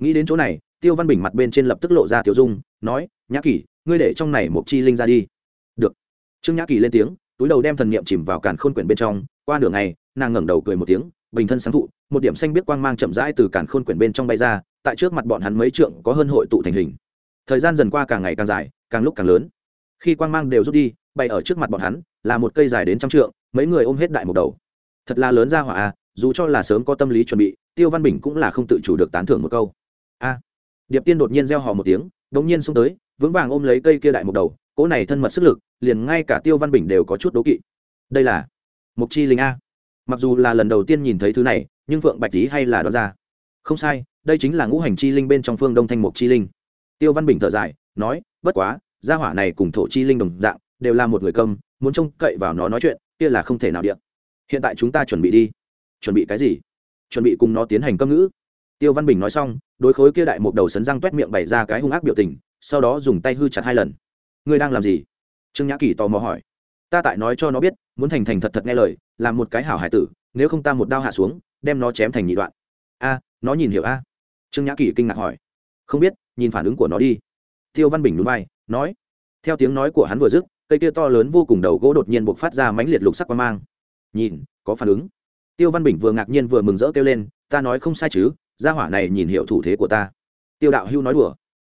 nghĩ đến chỗ này, tiêu văn bình mặt bên trên lập tức lộ ra tiểu dung, nói, nhã kỳ ngươi để trong này một chi linh ra đi. Được. Trương nhã kỳ lên tiếng, túi đầu đem thần niệm chìm vào càn khôn quyển bên trong. Qua nửa ngày, nàng ngẩng đầu cười một tiếng, bình thân sáng thụ, một điểm xanh biết quang mang chậm rãi từ càn khôn quyển bên trong bay ra, tại trước mặt bọn hắn mấy trượng có hơn hội tụ thành hình. Thời gian dần qua càng ngày càng dài, càng lúc càng lớn. Khi quang mang đều rút đi, bay ở trước mặt bọn hắn, là một cây dài đến trăm trượng, mấy người ôm hết đại một đầu. Thật là lớn ra hỏa à dù cho là sớm có tâm lý chuẩn bị, tiêu văn bình cũng là không tự chủ được tán thưởng một câu a. Điệp tiên đột nhiên reo hò một tiếng đ ỗ n g nhiên xông tới, vững vàng ôm lấy cây kia đại một đầu, cỗ này thân mật sức lực, liền ngay cả tiêu văn bình đều có chút đố kỵ. Đây là mục chi linh a. Mặc dù là lần đầu tiên nhìn thấy thứ này, nhưng phượng bạch lý hay là đoán ra. Không sai, đây chính là ngũ hành chi linh bên trong phương đông thanh mục chi linh. Tiêu văn bình thở dài, nói, bất quá, gia hỏa này cùng thổ chi linh đồng dạng, đều là một người công muốn trông cậy vào nó nói chuyện, kia là không thể nào điện hiện tại chúng ta chuẩn bị đi. Chuẩn bị cái gì? Chuẩn bị cùng nó tiến hành câm ngữ tiêu văn bình nói xong, đối khối kia đại một đầu sấn răng t u é t miệng bày ra cái hung ác biểu tình, sau đó dùng tay hư chặt hai lần. Ngươi đang làm gì? Trương nhã kỳ tò mò hỏi. Ta tại nói cho nó biết, muốn thành thành thật thật nghe lời, làm một cái hảo hải tử, nếu không ta một đao hạ xuống, đem nó chém thành nhị đoạn. A, nó nhìn hiểu a? Trương nhã kỳ kinh ngạc hỏi. Không biết, nhìn phản ứng của nó đi. Tiêu văn bình núi bay nói. Theo tiếng nói của hắn vừa dứt, cây kia to lớn vô cùng đầu gỗ đột nhiên buộc phát ra mãnh liệt lục sắc quang mang. Nhìn, có phản ứng. Tiêu văn bình vừa ngạc nhiên vừa mừng rỡ kêu lên, ta nói không sai chứ gia hỏa này nhìn hiệu thủ thế của ta. Tiêu đạo hưu nói đùa.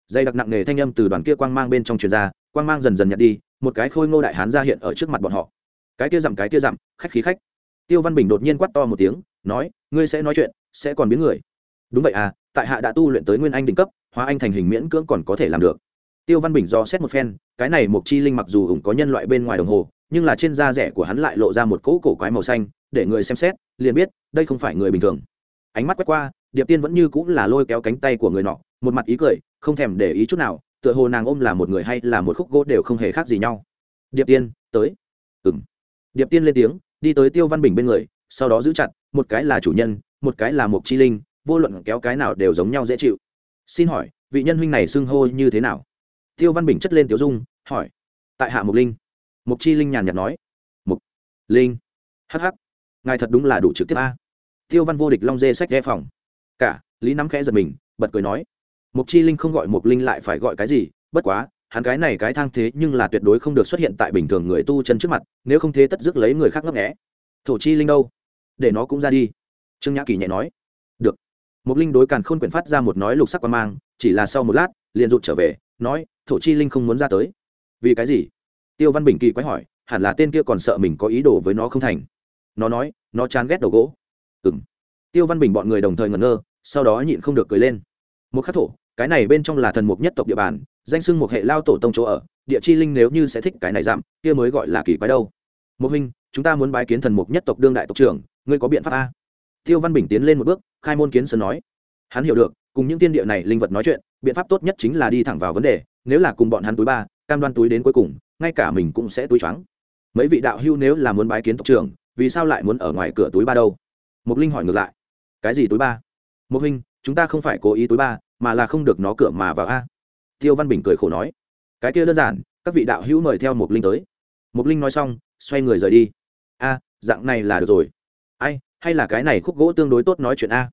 Dây đặc nặng nề thanh âm từ đoàn kia quang mang bên trong truyền ra, quang mang dần dần nhặt đi, một cái khôi ngô đại hán ra hiện ở trước mặt bọn họ. Cái kia dặm, cái kia dặm, khách khí khách. Tiêu văn bình đột nhiên quát to một tiếng, nói, ngươi sẽ nói chuyện, sẽ còn biến người. Đúng vậy à tại hạ đã tu luyện tới nguyên anh đỉnh cấp, hóa anh thành hình miễn cưỡng còn có thể làm được. Tiêu văn bình do xét một phen, cái này mộc chi linh mặc dù ủng có nhân loại bên ngoài đồng hồ, nhưng là trên da rẻ của hắn lại lộ ra một cỗ cổ quái màu xanh, để người xem xét, liền biết, đây không phải người bình thường ánh mắt quét qua, điệp tiên vẫn như cũng là lôi kéo cánh tay của người nọ, một mặt ý cười, không thèm để ý chút nào, tựa hồ nàng ôm là một người hay là một khúc gỗ đều không hề khác gì nhau. Điệp tiên, tới. Ừng điệp tiên lên tiếng, đi tới tiêu văn bình bên người, sau đó giữ chặt, một cái là chủ nhân, một cái là một chi linh, vô luận kéo cái nào đều giống nhau dễ chịu. Xin hỏi, vị nhân huynh này xưng hô như thế nào? Tiêu văn bình chất lên tiểu dung, hỏi. Tại hạ mục linh. Mục chi linh nhàn nhạt nói. Mục linh. Hh ngài thật đúng là đủ trực tiếp a tiêu văn vô địch long dê sách ghe phòng. Cả, lý nắm khẽ giật mình, bật cười nói mục chi linh không gọi mục linh lại phải gọi cái gì, bất quá, hắn cái này cái thang thế nhưng là tuyệt đối không được xuất hiện tại bình thường người tu chân trước mặt, nếu không thế tất dứt lấy người khác ngấp nghẽ thổ chi linh đâu? Để nó cũng ra đi. Trương nhã kỳ nhẹ nói. Được. Mục linh đối càn khôn quyển phát ra một nói lục sắc quan mang, chỉ là sau một lát, liền rụt trở về, nói, thổ chi linh không muốn ra tới. Vì cái gì? Tiêu văn bình kỳ quái hỏi, hẳn là tên kia còn sợ mình có ý đồ với nó không thành. Nó nói, nó chán ghét đầu gỗ ừng tiêu văn bình bọn người đồng thời ngẩn ngơ, sau đó nhịn không được cười lên. Một khắc thổ, cái này bên trong là thần mục nhất tộc địa bàn, danh sưng một hệ lao tổ tông chỗ ở, địa chi linh nếu như sẽ thích cái này giảm, kia mới gọi là kỳ quái đâu. Một huynh, chúng ta muốn bái kiến thần mục nhất tộc đương đại tộc trưởng, ngươi có biện pháp a? Tiêu văn bình tiến lên một bước, khai môn kiến sơn nói. Hắn hiểu được, cùng những tiên địa này linh vật nói chuyện, biện pháp tốt nhất chính là đi thẳng vào vấn đề, nếu là cùng bọn hắn túi ba, cam đoan túi đến cuối cùng, ngay cả mình cũng sẽ túi choáng. Mấy vị đạo hưu nếu là muốn bái kiến tộc trưởng, vì sao lại muốn ở ngoài cửa túi ba đâu? Mục linh hỏi ngược lại. Cái gì túi ba? Mục huynh, chúng ta không phải cố ý túi ba, mà là không được nó cửa mà vào a. Tiêu văn bình cười khổ nói. Cái kia đơn giản, các vị đạo hữu mời theo mục linh tới. Mục linh nói xong, xoay người rời đi. A, dạng này là được rồi. Ai, hay là cái này khúc gỗ tương đối tốt nói chuyện a?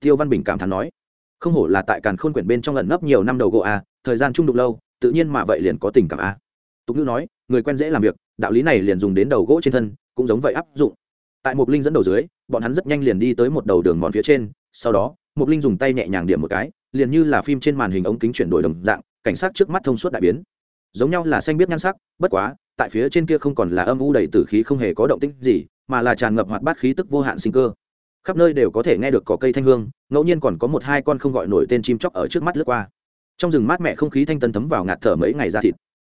Tiêu văn bình cảm thán nói. Không hổ là tại càn khôn quyển bên trong lần nấp nhiều năm đầu gỗ a, thời gian trung đục lâu, tự nhiên mà vậy liền có tình cảm a. Tục ngữ nói, người quen dễ làm việc, đạo lý này liền dùng đến đầu gỗ trên thân, cũng giống vậy áp dụng tại mục linh dẫn đầu dưới, bọn hắn rất nhanh liền đi tới một đầu đường mòn phía trên, sau đó, mục linh dùng tay nhẹ nhàng điểm một cái, liền như là phim trên màn hình ống kính chuyển đổi đồng dạng, cảnh sát trước mắt thông suốt đại biến. Giống nhau là xanh biết nhan sắc, bất quá, tại phía trên kia không còn là âm u đầy tử khí không hề có động tĩnh gì, mà là tràn ngập hoạt bát khí tức vô hạn sinh cơ. Khắp nơi đều có thể nghe được cỏ cây thanh hương, ngẫu nhiên còn có một hai con không gọi nổi tên chim chóc ở trước mắt lướt qua. Trong rừng mát mẹ không khí thanh tân thấm vào ngạt thở mấy ngày ra thịt.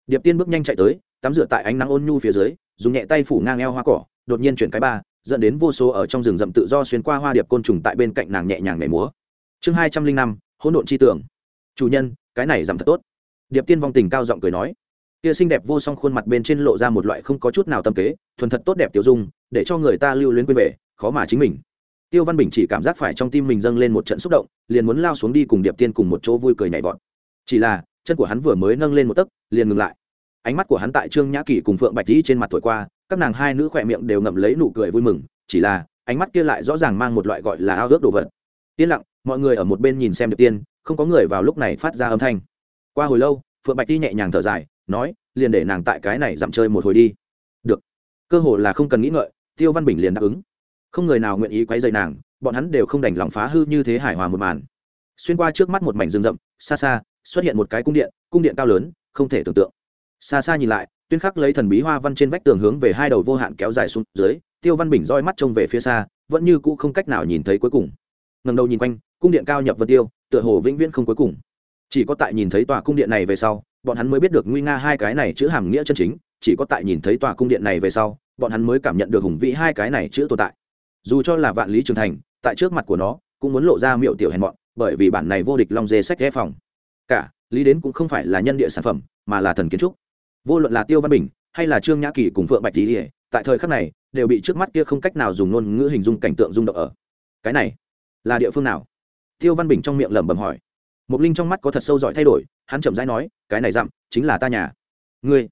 Điệp tiên bước nhanh chạy tới, tắm rửa tại ánh nắng ôn nhu phía dưới, dùng nhẹ tay phủ ngang eo hoa cỏ, đột nhiên chuyển cái ba dẫn đến vô số ở trong rừng rậm tự do xuyên qua hoa điệp côn trùng tại bên cạnh nàng nhẹ nhàng nhảy múa. Chương hai trăm linh năm, hỗn độn chi tưởng. Chủ nhân, cái này giảm thật tốt. Điệp tiên vong tình cao giọng cười nói. Kia xinh đẹp vô song khuôn mặt bên trên lộ ra một loại không có chút nào tâm kế, thuần thật tốt đẹp tiêu dung, để cho người ta lưu luyến quên về, khó mà chính mình. Tiêu văn bình chỉ cảm giác phải trong tim mình dâng lên một trận xúc động, liền muốn lao xuống đi cùng điệp tiên cùng một chỗ vui cười nhảy vọt. Chỉ là, chân của hắn vừa mới nâng lên một tấc, liền ngừng lại. Ánh mắt của hắn tại trương nhã kỳ cùng phượng bạch dĩ trên mặt thổi qua các nàng hai nữ khỏe miệng đều ngậm lấy nụ cười vui mừng, chỉ là, ánh mắt kia lại rõ ràng mang một loại gọi là ao ước đồ vật. Yên lặng, mọi người ở một bên nhìn xem được tiên, không có người vào lúc này phát ra âm thanh. Qua hồi lâu, phượng bạch ti nhẹ nhàng thở dài, nói, liền để nàng tại cái này dặm chơi một hồi đi. Được. Cơ hồ là không cần nghĩ ngợi, tiêu văn bình liền đáp ứng. Không người nào nguyện ý quấy dày nàng, bọn hắn đều không đành lòng phá hư như thế hài hòa một màn. Xuyên qua trước mắt một mảnh rừng rậm, xa xa, xuất hiện một cái cung điện cung điện cao lớn, không thể tưởng tượng. Xa xa nhìn lại tuyên khắc lấy thần bí hoa văn trên vách tường hướng về hai đầu vô hạn kéo dài xuống dưới, tiêu văn bình roi mắt trông về phía xa, vẫn như cũ không cách nào nhìn thấy cuối cùng. Ngầm đầu nhìn quanh, cung điện cao nhập vân tiêu, tựa hồ vĩnh viễn không cuối cùng. Chỉ có tại nhìn thấy tòa cung điện này về sau, bọn hắn mới biết được nguy nga hai cái này chữ hàm nghĩa chân chính, chỉ có tại nhìn thấy tòa cung điện này về sau, bọn hắn mới cảm nhận được hùng vĩ hai cái này chữ tồn tại. Dù cho là vạn lý trường thành, tại trước mặt của nó, cũng muốn lộ ra miệu tiểu hèn mọn, bởi vì bản này vô địch long dê sách ghé phòng. Cả, lý đến cũng không phải là nhân địa sản phẩm, mà là thần kiến trúc vô luận là tiêu văn bình hay là trương nhã kỳ cùng phượng bạch tý tại thời khắc này đều bị trước mắt kia không cách nào dùng ngôn ngữ hình dung cảnh tượng rung động ở. Cái này là địa phương nào? Tiêu văn bình trong miệng lẩm bẩm hỏi. Mục linh trong mắt có thật sâu giỏi thay đổi, hắn chậm rãi nói, cái này dặm chính là ta nhà. Ngươi?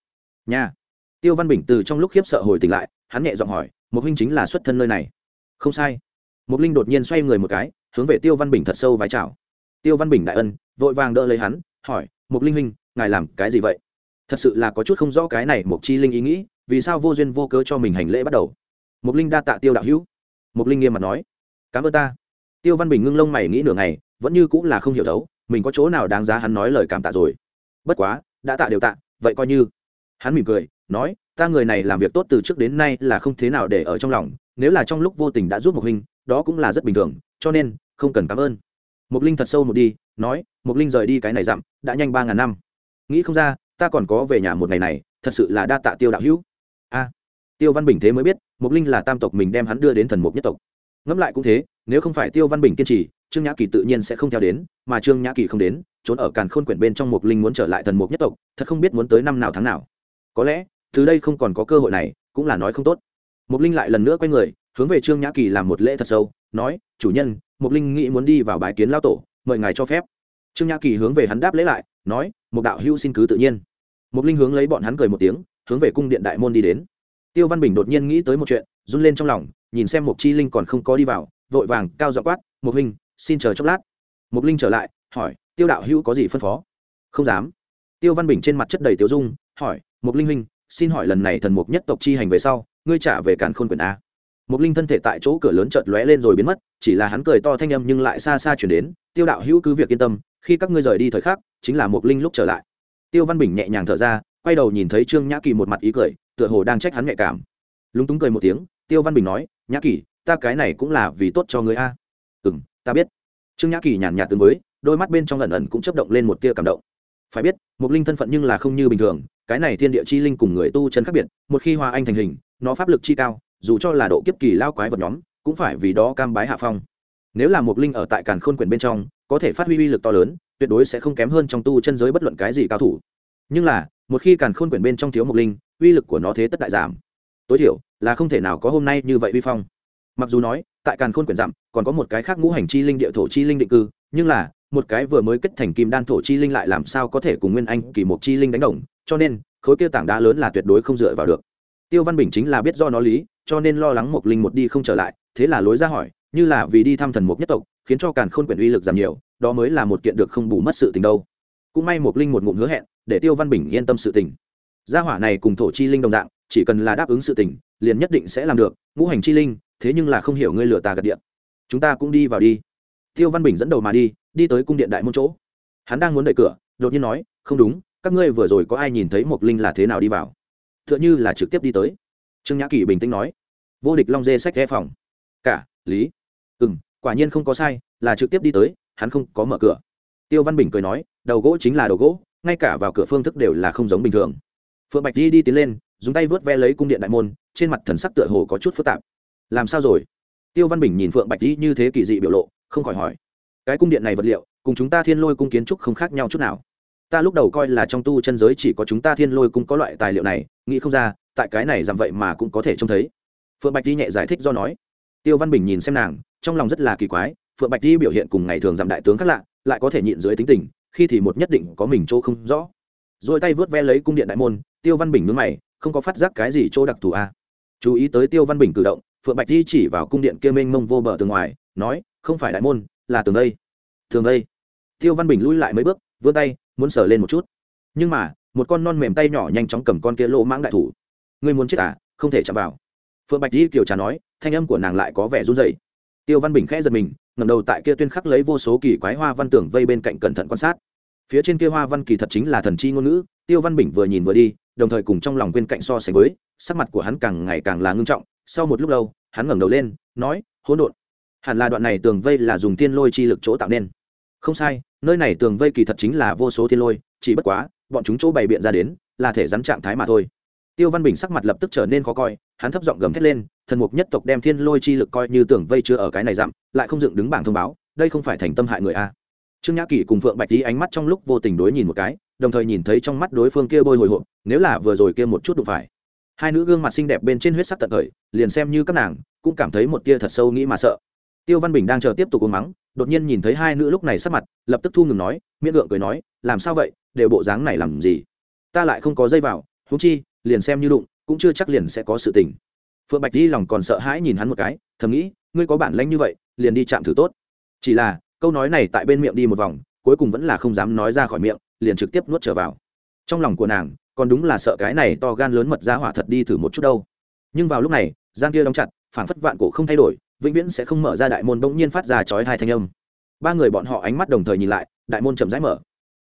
Nhà. Tiêu văn bình từ trong lúc khiếp sợ hồi tỉnh lại, hắn nhẹ giọng hỏi một huynh chính là xuất thân nơi này? Không sai. Mục linh đột nhiên xoay người một cái, hướng về tiêu văn bình thật sâu vái chào. Tiêu văn bình đại ân, vội vàng đỡ lấy hắn, hỏi, Mục linh huynh, ngài làm cái gì vậy? Thật sự là có chút không rõ cái này mục chi linh ý nghĩ vì sao vô duyên vô cớ cho mình hành lễ bắt đầu? Mục linh đa tạ tiêu đạo hữu. Mục linh nghiêm mặt nói cảm ơn ta. Tiêu văn bình ngưng lông mày nghĩ nửa ngày vẫn như cũng là không hiểu thấu mình có chỗ nào đáng giá hắn nói lời cảm tạ rồi. Bất quá đã tạ đều tạ vậy coi như. Hắn mỉm cười nói ta người này làm việc tốt từ trước đến nay là không thế nào để ở trong lòng nếu là trong lúc vô tình đã giúp một hình, đó cũng là rất bình thường cho nên không cần cảm ơn. Mục linh thật sâu một đi nói mục linh rời đi cái này dặm đã nhanh ba ngàn năm. Nghĩ không ra ta còn có về nhà một ngày này, thật sự là đa tạ tiêu đạo hữu. A, tiêu văn bình thế mới biết mục linh là tam tộc mình đem hắn đưa đến thần mục nhất tộc. Ngẫm lại cũng thế, nếu không phải tiêu văn bình kiên trì, trương nhã kỳ tự nhiên sẽ không theo đến, mà trương nhã kỳ không đến, trốn ở càn khôn quyển bên trong mục linh muốn trở lại thần mục nhất tộc, thật không biết muốn tới năm nào tháng nào. Có lẽ, từ đây không còn có cơ hội này, cũng là nói không tốt. Mục linh lại lần nữa quay người, hướng về trương nhã kỳ làm một lễ thật sâu, nói, chủ nhân mục linh nghĩ muốn đi vào bái kiến lao tổ, mời ngài cho phép. Trương nhã kỳ hướng về hắn đáp lễ lại, nói một đạo hưu xin cứ tự nhiên mục linh hướng lấy bọn hắn cười một tiếng, hướng về cung điện đại môn đi đến. Tiêu văn bình đột nhiên nghĩ tới một chuyện, run lên trong lòng, nhìn xem mục chi linh còn không có đi vào, vội vàng cao dọ quát, mục huynh, xin chờ chốc lát. Mục linh trở lại, hỏi, tiêu đạo hữu có gì phân phó? Không dám. Tiêu văn bình trên mặt chất đầy tiêu dung, hỏi, mục linh huynh, xin hỏi lần này thần mục nhất tộc chi hành về sau, ngươi trả về cản khôn quyền a? Mục linh thân thể tại chỗ cửa lớn chợt lóe lên rồi biến mất, chỉ là hắn cười to thanh âm nhưng lại xa xa chuyển đến, tiêu đạo hữu cứ việc yên tâm, khi các ngươi rời đi thời khắc, chính là mục linh lúc trở lại tiêu văn bình nhẹ nhàng thở ra, quay đầu nhìn thấy trương nhã kỳ một mặt ý cười, tựa hồ đang trách hắn nhạy cảm. Lúng túng cười một tiếng, tiêu văn bình nói, nhã kỳ, ta cái này cũng là vì tốt cho người a. Ừ m ta biết. Trương nhã kỳ nhàn nhạt tương với, đôi mắt bên trong lần ẩn cũng chấp động lên một tia cảm động. Phải biết một linh thân phận nhưng là không như bình thường, cái này thiên địa chi linh cùng người tu chân khác biệt, một khi hòa anh thành hình, nó pháp lực chi cao, dù cho là độ kiếp kỳ lao quái vật nhóm, cũng phải vì đó cam bái hạ phong. Nếu là một linh ở tại càn khôn quyển bên trong có thể phát huy uy lực to lớn, tuyệt đối sẽ không kém hơn trong tu chân giới bất luận cái gì cao thủ. Nhưng là, một khi càn khôn quyển bên trong thiếu một linh, uy lực của nó thế tất đại giảm. Tối thiểu, là không thể nào có hôm nay như vậy vi phong. Mặc dù nói, tại càn khôn quyển giảm, còn có một cái khác ngũ hành chi linh địa thổ chi linh định cư, nhưng là, một cái vừa mới kết thành kim đan thổ chi linh lại làm sao có thể cùng nguyên anh kỳ một chi linh đánh đồng, cho nên, khối kia tảng đá lớn là tuyệt đối không dựa vào được. Tiêu văn bình chính là biết do nó lý, cho nên lo lắng một linh một đi không trở lại, thế là lối ra hỏi như là vì đi thăm thần mục nhất tộc, khiến cho càn khôn quyển uy lực giảm nhiều, đó mới là một kiện được không bù mất sự tình đâu. Cũng may một linh một ngụm hứa hẹn, để tiêu văn bình yên tâm sự tình. Gia hỏa này cùng thổ chi linh đồng dạng, chỉ cần là đáp ứng sự tình, liền nhất định sẽ làm được, ngũ hành chi linh, thế nhưng là không hiểu ngươi lừa ta gật điện. Chúng ta cũng đi vào đi. Tiêu văn bình dẫn đầu mà đi đi tới cung điện đại môn chỗ. Hắn đang muốn đẩy cửa, đột nhiên nói, không đúng, các ngươi vừa rồi có ai nhìn thấy một linh là thế nào đi vào? T h ư ợ n h ư là trực tiếp đi tới. Trương nhã kỳ bình tĩnh nói, vô địch long dê sách ghé phòng. Cả, lý ừ m quả nhiên không có sai, là trực tiếp đi tới, hắn không có mở cửa. Tiêu văn bình cười nói, đầu gỗ chính là đầu gỗ, ngay cả vào cửa phương thức đều là không giống bình thường. Phượng bạch đi đi tiến lên, dùng tay vớt ve lấy cung điện đại môn, trên mặt thần sắc tựa hồ có chút phức tạp. Làm sao rồi? Tiêu văn bình nhìn phượng bạch đi như thế kỳ dị biểu lộ, không khỏi hỏi. Cái cung điện này vật liệu, cùng chúng ta thiên lôi cung kiến trúc không khác nhau chút nào. Ta lúc đầu coi là trong tu chân giới chỉ có chúng ta thiên lôi cung có loại tài liệu này, nghĩ không ra, tại cái này làm vậy mà cũng có thể trông thấy. Phượng bạch đi nhẹ giải thích do nói. Tiêu văn bình nhìn xem nàng trong lòng rất là kỳ quái, phượng bạch di biểu hiện cùng ngày thường giảm đại tướng khác lạ, lại có thể nhịn dưới tính tình, khi thì một nhất định có mình chỗ không rõ. Rồi tay vớt ve lấy cung điện đại môn, tiêu văn bình mướn mày, không có phát giác cái gì chỗ đặc thù a à. chú ý tới tiêu văn bình cử động, phượng bạch di chỉ vào cung điện kia mênh mông vô bờ tường ngoài, nói, không phải đại môn, là tường đây. Tường đây? Tiêu văn bình lui lại mấy bước, vươn tay, muốn sờ lên một chút. Nhưng mà, một con non mềm tay nhỏ nhanh chóng cầm con kia lỗ mãng đại thủ. Ngươi muốn chết à? Không thể chạm vào. Phượng bạch di kiều trà nói, thanh âm của nàng lại có vẻ run dày tiêu văn bình khẽ giật mình ngầm đầu tại kia tuyên khắc lấy vô số kỳ quái hoa văn tưởng vây bên cạnh cẩn thận quan sát. Phía trên kia hoa văn kỳ thật chính là thần chi ngôn ngữ, tiêu văn bình vừa nhìn vừa đi, đồng thời cùng trong lòng bên cạnh so sánh với, sắc mặt của hắn càng ngày càng là ngưng trọng, sau một lúc lâu, hắn ngẩng đầu lên, nói, hỗn độn, hẳn là đoạn này tường vây là dùng tiên lôi chi lực chỗ tạo nên. Không sai, nơi này tường vây kỳ thật chính là vô số tiên lôi, chỉ bất quá, bọn chúng chỗ bày biện ra đến, là thể rắn trạng thái mà thôi. Tiêu văn bình sắc mặt lập tức trở nên khó coi, hắn thấp giọng gầm thét lên thần mục nhất tộc đem thiên lôi chi lực coi như tưởng vây chưa ở cái này dặm, lại không dựng đứng bảng thông báo, đây không phải thành tâm hại người a. Trương nhã kỷ cùng phượng bạch tý ánh mắt trong lúc vô tình đối nhìn một cái, đồng thời nhìn thấy trong mắt đối phương kia bôi hồi hộp, nếu là vừa rồi kia một chút đụng phải. Hai nữ gương mặt xinh đẹp bên trên huyết sắc tận thời liền xem như các nàng, cũng cảm thấy một tia thật sâu nghĩ mà sợ. Tiêu văn bình đang chờ tiếp tục uống mắng, đột nhiên nhìn thấy hai nữ lúc này sắc mặt, lập tức thu ngừng nói miễn lượng cười nói, làm sao vậy? Đều bộ dáng này làm gì? Ta lại không có dây vào húng chi, liền xem như đụng, cũng chưa chắc liền sẽ có sự tình phượng bạch di lòng còn sợ hãi nhìn hắn một cái, thầm nghĩ, ngươi có bản lãnh như vậy, liền đi chạm thử tốt. Chỉ là, câu nói này tại bên miệng đi một vòng, cuối cùng vẫn là không dám nói ra khỏi miệng, liền trực tiếp nuốt trở vào. Trong lòng của nàng, còn đúng là sợ cái này to gan lớn mật ra hỏa thật đi thử một chút đâu. Nhưng vào lúc này, gian kia đóng chặt phản phất vạn cổ không thay đổi, vĩnh viễn sẽ không mở ra đại môn bỗng nhiên phát ra chói hai thanh âm. Ba người bọn họ ánh mắt đồng thời nhìn lại, đại môn chậm rãi mở.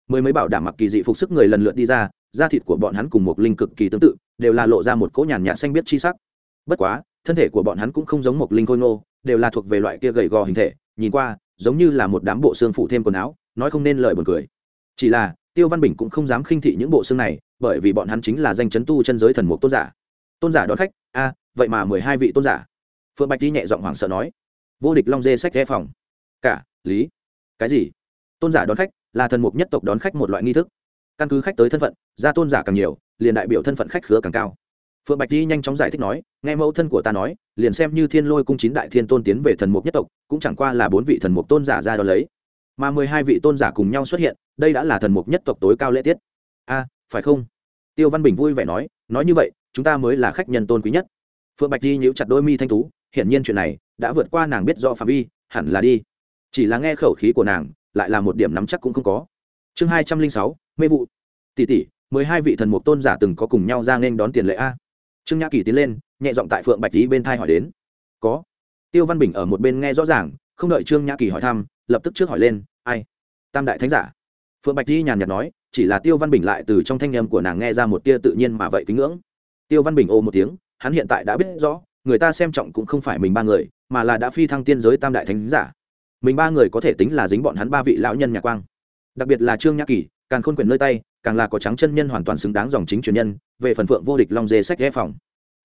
Mười mấy bảo đảm mặc kỳ dị phục sức người lần lượt đi ra, da thịt của bọn hắn cùng một linh cực kỳ tương tự, đều là lộ ra một cỗ nhàn nhạt xanh biết chi sắc bất quá, thân thể của bọn hắn cũng không giống một linh khôi ngô, đều là thuộc về loại kia gầy gò hình thể, nhìn qua, giống như là một đám bộ xương phụ thêm quần áo, nói không nên lời buồn cười. Chỉ là, tiêu văn bình cũng không dám khinh thị những bộ xương này, bởi vì bọn hắn chính là danh chấn tu chân giới thần mục tôn giả. Tôn giả đón khách, a, vậy mà mười hai vị tôn giả. Phượng bạch đi nhẹ giọng hoảng sợ nói. Vô địch long dê sách ghé phòng. Cả, lý, cái gì? Tôn giả đón khách, là thần mục nhất tộc đón khách một loại nghi thức. Căn cứ khách tới thân phận, gia tôn giả càng nhiều, liền đại biểu thân phận khách khứa càng cao phượng bạch di nhanh chóng giải thích nói, nghe mẫu thân của ta nói, liền xem như thiên lôi cung chín đại thiên tôn tiến về thần mục nhất tộc, cũng chẳng qua là bốn vị thần mục tôn giả ra đó lấy. Mà mười hai vị tôn giả cùng nhau xuất hiện, đây đã là thần mục nhất tộc tối cao lễ tiết. A à, phải không? Tiêu văn bình vui vẻ nói nói như vậy, chúng ta mới là khách nhân tôn quý nhất. Phượng bạch di nhíu chặt đôi mi thanh tú, hiển nhiên chuyện này đã vượt qua nàng biết rõ phạm vi, hẳn là đi. Chỉ là nghe khẩu khí của nàng, lại là một điểm nắm chắc cũng không có. Chương hai trăm linh sáu, mê vụ. Tỷ tỷ, mười hai vị thần mục tôn giả từng có cùng nhau ra nên đón tiền lệ a trương nhã kỳ tiến lên, nhẹ giọng tại phượng bạch lý bên thai hỏi đến. Có. Tiêu văn bình ở một bên nghe rõ ràng, không đợi trương nhã kỳ hỏi thăm, lập tức trước hỏi lên, ai? Tam đại thánh giả. Phượng bạch lý nhàn nhạt nói, chỉ là tiêu văn bình lại từ trong thanh âm của nàng nghe ra một tia tự nhiên mà vậy kính ngưỡng. Tiêu văn bình ô một tiếng, hắn hiện tại đã biết rõ, người ta xem trọng cũng không phải mình ba người, mà là đã phi thăng tiên giới tam đại thánh giả. Mình ba người có thể tính là dính bọn hắn ba vị lão nhân nhà quang. Đặc biệt là trương nhã kỳ càng khôn quyền nơi tay, càng là có trắng chân nhân hoàn toàn xứng đáng dòng chính truyền nhân, về phần phượng vô địch long dê sách ghé phòng.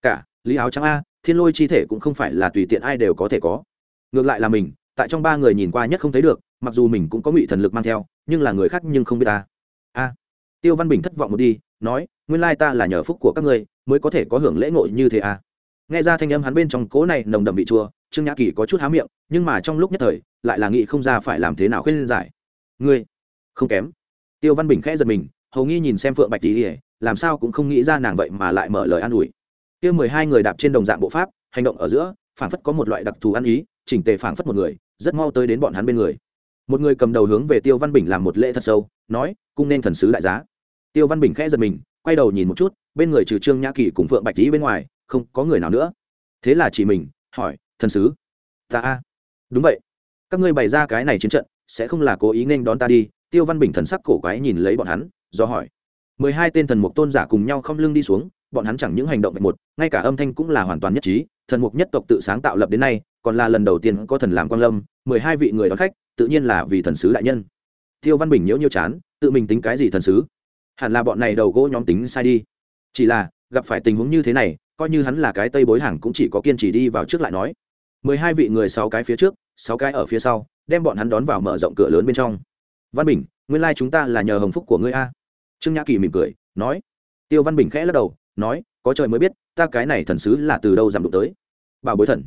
Cả, lý áo trắng a, thiên lôi chi thể cũng không phải là tùy tiện ai đều có thể có. Ngược lại là mình, tại trong ba người nhìn qua nhất không thấy được, mặc dù mình cũng có ngụy thần lực mang theo, nhưng là người khác nhưng không biết ta. A, tiêu văn bình thất vọng một đi, nói, nguyên lai ta là nhờ phúc của các ngươi, mới có thể có hưởng lễ ngộ như thế à? Nghe ra thanh âm hắn bên trong cố này nồng đậm vị chua, trương nhã kỳ có chút há miệng, nhưng mà trong lúc nhất thời, lại là nghĩ không ra phải làm thế nào khuyên giải. Ngươi, không kém tiêu văn bình khẽ giật mình, hầu nghi nhìn xem phượng bạch tỉ làm sao cũng không nghĩ ra nàng vậy mà lại mở lời an ủi. Kia mười hai người đạp trên đồng dạng bộ pháp, hành động ở giữa, phảng phất có một loại đặc thù ăn ý, chỉnh tề phảng phất một người, rất mau tới đến bọn hắn bên người. Một người cầm đầu hướng về tiêu văn bình làm một lễ thật sâu, nói, cung nên thần sứ đại giá. Tiêu văn bình khẽ giật mình, quay đầu nhìn một chút, bên người trừ trương nhã kỳ cùng phượng bạch tý bên ngoài, không có người nào nữa. Thế là chỉ mình, hỏi, thần sứ, ta a? Đúng vậy. Các ngươi bày ra cái này chiến trận, sẽ không là cố ý nên đón ta đi tiêu văn bình thần sắc cổ quái nhìn lấy bọn hắn, do hỏi. Mười hai tên thần mục tôn giả cùng nhau không lưng đi xuống, bọn hắn chẳng những hành động vạch một, ngay cả âm thanh cũng là hoàn toàn nhất trí, thần mục nhất tộc tự sáng tạo lập đến nay, còn là lần đầu tiên có thần làm quan lâm, mười hai vị người đón khách, tự nhiên là vì thần sứ đại nhân. Tiêu văn bình nhiễu nhiễu chán, tự mình tính cái gì thần sứ? Hẳn là bọn này đầu gỗ nhóm tính sai đi. Chỉ là, gặp phải tình huống như thế này, coi như hắn là cái tây bối hàng cũng chỉ có kiên trì đi vào trước lại nói. Mười hai vị người sáu cái phía trước, sáu cái ở phía sau, đem bọn hắn đón vào mở rộng cửa lớn bên trong văn bình, nguyên lai chúng ta là nhờ hồng phúc của ngươi a. Trương nhã kỳ mỉm cười, nói. Tiêu văn bình khẽ lắc đầu, nói, có trời mới biết, ta cái này thần sứ là từ đâu giảm đụng tới. Bảo bối thần.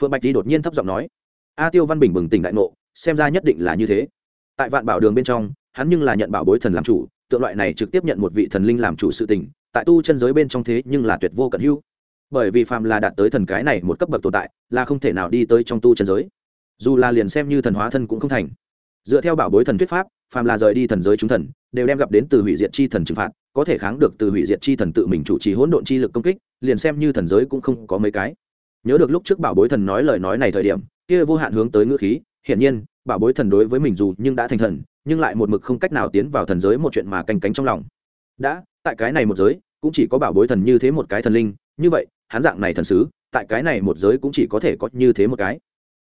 Phượng bạch đi đột nhiên thấp giọng nói. A tiêu văn bình bừng tỉnh đại ngộ, xem ra nhất định là như thế. Tại vạn bảo đường bên trong, hắn nhưng là nhận bảo bối thần làm chủ, tượng loại này trực tiếp nhận một vị thần linh làm chủ sự tình, tại tu chân giới bên trong thế nhưng là tuyệt vô cận hữu. Bởi vì phàm là đạt tới thần cái này một cấp bậc tồn tại, là không thể nào đi tới trong tu chân giới. Dù là liền xem như thần hóa thân cũng không thành dựa theo bảo bối thần thuyết pháp, phàm là rời đi thần giới chúng thần, đều đem gặp đến từ hủy diệt chi thần trừng phạt, có thể kháng được từ hủy diệt chi thần tự mình chủ trì hỗn độn chi lực công kích, liền xem như thần giới cũng không có mấy cái nhớ được lúc trước bảo bối thần nói lời nói này thời điểm, kia vô hạn hướng tới ngữ khí, hiển nhiên, bảo bối thần đối với mình dù nhưng đã thành thần, nhưng lại một mực không cách nào tiến vào thần giới một chuyện mà canh cánh trong lòng đã, tại cái này một giới, cũng chỉ có bảo bối thần như thế một cái thần linh, như vậy, hắn dạng này thần sứ, tại cái này một giới cũng chỉ có thể có như thế một cái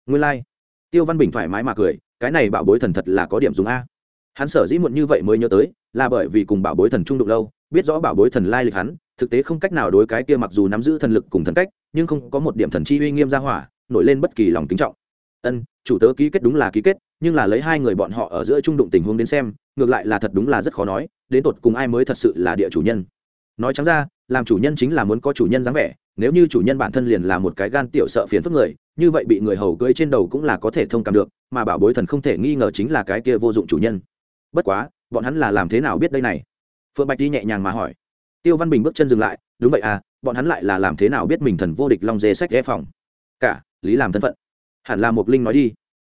nguyên lai、like. tiêu văn bình thoải mái mà cười cái này bảo bối thần thật là có điểm dùng a. Hắn sở dĩ muộn như vậy mới nhớ tới, là bởi vì cùng bảo bối thần trung đụng lâu, biết rõ bảo bối thần lai lịch hắn, thực tế không cách nào đối cái kia mặc dù nắm giữ thần lực cùng thần cách, nhưng không có một điểm thần chi uy nghiêm ra hỏa, nổi lên bất kỳ lòng kính trọng. Ân, chủ tớ ký kết đúng là ký kết, nhưng là lấy hai người bọn họ ở giữa trung đụng tình huống đến xem, ngược lại là thật đúng là rất khó nói, đến tột cùng ai mới thật sự là địa chủ nhân. Nói trắng ra, làm chủ nhân chính là muốn có chủ nhân dáng vẻ nếu như chủ nhân bản thân liền là một cái gan tiểu sợ phiền phức người, như vậy bị người hầu cưỡi trên đầu cũng là có thể thông cảm được, mà bảo bối thần không thể nghi ngờ chính là cái kia vô dụng chủ nhân. Bất quá, bọn hắn là làm thế nào biết đây này? Phượng bạch đi nhẹ nhàng mà hỏi. Tiêu văn bình bước chân dừng lại, đúng vậy à bọn hắn lại là làm thế nào biết mình thần vô địch long dê sách ghé phòng? Cả, lý làm thân phận. Hẳn là một linh nói đi.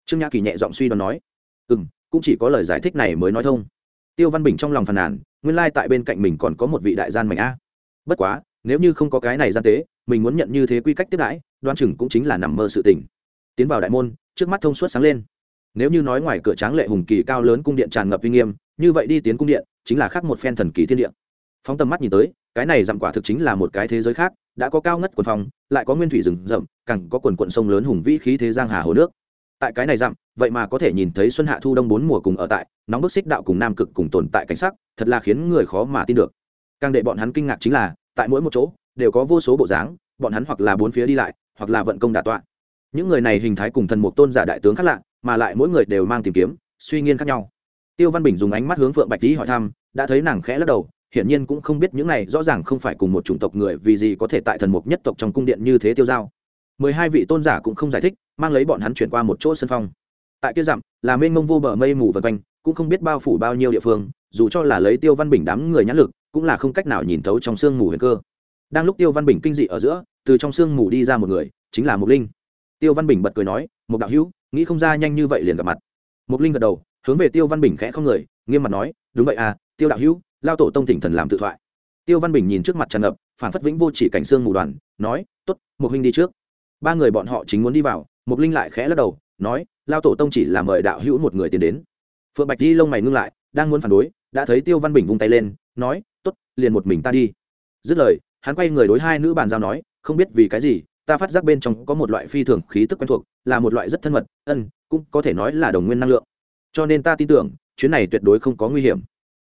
Trương nhã kỳ nhẹ giọng suy đoán nói. Ừ m cũng chỉ có lời giải thích này mới nói thông. Tiêu văn bình trong lòng phàn nàn, nguyên lai tại bên cạnh mình còn có một vị đại gian mạnh a. Bất quá nếu như không có cái này gian tế, mình muốn nhận như thế quy cách tiếp đãi, đoan chừng cũng chính là nằm mơ sự tỉnh. tiến vào đại môn, trước mắt thông suốt sáng lên. Nếu như nói ngoài cửa tráng lệ hùng kỳ cao lớn cung điện tràn ngập uy nghiêm, như vậy đi tiến cung điện, chính là khác một phen thần kỳ thiên địa. Phóng tầm mắt nhìn tới, cái này dặm quả thực chính là một cái thế giới khác, đã có cao ngất quần phòng, lại có nguyên thủy rừng rậm, càng có quần quận sông lớn hùng vĩ khí thế giang hà hồ nước. Tại cái này dặm, vậy mà có thể nhìn thấy xuân hạ thu đông bốn mùa cùng ở tại, nóng bức xích đạo cùng nam cực cùng tồn tại cảnh sắc, thật là khiến người khó mà tin được. Càng để bọn hắn kinh ngạc chính là tại mỗi một chỗ, đều có vô số bộ dáng, bọn hắn hoặc là bốn phía đi lại, hoặc là vận công đà tọa. Những người này hình thái cùng thần mục tôn giả đại tướng khác lạ, mà lại mỗi người đều mang tìm kiếm, suy nghiên khác nhau. Tiêu văn bình dùng ánh mắt hướng phượng bạch tý hỏi thăm, đã thấy nàng khẽ lắc đầu, hiển nhiên cũng không biết những này rõ ràng không phải cùng một chủng tộc người, vì gì có thể tại thần mục nhất tộc trong cung điện như thế tiêu giao mười hai vị tôn giả cũng không giải thích, mang lấy bọn hắn chuyển qua một chỗ sân phong. Tại kia dặm, là mênh mông vô bờ mây mù vần quanh, cũng không biết bao phủ bao nhiêu địa phương, dù cho là lấy tiêu văn bình đám người nhãn lực cũng là không cách nào nhìn thấu trong sương mù huyền cơ. Đang lúc tiêu văn bình kinh dị ở giữa, từ trong sương mù đi ra một người, chính là mục linh. Tiêu văn bình bật cười nói một đạo hữu, nghĩ không ra nhanh như vậy liền gặp mặt. Mục linh gật đầu, hướng về tiêu văn bình khẽ không người, nghiêm mặt nói, đúng vậy à tiêu đạo hữu, lao tổ tông thỉnh thần làm tự thoại. Tiêu văn bình nhìn trước mặt tràn ngập phản phất vĩnh vô chỉ cảnh xương mù đoàn, nói t ố t một huynh đi trước. Ba người bọn họ chính muốn đi vào mục linh lại khẽ lắc đầu, nói, lao tổ tông chỉ là mời đạo hữu một người tiến đến. Phượng bạch di lông mày ngưng lại, đang muốn phản đối, đã thấy tiêu văn bình vung tay lên, nói tốt, liền một mình ta đi. Dứt lời, hắn quay người đối hai nữ bàn giao nói, không biết vì cái gì, ta phát giác bên trong có một loại phi thường khí tức quen thuộc, là một loại rất thân mật, ân, cũng có thể nói là đồng nguyên năng lượng. Cho nên ta tin tưởng, chuyến này tuyệt đối không có nguy hiểm.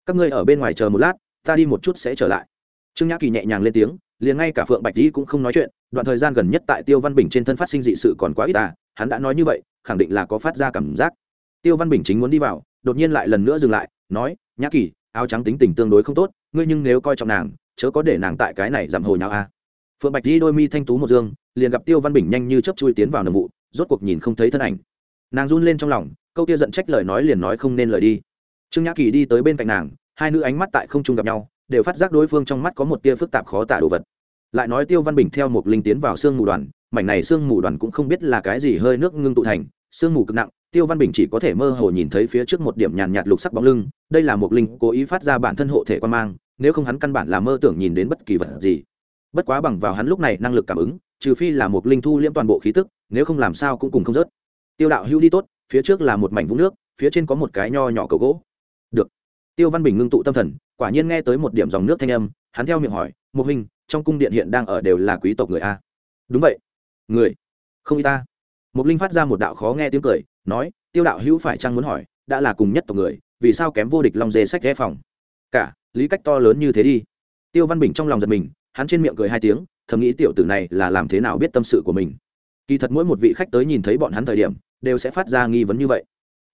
Các ngươi ở bên ngoài chờ một lát, ta đi một chút sẽ trở lại. Trương nhã kỳ nhẹ nhàng lên tiếng, liền ngay cả phượng bạch dĩ cũng không nói chuyện, đoạn thời gian gần nhất tại tiêu văn bình trên thân phát sinh dị sự còn quá ít à hắn đã nói như vậy, khẳng định là có phát ra cảm giác. Tiêu văn bình chính muốn đi vào, đột nhiên lại lần nữa dừng lại, nói, nhã kỳ, áo trắng tính tình tương đối không tốt ngươi nhưng nếu coi trọng nàng, chớ có để nàng tại cái này giảm hồi nào a à. phượng bạch đi đôi mi thanh tú một dương, liền gặp tiêu văn bình nhanh như chấp chui tiến vào nầm vụ, rốt cuộc nhìn không thấy thân ảnh. Nàng run lên trong lòng, câu kia giận trách lời nói liền nói không nên lời đi. Trương nhã kỳ đi tới bên cạnh nàng, hai nữ ánh mắt tại không trung gặp nhau, đều phát giác đối phương trong mắt có một tia phức tạp khó tả đồ vật. Lại nói tiêu văn bình theo một linh tiến vào sương mù đoàn, mảnh này sương mù đoàn cũng không biết là cái gì hơi nước ngưng tụ thành, sương mù cực nặng, tiêu văn bình chỉ có thể mơ hồ nhìn thấy phía trước một điểm nhàn nhạt lục sắc bóng lưng, đây là một linh cố ý phát ra bản thân hộ thể quan mang nếu không hắn căn bản là mơ tưởng nhìn đến bất kỳ vật gì. Bất quá bằng vào hắn lúc này năng lực cảm ứng, trừ phi là một linh thu liễm toàn bộ khí tức, nếu không làm sao cũng cùng không rớt. Tiêu đạo hữu đi tốt, phía trước là một mảnh vũng nước, phía trên có một cái nho nhỏ cầu gỗ. Được. Tiêu văn bình ngưng tụ tâm thần, quả nhiên nghe tới một điểm dòng nước thanh âm, hắn theo miệng hỏi một hình, trong cung điện hiện đang ở đều là quý tộc người a? Đúng vậy. Người? Không y ta. Một linh phát ra một đạo khó nghe tiếng cười, nói, tiêu đạo hữu phải chăng muốn hỏi, đã là cùng nhất tộc người, vì sao kém vô địch long dê sách ghé phòng? Cả lý cách to lớn như thế đi. Tiêu văn bình trong lòng giật mình, hắn trên miệng cười hai tiếng, thầm nghĩ tiểu tử này là làm thế nào biết tâm sự của mình. Kỳ thật mỗi một vị khách tới nhìn thấy bọn hắn thời điểm, đều sẽ phát ra nghi vấn như vậy.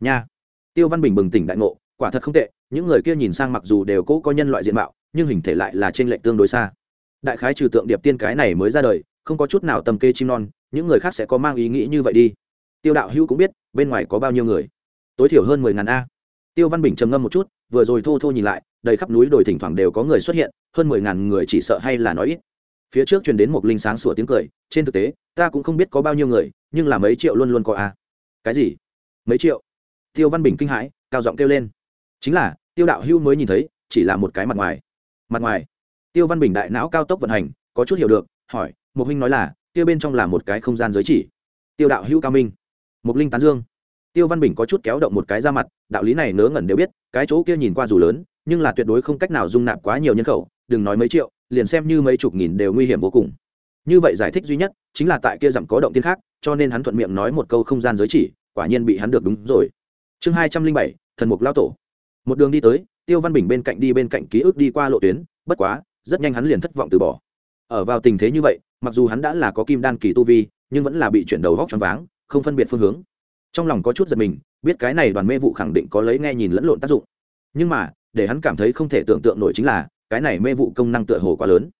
Nha. Tiêu văn bình bừng tỉnh đại ngộ, quả thật không tệ, những người kia nhìn sang mặc dù đều cố có nhân loại diện mạo, nhưng hình thể lại là trên lệch tương đối xa. Đại khái trừ tượng điệp tiên cái này mới ra đời, không có chút nào tầm kê chim non, những người khác sẽ có mang ý nghĩ như vậy đi. Tiêu đạo hữu cũng biết, bên ngoài có bao nhiêu người. Tối thiểu hơn mười ngàn a. Tiêu văn bình trầm ngâm một chút vừa rồi thô thô nhìn lại, đầy khắp núi đồi thỉnh thoảng đều có người xuất hiện, hơn mười ngàn người chỉ sợ hay là nói ít. Phía trước truyền đến một linh sáng sủa tiếng cười, trên thực tế, ta cũng không biết có bao nhiêu người, nhưng là mấy triệu luôn luôn có a cái gì? Mấy triệu? Tiêu văn bình kinh hãi, cao giọng kêu lên. Chính là, tiêu đạo hưu mới nhìn thấy, chỉ là một cái mặt ngoài. Mặt ngoài. Tiêu văn bình đại não cao tốc vận hành, có chút hiểu được, hỏi một huynh nói là, kia bên trong là một cái không gian giới chỉ? Tiêu đạo hưu cao minh. Một linh tán dương. Tiêu văn bình có chút kéo động một cái ra mặt đạo lý này ngớ ngẩn đều biết, cái chỗ kia nhìn qua dù lớn, nhưng là tuyệt đối không cách nào dung nạp quá nhiều nhân khẩu, đừng nói mấy triệu, liền xem như mấy chục nghìn đều nguy hiểm vô cùng. Như vậy giải thích duy nhất, chính là tại kia dặm có động tiên khác, cho nên hắn thuận miệng nói một câu không gian giới chỉ, quả nhiên bị hắn được đúng rồi. Chương hai trăm linh bảy, thần mục lao tổ. Một đường đi tới, tiêu văn bình bên cạnh đi bên cạnh ký ức đi qua lộ tuyến, bất quá, rất nhanh hắn liền thất vọng từ bỏ. Ở vào tình thế như vậy, mặc dù hắn đã là có kim đan kỳ tu vi, nhưng vẫn là bị chuyển đầu vóc choáng váng, không phân biệt phương hướng. Trong lòng có chút giật mình biết cái này đoàn mê vụ khẳng định có lấy nghe nhìn lẫn lộn tác dụng. Nhưng mà, để hắn cảm thấy không thể tưởng tượng nổi chính là, cái này mê vụ công năng tựa hồ quá lớn.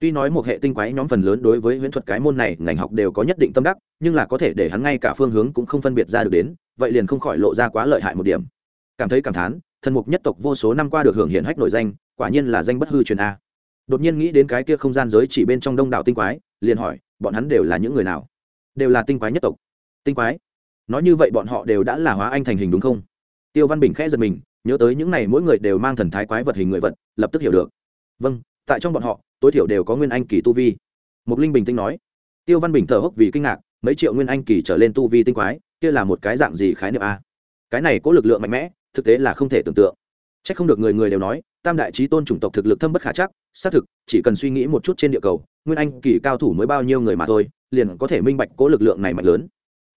Tuy nói một hệ tinh quái nhóm phần lớn đối với huyễn thuật cái môn này, ngành học đều có nhất định tâm đắc, nhưng là có thể để hắn ngay cả phương hướng cũng không phân biệt ra được đến, vậy liền không khỏi lộ ra quá lợi hại một điểm. Cảm thấy cảm thán, thần mục nhất tộc vô số năm qua được hưởng hiển hách nổi danh, quả nhiên là danh bất hư truyền a. Đột nhiên nghĩ đến cái kia không gian giới chỉ bên trong đông đảo tinh quái, liền hỏi, bọn hắn đều là những người nào? Đều là tinh quái nhất tộc. Tinh quái? Nói như vậy bọn họ đều đã là hóa anh thành hình đúng không? Tiêu văn bình khẽ giật mình, nhớ tới những này mỗi người đều mang thần thái quái vật hình người vật, lập tức hiểu được. Vâng tại trong bọn họ, tối thiểu đều có nguyên anh kỳ tu vi. Mục linh bình tĩnh nói. Tiêu văn bình thở hốc vì kinh ngạc, mấy triệu nguyên anh kỳ trở lên tu vi tinh quái, kia là một cái dạng gì khái niệm a? Cái này có lực lượng mạnh mẽ, thực tế là không thể tưởng tượng. C h ắ c không được người người đều nói, tam đại trí tôn chủng tộc thực lực thâm bất khả chắc, xác thực, chỉ cần suy nghĩ một chút trên địa cầu, nguyên anh kỳ cao thủ mới bao nhiêu người mà thôi, liền có thể minh bạch cố lực lượng này mạnh lớn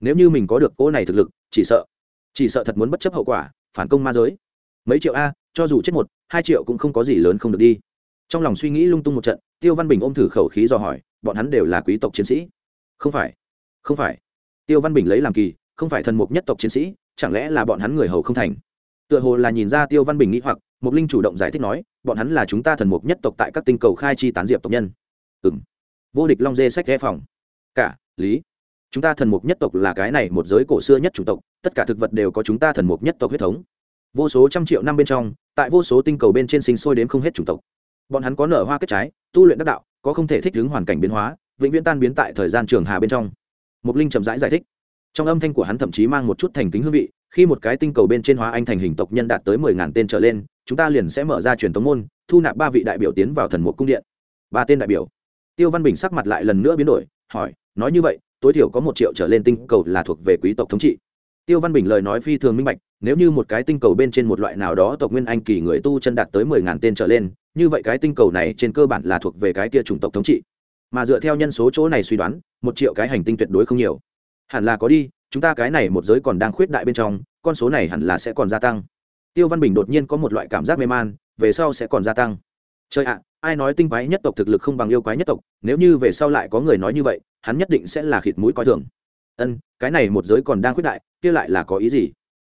nếu như mình có được cô này thực lực, chỉ sợ chỉ sợ thật muốn bất chấp hậu quả, phản công ma giới. Mấy triệu a, cho dù chết một, hai triệu cũng không có gì lớn không được đi. Trong lòng suy nghĩ lung tung một trận, tiêu văn bình ôm thử khẩu khí dò hỏi, bọn hắn đều là quý tộc chiến sĩ. Không phải không phải. Tiêu văn bình lấy làm kỳ, không phải thần mục nhất tộc chiến sĩ, chẳng lẽ là bọn hắn người hầu không thành? Tựa hồ là nhìn ra tiêu văn bình nghĩ hoặc, mục linh chủ động giải thích nói, bọn hắn là chúng ta thần mục nhất tộc tại các tinh cầu khai chi tán diệp tộc nhân. Ừ m vô địch long dê sách ghé phòng. Cả, lý chúng ta thần mục nhất tộc là cái này một giới cổ xưa nhất chủng tộc tất cả thực vật đều có chúng ta thần mục nhất tộc huyết thống. Vô số trăm triệu năm bên trong tại vô số tinh cầu bên trên sinh sôi đến không hết chủng tộc. Bọn hắn có nở hoa kết trái tu luyện đắc đạo có không thể thích ứng hoàn cảnh biến hóa vĩnh viễn tan biến tại thời gian trường hà bên trong. Mục linh chậm rãi giải, giải thích. Trong âm thanh của hắn thậm chí mang một chút thành kính hương vị khi một cái tinh cầu bên trên hóa anh thành hình tộc nhân đạt tới mười ngàn tên trở lên chúng ta liền sẽ mở ra truyền tống môn thu nạp ba vị đại biểu tiến vào thần mục cung điện. Ba tên đại biểu. Tiêu văn bình sắc mặt lại lần nữa biến đổi hỏi nói như vậy tối thiểu có một triệu trở lên tinh cầu là thuộc về quý tộc thống trị. Tiêu văn bình lời nói phi thường minh bạch, nếu như một cái tinh cầu bên trên một loại nào đó tộc nguyên anh kỳ người tu chân đạt tới mười ngàn tên trở lên, như vậy cái tinh cầu này trên cơ bản là thuộc về cái kia chủng tộc thống trị. Mà dựa theo nhân số chỗ này suy đoán, một triệu cái hành tinh tuyệt đối không nhiều. Hẳn là có đi, chúng ta cái này một giới còn đang khuyết đại bên trong, con số này hẳn là sẽ còn gia tăng. Tiêu văn bình đột nhiên có một loại cảm giác mê man, về sau sẽ còn gia tăng. Chơi ạ ai nói tinh quái nhất tộc thực lực không bằng yêu quái nhất tộc, nếu như về sau lại có người nói như vậy, hắn nhất định sẽ là khịt mũi coi thường. Ân, cái này một giới còn đang khuyết đại, kia lại là có ý gì?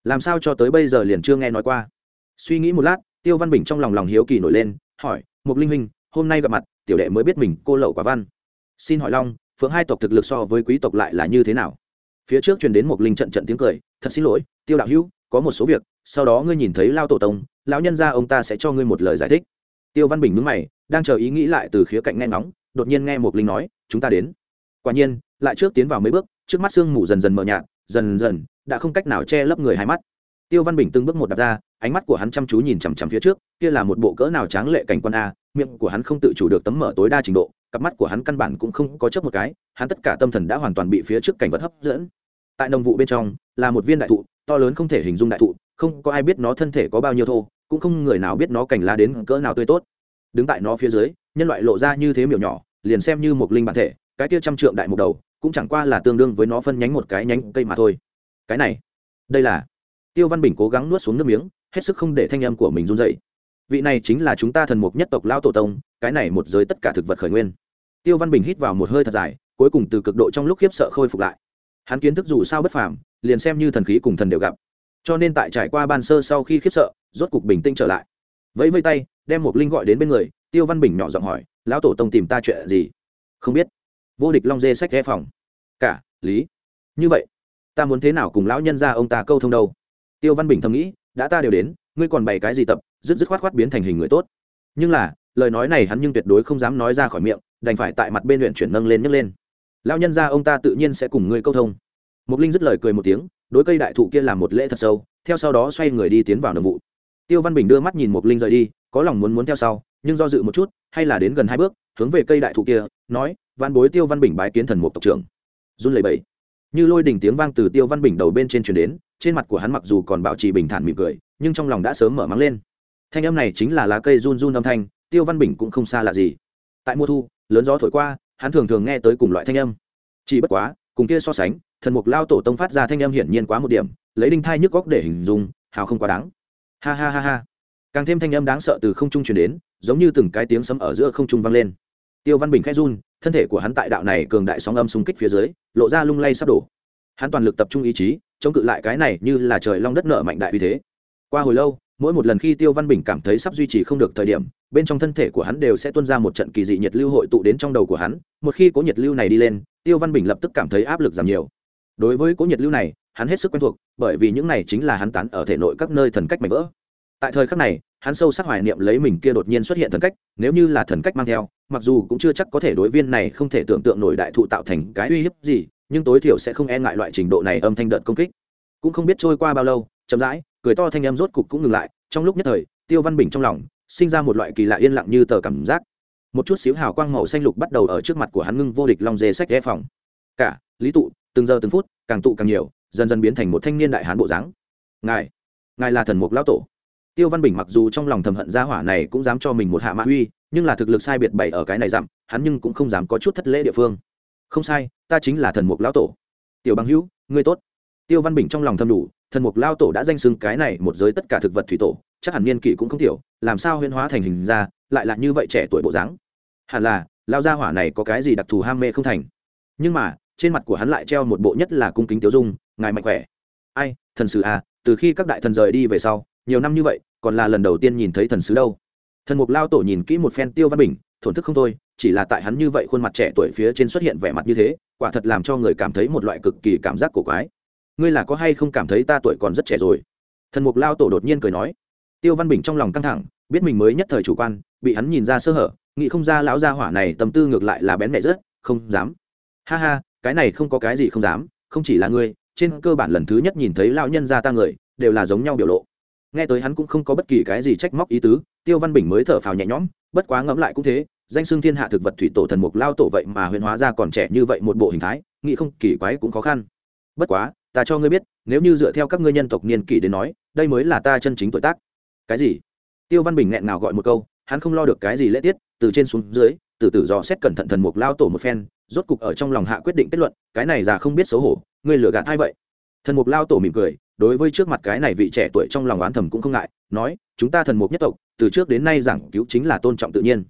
Làm sao cho tới bây giờ liền chưa nghe nói qua? Suy nghĩ một lát, tiêu văn bình trong lòng lòng hiếu kỳ nổi lên, hỏi, mục linh huynh, hôm nay gặp mặt, tiểu đệ mới biết mình cô lậu quả văn. Xin hỏi long, phượng hai tộc thực lực so với quý tộc lại là như thế nào? Phía trước truyền đến một linh trận trận tiếng cười, thật xin lỗi, tiêu đạo hữu, có một số việc, sau đó ngươi nhìn thấy lao tổ tông, lão nhân ra ông ta sẽ cho ngươi một lời giải thích. Tiêu văn bình mướn mày đang chờ ý nghĩ lại từ khía cạnh nghe nóng đột nhiên nghe một linh nói, chúng ta đến. Quả nhiên, lại trước tiến vào mấy bước, trước mắt sương mù dần dần mờ nhạt, dần dần, đã không cách nào che lấp người hai mắt. Tiêu văn bình từng bước một đặt ra, ánh mắt của hắn chăm chú nhìn chằm chằm phía trước, kia là một bộ cỡ nào tráng lệ cảnh quan a, miệng của hắn không tự chủ được tấm mở tối đa trình độ, cặp mắt của hắn căn bản cũng không có chấp một cái, hắn tất cả tâm thần đã hoàn toàn bị phía trước cảnh vật hấp dẫn. Tại nông vụ bên trong, là một viên đại thụ, to lớn không thể hình dung đại thụ, không có ai biết nó thân thể có bao nhiêu thô, cũng không người nào biết nó cành lá đến cỡ nào tươi tốt đứng tại nó phía dưới, nhân loại lộ ra như thế miểu nhỏ, liền xem như một linh bản thể, cái kia trăm trượng đại một đầu, cũng chẳng qua là tương đương với nó phân nhánh một cái nhánh cây mà thôi. Cái này, đây là, tiêu văn bình cố gắng nuốt xuống nước miếng, hết sức không để thanh âm của mình run dậy vị này chính là chúng ta thần mục nhất tộc lao tổ tông, cái này một giới tất cả thực vật khởi nguyên. Tiêu văn bình hít vào một hơi thật dài, cuối cùng từ cực độ trong lúc khiếp sợ khôi phục lại. Hắn kiến thức dù sao bất phàm, liền xem như thần khí cùng thần đều gặp. Cho nên tại trải qua ban sơ sau khi khiếp sợ, rốt cục bình tĩnh trở lại vẫy vây tay, đem một linh gọi đến bên người, tiêu văn bình nhỏ giọng hỏi, lão tổ tông tìm ta chuyện gì? Không biết. Vô địch long dê sách ghé phòng. Cả, lý. Như vậy, ta muốn thế nào cùng lão nhân ra ông ta câu thông đâu? Tiêu văn bình thầm nghĩ, đã ta đều đến, ngươi còn bày cái gì tập, dứt dứt khoát khoát biến thành hình người tốt. Nhưng là, lời nói này hắn nhưng tuyệt đối không dám nói ra khỏi miệng, đành phải tại mặt bên luyện chuyển nâng lên nhấc lên. Lão nhân ra ông ta tự nhiên sẽ cùng ngươi câu thông. Mục linh dứt lời cười một tiếng, đối cây đại thụ kia làm một lễ thật sâu, theo sau đó xoay người đi tiến vào nồng vụ tiêu văn bình đưa mắt nhìn một linh rời đi, có lòng muốn muốn theo sau, nhưng do dự một chút, hay là đến gần hai bước, hướng về cây đại thụ kia, nói, văn bối tiêu văn bình bái kiến thần mục tộc trưởng. Run lẩy bẩy. Như lôi đỉnh tiếng vang từ tiêu văn bình đầu bên trên truyền đến, trên mặt của hắn mặc dù còn bảo trì bình thản mỉm cười, nhưng trong lòng đã sớm mở mắng lên. Thanh âm này chính là lá cây run run âm thanh, tiêu văn bình cũng không xa lạ gì. Tại mùa thu, lớn gió thổi qua, hắn thường thường nghe tới cùng loại thanh âm. Chỉ bất quá, cùng kia so sánh, thần mục lao tổ tông phát ra thanh âm hiển nhiên quá một điểm, lấy đinh thai nhức góc để hình dung, hào không quá đáng ha ha ha ha. Càng thêm thanh âm đáng sợ từ không trung truyền đến, giống như từng cái tiếng sấm ở giữa không trung vang lên. Tiêu văn bình khẽ run, thân thể của hắn tại đạo này cường đại sóng âm xung kích phía dưới, lộ ra lung lay sắp đổ. Hắn toàn lực tập trung ý chí, chống cự lại cái này như là trời long đất nợ mạnh đại uy thế. Qua hồi lâu, mỗi một lần khi tiêu văn bình cảm thấy sắp duy trì không được thời điểm, bên trong thân thể của hắn đều sẽ tuôn ra một trận kỳ dị nhiệt lưu hội tụ đến trong đầu của hắn. Một khi có nhiệt lưu này đi lên, tiêu văn bình lập tức cảm thấy áp lực giảm nhiều. Đối với cố nhiệt lưu này hắn hết sức quen thuộc, bởi vì những này chính là hắn tán ở thể nội các nơi thần cách mạnh vỡ. Tại thời khắc này, hắn sâu sắc hoài niệm lấy mình kia đột nhiên xuất hiện thần cách, nếu như là thần cách mang theo, mặc dù cũng chưa chắc có thể đối viên này không thể tưởng tượng nổi đại thụ tạo thành cái uy hiếp gì, nhưng tối thiểu sẽ không e ngại loại trình độ này âm thanh đợt công kích. Cũng không biết trôi qua bao lâu, chậm rãi, cười to thanh âm rốt cục cũng ngừng lại, trong lúc nhất thời, tiêu văn bình trong lòng sinh ra một loại kỳ lạ yên lặng như tờ cảm giác. Một chút xíu hào quang màu xanh lục bắt đầu ở trước mặt của hắn ngưng vô địch long dê sách ghé phòng. Cả, lý tụ, từng giờ từng phút, càng tụ càng nhiều dần dần biến thành một thanh niên đại hán bộ dáng. Ngài ngài là thần mục lão tổ. Tiêu văn bình mặc dù trong lòng thầm hận gia hỏa này cũng dám cho mình một hạ mã uy, nhưng là thực lực sai biệt bảy ở cái này dặm, hắn nhưng cũng không dám có chút thất lễ địa phương. Không sai, ta chính là thần mục lão tổ. Tiểu bằng hữu, ngươi tốt. Tiêu văn bình trong lòng thầm đủ, thần mục lao tổ đã danh xưng cái này một giới tất cả thực vật thủy tổ, chắc hẳn niên kỷ cũng không thiểu làm sao huyên hóa thành hình ra, lại là như vậy trẻ tuổi bộ dáng. Hẳn là lao gia hỏa này có cái gì đặc thù ham mê không thành. Nhưng mà, trên mặt của hắn lại treo một bộ nhất là cung kính tiêu dung ngài mạnh khỏe. Ai, thần sứ à từ khi các đại thần rời đi về sau, nhiều năm như vậy, còn là lần đầu tiên nhìn thấy thần sứ đâu. Thần mục lao tổ nhìn kỹ một phen tiêu văn bình, thổn thức không thôi, chỉ là tại hắn như vậy khuôn mặt trẻ tuổi phía trên xuất hiện vẻ mặt như thế, quả thật làm cho người cảm thấy một loại cực kỳ cảm giác cổ quái. Ngươi là có hay không cảm thấy ta tuổi còn rất trẻ rồi? Thần mục lao tổ đột nhiên cười nói. Tiêu văn bình trong lòng căng thẳng, biết mình mới nhất thời chủ quan, bị hắn nhìn ra sơ hở, nghĩ không ra lão gia hỏa này tâm tư ngược lại là bén mẹ rớt không dám. Ha ha, cái này không có cái gì không dám, không chỉ là ngươi trên cơ bản lần thứ nhất nhìn thấy lão nhân gia ta người, đều là giống nhau biểu lộ. Nghe tới hắn cũng không có bất kỳ cái gì trách móc ý tứ, tiêu văn bình mới thở phào nhẹ nhõm, bất quá ngẫm lại cũng thế, danh xưng thiên hạ thực vật thủy tổ thần mục lao tổ vậy mà huyền hóa ra còn trẻ như vậy một bộ hình thái, nghĩ không kỳ quái cũng khó khăn. Bất quá, ta cho ngươi biết, nếu như dựa theo các ngươi nhân tộc niên kỷ đến nói, đây mới là ta chân chính tuổi tác. Cái gì? Tiêu văn bình nghẹn ngào gọi một câu, hắn không lo được cái gì lễ tiết, từ trên xuống dưới từ từ dò xét cẩn thận thần mục lao tổ một phen, rốt cục ở trong lòng hạ quyết định kết luận, cái này già không biết xấu hổ, ngươi lừa gạt ai vậy? Thần mục lao tổ mỉm cười, đối với trước mặt cái này vị trẻ tuổi trong lòng oán thầm cũng không ngại, nói, chúng ta thần mục nhất tộc, từ trước đến nay giảng cứu chính là tôn trọng tự nhiên.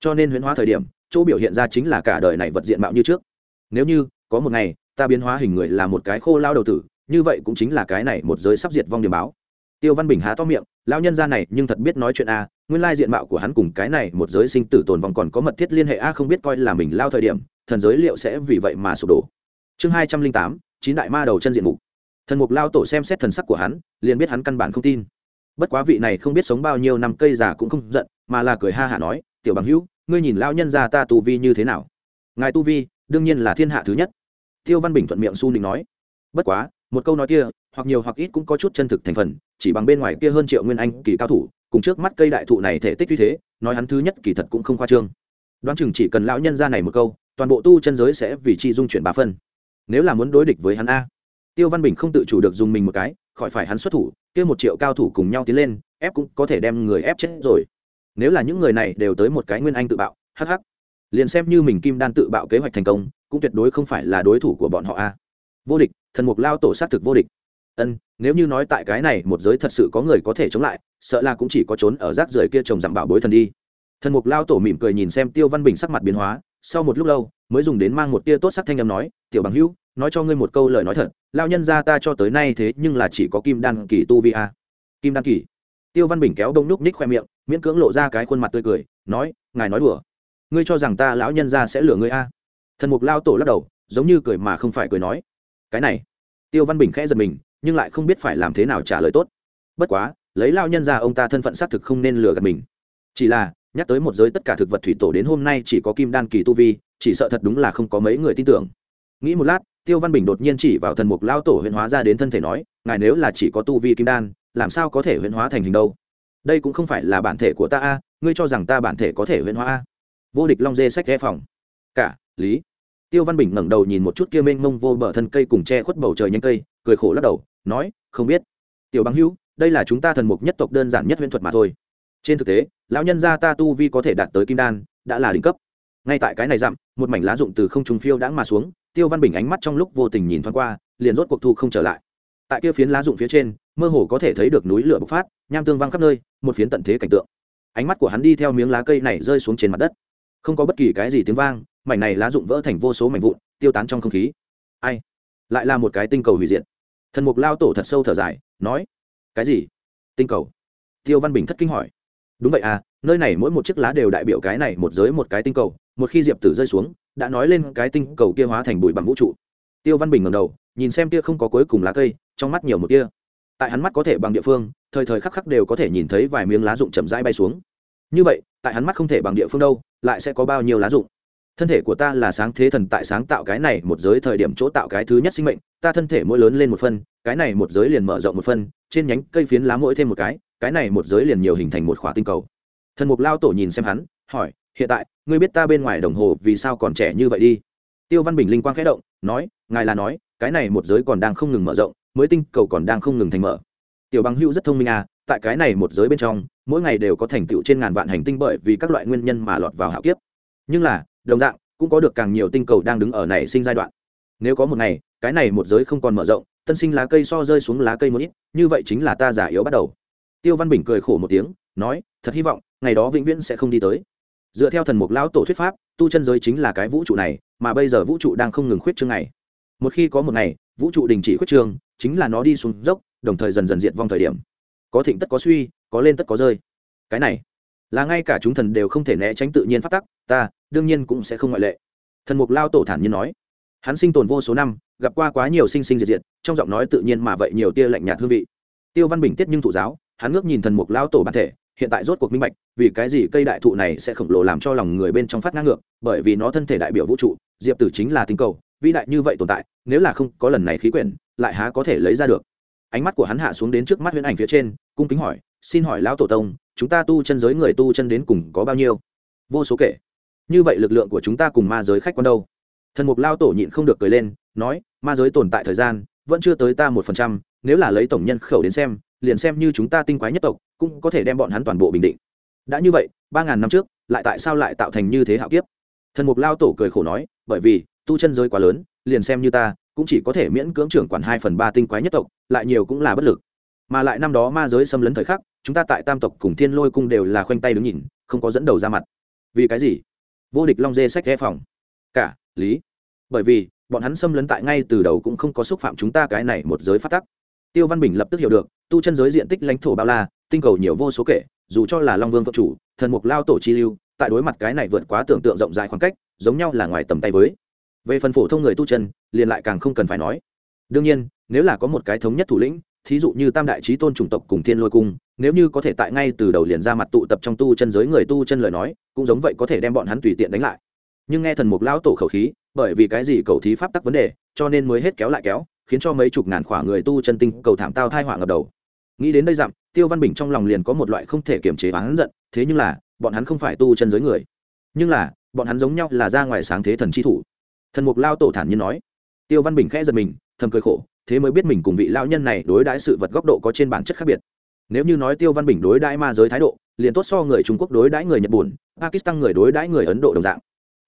Cho nên huyễn hóa thời điểm, chỗ biểu hiện ra chính là cả đời này vật diện mạo như trước. Nếu như, có một ngày, ta biến hóa hình người là một cái khô lao đầu tử, như vậy cũng chính là cái này một giới sắp diệt vong điểm báo tiêu văn bình há to miệng, Lão nhân ra này nhưng thật biết nói chuyện a, nguyên lai diện mạo của hắn cùng cái này một giới sinh tử tồn vong còn có mật thiết liên hệ a không biết coi là mình lao thời điểm, thần giới liệu sẽ vì vậy mà sụp đổ. Chương hai trăm linh tám, chín đại ma đầu chân diện mục. Thần mục lao tổ xem xét thần sắc của hắn, liền biết hắn căn bản không tin. Bất quá vị này không biết sống bao nhiêu năm cây già cũng không giận, mà là cười ha hả nói, tiểu bằng hữu, ngươi nhìn lao nhân ra ta tu vi như thế nào? Ngài tu vi, đương nhiên là thiên hạ thứ nhất. Tiêu văn bình thuận miệng su nịnh nói. Bất quá, một câu nói kia hoặc nhiều hoặc ít cũng có chút chân thực thành phần, chỉ bằng bên ngoài kia hơn triệu nguyên anh kỳ cao thủ, cùng trước mắt cây đại thụ này thể tích như thế, nói hắn thứ nhất kỳ thật cũng không khoa trương. Đoán chừng chỉ cần lão nhân ra này một câu, toàn bộ tu chân giới sẽ vì chi dung chuyển ba phân. Nếu là muốn đối địch với hắn a. Tiêu văn bình không tự chủ được dùng mình một cái, khỏi phải hắn xuất thủ, kia một triệu cao thủ cùng nhau tiến lên, ép cũng có thể đem người ép chết rồi. Nếu là những người này đều tới một cái nguyên anh tự bạo hh liền xem như mình kim đan tự bạo kế hoạch thành công, cũng tuyệt đối không phải là đối thủ của bọn họ a. Vô địch, thần mục lao tổ sát thực vô địch ân, nếu như nói tại cái này một giới thật sự có người có thể chống lại, sợ là cũng chỉ có trốn ở rác rưởi kia trồng dặm bảo bối thần đi. Thần mục lao tổ mỉm cười nhìn xem tiêu văn bình sắc mặt biến hóa, sau một lúc lâu, mới dùng đến mang một tia tốt sắc thanh âm nói, tiểu bằng hữu, nói cho ngươi một câu lời nói thật lao nhân ra ta cho tới nay thế nhưng là chỉ có kim đan kỳ tu vi a. Kim đan kỳ? Tiêu văn bình kéo đông núc ních khoe miệng, miễn cưỡng lộ ra cái khuôn mặt tươi cười, nói, ngài nói đùa. Ngươi cho rằng ta lão nhân ra sẽ lừa ngươi a? Thần mục lao tổ lắc đầu, giống như cười mà không phải cười nói. Cái này. Tiêu văn bình khẽ giật mình nhưng lại không biết phải làm thế nào trả lời tốt. Bất quá, lấy lao nhân ra ông ta thân phận xác thực không nên lừa gạt mình. Chỉ là, nhắc tới một giới tất cả thực vật thủy tổ đến hôm nay chỉ có kim đan kỳ tu vi, chỉ sợ thật đúng là không có mấy người tin tưởng. Nghĩ một lát, tiêu văn bình đột nhiên chỉ vào thần mục lao tổ huyễn hóa ra đến thân thể nói, ngài nếu là chỉ có tu vi kim đan, làm sao có thể huyễn hóa thành hình đâu? Đây cũng không phải là bản thể của ta a, ngươi cho rằng ta bản thể có thể huyễn hóa a? Vô địch long dê sách ghé phòng. Cả, lý. Tiêu văn bình ngẩng đầu nhìn một chút kia mênh mông vô bờ thân cây cùng che khuất bầu trời nhanh cây, cười khổ lắc đầu nói, không biết. Tiểu bằng hữu, đây là chúng ta thần mục nhất tộc đơn giản nhất huyễn thuật mà thôi. Trên thực tế, lão nhân gia ta tu vi có thể đạt tới kim đan, đã là đỉnh cấp. Ngay tại cái này dặm, một mảnh lá rụng từ không trung phiêu đãng mà xuống, tiêu văn bình ánh mắt trong lúc vô tình nhìn thoáng qua, liền rốt cuộc thu không trở lại. Tại kia phiến lá rụng phía trên, mơ hồ có thể thấy được núi lửa bộc phát, nham tương văng khắp nơi, một phiến tận thế cảnh tượng. Ánh mắt của hắn đi theo miếng lá cây này rơi xuống trên mặt đất. Không có bất kỳ cái gì tiếng vang, mảnh này lá rụng vỡ thành vô số mảnh vụn, tiêu tán trong không khí. Ai? Lại là một cái tinh cầu hủy diệt thần mục lao tổ thật sâu thở dài, nói, cái gì? Tinh cầu? Tiêu văn bình thất kinh hỏi. Đúng vậy à nơi này mỗi một chiếc lá đều đại biểu cái này một giới một cái tinh cầu, một khi diệp tử rơi xuống, đã nói lên cái tinh cầu kia hóa thành bụi bằng vũ trụ. Tiêu văn bình ngầm đầu, nhìn xem kia không có cuối cùng lá cây, trong mắt nhiều một kia tại hắn mắt có thể bằng địa phương, thời thời khắc khắc đều có thể nhìn thấy vài miếng lá rụng chậm rãi bay xuống. Như vậy, tại hắn mắt không thể bằng địa phương đâu, lại sẽ có bao nhiêu lá rụng? Thân thể của ta là sáng thế thần tại sáng tạo cái này một giới thời điểm chỗ tạo cái thứ nhất sinh mệnh, ta thân thể mỗi lớn lên một phân, cái này một giới liền mở rộng một phân, trên nhánh cây phiến lá mỗi thêm một cái cái này một giới liền nhiều hình thành một khỏa tinh cầu. Thần mục lao tổ nhìn xem hắn, hỏi, hiện tại, ngươi biết ta bên ngoài đồng hồ vì sao còn trẻ như vậy đi? Tiêu văn bình linh quang khẽ động, nói, ngài là nói, cái này một giới còn đang không ngừng mở rộng, mới tinh cầu còn đang không ngừng thành mở. Tiểu bằng hữu rất thông minh à tại cái này một giới bên trong, mỗi ngày đều có thành tựu trên ngàn vạn hành tinh bởi vì các loại nguyên nhân mà lọt vào hạo kiếp. Nhưng là đồng dạng, cũng có được càng nhiều tinh cầu đang đứng ở nảy sinh giai đoạn. Nếu có một ngày, cái này một giới không còn mở rộng, tân sinh lá cây so rơi xuống lá cây một ít, như vậy chính là ta giả yếu bắt đầu. Tiêu văn bình cười khổ một tiếng, nói, thật hy vọng, ngày đó vĩnh viễn sẽ không đi tới. Dựa theo thần mục lão tổ thuyết pháp, tu chân giới chính là cái vũ trụ này, mà bây giờ vũ trụ đang không ngừng khuyết trương này. Một khi có một ngày, vũ trụ đình chỉ khuyết trương, chính là nó đi xuống dốc, đồng thời dần dần diệt vong thời điểm. Có thịnh tất có suy, có lên tất có rơi. Cái này, là ngay cả chúng thần đều không thể né tránh tự nhiên phát tắc, ta đương nhiên cũng sẽ không ngoại lệ. Thần mục lao tổ thản nhiên nói, hắn sinh tồn vô số năm, gặp qua quá nhiều sinh sinh diệt diệt, trong giọng nói tự nhiên mà vậy nhiều tia lạnh nhạt hương vị. Tiêu văn bình tiết nhưng thụ giáo, hắn ngước nhìn thần mục lao tổ bản thể, hiện tại rốt cuộc minh bạch, vì cái gì cây đại thụ này sẽ khổng lồ làm cho lòng người bên trong phát ngang ngược, bởi vì nó thân thể đại biểu vũ trụ, diệp tử chính là tinh cầu, vĩ đại như vậy tồn tại, nếu là không có lần này khí quyển, lại há có thể lấy ra được? Ánh mắt của hắn hạ xuống đến trước mắt huyễn ảnh phía trên, cung kính hỏi, xin hỏi lão tổ tông, chúng ta tu chân giới người tu chân đến cùng có bao nhiêu? Vô số kể như vậy lực lượng của chúng ta cùng ma giới khách quan đâu? Thần mục lao tổ nhịn không được cười lên, nói, ma giới tồn tại thời gian, vẫn chưa tới ta một phần trăm, nếu là lấy tổng nhân khẩu đến xem, liền xem như chúng ta tinh quái nhất tộc, cũng có thể đem bọn hắn toàn bộ bình định. Đã như vậy, ba ngàn năm trước, lại tại sao lại tạo thành như thế hạo kiếp? Thần mục lao tổ cười khổ nói, bởi vì, tu chân giới quá lớn, liền xem như ta, cũng chỉ có thể miễn cưỡng trưởng quản hai phần ba tinh quái nhất tộc, lại nhiều cũng là bất lực. Mà lại năm đó ma giới xâm lấn thời khắc, chúng ta tại tam tộc cùng thiên lôi cung đều là khoanh tay đứng nhìn, không có dẫn đầu ra mặt. Vì cái gì? Vô địch long dê sách ghé phòng. Cả, lý. Bởi vì, bọn hắn xâm lấn tại ngay từ đầu cũng không có xúc phạm chúng ta cái này một giới phát tắc. Tiêu văn bình lập tức hiểu được, tu chân giới diện tích lãnh thổ bao la, tinh cầu nhiều vô số kể, dù cho là long vương vợ chủ, thần mục lao tổ chi lưu, tại đối mặt cái này vượt quá tưởng tượng rộng rãi khoảng cách, giống nhau là ngoài tầm tay với. Về phần phổ thông người tu chân, liền lại càng không cần phải nói. Đương nhiên, nếu là có một cái thống nhất thủ lĩnh thí dụ như tam đại trí tôn chủng tộc cùng thiên lôi cung, nếu như có thể tại ngay từ đầu liền ra mặt tụ tập trong tu chân giới người tu chân lời nói, cũng giống vậy có thể đem bọn hắn tùy tiện đánh lại. Nhưng nghe thần mục lão tổ khẩu khí, bởi vì cái gì cầu thí pháp tắc vấn đề, cho nên mới hết kéo lại kéo, khiến cho mấy chục ngàn khỏa người tu chân tinh cầu thảm tao thai họa ngập đầu. Nghĩ đến đây dặm, tiêu văn bình trong lòng liền có một loại không thể kiềm chế oán giận, thế nhưng là, bọn hắn không phải tu chân giới người. Nhưng là, bọn hắn giống nhau là ra ngoài sáng thế thần chi thủ. Thần mục lao tổ thản nhiên nói. Tiêu văn bình khẽ giật mình, thầm cười khổ thế mới biết mình cùng vị lao nhân này đối đãi sự vật góc độ có trên bản chất khác biệt. Nếu như nói tiêu văn bình đối đãi ma giới thái độ, liền tốt so người trung quốc đối đãi người nhật bản, pakistan người đối đãi người ấn độ đồng dạng.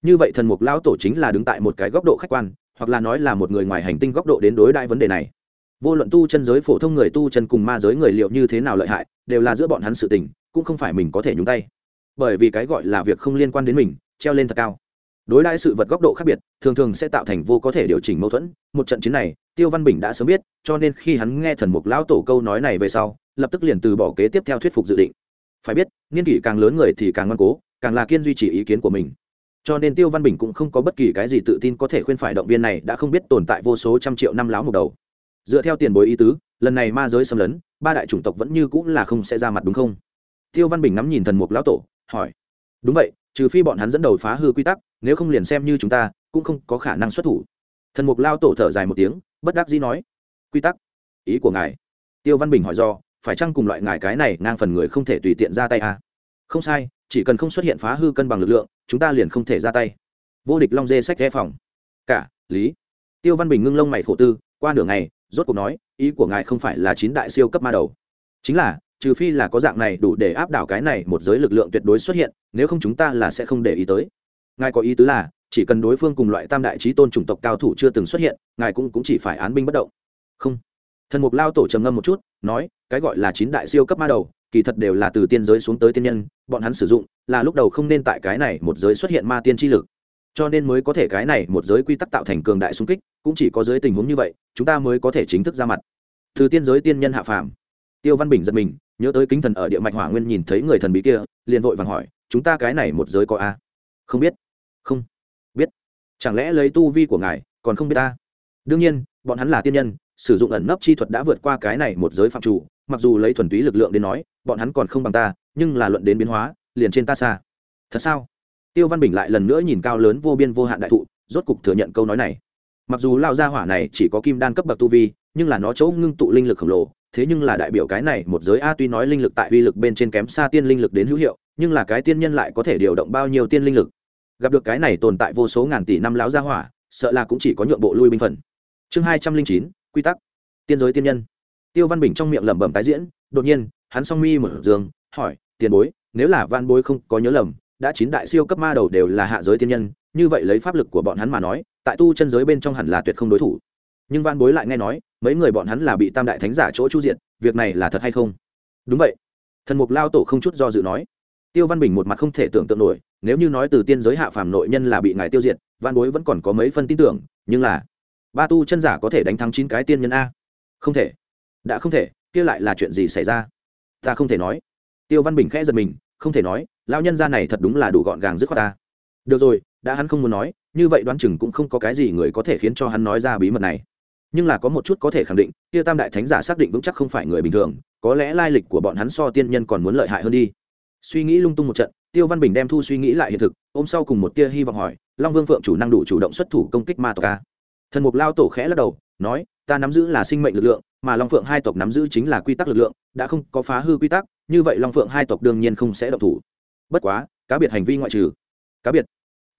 Như vậy thần mục lao tổ chính là đứng tại một cái góc độ khách quan, hoặc là nói là một người ngoài hành tinh góc độ đến đối đãi vấn đề này. Vô luận tu chân giới phổ thông người tu chân cùng ma giới người liệu như thế nào lợi hại, đều là giữa bọn hắn sự tình, cũng không phải mình có thể nhúng tay. Bởi vì cái gọi là việc không liên quan đến mình, treo lên thật cao. Đối đãi sự vật góc độ khác biệt, thường thường sẽ tạo thành vô có thể điều chỉnh mâu thuẫn, một trận chiến này tiêu văn bình đã sớm biết, cho nên khi hắn nghe thần mục lão tổ câu nói này về sau, lập tức liền từ bỏ kế tiếp theo thuyết phục dự định. Phải biết, niên kỷ càng lớn người thì càng ngoan cố, càng là kiên duy trì ý kiến của mình. Cho nên tiêu văn bình cũng không có bất kỳ cái gì tự tin có thể khuyên phải động viên này đã không biết tồn tại vô số trăm triệu năm láo một đầu. Dựa theo tiền bối ý tứ, lần này ma giới xâm lấn, ba đại chủng tộc vẫn như cũng là không sẽ ra mặt đúng không? Tiêu văn bình ngắm nhìn thần mục lão tổ, hỏi. Đúng vậy, trừ phi bọn hắn dẫn đầu phá hư quy tắc, nếu không liền xem như chúng ta, cũng không có khả năng xuất thủ. Thần mục lao tổ thở dài một tiếng bất đắc dĩ nói, quy tắc, ý của ngài. Tiêu văn bình hỏi do, phải chăng cùng loại ngài cái này ngang phần người không thể tùy tiện ra tay à? không sai, chỉ cần không xuất hiện phá hư cân bằng lực lượng, chúng ta liền không thể ra tay. Vô địch long dê sách ghé phòng. Cả, lý. Tiêu văn bình ngưng lông mày khổ tư, qua nửa ngày, rốt cuộc nói, ý của ngài không phải là chín đại siêu cấp ma đầu. Chính là, trừ phi là có dạng này đủ để áp đảo cái này một giới lực lượng tuyệt đối xuất hiện, nếu không chúng ta là sẽ không để ý tới. Ngài có ý tứ là chỉ cần đối phương cùng loại tam đại trí tôn chủng tộc cao thủ chưa từng xuất hiện ngài cũng, cũng chỉ phải án binh bất động. Không. Thần mục lao tổ trầm ngâm một chút nói cái gọi là chín đại siêu cấp ma đầu kỳ thật đều là từ tiên giới xuống tới tiên nhân bọn hắn sử dụng là lúc đầu không nên tại cái này một giới xuất hiện ma tiên tri lực. Cho nên mới có thể cái này một giới quy tắc tạo thành cường đại xung kích cũng chỉ có giới tình huống như vậy chúng ta mới có thể chính thức ra mặt. Từ tiên giới tiên nhân hạ phàm. Tiêu văn bình giật mình nhớ tới kính thần ở địa mạch hỏa nguyên nhìn thấy người thần bí kia liền vội vàng hỏi chúng ta cái này một giới có a? Không biết. Không chẳng lẽ lấy tu vi của ngài còn không biết ta? Đương nhiên, bọn hắn là tiên nhân, sử dụng ẩn nấp chi thuật đã vượt qua cái này một giới phạm chủ, mặc dù lấy thuần túy lực lượng đến nói, bọn hắn còn không bằng ta, nhưng là luận đến biến hóa, liền trên ta xa. Thật sao? Tiêu văn bình lại lần nữa nhìn cao lớn vô biên vô hạn đại thụ, rốt cục thừa nhận câu nói này. Mặc dù lao gia hỏa này chỉ có kim đan cấp bậc tu vi, nhưng là nó chỗ ngưng tụ linh lực khổng lồ, thế nhưng là đại biểu cái này một giới a tuy nói linh lực tại uy lực bên trên kém xa tiên linh lực đến hữu hiệu, nhưng là cái tiên nhân lại có thể điều động bao nhiêu tiên linh lực? Gặp được cái này tồn tại vô số ngàn tỷ năm lão gia hỏa, sợ là cũng chỉ có nhượng bộ lui binh phần. Chương hai trăm linh chín, quy tắc. Tiên giới tiên nhân. Tiêu văn bình trong miệng lẩm bẩm tái diễn, đột nhiên, hắn song mi mở giường, hỏi, tiền bối, nếu là van bối không có nhớ lầm, đã chín đại siêu cấp ma đầu đều là hạ giới tiên nhân, như vậy lấy pháp lực của bọn hắn mà nói, tại tu chân giới bên trong hẳn là tuyệt không đối thủ. Nhưng van bối lại nghe nói, mấy người bọn hắn là bị tam đại thánh giả chỗ chu diện việc này là thật hay không? Đúng vậy. Thần mục lao tổ không chút do dự nói. Tiêu văn bình một mặt không thể tưởng tượng nổi nếu như nói từ tiên giới hạ phàm nội nhân là bị ngài tiêu diệt, văn bối vẫn còn có mấy phân tin tưởng, nhưng là ba tu chân giả có thể đánh thắng chín cái tiên nhân a. Không thể. Đã không thể, kia lại là chuyện gì xảy ra? Ta không thể nói. Tiêu văn bình khẽ giật mình, không thể nói, lão nhân gia này thật đúng là đủ gọn gàng dứt khoát ta. Được rồi, đã hắn không muốn nói, như vậy đoán chừng cũng không có cái gì người có thể khiến cho hắn nói ra bí mật này. Nhưng là có một chút có thể khẳng định, kia tam đại thánh giả xác định vững chắc không phải người bình thường, có lẽ lai lịch của bọn hắn so tiên nhân còn muốn lợi hại hơn đi. Suy nghĩ lung tung một trận tiêu văn bình đem thu suy nghĩ lại hiện thực, ôm sau cùng một tia hy vọng hỏi, long vương phượng chủ năng đủ chủ động xuất thủ công kích ma tộc a? Thần mục lao tổ khẽ lắc đầu, nói, ta nắm giữ là sinh mệnh lực lượng, mà long phượng hai tộc nắm giữ chính là quy tắc lực lượng, đã không có phá hư quy tắc, như vậy long phượng hai tộc đương nhiên không sẽ động thủ. Bất quá, cá biệt hành vi ngoại trừ. Cá biệt.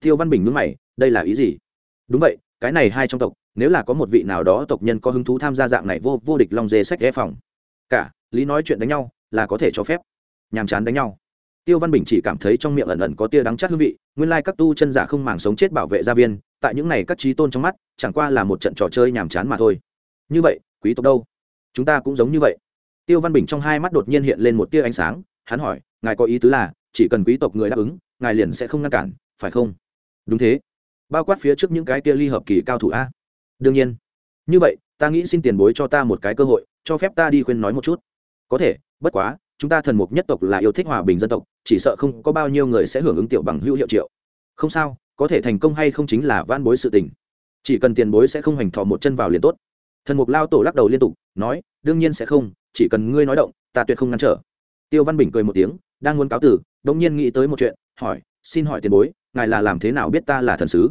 Tiêu văn bình nhớ mày, đây là ý gì? Đúng vậy, cái này hai trong tộc, nếu là có một vị nào đó tộc nhân có hứng thú tham gia dạng này vô vô địch long dê sách ghé phòng, cả, lý nói chuyện đánh nhau, là có thể cho phép. Nhàm chán đánh nhau tiêu văn bình chỉ cảm thấy trong miệng ẩn ẩn có tia đắng chát hương vị, nguyên lai các tu chân giả không màng sống chết bảo vệ gia viên, tại những này các trí tôn trong mắt, chẳng qua là một trận trò chơi nhàm chán mà thôi. Như vậy, quý tộc đâu? Chúng ta cũng giống như vậy. Tiêu văn bình trong hai mắt đột nhiên hiện lên một tia ánh sáng, hắn hỏi, ngài có ý tứ là, chỉ cần quý tộc người đáp ứng, ngài liền sẽ không ngăn cản, phải không? Đúng thế. Bao quát phía trước những cái tia ly hợp kỳ cao thủ a. Đương nhiên. Như vậy, ta nghĩ xin tiền bối cho ta một cái cơ hội, cho phép ta đi khuyên nói một chút. Có thể, bất quá chúng ta thần mục nhất tộc là yêu thích hòa bình dân tộc, chỉ sợ không có bao nhiêu người sẽ hưởng ứng tiểu bằng hữu hiệu triệu. Không sao, có thể thành công hay không chính là van bối sự tình. Chỉ cần tiền bối sẽ không hành thọ một chân vào liền tốt. Thần mục lao tổ lắc đầu liên tục, nói, đương nhiên sẽ không, chỉ cần ngươi nói động, ta tuyệt không ngăn trở. Tiêu văn bình cười một tiếng, đang muốn cáo tử đ nhiên nghĩ tới một chuyện, hỏi, xin hỏi tiền bối, ngài là làm thế nào biết ta là thần sứ?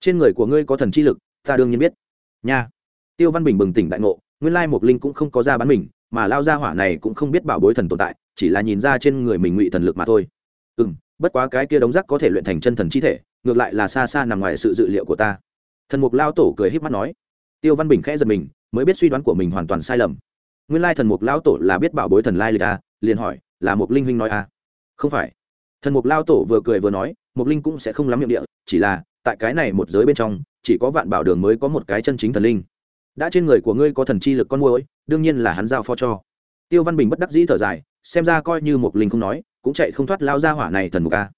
Trên người của ngươi có thần chi lực, ta đương nhiên biết. Nha. Tiêu văn bình bừng tỉnh đại ngộ, nguyên lai mục linh cũng không có ra bán mình mà lao gia hỏa này cũng không biết bảo bối thần tồn tại chỉ là nhìn ra trên người mình ngụy thần lực mà thôi. Ừ m bất quá cái kia đống rác có thể luyện thành chân thần chi thể ngược lại là xa xa nằm ngoài sự dự liệu của ta. Thần mục lao tổ cười h í p mắt nói. Tiêu văn bình khẽ giật mình mới biết suy đoán của mình hoàn toàn sai lầm. Nguyên lai thần mục lao tổ là biết bảo bối thần lai lịch à, liền hỏi là một linh huynh nói à? không phải. Thần mục lao tổ vừa cười vừa nói một linh cũng sẽ không lắm miệng địa chỉ là tại cái này một giới bên trong chỉ có vạn bảo đường mới có một cái chân chính thần linh đã trên người của ngươi có thần chi lực con môi đương nhiên là hắn giao phó cho. Tiêu văn bình bất đắc dĩ thở dài, xem ra coi như một linh không nói, cũng chạy không thoát lao ra hỏa này thần mục a.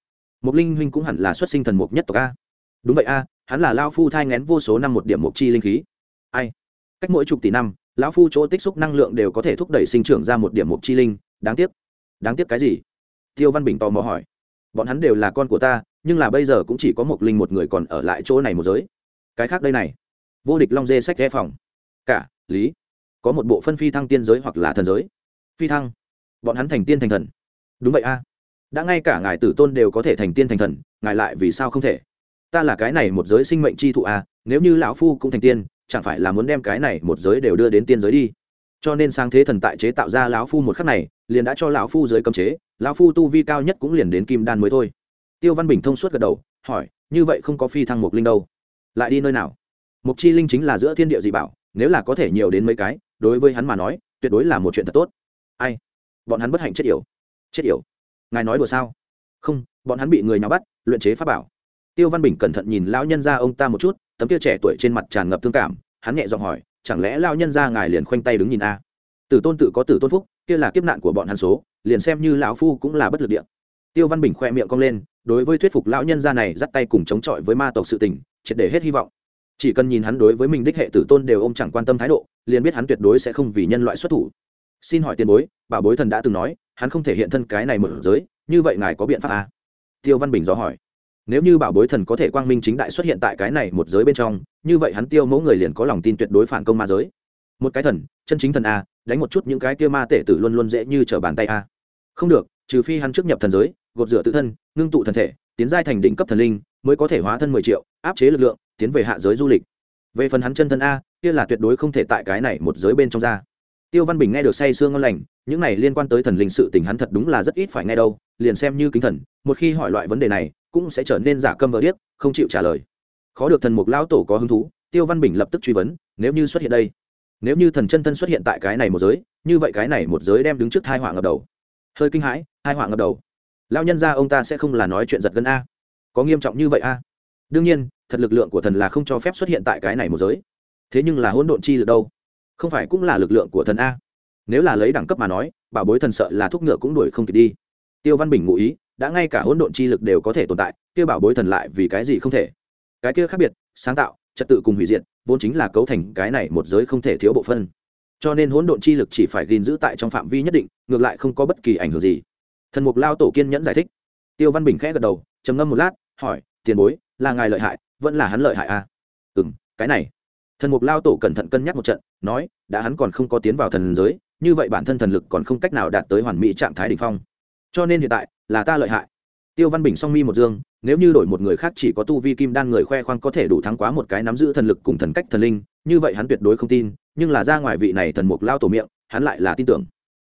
Một linh huynh cũng hẳn là xuất sinh thần mục nhất tộc a. Đúng vậy a, hắn là lao phu thai ngén vô số năm một điểm mục chi linh khí. Ai? Cách mỗi chục tỷ năm, lão phu chỗ tích xúc năng lượng đều có thể thúc đẩy sinh trưởng ra một điểm mục chi linh. Đáng tiếc. Đáng tiếc cái gì? Tiêu văn bình tò mò hỏi. Bọn hắn đều là con của ta, nhưng là bây giờ cũng chỉ có một linh một người còn ở lại chỗ này một giới. Cái khác đây này. Vô địch long dê sách ghé phòng cả, lý. Có một bộ phân phi thăng tiên giới hoặc là thần giới. Phi thăng. Bọn hắn thành tiên thành thần. Đúng vậy a. Đã ngay cả ngài tử tôn đều có thể thành tiên thành thần, ngài lại vì sao không thể? Ta là cái này một giới sinh mệnh chi thụ a, nếu như lão phu cũng thành tiên, chẳng phải là muốn đem cái này một giới đều đưa đến tiên giới đi? Cho nên sáng thế thần tại chế tạo ra lão phu một khắc này, liền đã cho lão phu giới cấm chế, lão phu tu vi cao nhất cũng liền đến kim đan mới thôi. Tiêu văn bình thông suốt gật đầu, hỏi, như vậy không có phi thăng mục linh đâu? Lại đi nơi nào? Mục chi linh chính là giữa thiên địa dị bảo nếu là có thể nhiều đến mấy cái, đối với hắn mà nói, tuyệt đối là một chuyện thật tốt. Ai? Bọn hắn bất hạnh chết yểu. Chết yểu. Ngài nói đùa sao? Không, bọn hắn bị người nào bắt, luyện chế pháp bảo. Tiêu văn bình cẩn thận nhìn lão nhân ra ông ta một chút, tấm kia trẻ tuổi trên mặt tràn ngập thương cảm, hắn nhẹ giọng hỏi, chẳng lẽ lão nhân ra ngài liền khoanh tay đứng nhìn a? Tử tôn tự có tử tôn phúc, kia là kiếp nạn của bọn hắn số, liền xem như lão phu cũng là bất lực điện tiêu văn bình khoe miệng cong lên, đối với thuyết phục lão nhân gia này dắt tay cùng chống chọi với ma tộc sự tình, triệt để hết hy vọng chỉ cần nhìn hắn đối với mình đích hệ tử tôn đều ôm chẳng quan tâm thái độ, liền biết hắn tuyệt đối sẽ không vì nhân loại xuất thủ. Xin hỏi tiền bối bảo bối thần đã từng nói, hắn không thể hiện thân cái này một giới, như vậy ngài có biện pháp à? tiêu văn bình dò hỏi. Nếu như bảo bối thần có thể quang minh chính đại xuất hiện tại cái này một giới bên trong, như vậy hắn tiêu mẫu người liền có lòng tin tuyệt đối phản công ma giới. Một cái thần, chân chính thần a đánh một chút những cái kia ma tể tử luôn luôn dễ như trở bàn tay a không được, trừ phi hắn trước nhập thần giới, gột rửa tự thân, ngưng tụ thần thể, tiến giai thành đỉnh cấp thần linh mới có thể hóa thân mười triệu, áp chế lực lượng, tiến về hạ giới du lịch. Về phần hắn chân thân a, kia là tuyệt đối không thể tại cái này một giới bên trong ra. Tiêu văn bình nghe được say sương ngon lành, những này liên quan tới thần linh sự tình hắn thật đúng là rất ít phải nghe đâu, liền xem như kính thần, một khi hỏi loại vấn đề này, cũng sẽ trở nên giả câm vờ điếc, không chịu trả lời. Khó được thần mục lão tổ có hứng thú, tiêu văn bình lập tức truy vấn, nếu như xuất hiện đây, nếu như thần chân thân xuất hiện tại cái này một giới, như vậy cái này một giới đem đứng trước hai họa ngập đầu. Hơi kinh hãi hai họa ngập đầu. Lao nhân ra ông ta sẽ không là nói chuyện giật gân a có nghiêm trọng như vậy a? Đương nhiên, thật lực lượng của thần là không cho phép xuất hiện tại cái này một giới. Thế nhưng là hỗn độn chi lực đâu? Không phải cũng là lực lượng của thần a? Nếu là lấy đẳng cấp mà nói, bảo bối thần sợ là thúc ngựa cũng đuổi không kịp đi. Tiêu văn bình ngụ ý, đã ngay cả hỗn độn chi lực đều có thể tồn tại, kia bảo bối thần lại vì cái gì không thể? Cái kia khác biệt, sáng tạo, trật tự cùng hủy diệt, vốn chính là cấu thành cái này một giới không thể thiếu bộ phân. Cho nên hỗn độn chi lực chỉ phải gìn giữ tại trong phạm vi nhất định, ngược lại không có bất kỳ ảnh hưởng gì. Thần mục lao tổ kiên nhẫn giải thích. Tiêu văn bình khẽ gật đầu, trầm ngâm một lát hỏi, tiền bối, là ngài lợi hại, vẫn là hắn lợi hại à? Ừ m cái này. Thần mục lao tổ cẩn thận cân nhắc một trận, nói, đã hắn còn không có tiến vào thần giới, như vậy bản thân thần lực còn không cách nào đạt tới hoàn mỹ trạng thái đ ỉ n h phong. Cho nên hiện tại, là ta lợi hại. Tiêu văn bình song mi một dương, nếu như đổi một người khác chỉ có tu vi kim đan người khoe khoang có thể đủ thắng quá một cái nắm giữ thần lực cùng thần cách thần linh, như vậy hắn tuyệt đối không tin, nhưng là ra ngoài vị này thần mục lao tổ miệng, hắn lại là tin tưởng.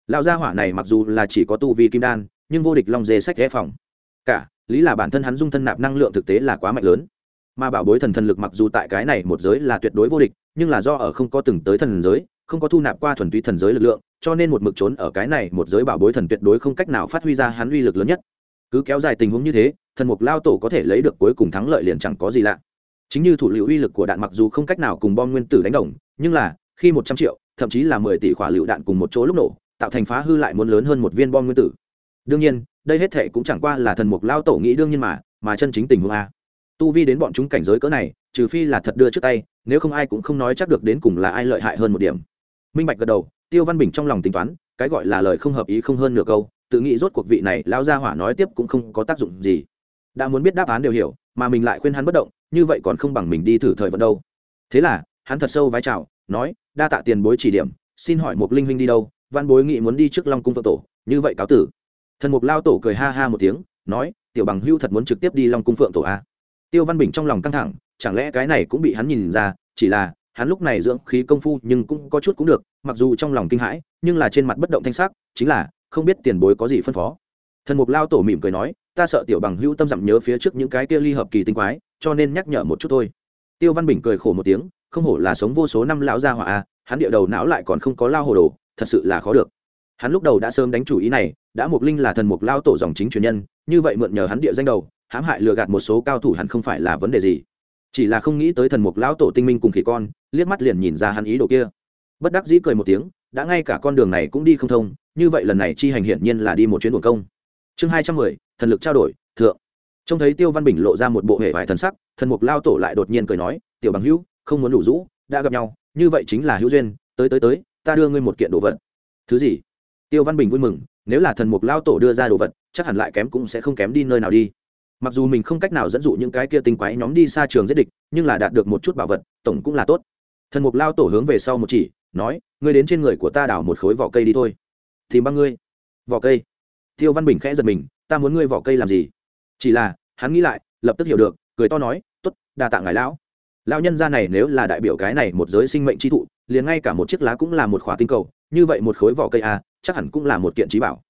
Lao gia hỏa này mặc dù là chỉ có tu vi kim đan, nhưng vô địch long dê sách ghé phòng. Cả lý là bản thân hắn dung thân nạp năng lượng thực tế là quá mạnh lớn. Mà bảo bối thần thần lực mặc dù tại cái này một giới là tuyệt đối vô địch, nhưng là do ở không có từng tới thần giới, không có thu nạp qua thuần túy thần giới lực lượng, cho nên một mực trốn ở cái này một giới bảo bối thần tuyệt đối không cách nào phát huy ra hắn uy lực lớn nhất. Cứ kéo dài tình huống như thế, thần mục lao tổ có thể lấy được cuối cùng thắng lợi liền chẳng có gì lạ. Chính như thủ liệu uy lực của đạn mặc dù không cách nào cùng bom nguyên tử đánh đồng, nhưng là, khi một trăm triệu, thậm chí là mười tỷ khỏa lựu đạn cùng một chỗ lúc nổ, tạo thành phá hư lại muốn lớn hơn một viên bom nguyên tử đương nhiên, đây hết thệ cũng chẳng qua là thần mục lao tổ nghĩ đương nhiên mà mà chân chính tình huống a. Tu vi đến bọn chúng cảnh giới cỡ này, trừ phi là thật đưa trước tay, nếu không ai cũng không nói chắc được đến cùng là ai lợi hại hơn một điểm. Minh bạch gật đầu, tiêu văn bình trong lòng tính toán, cái gọi là lời không hợp ý không hơn nửa câu, tự nghĩ rốt cuộc vị này lao ra hỏa nói tiếp cũng không có tác dụng gì. Đã muốn biết đáp án đều hiểu, mà mình lại khuyên hắn bất động, như vậy còn không bằng mình đi thử thời vận đâu. Thế là, hắn thật sâu vái chào, nói, đa tạ tiền bối chỉ điểm, xin hỏi một linh huynh đi đâu? Văn bối nghĩ muốn đi trước long cung phật tổ, như vậy cáo tử thần mục lao tổ cười ha ha một tiếng, nói, tiểu bằng hưu thật muốn trực tiếp đi long cung phượng tổ a tiêu văn bình trong lòng căng thẳng, chẳng lẽ cái này cũng bị hắn nhìn ra, chỉ là, hắn lúc này dưỡng khí công phu nhưng cũng có chút cũng được, mặc dù trong lòng kinh hãi, nhưng là trên mặt bất động thanh sắc, chính là, không biết tiền bối có gì phân phó. Thần mục lao tổ mỉm cười nói, ta sợ tiểu bằng hưu tâm dặm nhớ phía trước những cái kia ly hợp kỳ tinh quái, cho nên nhắc nhở một chút thôi. Tiêu văn bình cười khổ một tiếng, không hổ là sống vô số năm lão gia hỏa à, hắn địa đầu não lại còn không có lao hồ đồ, thật sự là khó được hắn lúc đầu đã sớm đánh chủ ý này, đã mục linh là thần mục lao tổ dòng chính truyền nhân, như vậy mượn nhờ hắn địa danh đầu, hãm hại lừa gạt một số cao thủ hẳn không phải là vấn đề gì. Chỉ là không nghĩ tới thần mục lão tổ tinh minh cùng khỉ con, liếc mắt liền nhìn ra hắn ý đồ kia. Bất đắc dĩ cười một tiếng, đã ngay cả con đường này cũng đi không thông, như vậy lần này chi hành hiển nhiên là đi một chuyến buồn công. Chương hai trăm mười, thần lực trao đổi, thượng. Trông thấy tiêu văn bình lộ ra một bộ hệ vải thần sắc, thần mục lao tổ lại đột nhiên cười nói, tiểu bằng hữu, không muốn đủ rũ, đã gặp nhau, như vậy chính là hữu duyên, tới tới tới, ta đưa ngươi một kiện đồ vật. Thứ gì? Tiêu văn bình vui mừng, nếu là thần mục lao tổ đưa ra đồ vật, chắc hẳn lại kém cũng sẽ không kém đi nơi nào đi. Mặc dù mình không cách nào dẫn dụ những cái kia tinh quái nhóm đi xa trường giết địch, nhưng là đạt được một chút bảo vật, tổng cũng là tốt. Thần mục lao tổ hướng về sau một chỉ, nói, ngươi đến trên người của ta đào một khối vỏ cây đi thôi. Thì băng ngươi. Vỏ cây? Tiêu văn bình khẽ giật mình, ta muốn ngươi vỏ cây làm gì? Chỉ là, hắn nghĩ lại, lập tức hiểu được, cười to nói t ố t đa tạ ngài lão. Lão nhân gia này nếu là đại biểu cái này một giới sinh mệnh tri thụ, liền ngay cả một chiếc lá cũng là một khỏa tinh cầu, như vậy một khối vỏ cây à? Chắc hẳn cũng là một kiện trí bảo.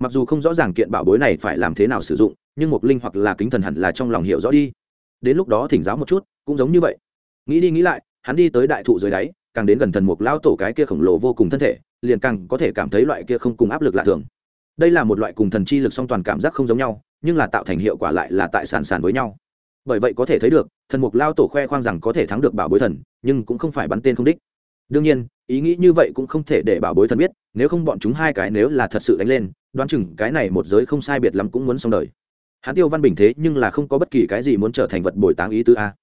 Mặc dù không rõ ràng kiện bảo bối này phải làm thế nào sử dụng, nhưng mục linh hoặc là kính thần hẳn là trong lòng hiểu rõ đi. Đến lúc đó thỉnh giáo một chút, cũng giống như vậy. Nghĩ đi nghĩ lại, hắn đi tới đại thụ dưới đáy, càng đến gần thần mục lao tổ cái kia khổng lồ vô cùng thân thể, liền càng có thể cảm thấy loại kia không cùng áp lực lạ thường. Đây là một loại cùng thần chi lực song toàn cảm giác không giống nhau, nhưng là tạo thành hiệu quả lại là tại sàn sàn với nhau. Bởi vậy có thể thấy được, thần mục lao tổ khoe khoang rằng có thể thắng được bảo bối thần, nhưng cũng không phải bắn tên không đích. Đương nhiên ý nghĩ như vậy cũng không thể để bảo bối thần biết, nếu không bọn chúng hai cái nếu là thật sự đánh lên, đoán chừng cái này một giới không sai biệt lắm cũng muốn xong đời. Hắn tiêu văn bình thế nhưng là không có bất kỳ cái gì muốn trở thành vật bồi táng ý tứ a.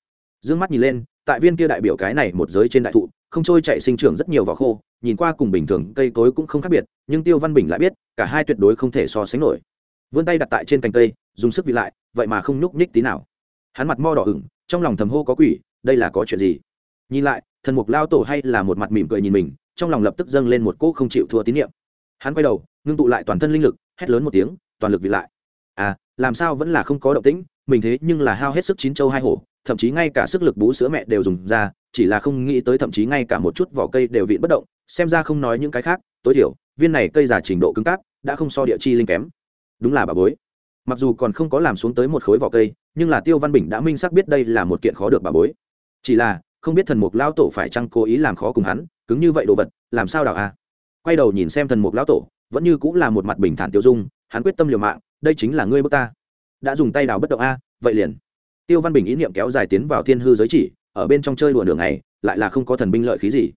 D ư ơ n g mắt nhìn lên, tại viên kia đại biểu cái này một giới trên đại thụ, không trôi chạy sinh trưởng rất nhiều vỏ khô, nhìn qua cùng bình thường cây cối cũng không khác biệt, nhưng tiêu văn bình lại biết, cả hai tuyệt đối không thể so sánh nổi. Vươn tay đặt tại trên cành cây, dùng sức vị lại, vậy mà không nhúc nhích tí nào. Hắn mặt mo đỏ ửng, trong lòng thầm hô có quỷ, đây là có chuyện gì? Nhìn lại thần mục lao tổ hay là một mặt mỉm cười nhìn mình, trong lòng lập tức dâng lên một cỗ không chịu thua tín nhiệm. Hắn quay đầu, ngưng tụ lại toàn thân linh lực, hét lớn một tiếng, toàn lực vị lại. À làm sao vẫn là không có động tĩnh, mình thế nhưng là hao hết sức chín châu hai hổ, thậm chí ngay cả sức lực bú sữa mẹ đều dùng ra, chỉ là không nghĩ tới thậm chí ngay cả một chút vỏ cây đều vịn bất động, xem ra không nói những cái khác, tối thiểu, viên này cây giả trình độ cứng cáp, đã không so địa chi linh kém. Đúng là bà bối. Mặc dù còn không có làm xuống tới một khối vỏ cây, nhưng là tiêu văn bình đã minh xác biết đây là một kiện khó được bà bối. Chỉ là không biết thần mục lão tổ phải chăng cố ý làm khó cùng hắn, cứng như vậy đồ vật, làm sao đào a? Quay đầu nhìn xem thần mục lão tổ, vẫn như cũng là một mặt bình thản tiêu dung, hắn quyết tâm liều mạng, đây chính là ngươi bước ta. Đã dùng tay đào bất động a, vậy liền. Tiêu văn bình ý niệm kéo dài tiến vào thiên hư giới chỉ, ở bên trong chơi đùa đường này lại là không có thần binh lợi khí gì.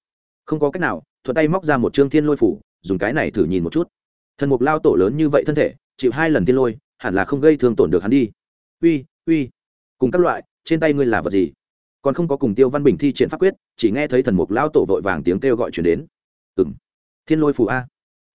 Không có cách nào, thuận tay móc ra một trương thiên lôi phủ, dùng cái này thử nhìn một chút. Thần mục lao tổ lớn như vậy thân thể, chịu hai lần thiên lôi, hẳn là không gây thương tổn được hắn đi. Uy uy. Cùng các loại, trên tay ngươi là vật gì? Còn không có cùng tiêu văn bình thi triển pháp quyết, chỉ nghe thấy thần mục lao tổ vội vàng tiếng kêu gọi chuyển đến. Ừ m thiên lôi phù a.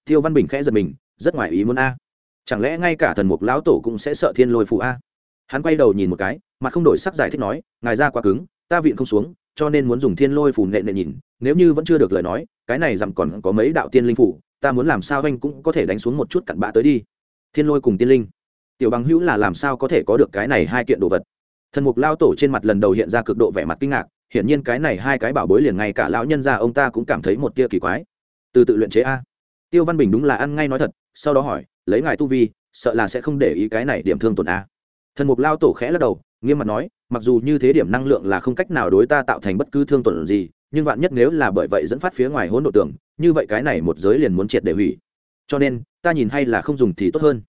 Tiêu văn bình khẽ giật mình, rất ngoài ý muốn a. Chẳng lẽ ngay cả thần mục lão tổ cũng sẽ sợ thiên lôi phù a? Hắn quay đầu nhìn một cái mà không đổi sắc giải thích nói, ngài ra quá cứng, ta viện không xuống, cho nên muốn dùng thiên lôi phù nệ nệ nhìn, nếu như vẫn chưa được lời nói, cái này dặm còn có mấy đạo tiên linh phủ ta muốn làm sao anh cũng có thể đánh xuống một chút cặn bã tới đi. Thiên lôi cùng tiên linh. Tiểu bằng hữu là làm sao có thể có được cái này hai kiện đồ vật? Thần mục lao tổ trên mặt lần đầu hiện ra cực độ vẻ mặt kinh ngạc, hiển nhiên cái này hai cái bảo bối liền ngay cả lão nhân gia ông ta cũng cảm thấy một tia kỳ quái. Từ tự luyện chế a. Tiêu văn bình đúng là ăn ngay nói thật, sau đó hỏi, lấy ngài tu vi, sợ là sẽ không để ý cái này điểm thương tổn a. Thần mục lao tổ khẽ lắc đầu, nghiêm mặt nói, mặc dù như thế điểm năng lượng là không cách nào đối ta tạo thành bất cứ thương tổn gì, nhưng vạn nhất nếu là bởi vậy dẫn phát phía ngoài hỗn độ tưởng như vậy cái này một giới liền muốn triệt để hủy. Cho nên, ta nhìn hay là không dùng thì tốt hơn.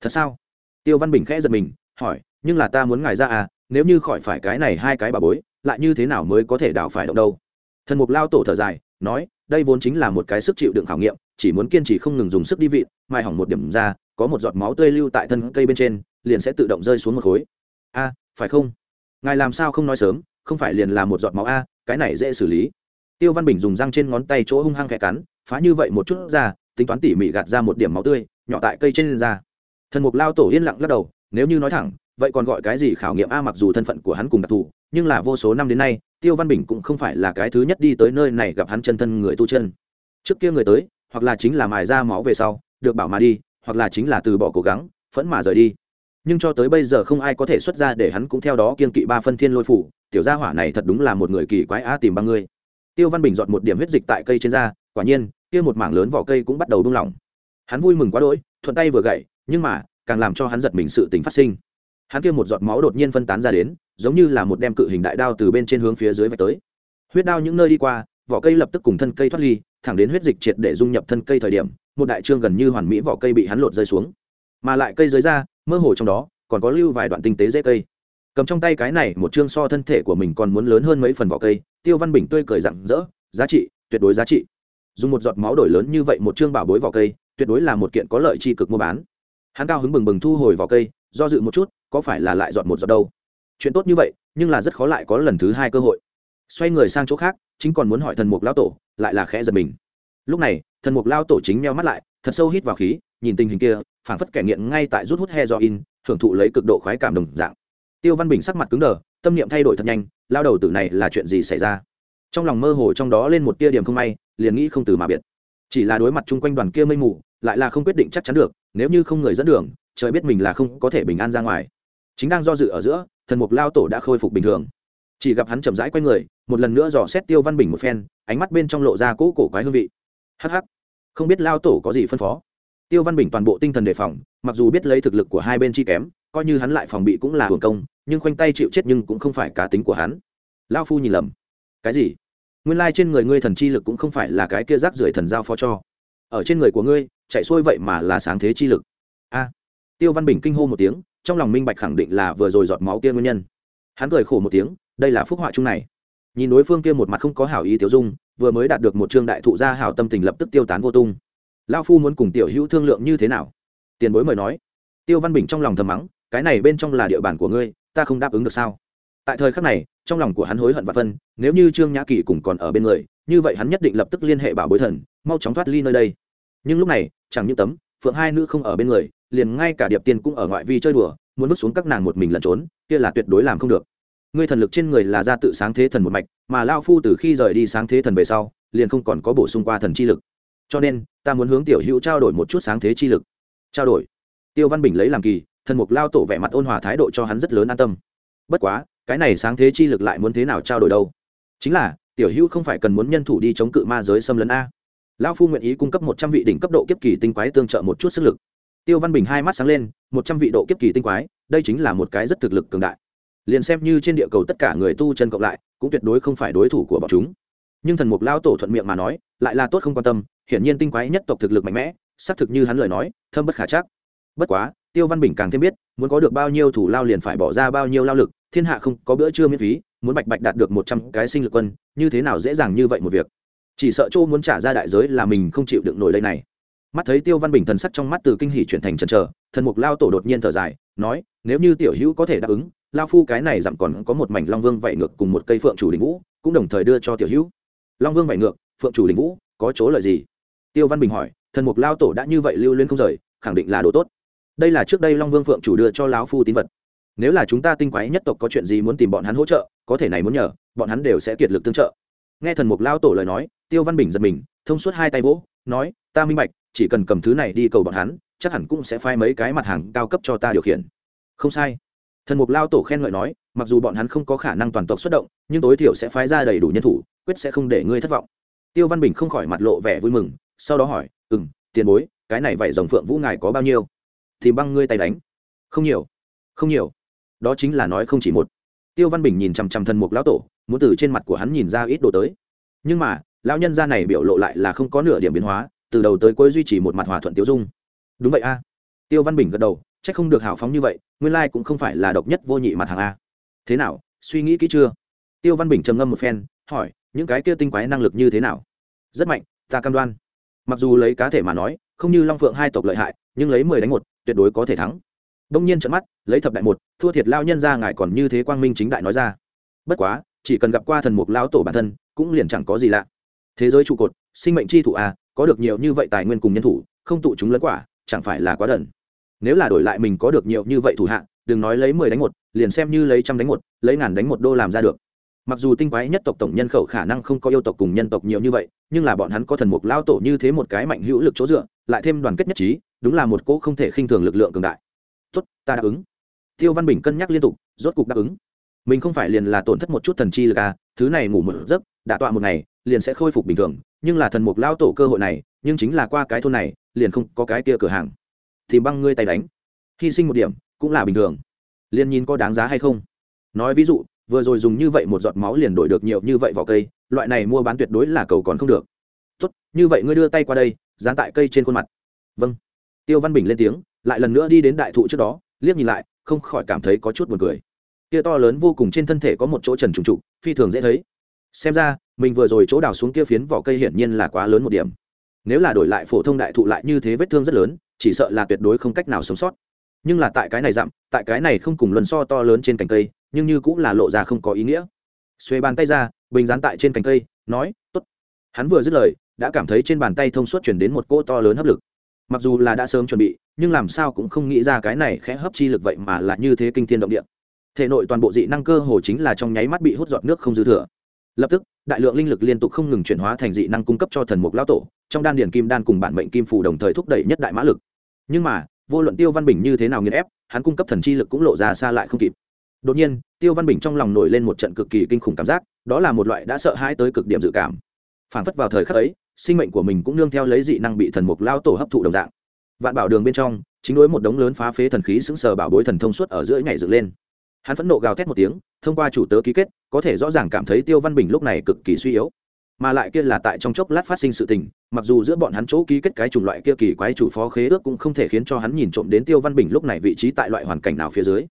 Thật sao? Tiêu văn bình khẽ giật mình, hỏi, nhưng là ta muốn ngài ra à nếu như khỏi phải cái này hai cái bà bối, lại như thế nào mới có thể đào phải động đâu? Thần mục lao tổ thở dài, nói, đây vốn chính là một cái sức chịu đựng khảo nghiệm, chỉ muốn kiên trì không ngừng dùng sức đi vị, mai hỏng một điểm ra, có một giọt máu tươi lưu tại thân cây bên trên, liền sẽ tự động rơi xuống một khối. A, phải không? Ngài làm sao không nói sớm, không phải liền là một giọt máu a, cái này dễ xử lý. Tiêu văn bình dùng răng trên ngón tay chỗ hung hăng khẽ cắn, phá như vậy một chút ra, tính toán tỉ mỉ gạt ra một điểm máu tươi, nhỏ tại cây trên ra thần mục lao tổ yên lặng lắc đầu, nếu như nói thẳng vậy còn gọi cái gì khảo nghiệm a mặc dù thân phận của hắn cùng đặc thù, nhưng là vô số năm đến nay, tiêu văn bình cũng không phải là cái thứ nhất đi tới nơi này gặp hắn chân thân người tu chân. Trước kia người tới, hoặc là chính là mài ra máu về sau, được bảo mà đi, hoặc là chính là từ bỏ cố gắng, phẫn mà rời đi. Nhưng cho tới bây giờ không ai có thể xuất ra để hắn cũng theo đó kiên kỵ ba phân thiên lôi phủ, tiểu gia hỏa này thật đúng là một người kỳ quái a tìm ba ngươi tiêu văn bình dọn một điểm huyết dịch tại cây trên da, quả nhiên, kia một mảng lớn vỏ cây cũng bắt đầu đung lỏng. Hắn vui mừng quá đỗi, thuận tay vừa gậy, nhưng mà, càng làm cho hắn giật mình sự tình phát sinh hắn kia một giọt máu đột nhiên phân tán ra đến, giống như là một đem cự hình đại đao từ bên trên hướng phía dưới vạch tới. Huyết đao những nơi đi qua, vỏ cây lập tức cùng thân cây thoát ly, thẳng đến huyết dịch triệt để dung nhập thân cây thời điểm, một đại trương gần như hoàn mỹ vỏ cây bị hắn lột rơi xuống. Mà lại cây dưới ra mơ hồ trong đó, còn có lưu vài đoạn tinh tế dễ cây. Cầm trong tay cái này một chương so thân thể của mình còn muốn lớn hơn mấy phần vỏ cây, tiêu văn bình tươi cười rặng rỡ, giá trị, tuyệt đối giá trị. Dùng một giọt máu đổi lớn như vậy một chương bảo bối vỏ cây, tuyệt đối là một kiện có lợi chi cực mua bán. Hắn cao hứng bừng bừng thu hồi vỏ cây, do dự một chút có phải là lại dọn một giọt đâu? Chuyện tốt như vậy, nhưng là rất khó lại có lần thứ hai cơ hội. Xoay người sang chỗ khác, chính còn muốn hỏi thần mục lao tổ, lại là khẽ giật mình. Lúc này, thần mục lao tổ chính meo mắt lại, thật sâu hít vào khí, nhìn tình hình kia, phảng phất kẻ nghiện ngay tại rút hút he do in, hưởng thụ lấy cực độ khoái cảm đồng dạng. Tiêu văn bình sắc mặt cứng đờ, tâm niệm thay đổi thật nhanh, lao đầu tử này là chuyện gì xảy ra? Trong lòng mơ hồ trong đó lên một tia điểm không may, liền nghĩ không từ mà biệt. Chỉ là đối mặt chung quanh đoàn kia mây mù, lại là không quyết định chắc chắn được, nếu như không người dẫn đường, trời biết mình là không có thể bình an ra ngoài chính đang do dự ở giữa, thần mục lao tổ đã khôi phục bình thường. Chỉ gặp hắn chậm rãi q u a y người, một lần nữa dò xét tiêu văn bình một phen, ánh mắt bên trong lộ ra cỗ cổ quái hương vị. Hh không biết lao tổ có gì phân phó. Tiêu văn bình toàn bộ tinh thần đề phòng, mặc dù biết lấy thực lực của hai bên chi kém, coi như hắn lại phòng bị cũng là hưởng công, nhưng khoanh tay chịu chết nhưng cũng không phải cá tính của hắn. Lao phu nhìn lầm. Cái gì? Nguyên lai trên người ngươi thần chi lực cũng không phải là cái kia rác rưởi thần giao phó cho. Ở trên người của ngươi, chạy xuôi vậy mà là sáng thế chi lực. A. Tiêu văn bình kinh hô một tiếng trong lòng minh bạch khẳng định là vừa rồi giọt máu kia nguyên nhân. Hắn cười khổ một tiếng, đây là phúc họa chung này. Nhìn đối phương kia một mặt không có hảo ý tiểu dung, vừa mới đạt được một trương đại thụ gia hảo tâm tình lập tức tiêu tán vô tung. Lao phu muốn cùng tiểu hữu thương lượng như thế nào? Tiền bối mời nói. Tiêu văn bình trong lòng thầm mắng, cái này bên trong là địa bàn của ngươi, ta không đáp ứng được sao? Tại thời khắc này, trong lòng của hắn hối hận và phân, nếu như trương nhã kỳ cùng còn ở bên người, như vậy hắn nhất định lập tức liên hệ bảo bối thần, mau chóng thoát ly nơi đây. Nhưng lúc này, chẳng những tấm, phượng hai nữ không ở bên người liền ngay cả điệp tiên cũng ở ngoại vi chơi đùa, muốn vứt xuống các nàng một mình lẩn trốn, kia là tuyệt đối làm không được. Ngươi thần lực trên người là ra tự sáng thế thần một mạch, mà lao phu từ khi rời đi sáng thế thần về sau, liền không còn có bổ sung qua thần chi lực. Cho nên, ta muốn hướng tiểu hữu trao đổi một chút sáng thế chi lực. Trao đổi? Tiêu văn bình lấy làm kỳ, thần mục lao tổ vẻ mặt ôn hòa thái độ cho hắn rất lớn an tâm. Bất quá, cái này sáng thế chi lực lại muốn thế nào trao đổi đâu? Chính là, tiểu hữu không phải cần muốn nhân thủ đi chống cự ma giới xâm lấn a. Lao phu nguyện ý cung cấp một trăm vị đỉnh cấp độ kiếp kỳ tinh quái tương trợ một chút sức lực tiêu văn bình hai mắt sáng lên, một trăm vị độ kiếp kỳ tinh quái, đây chính là một cái rất thực lực cường đại. Liền xem như trên địa cầu tất cả người tu chân cộng lại, cũng tuyệt đối không phải đối thủ của bọn chúng. Nhưng thần mục lao tổ thuận miệng mà nói, lại là tốt không quan tâm, hiển nhiên tinh quái nhất tộc thực lực mạnh mẽ, xác thực như hắn lời nói, thâm bất khả chắc. Bất quá, tiêu văn bình càng thêm biết, muốn có được bao nhiêu thủ lao liền phải bỏ ra bao nhiêu lao lực, thiên hạ không có bữa trưa miễn phí, muốn bạch bạch đạt được một trăm cái sinh lực quân, như thế nào dễ dàng như vậy một việc? Chỉ sợ châu muốn trả ra đại giới là mình không chịu đựng nổi đây này mắt thấy tiêu văn bình thần sắc trong mắt từ kinh hỉ chuyển thành trần chờ, thần mục lao tổ đột nhiên thở dài, nói, nếu như tiểu hữu có thể đáp ứng, lao phu cái này dặm còn có một mảnh long vương vạy ngược cùng một cây phượng chủ đình vũ, cũng đồng thời đưa cho tiểu hữu. Long vương vạy ngược, phượng chủ đình vũ, có chỗ lợi gì? Tiêu văn bình hỏi, thần mục lao tổ đã như vậy lưu lên không rời, khẳng định là đồ tốt. Đây là trước đây long vương phượng chủ đưa cho lão phu tín vật. Nếu là chúng ta tinh quái nhất tộc có chuyện gì muốn tìm bọn hắn hỗ trợ, có thể này muốn nhờ, bọn hắn đều sẽ kiệt lực tương trợ. Nghe thần mục lao tổ lời nói, tiêu văn bình giật mình, thông suốt hai tay vỗ, nói, ta minh bạch chỉ cần cầm thứ này đi cầu bọn hắn, chắc hẳn cũng sẽ phai mấy cái mặt hàng cao cấp cho ta điều khiển. Không sai. Thần mục lao tổ khen ngợi nói, mặc dù bọn hắn không có khả năng toàn tộc xuất động, nhưng tối thiểu sẽ phái ra đầy đủ nhân thủ, quyết sẽ không để ngươi thất vọng. Tiêu văn bình không khỏi mặt lộ vẻ vui mừng, sau đó hỏi ừ m tiền bối, cái này vậy dòng phượng vũ ngài có bao nhiêu? Thì băng ngươi tay đánh. Không nhiều không nhiều. Đó chính là nói không chỉ một. Tiêu văn bình nhìn chằm chằm thần mục lão tổ, muốn từ trên mặt của hắn nhìn ra ít đồ tới. Nhưng mà, lão nhân gia này biểu lộ lại là không có nửa điểm biến hóa từ đầu tới cuối duy trì một mặt hòa thuận tiêu dung. Đúng vậy a. Tiêu văn bình gật đầu c h ắ c không được hào phóng như vậy, nguyên lai cũng không phải là độc nhất vô nhị mặt hàng a. Thế nào, suy nghĩ kỹ chưa? Tiêu văn bình trầm ngâm một phen, hỏi, những cái kia tinh quái năng lực như thế nào? Rất mạnh, ta cam đoan. Mặc dù lấy cá thể mà nói, không như long phượng hai tộc lợi hại, nhưng lấy mười đánh một, tuyệt đối có thể thắng. Đông nhiên trận mắt, lấy thập đại một, thua thiệt lao nhân ra ngài còn như thế quang minh chính đại nói ra. Bất quá, chỉ cần gặp qua thần mục lão tổ bản thân, cũng liền chẳng có gì lạ. Thế giới trụ cột, sinh mệnh chi thủ a có được nhiều như vậy tài nguyên cùng nhân thủ, không tụ chúng lẫn quả, chẳng phải là quá đần. Nếu là đổi lại mình có được nhiều như vậy thủ hạ đừng nói lấy mười đánh một, liền xem như lấy trăm đánh một, lấy ngàn đánh một đô làm ra được. Mặc dù tinh quái nhất tộc tổng nhân khẩu khả năng không có yêu tộc cùng nhân tộc nhiều như vậy, nhưng là bọn hắn có thần mục lao tổ như thế một cái mạnh hữu lực chỗ dựa, lại thêm đoàn kết nhất trí, đúng là một cỗ không thể khinh thường lực lượng cường đại. Tốt, ta đáp ứng. Tiêu văn bình cân nhắc liên tục, rốt cục đáp ứng. Mình không phải liền là tổn thất một chút thần chi lực à thứ này ngủ một giấc, đã tọa một ngày liền sẽ khôi phục bình thường, nhưng là thần mục lao tổ cơ hội này, nhưng chính là qua cái thôn này, liền không có cái kia cửa hàng. Thì băng ngươi tay đánh. Hy sinh một điểm, cũng là bình thường. Liền nhìn có đáng giá hay không? Nói ví dụ, vừa rồi dùng như vậy một giọt máu liền đổi được nhiều như vậy vỏ cây, loại này mua bán tuyệt đối là cầu còn không được. Tốt, như vậy ngươi đưa tay qua đây, dán tại cây trên khuôn mặt. Vâng. Tiêu văn bình lên tiếng, lại lần nữa đi đến đại thụ trước đó, liếc nhìn lại, không khỏi cảm thấy có chút buồn cười. Kia to lớn vô cùng trên thân thể có một chỗ trần trùng trụ, phi thường dễ thấy xem ra, mình vừa rồi chỗ đào xuống kia phiến vỏ cây hiển nhiên là quá lớn một điểm. Nếu là đổi lại phổ thông đại thụ lại như thế vết thương rất lớn, chỉ sợ là tuyệt đối không cách nào sống sót. Nhưng là tại cái này dặm, tại cái này không cùng luân so to lớn trên cành cây, nhưng như cũng là lộ ra không có ý nghĩa. Xuê bàn tay ra, bình dán tại trên cành cây, nói t ố t hắn vừa dứt lời, đã cảm thấy trên bàn tay thông suốt chuyển đến một cỗ to lớn hấp lực. Mặc dù là đã sớm chuẩn bị, nhưng làm sao cũng không nghĩ ra cái này khẽ hấp chi lực vậy mà là như thế kinh thiên động địa. Thể nội toàn bộ dị năng cơ hồ chính là trong nháy mắt bị hút giọt nước không dư thừa lập tức, đại lượng linh lực liên tục không ngừng chuyển hóa thành dị năng cung cấp cho thần mục lão tổ, trong đan điền kim đan cùng bản mệnh kim phù đồng thời thúc đẩy nhất đại mã lực. Nhưng mà, vô luận tiêu văn bình như thế nào nghiền ép, hắn cung cấp thần chi lực cũng lộ ra xa lại không kịp. Đột nhiên, tiêu văn bình trong lòng nổi lên một trận cực kỳ kinh khủng cảm giác, đó là một loại đã sợ hãi tới cực điểm dự cảm. Phản phất vào thời khắc ấy, sinh mệnh của mình cũng nương theo lấy dị năng bị thần mục lao tổ hấp thụ đồng dạng. Vạn bảo đường bên trong, chính đối một đống lớn phá phế thần khí sững sờ bảo bối thần thông suốt ở giữa nhảy dựng lên hắn phẫn nộ gào thét một tiếng, thông qua chủ tớ ký kết, có thể rõ ràng cảm thấy tiêu văn bình lúc này cực kỳ suy yếu. Mà lại kia là tại trong chốc lát phát sinh sự tình, mặc dù giữa bọn hắn chỗ ký kết cái chủng loại kia kỳ quái chủ phó khế ước cũng không thể khiến cho hắn nhìn trộm đến tiêu văn bình lúc này vị trí tại loại hoàn cảnh nào phía dưới.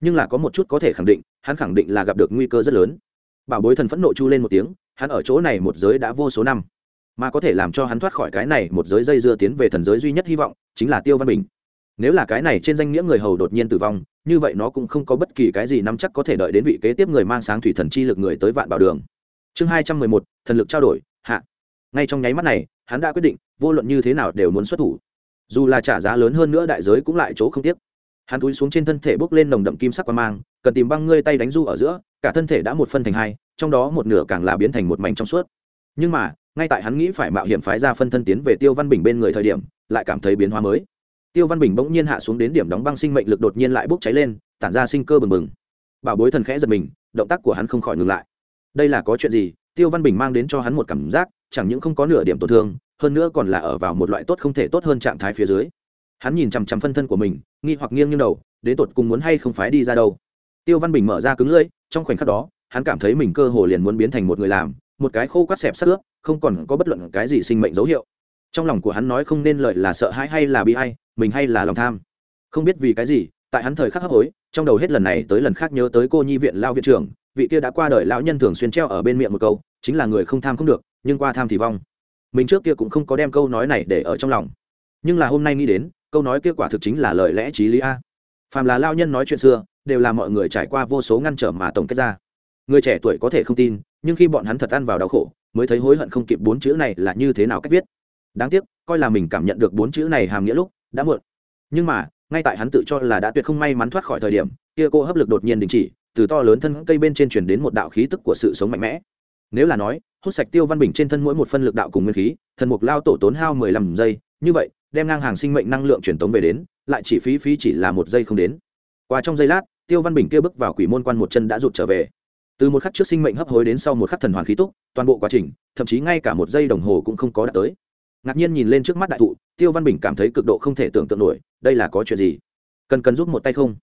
Nhưng là có một chút có thể khẳng định, hắn khẳng định là gặp được nguy cơ rất lớn. Bảo bối thần phẫn nộ chu lên một tiếng, hắn ở chỗ này một giới đã vô số năm. Mà có thể làm cho hắn thoát khỏi cái này một giới dây dưa tiến về thần giới duy nhất hy vọng, chính là tiêu văn bình nếu là cái này trên danh nghĩa người hầu đột nhiên tử vong, như vậy nó cũng không có bất kỳ cái gì nắm chắc có thể đợi đến vị kế tiếp người mang sáng thủy thần chi lực người tới vạn bảo đường. Chương hai trăm mười một, thần lực trao đổi, hạ. Ngay trong nháy mắt này, hắn đã quyết định, vô luận như thế nào đều muốn xuất thủ. Dù là trả giá lớn hơn nữa đại giới cũng lại chỗ không tiếc. Hắn túi xuống trên thân thể bốc lên nồng đậm kim sắc qua mang, cần tìm băng ngươi tay đánh du ở giữa, cả thân thể đã một phân thành hai, trong đó một nửa càng là biến thành một mảnh trong suốt. Nhưng mà, ngay tại hắn nghĩ phải mạo hiểm phái ra phân thân tiến về tiêu văn bình bên người thời điểm, lại cảm thấy biến hóa mới tiêu văn bình bỗng nhiên hạ xuống đến điểm đóng băng sinh mệnh lực đột nhiên lại bốc cháy lên, tản ra sinh cơ bừng bừng. Bảo bối thần khẽ giật mình, động tác của hắn không khỏi ngừng lại. Đây là có chuyện gì? Tiêu văn bình mang đến cho hắn một cảm giác, chẳng những không có nửa điểm tổn thương, hơn nữa còn là ở vào một loại tốt không thể tốt hơn trạng thái phía dưới. Hắn nhìn chằm chằm phân thân của mình, nghi hoặc nghiêng như đầu, đến tột cùng muốn hay không phái đi ra đâu. Tiêu văn bình mở ra cứng lưỡi, trong khoảnh khắc đó, hắn cảm thấy mình cơ hồ liền muốn biến thành một người làm, một cái khô quát xẹp sắc ướp, không còn có bất luận cái gì sinh mệnh dấu hiệu. Trong lòng của hắn nói không nên lợi là sợ hãi hay là bi hay mình hay là lòng tham. Không biết vì cái gì, tại hắn thời khắc hấp hối, trong đầu hết lần này tới lần khác nhớ tới cô nhi viện lao viện trưởng, vị kia đã qua đời lão nhân thường xuyên treo ở bên miệng một câu, chính là người không tham không được, nhưng qua tham thì vong. Mình trước kia cũng không có đem câu nói này để ở trong lòng. Nhưng là hôm nay nghĩ đến, câu nói kia quả thực chính là lời lẽ t r í lý a. Phàm là lao nhân nói chuyện xưa, đều là mọi người trải qua vô số ngăn trở mà tổng kết ra. Người trẻ tuổi có thể không tin, nhưng khi bọn hắn thật ăn vào đau khổ, mới thấy hối hận không kịp bốn chữ này là như thế nào cách viết. Đáng tiếc, coi là mình cảm nhận được bốn chữ này hàm nghĩa lúc đã muộn. Nhưng mà, ngay tại hắn tự cho là đã tuyệt không may mắn thoát khỏi thời điểm, kia cô hấp lực đột nhiên đình chỉ, từ to lớn thân cây bên trên truyền đến một đạo khí tức của sự sống mạnh mẽ. Nếu là nói, hút sạch tiêu văn bình trên thân mỗi một phân lực đạo cùng nguyên khí, thần mục lao tổ tốn hao mười lăm giây, như vậy, đem ngang hàng sinh mệnh năng lượng truyền tống về đến, lại chỉ phí phí chỉ là một giây không đến. Qua trong giây lát, tiêu văn bình kia bước vào quỷ môn quan một chân đã rụt trở về. Từ một khắc trước sinh mệnh hấp hối đến sau một khắc thần hoàn khí túc, toàn bộ quá trình, thậm chí ngay cả một giây đồng hồ cũng không có đạt tới ngạc nhiên nhìn lên trước mắt đại thụ, tiêu văn bình cảm thấy cực độ không thể tưởng tượng nổi, đây là có chuyện gì? Cần cần giúp một tay không?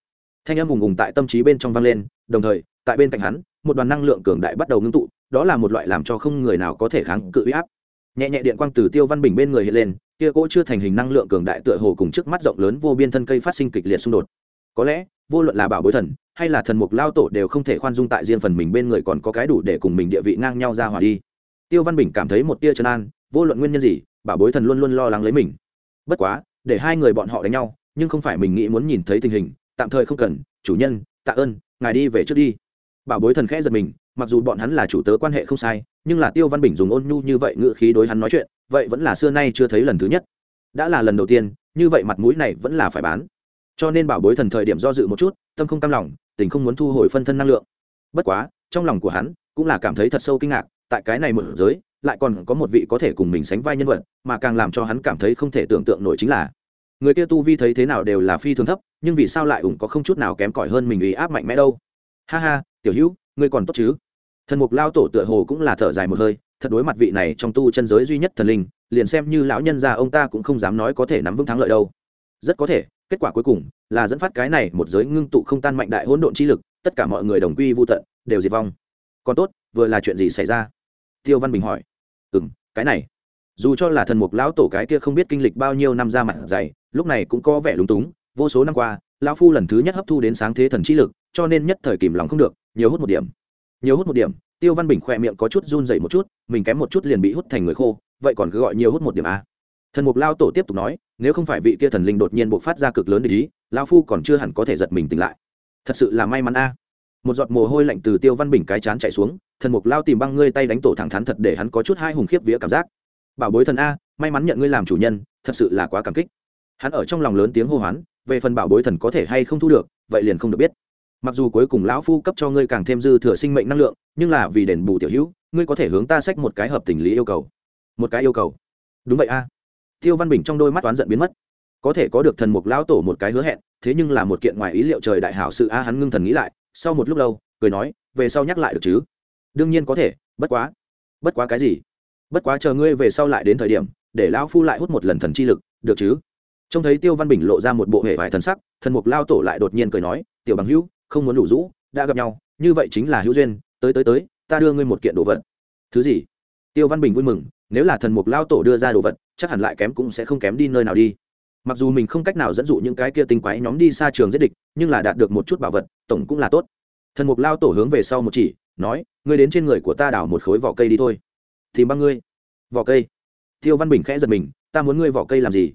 Thanh âm ùng ùng tại tâm trí bên trong vang lên, đồng thời, tại bên cạnh hắn, một đoàn năng lượng cường đại bắt đầu ngưng tụ, đó là một loại làm cho không người nào có thể kháng cự uy áp. Nhẹ nhẹ điện quang từ tiêu văn bình bên người hiện lên, kia cỗ chưa thành hình năng lượng cường đại tựa hồ cùng trước mắt rộng lớn vô biên thân cây phát sinh kịch liệt xung đột. Có lẽ, vô luận là bảo bối thần, hay là thần mục lao tổ đều không thể khoan dung tại riêng phần mình bên người còn có cái đủ để cùng mình địa vị ngang nhau ra hòa đi. Tiêu văn bình cảm thấy một tia trấn an, vô luận nguyên nhân gì bảo bối thần luôn luôn lo lắng lấy mình. Bất quá, để hai người bọn họ đánh nhau, nhưng không phải mình nghĩ muốn nhìn thấy tình hình, tạm thời không cần. Chủ nhân, tạ ơn, ngài đi về trước đi. Bảo bối thần khẽ giật mình, mặc dù bọn hắn là chủ tớ quan hệ không sai, nhưng là tiêu văn bình dùng ôn nhu như vậy ngự khí đối hắn nói chuyện, vậy vẫn là xưa nay chưa thấy lần thứ nhất. Đã là lần đầu tiên, như vậy mặt mũi này vẫn là phải bán. Cho nên bảo bối thần thời điểm do dự một chút, tâm không cam lòng, tình không muốn thu hồi phân thân năng lượng. Bất quá, trong lòng của hắn cũng là cảm thấy thật sâu kinh ngạc, tại cái này một giới lại còn có một vị có thể cùng mình sánh vai nhân vật, mà càng làm cho hắn cảm thấy không thể tưởng tượng nổi chính là, người kia tu vi thấy thế nào đều là phi thường thấp, nhưng vì sao lại ủng có không chút nào kém cỏi hơn mình ủy áp mạnh mẽ đâu? Ha ha, tiểu hữu, ngươi còn tốt chứ? Thần mục lao tổ tựa hồ cũng là thở dài một hơi, thật đối mặt vị này trong tu chân giới duy nhất thần linh, liền xem như lão nhân gia ông ta cũng không dám nói có thể nắm vững thắng lợi đâu. Rất có thể, kết quả cuối cùng là dẫn phát cái này một giới ngưng tụ không tan mạnh đại hỗn độn chi lực, tất cả mọi người đồng quy vô tận, đều diệt vong. Còn tốt, vừa là chuyện gì xảy ra? Tiêu văn bình hỏi. Ừm, cái này. Dù cho là thần mục lão tổ cái kia không biết kinh lịch bao nhiêu năm ra mặt dày lúc này cũng có vẻ lúng túng. Vô số năm qua lão phu lần thứ nhất hấp thu đến sáng thế thần chi lực cho nên nhất thời kìm lòng không được nhiều hút một điểm. Nhiều hút một điểm tiêu văn bình khỏe miệng có chút run dậy một chút mình kém một chút liền bị hút thành người khô vậy còn cứ gọi nhiều hút một điểm a thần mục lao tổ tiếp tục nói nếu không phải vị kia thần linh đột nhiên buộc phát ra cực lớn để ý lao phu còn chưa hẳn có thể giật mình tỉnh lại. Thật sự là may mắn a một giọt mồ hôi lạnh từ tiêu văn bình cái chán chạy xuống, thần mục lao tìm băng ngươi tay đánh tổ thẳng thắn thật để hắn có chút hai hùng khiếp vía cảm giác. Bảo bối thần a, may mắn nhận ngươi làm chủ nhân, thật sự là quá cảm kích. Hắn ở trong lòng lớn tiếng hô hoán, về phần bảo bối thần có thể hay không thu được, vậy liền không được biết. Mặc dù cuối cùng lão phu cấp cho ngươi càng thêm dư thừa sinh mệnh năng lượng, nhưng là vì đền bù tiểu hữu, ngươi có thể hướng ta sách một cái hợp tình lý yêu cầu. Một cái yêu cầu. Đúng vậy a. Tiêu văn bình trong đôi mắt toán giận biến mất. Có thể có được thần mục lão tổ một cái hứa hẹn, thế nhưng là một kiện ngoài ý liệu trời đại hảo sự a hắn ngưng thần nghĩ lại sau một lúc lâu, cười nói, về sau nhắc lại được chứ? Đương nhiên có thể, bất quá bất quá cái gì? Bất quá chờ ngươi về sau lại đến thời điểm, để lão phu lại hút một lần thần chi lực, được chứ? Trông thấy tiêu văn bình lộ ra một bộ hệ vải thần sắc, thần mục lao tổ lại đột nhiên cười nói, tiểu bằng hữu, không muốn đủ rũ, đã gặp nhau, như vậy chính là hữu duyên, tới tới tới, ta đưa ngươi một kiện đồ vật. Thứ gì? Tiêu văn bình vui mừng, nếu là thần mục lao tổ đưa ra đồ vật, chắc hẳn lại kém cũng sẽ không kém đi nơi nào đi mặc dù mình không cách nào dẫn dụ những cái kia tinh quái nhóm đi xa trường giết địch, nhưng là đạt được một chút bảo vật, tổng cũng là tốt. Thần mục lao tổ hướng về sau một chỉ, nói, ngươi đến trên người của ta đào một khối vỏ cây đi thôi. Tìm băng ngươi. Vỏ cây? Tiêu văn bình khẽ giật mình, ta muốn ngươi vỏ cây làm gì?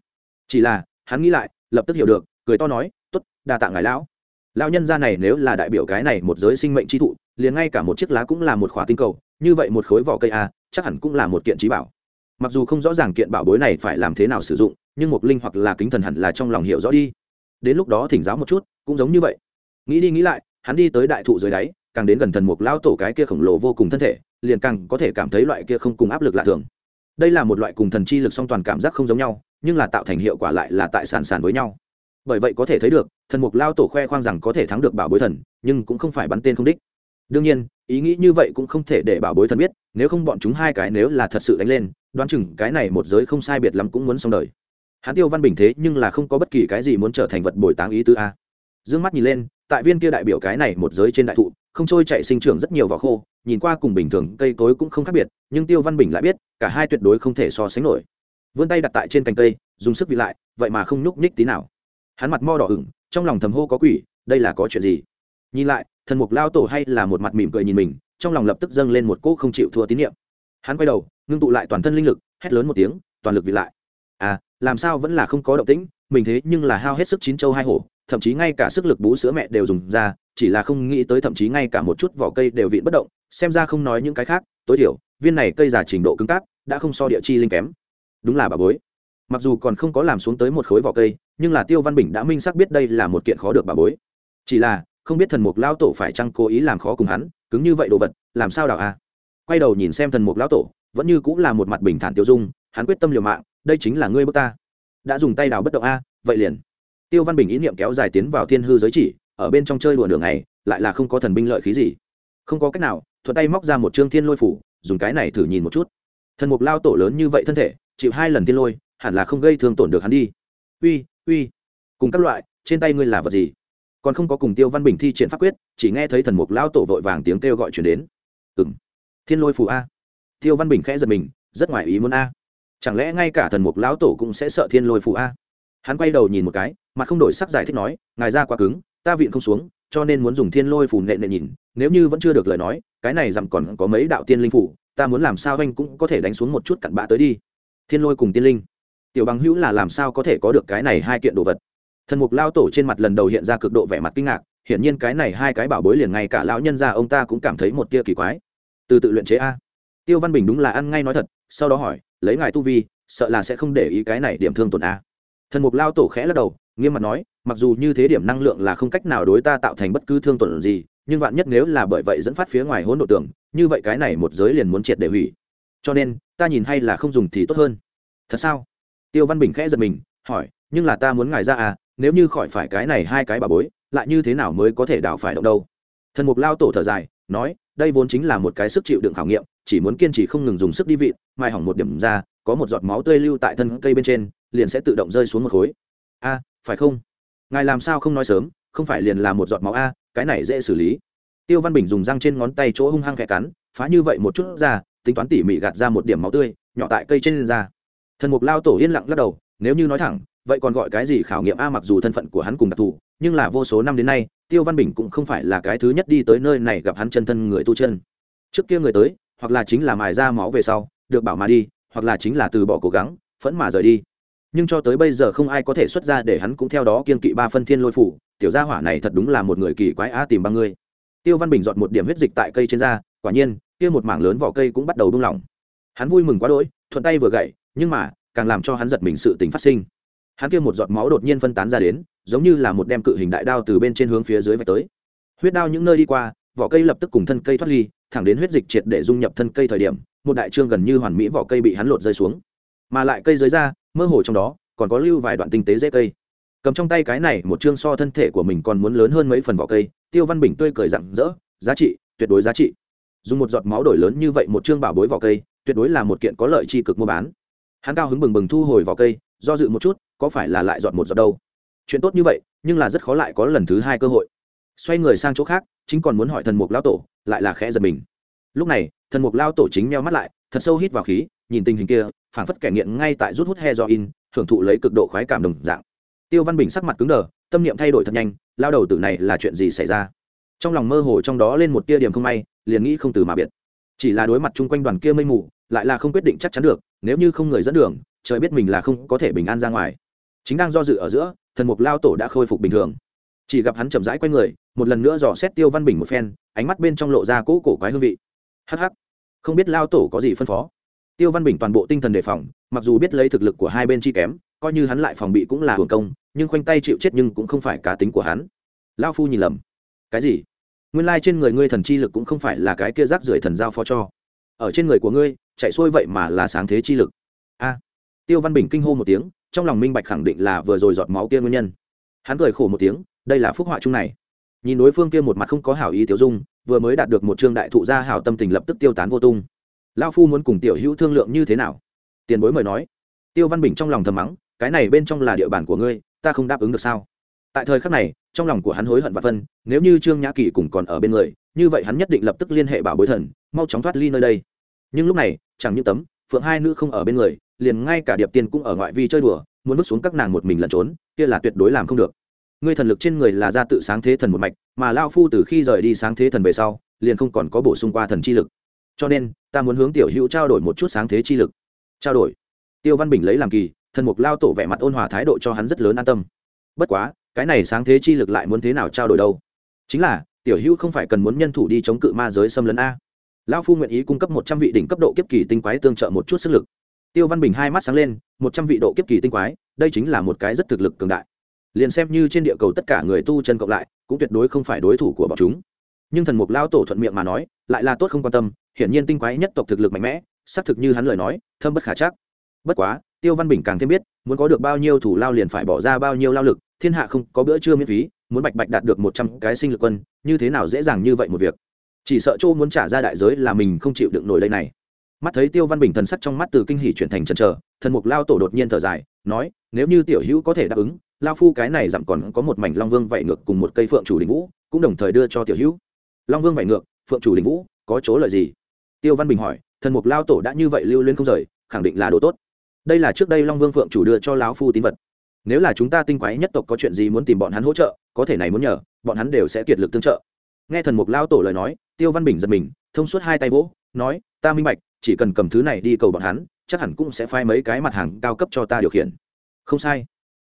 Chỉ là, hắn nghĩ lại, lập tức hiểu được, cười to nói t ố t đa tạ ngài lão. Lão nhân gia này nếu là đại biểu cái này một giới sinh mệnh tri thụ, liền ngay cả một chiếc lá cũng là một khóa tinh cầu, như vậy một khối vỏ cây a chắc hẳn cũng là một kiện trí bảo. Mặc dù không rõ ràng kiện bảo bối này phải làm thế nào sử dụng nhưng mục linh hoặc là kính thần hẳn là trong lòng hiểu rõ đi. đến lúc đó thỉnh giáo một chút, cũng giống như vậy. nghĩ đi nghĩ lại, hắn đi tới đại thụ dưới đáy, càng đến gần thần mục lao tổ cái kia khổng lồ vô cùng thân thể, liền càng có thể cảm thấy loại kia không cùng áp lực lạ thường. đây là một loại cùng thần chi lực song toàn cảm giác không giống nhau, nhưng là tạo thành hiệu quả lại là tại sàn sàn với nhau. bởi vậy có thể thấy được, thần mục lao tổ khoe khoang rằng có thể thắng được bảo bối thần, nhưng cũng không phải bắn tên không đích. đương nhiên, ý nghĩ như vậy cũng không thể để bảo bối thần biết, nếu không bọn chúng hai cái nếu là thật sự đánh lên, đoán chừng cái này một giới không sai biệt lắm cũng muốn xong đời hắn tiêu văn bình thế nhưng là không có bất kỳ cái gì muốn trở thành vật bồi táng ý tứ a. D ư ơ n g mắt nhìn lên, tại viên kia đại biểu cái này một giới trên đại thụ, không trôi chạy sinh trưởng rất nhiều vỏ khô, nhìn qua cùng bình thường cây cối cũng không khác biệt, nhưng tiêu văn bình lại biết, cả hai tuyệt đối không thể so sánh nổi. Vươn tay đặt tại trên cành cây, dùng sức vị lại, vậy mà không nhúc nhích tí nào. Hắn mặt mo đỏ ửng, trong lòng thầm hô có quỷ, đây là có chuyện gì? Nhìn lại, thần mục lao tổ hay là một mặt mỉm cười nhìn mình, trong lòng lập tức dâng lên một cỗ không chịu thua tín nhiệm hắn quay đầu, ngưng tụ lại toàn thân linh lực, hét lớn một tiếng, toàn lực vị lại. À làm sao vẫn là không có động tĩnh, mình thế nhưng là hao hết sức chín châu hai hổ, thậm chí ngay cả sức lực bú sữa mẹ đều dùng ra, chỉ là không nghĩ tới thậm chí ngay cả một chút vỏ cây đều vịn bất động, xem ra không nói những cái khác, tối thiểu, viên này cây già trình độ cứng cáp, đã không so địa chi linh kém. Đúng là bà bối. Mặc dù còn không có làm xuống tới một khối vỏ cây, nhưng là tiêu văn bình đã minh xác biết đây là một kiện khó được bà bối. Chỉ là, không biết thần mục lão tổ phải chăng cố ý làm khó cùng hắn, cứng như vậy đồ vật, làm sao đào à? quay đầu nhìn xem thần mục lão tổ, vẫn như cũng là một mặt bình thản tiêu dung, hắn quyết tâm liều mạng đây chính là ngươi bước ta. Đã dùng tay đào bất động a, vậy liền. Tiêu văn bình ý niệm kéo dài tiến vào thiên hư giới chỉ, ở bên trong chơi đùa đường này lại là không có thần binh lợi khí gì. Không có cách nào, thuận tay móc ra một trương thiên lôi phủ, dùng cái này thử nhìn một chút. Thần mục lao tổ lớn như vậy thân thể, chịu hai lần thiên lôi, hẳn là không gây thương tổn được hắn đi. Uy uy. Cùng các loại, trên tay ngươi là vật gì? Còn không có cùng tiêu văn bình thi triển pháp quyết, chỉ nghe thấy thần mục lao tổ vội vàng tiếng kêu gọi chuyển đến. Ừng thiên lôi phù a. Tiêu văn bình khẽ giật mình, rất ngoài ý muốn a chẳng lẽ ngay cả thần mục lão tổ cũng sẽ sợ thiên lôi phù a? Hắn quay đầu nhìn một cái, mà không đổi sắc giải thích nói, ngài ra quá cứng, ta viện không xuống, cho nên muốn dùng thiên lôi phủ nệ nệ nhìn, nếu như vẫn chưa được lời nói, cái này dặm còn có mấy đạo tiên linh phủ ta muốn làm sao anh cũng có thể đánh xuống một chút cặn bã tới đi. Thiên lôi cùng tiên linh. Tiểu bằng hữu là làm sao có thể có được cái này hai kiện đồ vật? Thần mục lao tổ trên mặt lần đầu hiện ra cực độ vẻ mặt kinh ngạc, hiển nhiên cái này hai cái bảo bối liền ngay cả lão nhân gia ông ta cũng cảm thấy một tia kỳ quái. Từ tự luyện chế a tiêu văn bình đúng là ăn ngay nói thật, sau đó hỏi, lấy ngài tu vi, sợ là sẽ không để ý cái này điểm thương tổn a thần mục lao tổ khẽ lắc đầu, nghiêm mặt nói, mặc dù như thế điểm năng lượng là không cách nào đối ta tạo thành bất cứ thương tổn gì, nhưng vạn nhất nếu là bởi vậy dẫn phát phía ngoài hỗn độ tưởng, như vậy cái này một giới liền muốn triệt để hủy. Cho nên, ta nhìn hay là không dùng thì tốt hơn. Thật sao? Tiêu văn bình khẽ giật mình, hỏi, nhưng là ta muốn ngài ra à nếu như khỏi phải cái này hai cái bà bối, lại như thế nào mới có thể đào phải động đâu? Thần mục lao tổ thở dài, nói đây vốn chính là một cái sức chịu đựng khảo nghiệm, chỉ muốn kiên trì không ngừng dùng sức đi vị mai hỏng một điểm ra, có một giọt máu tươi lưu tại thân cây bên trên, liền sẽ tự động rơi xuống một khối. A, phải không? Ngài làm sao không nói sớm, không phải liền là một giọt máu a, cái này dễ xử lý. Tiêu văn bình dùng răng trên ngón tay chỗ hung hăng khẽ cắn, phá như vậy một chút ra, tính toán tỉ mỉ gạt ra một điểm máu tươi, nhỏ tại cây trên ra. Thần mục lao tổ yên lặng lắc đầu, nếu như nói thẳng, vậy còn gọi cái gì khảo nghiệm a mặc dù thân phận của hắn cùng đặc thù, nhưng là vô số năm đến nay tiêu văn bình cũng không phải là cái thứ nhất đi tới nơi này gặp hắn chân thân người tu chân. Trước kia người tới, hoặc là chính là mài ra máu về sau, được bảo mà đi, hoặc là chính là từ bỏ cố gắng, phẫn mà rời đi. Nhưng cho tới bây giờ không ai có thể xuất ra để hắn cũng theo đó kiên kỵ ba phân thiên lôi phủ, tiểu gia hỏa này thật đúng là một người kỳ quái á tìm ba ngươi tiêu văn bình dọn một điểm huyết dịch tại cây trên da, quả nhiên, kia một mảng lớn vỏ cây cũng bắt đầu đung lỏng. Hắn vui mừng quá đỗi, thuận tay vừa gậy, nhưng mà, càng làm cho hắn giật mình sự tình phát sinh. Hắn kia một giọt máu đột nhiên phân tán ra đến giống như là một đem cự hình đại đao từ bên trên hướng phía dưới vạch tới. Huyết đao những nơi đi qua vỏ cây lập tức cùng thân cây thoát ly thẳng đến huyết dịch triệt để dung nhập thân cây thời điểm một đại trương gần như hoàn mỹ vỏ cây bị hắn lột rơi xuống. Mà lại cây dưới ra, mơ hồ trong đó còn có lưu vài đoạn tinh tế dễ cây. Cầm trong tay cái này một chương so thân thể của mình còn muốn lớn hơn mấy phần vỏ cây tiêu văn bình tươi cười rặng rỡ giá trị tuyệt đối giá trị. Dùng một giọt máu đổi lớn như vậy một chương bảo bối vỏ cây tuyệt đối là một kiện có lợi chi cực mua bán. Hắn cao hứng bừng bừng thu hồi vỏ cây do dự một chút có phải là lại dọn một giọt đâu? Chuyện tốt như vậy, nhưng là rất khó lại có lần thứ hai cơ hội. Xoay người sang chỗ khác, chính còn muốn hỏi thần mục lao tổ, lại là khẽ giật mình. Lúc này, thần mục lao tổ chính meo mắt lại, thật sâu hít vào khí, nhìn tình hình kia, phảng phất kẻ nghiện ngay tại rút hút he do in hưởng thụ lấy cực độ khoái cảm đồng dạng. Tiêu văn bình sắc mặt cứng đờ, tâm niệm thay đổi thật nhanh, lao đầu tử này là chuyện gì xảy ra? Trong lòng mơ hồ trong đó lên một tia điểm không may, liền nghĩ không từ mà biệt. Chỉ là đối mặt chung quanh đoàn kia mây mù, lại là không quyết định chắc chắn được, nếu như không người dẫn đường, trời biết mình là không có thể bình an ra ngoài. Chính đang do dự ở giữa thần mục lao tổ đã khôi phục bình thường. Chỉ gặp hắn chậm rãi q u a y người, một lần nữa dò xét tiêu văn bình một phen, ánh mắt bên trong lộ ra cỗ cổ quái hương vị. Hh không biết lao tổ có gì phân phó. Tiêu văn bình toàn bộ tinh thần đề phòng, mặc dù biết lấy thực lực của hai bên chi kém, coi như hắn lại phòng bị cũng là hưởng công, nhưng khoanh tay chịu chết nhưng cũng không phải cá tính của hắn. Lao phu nhìn lầm. Cái gì? Nguyên lai trên người ngươi thần chi lực cũng không phải là cái kia rác rưởi thần giao phó cho. Ở trên người của ngươi, chạy xuôi vậy mà là sáng thế chi lực. A. Tiêu văn bình kinh hô một tiếng trong lòng minh bạch khẳng định là vừa rồi giọt máu kia nguyên nhân. Hắn cười khổ một tiếng, đây là phúc họa chung này. Nhìn đối phương kia một mặt không có hảo ý tiểu dung, vừa mới đạt được một trương đại thụ gia hảo tâm tình lập tức tiêu tán vô tung. Lao phu muốn cùng tiểu hữu thương lượng như thế nào? Tiền bối mời nói. Tiêu văn bình trong lòng thầm mắng, cái này bên trong là địa bàn của ngươi, ta không đáp ứng được sao? Tại thời khắc này, trong lòng của hắn hối hận và phân, nếu như trương nhã kỳ cùng còn ở bên người, như vậy hắn nhất định lập tức liên hệ bảo bối thần, mau chóng thoát ly nơi đây. Nhưng lúc này, chẳng những tấm, phượng hai nữ không ở bên người liền ngay cả điệp tiên cũng ở ngoại vi chơi đùa, muốn vứt xuống các nàng một mình lẩn trốn, kia là tuyệt đối làm không được. Ngươi thần lực trên người là ra tự sáng thế thần một mạch, mà lao phu từ khi rời đi sáng thế thần về sau, liền không còn có bổ sung qua thần chi lực. Cho nên, ta muốn hướng tiểu hữu trao đổi một chút sáng thế chi lực. Trao đổi? Tiêu văn bình lấy làm kỳ, thần mục lao tổ vẻ mặt ôn hòa thái độ cho hắn rất lớn an tâm. Bất quá, cái này sáng thế chi lực lại muốn thế nào trao đổi đâu? Chính là, tiểu hữu không phải cần muốn nhân thủ đi chống cự ma giới xâm lấn a. Lão phu nguyện ý cung cấp một trăm vị đỉnh cấp độ kiếp kỳ tinh quái tương trợ một chút sức lực tiêu văn bình hai mắt sáng lên, một trăm vị độ kiếp kỳ tinh quái, đây chính là một cái rất thực lực cường đại. Liền xem như trên địa cầu tất cả người tu chân cộng lại, cũng tuyệt đối không phải đối thủ của bọn chúng. Nhưng thần mục lao tổ thuận miệng mà nói, lại là tốt không quan tâm, hiển nhiên tinh quái nhất tộc thực lực mạnh mẽ, xác thực như hắn lời nói, thâm bất khả chắc. Bất quá, tiêu văn bình càng thêm biết, muốn có được bao nhiêu thủ lao liền phải bỏ ra bao nhiêu lao lực, thiên hạ không có bữa trưa miễn phí, muốn bạch bạch đạt được một trăm cái sinh lực quân, như thế nào dễ dàng như vậy một việc? Chỉ sợ châu muốn trả ra đại giới là mình không chịu đựng nổi đây này mắt thấy tiêu văn bình thần sắc trong mắt từ kinh hỉ chuyển thành chần trờ thần mục lao tổ đột nhiên thở dài, nói, nếu như tiểu hữu có thể đáp ứng, lao phu cái này dặm còn có một mảnh long vương vạy ngược cùng một cây phượng chủ đình vũ, cũng đồng thời đưa cho tiểu hữu. Long vương vạy ngược, phượng chủ đình vũ, có chỗ lợi gì? Tiêu văn bình hỏi, thần mục lao tổ đã như vậy lưu luyến không rời, khẳng định là đồ tốt. Đây là trước đây long vương phượng chủ đưa cho lão phu tín vật. Nếu là chúng ta tinh quái nhất tộc có chuyện gì muốn tìm bọn hắn hỗ trợ, có thể này muốn nhờ, bọn hắn đều sẽ kiệt lực tương trợ. Nghe thần mục lao tổ lời nói, tiêu văn bình giật mình, thông suốt hai tay vỗ nói, ta minh bạch, chỉ cần cầm thứ này đi cầu bọn hắn, chắc hẳn cũng sẽ phai mấy cái mặt hàng cao cấp cho ta điều khiển. Không sai.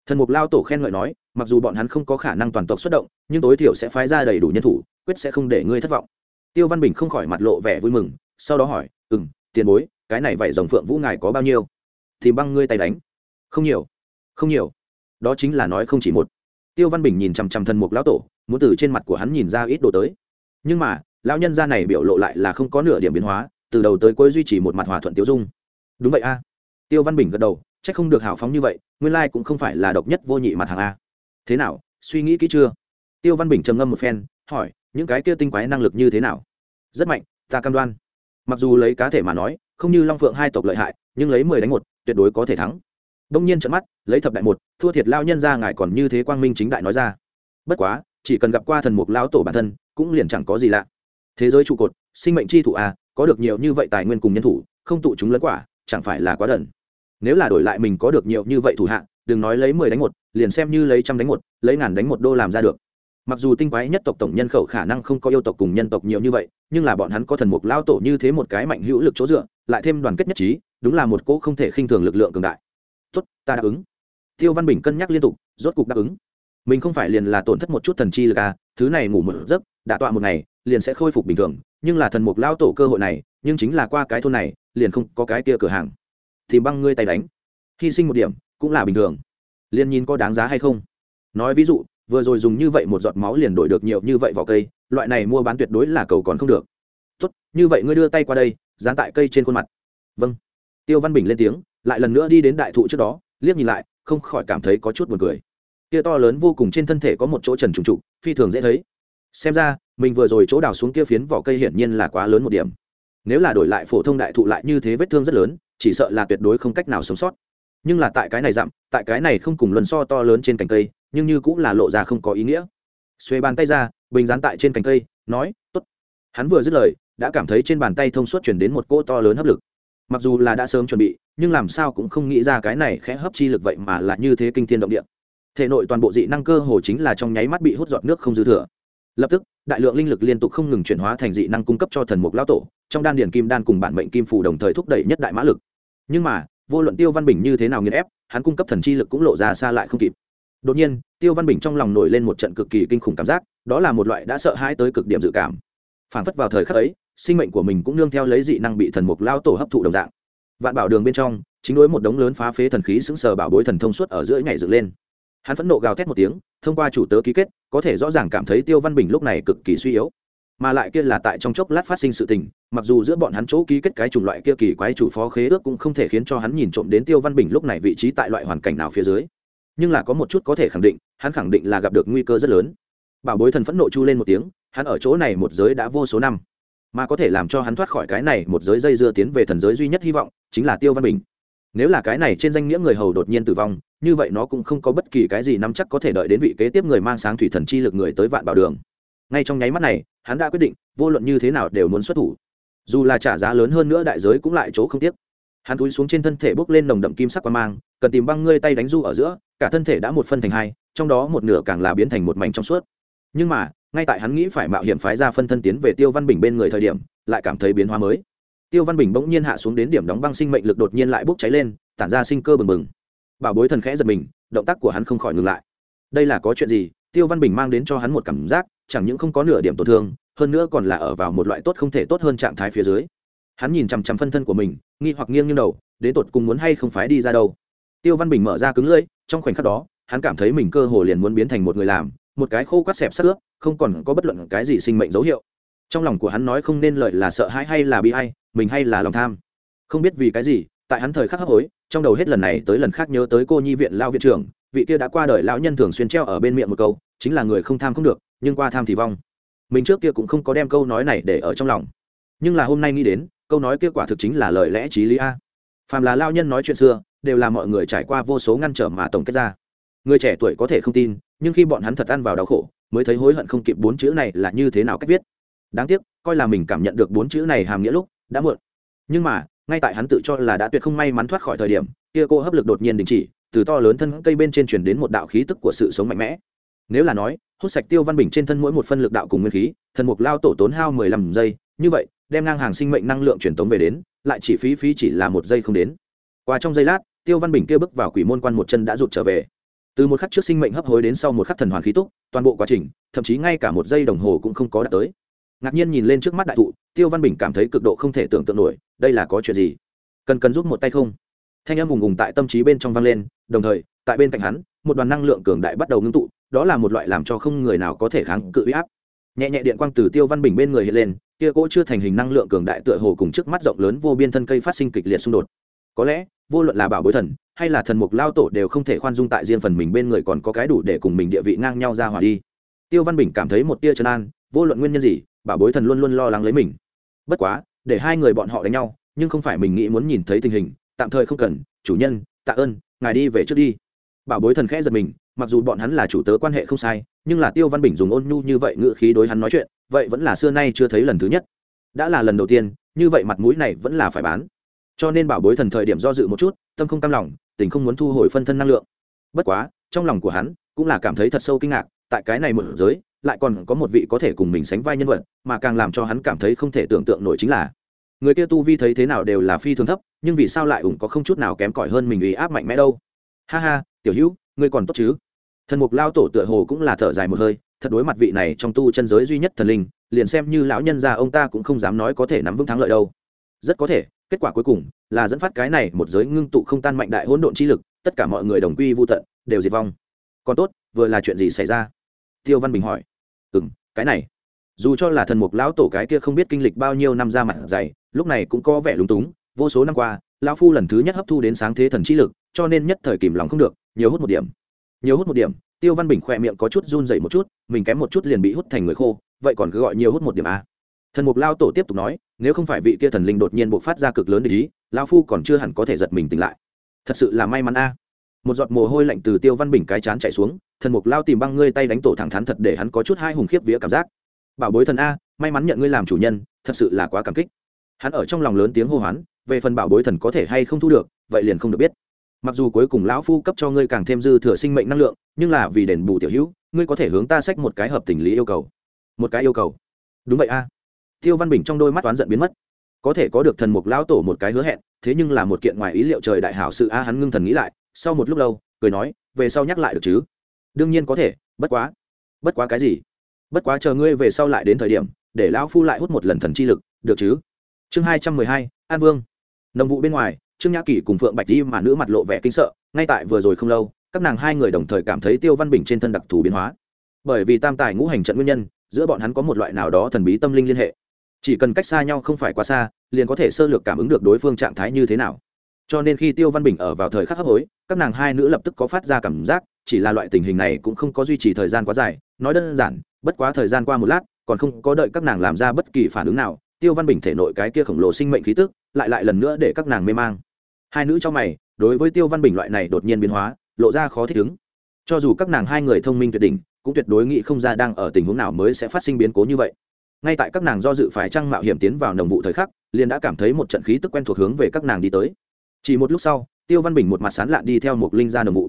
Thần mục lao tổ khen ngợi nói, mặc dù bọn hắn không có khả năng toàn tộc xuất động, nhưng tối thiểu sẽ phái ra đầy đủ nhân thủ, quyết sẽ không để ngươi thất vọng. Tiêu văn bình không khỏi mặt lộ vẻ vui mừng, sau đó hỏi ừ m tiền bối, cái này vậy dòng phượng vũ ngài có bao nhiêu? Thì băng ngươi tay đánh. Không nhiều không nhiều. Đó chính là nói không chỉ một. Tiêu văn bình nhìn chằm chằm thần mục lão tổ, muốn từ trên mặt của hắn nhìn ra ít đồ tới. Nhưng mà lão nhân gia này biểu lộ lại là không có nửa điểm biến hóa, từ đầu tới cuối duy trì một mặt hòa thuận tiêu dung. Đúng vậy a. Tiêu văn bình gật đầu c h ắ c không được hào phóng như vậy, nguyên lai cũng không phải là độc nhất vô nhị mặt hàng a. Thế nào, suy nghĩ kỹ chưa? Tiêu văn bình trầm ngâm một phen, hỏi, những cái kia tinh quái năng lực như thế nào? Rất mạnh, ta cam đoan. Mặc dù lấy cá thể mà nói, không như long phượng hai tộc lợi hại, nhưng lấy mười đánh một, tuyệt đối có thể thắng. Đông nhiên trận mắt, lấy thập đại một, thua thiệt lao nhân ra ngài còn như thế quang minh chính đại nói ra. Bất quá, chỉ cần gặp qua thần mục lão tổ bản thân, cũng liền chẳng có gì lạ thế giới trụ cột, sinh mệnh chi thủ a có được nhiều như vậy tài nguyên cùng nhân thủ, không tụ chúng lẫn quả, chẳng phải là quá đần. Nếu là đổi lại mình có được nhiều như vậy thủ hạ, đừng nói lấy mười đánh một, liền xem như lấy trăm đánh một, lấy ngàn đánh một đô làm ra được. Mặc dù tinh quái nhất tộc tổng nhân khẩu khả năng không có yêu tộc cùng nhân tộc nhiều như vậy, nhưng là bọn hắn có thần mục lao tổ như thế một cái mạnh hữu lực chỗ dựa, lại thêm đoàn kết nhất trí, đúng là một cỗ không thể khinh thường lực lượng cường đại. Tốt, ta đáp ứng. Tiêu văn bình cân nhắc liên tục, rốt cục đáp ứng. Mình không phải liền là tổn thất một chút thần chi lực à thứ này ngủ một giấc, đã tọa một ngày liền sẽ khôi phục bình thường, nhưng là thần mục lao tổ cơ hội này, nhưng chính là qua cái thôn này, liền không có cái kia cửa hàng. Thì băng ngươi tay đánh. Hy sinh một điểm, cũng là bình thường. Liền nhìn có đáng giá hay không? Nói ví dụ, vừa rồi dùng như vậy một giọt máu liền đổi được nhiều như vậy vỏ cây, loại này mua bán tuyệt đối là cầu còn không được. Tốt, như vậy ngươi đưa tay qua đây, dán tại cây trên khuôn mặt. Vâng. Tiêu văn bình lên tiếng, lại lần nữa đi đến đại thụ trước đó, liếc nhìn lại, không khỏi cảm thấy có chút buồn cười. Kia to lớn vô cùng trên thân thể có một chỗ trần trùng trụ phi thường dễ thấy. Xem ra mình vừa rồi chỗ đào xuống kia phiến vỏ cây hiển nhiên là quá lớn một điểm. Nếu là đổi lại phổ thông đại thụ lại như thế vết thương rất lớn, chỉ sợ là tuyệt đối không cách nào sống sót. Nhưng là tại cái này dặm, tại cái này không cùng luân so to lớn trên cành cây, nhưng như cũng là lộ ra không có ý nghĩa. Xuê bàn tay ra, bình dán tại trên cành cây, nói, tốt. Hắn vừa dứt lời, đã cảm thấy trên bàn tay thông suốt chuyển đến một cỗ to lớn hấp lực. Mặc dù là đã sớm chuẩn bị, nhưng làm sao cũng không nghĩ ra cái này khẽ hấp chi lực vậy mà là như thế kinh thiên động địa. Thể nội toàn bộ dị năng cơ hồ chính là trong nháy mắt bị hút giọt nước không dư thừa lập tức, đại lượng linh lực liên tục không ngừng chuyển hóa thành dị năng cung cấp cho thần mục lão tổ, trong đan điền kim đan cùng bản mệnh kim phủ đồng thời thúc đẩy nhất đại mã lực. Nhưng mà, vô luận tiêu văn bình như thế nào nghiền ép, hắn cung cấp thần chi lực cũng lộ ra xa lại không kịp. Đột nhiên, tiêu văn bình trong lòng nổi lên một trận cực kỳ kinh khủng cảm giác, đó là một loại đã sợ hãi tới cực điểm dự cảm. Phản phất vào thời khắc ấy, sinh mệnh của mình cũng nương theo lấy dị năng bị thần mục lao tổ hấp thụ đồng dạng. Vạn bảo đường bên trong, chính đối một đống lớn phá phế thần khí sững sờ bảo bối thần thông suốt ở giữa nhảy dựng lên. Hắn phẫn nộ gào thét một tiếng, thông qua chủ tớ ký kết có thể rõ ràng cảm thấy tiêu văn bình lúc này cực kỳ suy yếu. Mà lại kia là tại trong chốc lát phát sinh sự tình, mặc dù giữa bọn hắn chỗ ký kết cái chủng loại kia kỳ quái chủ phó khế ước cũng không thể khiến cho hắn nhìn trộm đến tiêu văn bình lúc này vị trí tại loại hoàn cảnh nào phía dưới. Nhưng là có một chút có thể khẳng định, hắn khẳng định là gặp được nguy cơ rất lớn. Bảo bối thần phẫn nộ chu lên một tiếng, hắn ở chỗ này một giới đã vô số năm. Mà có thể làm cho hắn thoát khỏi cái này một giới dây dưa tiến về thần giới duy nhất hy vọng, chính là tiêu văn bình. Nếu là cái này trên danh nghĩa người hầu đột nhiên tử vong như vậy nó cũng không có bất kỳ cái gì nắm chắc có thể đợi đến vị kế tiếp người mang sáng thủy thần chi lực người tới vạn bảo đường. Ngay trong nháy mắt này, hắn đã quyết định, vô luận như thế nào đều muốn xuất thủ. Dù là trả giá lớn hơn nữa đại giới cũng lại chỗ không tiếc. Hắn túi xuống trên thân thể bốc lên nồng đậm kim sắc qua mang, cần tìm băng ngươi tay đánh du ở giữa, cả thân thể đã một phân thành hai, trong đó một nửa càng là biến thành một mảnh trong suốt. Nhưng mà, ngay tại hắn nghĩ phải mạo hiểm phái ra phân thân tiến về tiêu văn bình bên người thời điểm, lại cảm thấy biến hóa mới. Tiêu văn bình bỗng nhiên hạ xuống đến điểm đóng băng sinh mệnh lực đột nhiên lại bốc cháy lên, tản ra sinh cơ bừng bừng bảo bối thần khẽ giật mình, động tác của hắn không khỏi ngừng lại. Đây là có chuyện gì? Tiêu văn bình mang đến cho hắn một cảm giác, chẳng những không có nửa điểm tổn thương, hơn nữa còn là ở vào một loại tốt không thể tốt hơn trạng thái phía dưới. Hắn nhìn chằm chằm phân thân của mình, nghi hoặc nghiêng như đầu, đến tột cùng muốn hay không phái đi ra đâu. Tiêu văn bình mở ra cứng lưỡi, trong khoảnh khắc đó, hắn cảm thấy mình cơ hồ liền muốn biến thành một người làm, một cái khô quát xẹp sắc ướp, không còn có bất luận cái gì sinh mệnh dấu hiệu. Trong lòng của hắn nói không nên lợi là sợ hãi hay là bị hay mình hay là lòng tham. Không biết vì cái gì, tại hắn thời khắc hấp hối trong đầu hết lần này tới lần khác nhớ tới cô nhi viện lao viện trưởng, vị kia đã qua đời lão nhân thường xuyên treo ở bên miệng một câu, chính là người không tham không được, nhưng qua tham thì vong. Mình trước kia cũng không có đem câu nói này để ở trong lòng. Nhưng là hôm nay nghĩ đến, câu nói kia quả thực chính là lời lẽ t r í lý a. Phàm là lao nhân nói chuyện xưa, đều là mọi người trải qua vô số ngăn trở mà tổng kết ra. Người trẻ tuổi có thể không tin, nhưng khi bọn hắn thật ăn vào đau khổ, mới thấy hối hận không kịp bốn chữ này là như thế nào cách viết. Đáng tiếc, coi là mình cảm nhận được bốn chữ này hàm nghĩa lúc, đã muộn. Nhưng mà ngay tại hắn tự cho là đã tuyệt không may mắn thoát khỏi thời điểm, kia cô hấp lực đột nhiên đình chỉ, từ to lớn thân cây bên trên chuyển đến một đạo khí tức của sự sống mạnh mẽ. Nếu là nói, hút sạch tiêu văn bình trên thân mỗi một phân lực đạo cùng nguyên khí, thần mục lao tổ tốn hao mười lăm giây, như vậy, đem ngang hàng sinh mệnh năng lượng truyền tống về đến, lại chỉ phí phí chỉ là một giây không đến. Qua trong giây lát, tiêu văn bình kia bước vào quỷ môn quan một chân đã rụt trở về. Từ một khắc trước sinh mệnh hấp hối đến sau một khắc thần hoàn khí túc, toàn bộ quá trình, thậm chí ngay cả một giây đồng hồ cũng không có đạt tới. Ngạc nhiên nhìn lên trước mắt đại thụ tiêu văn bình cảm thấy cực độ không thể tưởng tượng nổi, đây là có chuyện gì? Cần cần giúp một tay không? Thanh âm ùng ùng tại tâm trí bên trong vang lên, đồng thời, tại bên cạnh hắn, một đoàn năng lượng cường đại bắt đầu ngưng tụ, đó là một loại làm cho không người nào có thể kháng cự uy áp. Nhẹ nhẹ điện quang từ tiêu văn bình bên người hiện lên, kia cỗ chưa thành hình năng lượng cường đại tựa hồ cùng trước mắt rộng lớn vô biên thân cây phát sinh kịch liệt xung đột. Có lẽ, vô luận là bảo bối thần, hay là thần mục lao tổ đều không thể khoan dung tại riêng phần mình bên người còn có cái đủ để cùng mình địa vị ngang nhau ra hòa đi. Tiêu văn bình cảm thấy một tia trấn an, vô luận nguyên nhân gì, bảo bối thần luôn luôn lo lắng lấy mình bất quá, để hai người bọn họ đánh nhau, nhưng không phải mình nghĩ muốn nhìn thấy tình hình, tạm thời không cần. Chủ nhân, tạ ơn, ngài đi về trước đi. Bảo bối thần khẽ giật mình, mặc dù bọn hắn là chủ tớ quan hệ không sai, nhưng là tiêu văn bình dùng ôn nhu như vậy ngựa khí đối hắn nói chuyện, vậy vẫn là xưa nay chưa thấy lần thứ nhất. Đã là lần đầu tiên, như vậy mặt mũi này vẫn là phải bán. Cho nên bảo bối thần thời điểm do dự một chút, tâm không cam lòng, tình không muốn thu hồi phân thân năng lượng. Bất quá, trong lòng của hắn cũng là cảm thấy thật sâu kinh ngạc, tại cái này một giới lại còn có một vị có thể cùng mình sánh vai nhân vật, mà càng làm cho hắn cảm thấy không thể tưởng tượng nổi chính là, người kia tu vi thấy thế nào đều là phi thường thấp, nhưng vì sao lại ủng có không chút nào kém cỏi hơn mình ủy áp mạnh mẽ đâu? Ha ha, tiểu hữu, ngươi còn tốt chứ? Thần mục lao tổ tựa hồ cũng là thở dài một hơi, thật đối mặt vị này trong tu chân giới duy nhất thần linh, liền xem như lão nhân gia ông ta cũng không dám nói có thể nắm vững thắng lợi đâu. Rất có thể, kết quả cuối cùng là dẫn phát cái này một giới ngưng tụ không tan mạnh đại hỗn độn chi lực, tất cả mọi người đồng quy vô tận, đều diệt vong. Còn tốt, vừa là chuyện gì xảy ra? Tiêu văn bình hỏi. Ừ m cái này, dù cho là thần mục lão tổ cái kia không biết kinh lịch bao nhiêu năm ra mặt dày, lúc này cũng có vẻ lúng túng, vô số năm qua, lão phu lần thứ nhất hấp thu đến sáng thế thần trí lực, cho nên nhất thời kìm lòng không được, nhiều hút một điểm. Nhiều hút một điểm, tiêu văn bình khỏe miệng có chút run dậy một chút, mình kém một chút liền bị hút thành người khô, vậy còn cứ gọi nhiều hút một điểm a thần mục lao tổ tiếp tục nói, nếu không phải vị kia thần linh đột nhiên buộc phát ra cực lớn để ý lao phu còn chưa hẳn có thể giật mình tỉnh lại. Thật sự là may mắn a. Một giọt mồ hôi lạnh từ tiêu văn bình cái chán chạy xuống thần mục lao tìm băng ngươi tay đánh tổ thẳng thắn thật để hắn có chút hai hùng khiếp vía cảm giác. Bảo bối thần a, may mắn nhận ngươi làm chủ nhân, thật sự là quá cảm kích. Hắn ở trong lòng lớn tiếng hô hoán, về phần bảo bối thần có thể hay không thu được, vậy liền không được biết. Mặc dù cuối cùng lão phu cấp cho ngươi càng thêm dư thừa sinh mệnh năng lượng, nhưng là vì đền bù tiểu hữu, ngươi có thể hướng ta sách một cái hợp tình lý yêu cầu. Một cái yêu cầu. Đúng vậy a. Tiêu văn bình trong đôi mắt toán giận biến mất. Có thể có được thần mục lão tổ một cái hứa hẹn, thế nhưng là một kiện ngoài ý liệu trời đại hảo sự a, hắn ngưng thần nghĩ lại, sau một lúc lâu, cười nói, về sau nhắc lại được chứ đương nhiên có thể, bất quá. Bất quá cái gì? Bất quá chờ ngươi về sau lại đến thời điểm, để lão phu lại hút một lần thần chi lực, được chứ? Chương hai trăm mười hai, an vương. Nông vụ bên ngoài, trương nhã kỳ cùng phượng bạch đi mà nữ mặt lộ vẻ kinh sợ, ngay tại vừa rồi không lâu, các nàng hai người đồng thời cảm thấy tiêu văn bình trên thân đặc thù biến hóa. Bởi vì tam tài ngũ hành trận nguyên nhân, giữa bọn hắn có một loại nào đó thần bí tâm linh liên hệ. Chỉ cần cách xa nhau không phải quá xa, liền có thể sơ lược cảm ứng được đối phương trạng thái như thế nào. Cho nên khi tiêu văn bình ở vào thời khắc hấp hối, các nàng hai nữ lập tức có phát ra cảm giác chỉ là loại tình hình này cũng không có duy trì thời gian quá dài. Nói đơn giản, bất quá thời gian qua một lát, còn không có đợi các nàng làm ra bất kỳ phản ứng nào, tiêu văn bình thể nội cái kia khổng lồ sinh mệnh khí tức, lại lại lần nữa để các nàng mê mang. Hai nữ trong mày, đối với tiêu văn bình loại này đột nhiên biến hóa, lộ ra khó thích ứng. Cho dù các nàng hai người thông minh tuyệt đỉnh, cũng tuyệt đối nghĩ không ra đang ở tình huống nào mới sẽ phát sinh biến cố như vậy. Ngay tại các nàng do dự phải trăng mạo hiểm tiến vào nồng vụ thời khắc, liền đã cảm thấy một trận khí tức quen thuộc hướng về các nàng đi tới. Chỉ một lúc sau, tiêu văn bình một mặt sán lạn đi theo một linh ra nồng vụ.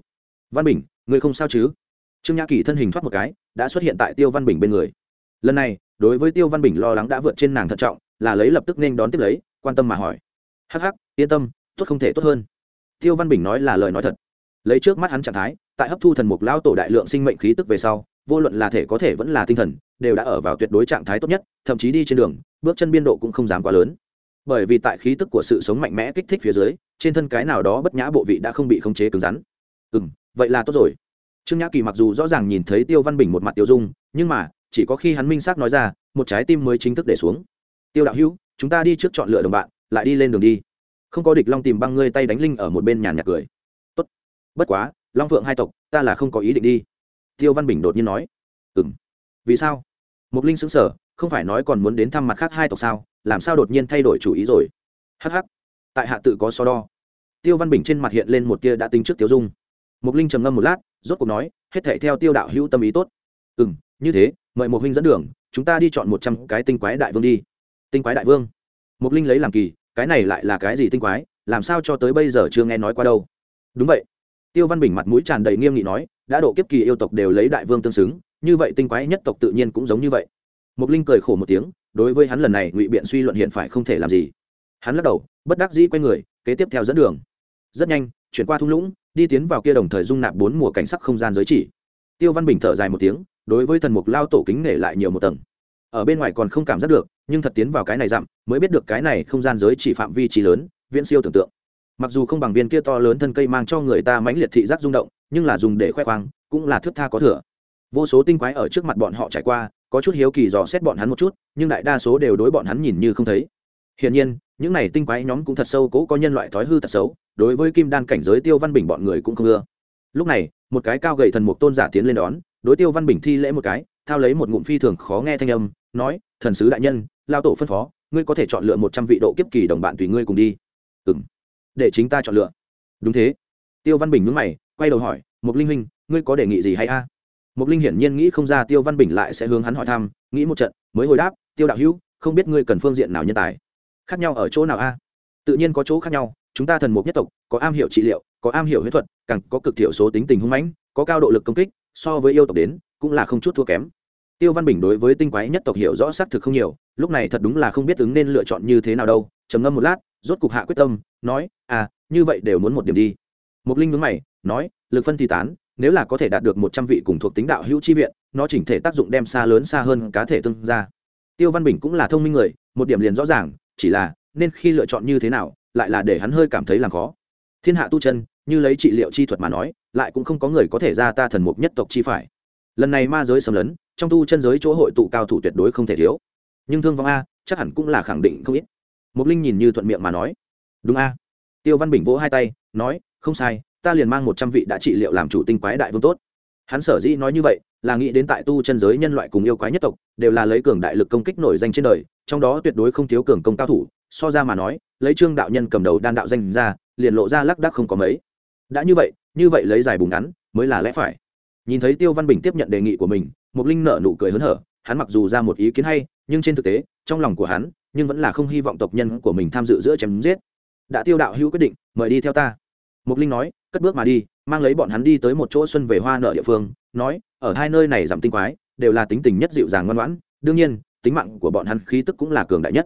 Văn bình Ngươi không sao chứ? Trương nhã kỳ thân hình thoát một cái, đã xuất hiện tại tiêu văn bình bên người. Lần này, đối với tiêu văn bình lo lắng đã vượt trên nàng thận trọng, là lấy lập tức nên đón tiếp lấy, quan tâm mà hỏi. Hắc hắc, yên tâm, tốt không thể tốt hơn. Tiêu văn bình nói là lời nói thật. Lấy trước mắt hắn trạng thái, tại hấp thu thần mục lao tổ đại lượng sinh mệnh khí tức về sau, vô luận là thể có thể vẫn là tinh thần, đều đã ở vào tuyệt đối trạng thái tốt nhất, thậm chí đi trên đường, bước chân biên độ cũng không dám quá lớn. Bởi vì tại khí tức của sự sống mạnh mẽ kích thích phía dưới, trên thân cái nào đó bất nhã bộ vị đã không bị khống chế cứng rắn. Ừ m vậy là tốt rồi. Trương nhã kỳ mặc dù rõ ràng nhìn thấy tiêu văn bình một mặt tiêu dung, nhưng mà, chỉ có khi hắn minh xác nói ra, một trái tim mới chính thức để xuống. Tiêu đạo hữu, chúng ta đi trước chọn lựa đồng bạn, lại đi lên đường đi. Không có địch long tìm băng ngươi tay đánh linh ở một bên nhàn nhạc cười. Tốt, bất quá, long phượng hai tộc, ta là không có ý định đi. Tiêu văn bình đột nhiên nói. Ừ m vì sao? Mục linh xứng sở không phải nói còn muốn đến thăm mặt khác hai tộc sao? Làm sao đột nhiên thay đổi chủ ý rồi? Hh tại hạ tự có so đo. Tiêu văn bình trên mặt hiện lên một tia đã tính trước tiêu dung mục linh trầm ngâm một lát, rốt cuộc nói, hết thảy theo tiêu đạo hữu tâm ý tốt. Ừ m như thế, mời một huynh dẫn đường, chúng ta đi chọn một trăm cái tinh quái đại vương đi. Tinh quái đại vương? Mục linh lấy làm kỳ, cái này lại là cái gì tinh quái, làm sao cho tới bây giờ chưa nghe nói qua đâu? Đúng vậy. Tiêu văn bình mặt mũi tràn đầy nghiêm nghị nói, đã độ kiếp kỳ yêu tộc đều lấy đại vương tương xứng, như vậy tinh quái nhất tộc tự nhiên cũng giống như vậy. Mục linh cười khổ một tiếng, đối với hắn lần này ngụy biện suy luận hiện phải không thể làm gì. Hắn lắc đầu, bất đắc dĩ quay người, kế tiếp theo dẫn đường. Rất nhanh, chuyển qua thung lũng đi tiến vào kia đồng thời dung nạp bốn mùa cảnh sắc không gian giới chỉ. Tiêu văn bình thở dài một tiếng, đối với thần mục lao tổ kính nể lại nhiều một tầng. Ở bên ngoài còn không cảm giác được, nhưng thật tiến vào cái này dặm, mới biết được cái này không gian giới chỉ phạm vi trí lớn, viễn siêu tưởng tượng. Mặc dù không bằng viên kia to lớn thân cây mang cho người ta mãnh liệt thị giác rung động, nhưng là dùng để khoe khoang, cũng là thước tha có thừa. Vô số tinh quái ở trước mặt bọn họ trải qua, có chút hiếu kỳ dò xét bọn hắn một chút, nhưng đại đa số đều đối bọn hắn nhìn như không thấy hiển nhiên, những này tinh quái nhóm cũng thật sâu cố có nhân loại thói hư tật xấu, đối với kim đan cảnh giới tiêu văn bình bọn người cũng không ưa. Lúc này, một cái cao gầy thần mục tôn giả tiến lên đón, đối tiêu văn bình thi lễ một cái, thao lấy một ngụm phi thường khó nghe thanh âm, nói, thần sứ đại nhân, lao tổ phân phó, ngươi có thể chọn lựa một trăm vị độ kiếp kỳ đồng bạn tùy ngươi cùng đi. Ừm, để chính ta chọn lựa. Đúng thế. Tiêu văn bình nhướng mày, quay đầu hỏi một linh huynh, ngươi có đề nghị gì hay a? À? một linh hiển nhiên nghĩ không ra tiêu văn bình lại sẽ hướng hắn hỏi thăm, nghĩ một trận, mới hồi đáp, tiêu đạo hữu, không biết ngươi cần phương diện nào nhân tài khác nhau ở chỗ nào a? Tự nhiên có chỗ khác nhau, chúng ta thần mục nhất tộc, có am hiểu trị liệu, có am hiểu huyết thuật, càng có cực thiểu số tính tình hung mãnh, có cao độ lực công kích, so với yêu tộc đến, cũng là không chút thua kém. Tiêu văn bình đối với tinh quái nhất tộc hiểu rõ xác thực không nhiều, lúc này thật đúng là không biết ứng nên lựa chọn như thế nào đâu, trầm ngâm một lát, rốt cục hạ quyết tâm, nói à như vậy đều muốn một điểm đi. Mục linh nhướng mày, nói, lực phân thì tán, nếu là có thể đạt được một trăm vị cùng thuộc tính đạo hữu chi viện, nó chỉnh thể tác dụng đem xa lớn xa hơn cá thể tương ra tiêu văn bình cũng là thông minh người, một điểm liền rõ ràng chỉ là, nên khi lựa chọn như thế nào, lại là để hắn hơi cảm thấy làm khó. Thiên hạ tu chân, như lấy trị liệu chi thuật mà nói, lại cũng không có người có thể ra ta thần mục nhất tộc chi phải. Lần này ma giới xâm lấn, trong tu chân giới chỗ hội tụ cao thủ tuyệt đối không thể thiếu. Nhưng thương vong a, chắc hẳn cũng là khẳng định không ít. Mục linh nhìn như thuận miệng mà nói. Đúng a. Tiêu văn bình vỗ hai tay, nói, không sai, ta liền mang một trăm vị đã trị liệu làm chủ tinh quái đại vương tốt hắn sở dĩ nói như vậy là nghĩ đến tại tu chân giới nhân loại cùng yêu quái nhất tộc đều là lấy cường đại lực công kích nổi danh trên đời, trong đó tuyệt đối không thiếu cường công cao thủ, so ra mà nói, lấy trương đạo nhân cầm đầu đan đạo danh ra, liền lộ ra lác đác không có mấy. Đã như vậy như vậy lấy dài bùng ngắn mới là lẽ phải. Nhìn thấy tiêu văn bình tiếp nhận đề nghị của mình, mục linh nở nụ cười hớn hở, hắn mặc dù ra một ý kiến hay, nhưng trên thực tế, trong lòng của hắn, nhưng vẫn là không hy vọng tộc nhân của mình tham dự giữa chém giết. Đã tiêu đạo hữu quyết định, mời đi theo ta. Mục linh nói, cất bước mà đi mang lấy bọn hắn đi tới một chỗ xuân về hoa nợ địa phương, nói, ở hai nơi này giảm tinh quái, đều là tính tình nhất dịu dàng ngoan ngoãn, đương nhiên, tính mạng của bọn hắn khí tức cũng là cường đại nhất.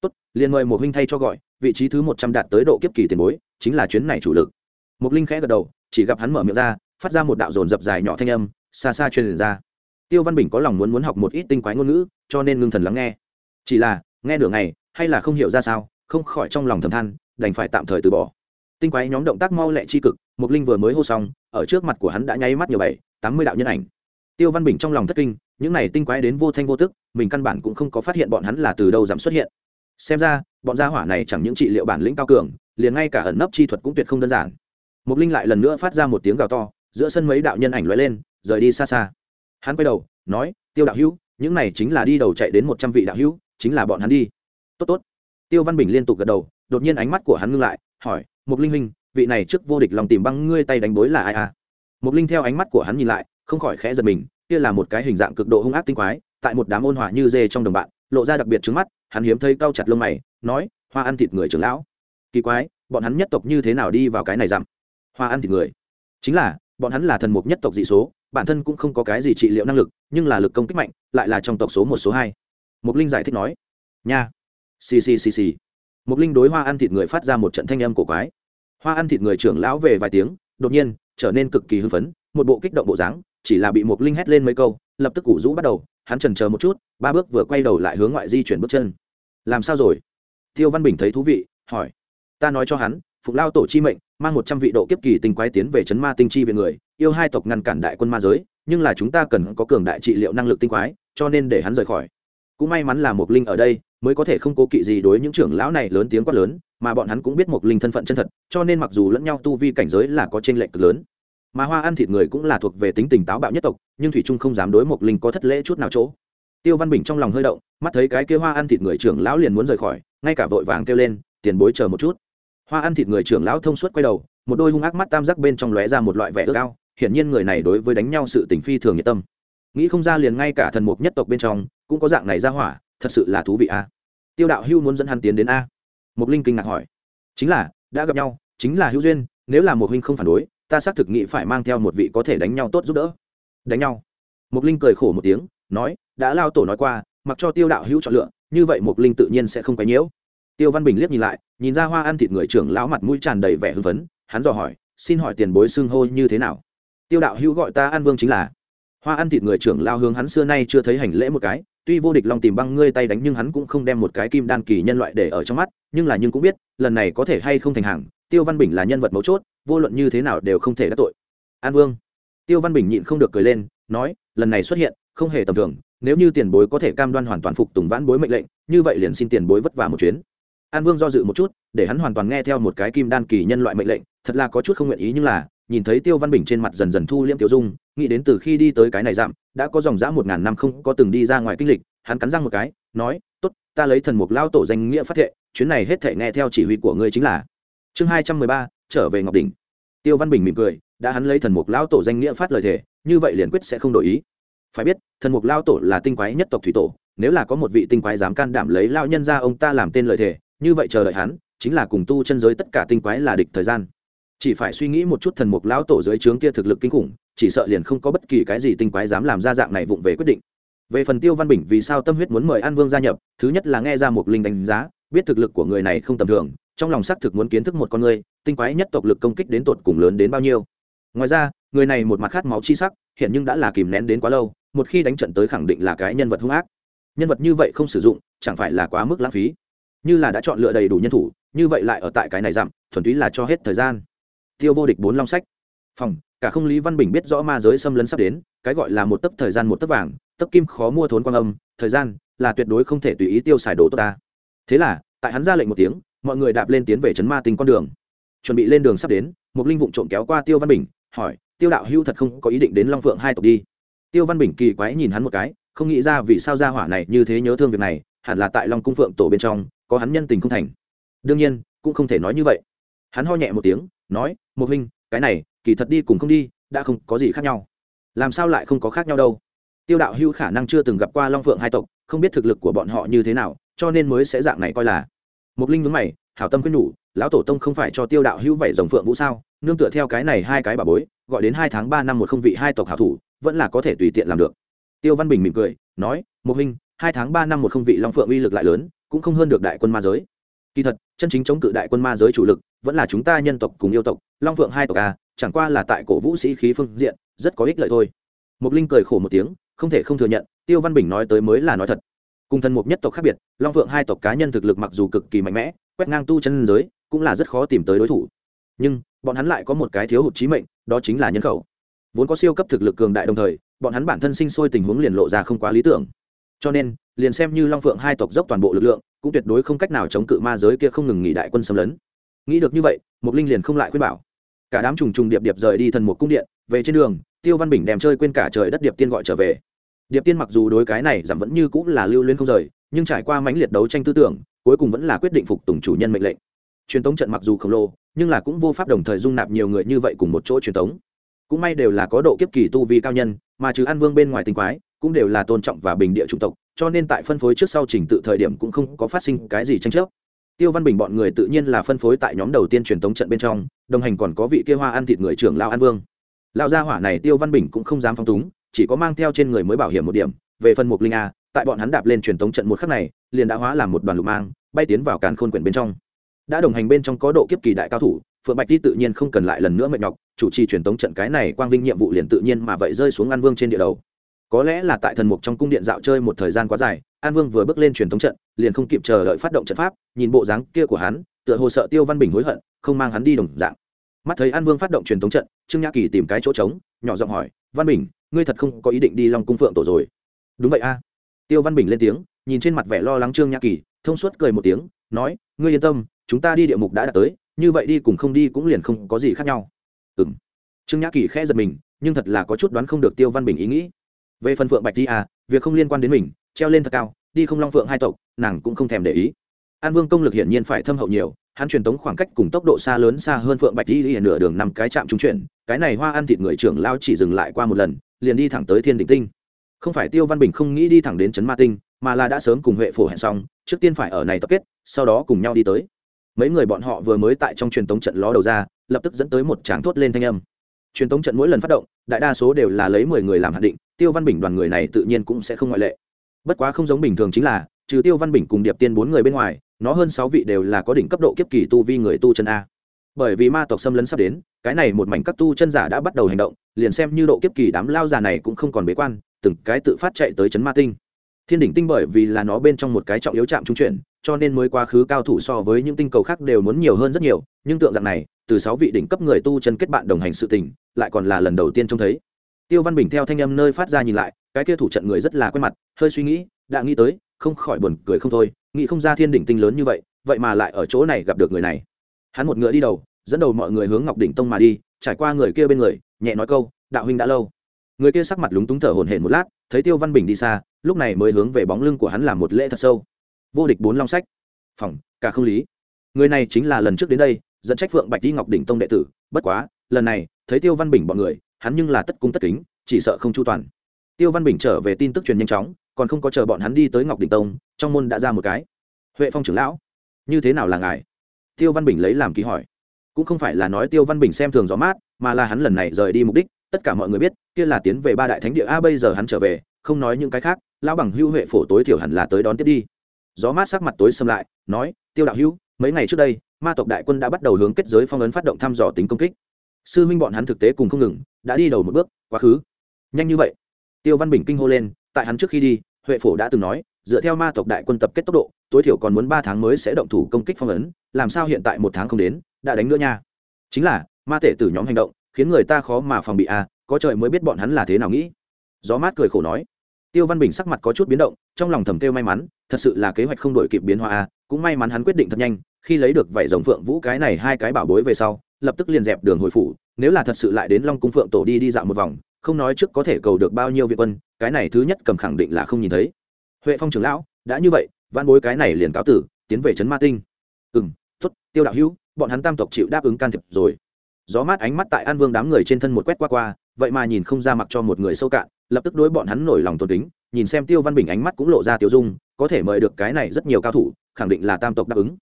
Tốt, liền mời một huynh thay cho gọi, vị trí thứ một trăm đạt tới độ kiếp kỳ tiền bối, chính là chuyến này chủ lực. Một linh khẽ gật đầu, chỉ gặp hắn mở miệng ra, phát ra một đạo dồn dập dài nhỏ thanh âm, xa xa truyền ra. Tiêu văn bình có lòng muốn muốn học một ít tinh quái ngôn ngữ, cho nên ngưng thần lắng nghe. Chỉ là, nghe nửa ngày, hay là không hiểu ra sao, không khỏi trong lòng thầm than, đành phải tạm thời từ bỏ tinh quái nhóm động tác mau lẹ chi cực mục linh vừa mới hô xong, ở trước mặt của hắn đã nháy mắt nhiều bảy, tám mươi đạo nhân ảnh. Tiêu văn bình trong lòng thất kinh, những này tinh quái đến vô thanh vô tức, mình căn bản cũng không có phát hiện bọn hắn là từ đâu giảm xuất hiện. Xem ra, bọn gia hỏa này chẳng những trị liệu bản lĩnh cao cường, liền ngay cả ẩn nấp chi thuật cũng tuyệt không đơn giản. Mục linh lại lần nữa phát ra một tiếng gào to, giữa sân mấy đạo nhân ảnh lóe lên, rời đi xa xa. Hắn quay đầu, nói, tiêu đạo hữu, những này chính là đi đầu chạy đến một trăm vị đạo hữu, chính là bọn hắn đi. Tốt tốt. Tiêu văn bình liên tục gật đầu, đột nhiên ánh mắt của hắn ngưng lại, hỏi mục linh huynh, vị này trước vô địch lòng tìm băng ngươi tay đánh bối là ai à? Mục linh theo ánh mắt của hắn nhìn lại, không khỏi khẽ giật mình, kia là một cái hình dạng cực độ hung ác tinh quái, tại một đám ôn hòa như dê trong đồng bạn, lộ ra đặc biệt trứng mắt, hắn hiếm thấy cau chặt lông mày, nói, hoa ăn thịt người trưởng lão. Kỳ quái, bọn hắn nhất tộc như thế nào đi vào cái này dặm? Hoa ăn thịt người. Chính là, bọn hắn là thần mục nhất tộc dị số, bản thân cũng không có cái gì trị liệu năng lực, nhưng là lực công kích mạnh, lại là trong tộc số một, số hai. Mục linh giải thích nói, nha. Xì si si si mục linh đối hoa ăn thịt người phát ra một trận thanh âm cổ quái. Hoa ăn thịt người trưởng lão về vài tiếng, đột nhiên, trở nên cực kỳ hưng phấn, một bộ kích động bộ dáng, chỉ là bị mục linh hét lên mấy câu, lập tức củ rũ bắt đầu, hắn trần chờ một chút, ba bước vừa quay đầu lại hướng ngoại di chuyển bước chân. Làm sao rồi? Tiêu văn bình thấy thú vị, hỏi. Ta nói cho hắn, phục lao tổ chi mệnh, mang một trăm vị độ kiếp kỳ tinh quái tiến về chấn ma tinh chi về người, yêu hai tộc ngăn cản đại quân ma giới, nhưng là chúng ta cần có cường đại trị liệu năng lực tinh quái, cho nên để hắn rời khỏi. Cũng may mắn là một linh ở đây mới có thể không cố kỵ gì đối những trưởng lão này lớn tiếng quát lớn, mà bọn hắn cũng biết một linh thân phận chân thật, cho nên mặc dù lẫn nhau tu vi cảnh giới là có trên lệch cực lớn, mà hoa ăn thịt người cũng là thuộc về tính tình táo bạo nhất tộc, nhưng thủy trung không dám đối một linh có thất lễ chút nào chỗ. Tiêu văn bình trong lòng hơi động, mắt thấy cái kia hoa ăn thịt người trưởng lão liền muốn rời khỏi, ngay cả vội vàng kêu lên, tiền bối chờ một chút. Hoa ăn thịt người trưởng lão thông suốt quay đầu, một đôi hung ác mắt tam giác bên trong lóe ra một loại vẻ ước ao, hiển nhiên người này đối với đánh nhau sự tình phi thường nhiệt tâm. Nghĩ không ra liền ngay cả thần mục nhất tộc bên trong, cũng có dạng này ra hỏa, thật sự là thú vị à? Tiêu đạo hưu muốn dẫn hắn tiến đến a. Mục linh kinh ngạc hỏi. Chính là, đã gặp nhau, chính là hữu duyên, nếu là một huynh không phản đối, ta xác thực nghĩ phải mang theo một vị có thể đánh nhau tốt giúp đỡ. Đánh nhau. Mục linh cười khổ một tiếng, nói, đã lao tổ nói qua, mặc cho tiêu đạo hữu chọn lựa, như vậy mục linh tự nhiên sẽ không quấy nhiễu. Tiêu văn bình liếc nhìn lại, nhìn ra hoa ăn thịt người trưởng lão mặt mũi tràn đầy vẻ hưng phấn, hắn dò hỏi, xin hỏi tiền bối xưng hô như thế nào? Tiêu đạo hữu gọi ta an vương chính là. Hoa ăn thịt người trưởng lao hướng hắn xưa nay chưa thấy hành lễ một cái tuy vô địch long tìm băng ngươi tay đánh nhưng hắn cũng không đem một cái kim đan kỳ nhân loại để ở trong mắt, nhưng là nhưng cũng biết, lần này có thể hay không thành hàng, tiêu văn bình là nhân vật mấu chốt, vô luận như thế nào đều không thể đắc tội. An vương. Tiêu văn bình nhịn không được cười lên, nói, lần này xuất hiện, không hề tầm thường, nếu như tiền bối có thể cam đoan hoàn toàn phục tùng vãn bối mệnh lệnh, như vậy liền xin tiền bối vất vả một chuyến. An vương do dự một chút, để hắn hoàn toàn nghe theo một cái kim đan kỳ nhân loại mệnh lệnh, thật là có chút không nguyện ý nhưng là nhìn thấy tiêu văn bình trên mặt dần dần thu liễm tiêu dung, nghĩ đến từ khi đi tới cái này giảm đã có dòng dã một ngàn năm không có từng đi ra ngoài kinh lịch, hắn cắn răng một cái, nói, tốt, ta lấy thần mục lao tổ danh nghĩa phát thệ, chuyến này hết thể nghe theo chỉ huy của ngươi chính là chương hai trăm mười ba, trở về ngọc đỉnh. Tiêu văn bình mỉm cười, đã hắn lấy thần mục lao tổ danh nghĩa phát lời thề, như vậy liền quyết sẽ không đổi ý. Phải biết, thần mục lao tổ là tinh quái nhất tộc thủy tổ, nếu là có một vị tinh quái dám can đảm lấy lao nhân ra ông ta làm tên lời thề, như vậy chờ đợi hắn, chính là cùng tu chân giới tất cả tinh quái là địch thời gian chỉ phải suy nghĩ một chút thần mục lão tổ dưới trướng kia thực lực kinh khủng, chỉ sợ liền không có bất kỳ cái gì tinh quái dám làm ra dạng này vụng về quyết định. Về phần tiêu văn bình vì sao tâm huyết muốn mời an vương gia nhập, thứ nhất là nghe ra một linh đánh giá, biết thực lực của người này không tầm thường, trong lòng xác thực muốn kiến thức một con người, tinh quái nhất tộc lực công kích đến tột cùng lớn đến bao nhiêu. Ngoài ra, người này một mặt khát máu chi sắc, hiện nhưng đã là kìm nén đến quá lâu, một khi đánh trận tới khẳng định là cái nhân vật hung ác. Nhân vật như vậy không sử dụng, chẳng phải là quá mức lãng phí. Như là đã chọn lựa đầy đủ nhân thủ, như vậy lại ở tại cái này giảm, thuần túy là cho hết thời gian tiêu vô địch bốn long sách. Phòng, cả không lý văn bình biết rõ ma giới xâm lấn sắp đến, cái gọi là một tấc thời gian một tấc vàng, tấc kim khó mua thốn quan âm, thời gian là tuyệt đối không thể tùy ý tiêu xài đồ tốt ta. Thế là, tại hắn ra lệnh một tiếng, mọi người đạp lên tiến về trấn ma tinh con đường. Chuẩn bị lên đường sắp đến một linh vụng trộm kéo qua tiêu văn bình, hỏi, tiêu đạo hưu thật không có ý định đến long phượng hai tộc đi? Tiêu văn bình kỳ quái nhìn hắn một cái, không nghĩ ra vì sao gia hỏa này như thế nhớ thương việc này, hẳn là tại long cung phượng tổ bên trong, có hắn nhân tình không thành. Đương nhiên, cũng không thể nói như vậy. Hắn ho nhẹ một tiếng, nói một huynh, cái này, kỳ thật đi cùng không đi, đã không có gì khác nhau. Làm sao lại không có khác nhau đâu? Tiêu đạo hưu khả năng chưa từng gặp qua long phượng hai tộc, không biết thực lực của bọn họ như thế nào, cho nên mới sẽ dạng này coi là. Một linh mướn mày, hảo tâm quyết nhủ, lão tổ tông không phải cho tiêu đạo hưu vậy dòng phượng vũ sao? Nương tựa theo cái này hai cái bà bối, gọi đến hai tháng ba năm một không vị hai tộc hảo thủ, vẫn là có thể tùy tiện làm được. Tiêu văn bình mỉm cười, nói một hình hai tháng ba năm một không vị long phượng uy lực lại lớn, cũng không hơn được đại quân ma giới. Kỳ thật chân chính chống cự đại quân ma giới chủ lực, vẫn là chúng ta nhân tộc cùng yêu tộc, long phượng hai tộc a chẳng qua là tại cổ vũ sĩ khí phương diện, rất có ích lợi thôi. Mục linh cười khổ một tiếng, không thể không thừa nhận, tiêu văn bình nói tới mới là nói thật. Cùng thần mục nhất tộc khác biệt, long phượng hai tộc cá nhân thực lực mặc dù cực kỳ mạnh mẽ, quét ngang tu chân giới, cũng là rất khó tìm tới đối thủ. Nhưng, bọn hắn lại có một cái thiếu hụt trí mệnh, đó chính là nhân khẩu. Vốn có siêu cấp thực lực cường đại đồng thời, bọn hắn bản thân sinh sôi tình huống liền lộ ra không quá lý tưởng. Cho nên, liền xem như long phượng hai tộc dốc toàn bộ lực lượng cũng tuyệt đối không cách nào chống cự ma giới kia không ngừng nghỉ đại quân xâm lấn. Nghĩ được như vậy mục linh liền không lại khuyên bảo. Cả đám trùng trùng điệp điệp rời đi thần một cung điện, về trên đường, tiêu văn bình đem chơi quên cả trời đất điệp tiên gọi trở về. Điệp tiên mặc dù đối cái này giảm vẫn như cũng là lưu luyến không rời, nhưng trải qua mãnh liệt đấu tranh tư tưởng, cuối cùng vẫn là quyết định phục tùng chủ nhân mệnh lệnh. Truyền tống trận mặc dù khổng lồ, nhưng là cũng vô pháp đồng thời dung nạp nhiều người như vậy cùng một chỗ truyền tống. Cũng may đều là có độ kiếp kỳ tu vi cao nhân, mà trừ an vương bên ngoài tình quái cũng đều là tôn trọng và bình địa chủng tộc, cho nên tại phân phối trước sau trình tự thời điểm cũng không có phát sinh cái gì tranh chấp. Tiêu văn bình bọn người tự nhiên là phân phối tại nhóm đầu tiên truyền tống trận bên trong, đồng hành còn có vị kia hoa ăn thịt người trưởng lao an vương. Lão gia hỏa này tiêu văn bình cũng không dám phong túng, chỉ có mang theo trên người mới bảo hiểm một điểm, về phần mục linh a, tại bọn hắn đạp lên truyền tống trận một khắc này, liền đã hóa làm một đoàn lục mang, bay tiến vào càn khôn quyển bên trong. Đã đồng hành bên trong có độ kiếp kỳ đại cao thủ, phượng bạch ti tự nhiên không cần lại lần nữa mệt nhọc, chủ trì truyền tống trận cái này quang vinh nhiệm vụ liền tự nhiên mà vậy rơi xuống an vương trên địa đầu có lẽ là tại thần mục trong cung điện dạo chơi một thời gian quá dài, an vương vừa bước lên truyền thống trận, liền không kịp chờ đợi phát động trận pháp, nhìn bộ dáng kia của hắn, tựa hồ sợ tiêu văn bình hối hận, không mang hắn đi đồng dạng. Mắt thấy an vương phát động truyền thống trận, trương nhã kỳ tìm cái chỗ trống, nhỏ giọng hỏi, văn bình, ngươi thật không có ý định đi long cung phượng tổ rồi? Đúng vậy a. Tiêu văn bình lên tiếng, nhìn trên mặt vẻ lo lắng trương nhã kỳ, thông suốt cười một tiếng, nói, ngươi yên tâm, chúng ta đi địa mục đã đạt tới, như vậy đi cùng không đi cũng liền không có gì khác nhau. Ừ m trương nhã kỳ khẽ giật mình, nhưng thật là có chút đoán không được tiêu văn bình ý nghĩ về phần phượng bạch đi à việc không liên quan đến mình, treo lên thật cao, đi không long phượng hai tộc, nàng cũng không thèm để ý. An vương công lực hiển nhiên phải thâm hậu nhiều, hắn truyền tống khoảng cách cùng tốc độ xa lớn xa hơn phượng bạch đi hiện nửa đường năm cái chạm trung chuyển, cái này hoa ăn thịt người trưởng lao chỉ dừng lại qua một lần, liền đi thẳng tới thiên đình tinh. Không phải tiêu văn bình không nghĩ đi thẳng đến trấn ma tinh, mà là đã sớm cùng huệ phổ hẹn xong, trước tiên phải ở này tập kết, sau đó cùng nhau đi tới. Mấy người bọn họ vừa mới tại trong truyền tống trận ló đầu ra, lập tức dẫn tới một tràng thốt lên thanh âm truyền tống trận mỗi lần phát động, đại đa số đều là lấy mười người làm hạn định, tiêu văn bình đoàn người này tự nhiên cũng sẽ không ngoại lệ. Bất quá không giống bình thường chính là, trừ tiêu văn bình cùng điệp tiên bốn người bên ngoài, nó hơn sáu vị đều là có đỉnh cấp độ kiếp kỳ tu vi người tu chân a. Bởi vì ma tộc xâm lấn sắp đến, cái này một mảnh các tu chân giả đã bắt đầu hành động, liền xem như độ kiếp kỳ đám lao già này cũng không còn bế quan, từng cái tự phát chạy tới chấn ma tinh. Thiên đỉnh tinh bởi vì là nó bên trong một cái trọng yếu chạm trung chuyển, cho nên mới quá khứ cao thủ so với những tinh cầu khác đều muốn nhiều hơn rất nhiều, nhưng tượng dạng này, từ sáu vị đỉnh cấp người tu chân kết bạn đồng hành sự tình lại còn là lần đầu tiên trông thấy. Tiêu văn bình theo thanh âm nơi phát ra nhìn lại, cái kia thủ trận người rất là quen mặt, hơi suy nghĩ, đã nghĩ tới, không khỏi buồn cười không thôi, nghĩ không ra thiên đỉnh tinh lớn như vậy vậy mà lại ở chỗ này gặp được người này. Hắn một ngựa đi đầu, dẫn đầu mọi người hướng ngọc đỉnh tông mà đi, trải qua người kia bên người, nhẹ nói câu, đạo huynh đã lâu. Người kia sắc mặt lúng túng thở hổn hển một lát, thấy tiêu văn bình đi xa, lúc này mới hướng về bóng lưng của hắn làm một lễ thật sâu. Vô địch bốn long sách. Phòng, cả không lý. Người này chính là lần trước đến đây, dẫn trách phượng bạch đi ngọc đỉnh tông đệ tử, bất quá lần này, thấy tiêu văn bình bọn người, hắn nhưng là tất cung tất kính, chỉ sợ không chu toàn. Tiêu văn bình trở về tin tức truyền nhanh chóng, còn không có chờ bọn hắn đi tới ngọc đình tông, trong môn đã ra một cái. Huệ phong trưởng lão, như thế nào là ngài? Tiêu văn bình lấy làm ký hỏi. Cũng không phải là nói tiêu văn bình xem thường gió mát, mà là hắn lần này rời đi mục đích, tất cả mọi người biết, kia là tiến về ba đại thánh địa, a, bây giờ hắn trở về, không nói những cái khác, lão bằng hưu huệ phổ tối thiểu hẳn là tới đón tiếp đi. Gió mát sắc mặt tối xâm lại, nói, tiêu đạo hữu, mấy ngày trước đây, ma tộc đại quân đã bắt đầu hướng kết giới phong ấn phát động thăm dò tính công kích sư huynh bọn hắn thực tế cùng không ngừng đã đi đầu một bước quá khứ. Nhanh như vậy. Tiêu văn bình kinh hô lên tại hắn trước khi đi huệ phổ đã từng nói dựa theo ma tộc đại quân tập kết tốc độ tối thiểu còn muốn ba tháng mới sẽ động thủ công kích phong ấn làm sao hiện tại một tháng không đến đã đánh nữa nha. Chính là ma tể tử nhóm hành động khiến người ta khó mà phòng bị a à, có trời mới biết bọn hắn là thế nào nghĩ. Gió mát cười khổ nói. Tiêu văn bình sắc mặt có chút biến động trong lòng thầm kêu may mắn thật sự là kế hoạch không đổi kịp biến hóa a à, cũng may mắn hắn quyết định thật nhanh khi lấy được vảy rồng phượng vũ cái này hai cái bảo bối về sau lập tức liền dẹp đường hồi phủ, nếu là thật sự lại đến long cung phượng tổ đi đi dạo một vòng, không nói trước có thể cầu được bao nhiêu viện quân, cái này thứ nhất cầm khẳng định là không nhìn thấy. Huệ phong trưởng lão, đã như vậy văn bối cái này liền cáo tử, tiến về trấn ma tinh. Ừ m t ố t tiêu đạo hữu, bọn hắn tam tộc chịu đáp ứng can thiệp rồi. Gió mát ánh mắt tại an vương đám người trên thân một quét qua qua, vậy mà nhìn không ra mặc cho một người sâu cạn, lập tức đối bọn hắn nổi lòng tôn kính, nhìn xem tiêu văn bình ánh mắt cũng lộ ra tiêu dung, có thể mời được cái này rất nhiều cao thủ, khẳng định là tam tộc đáp ứng.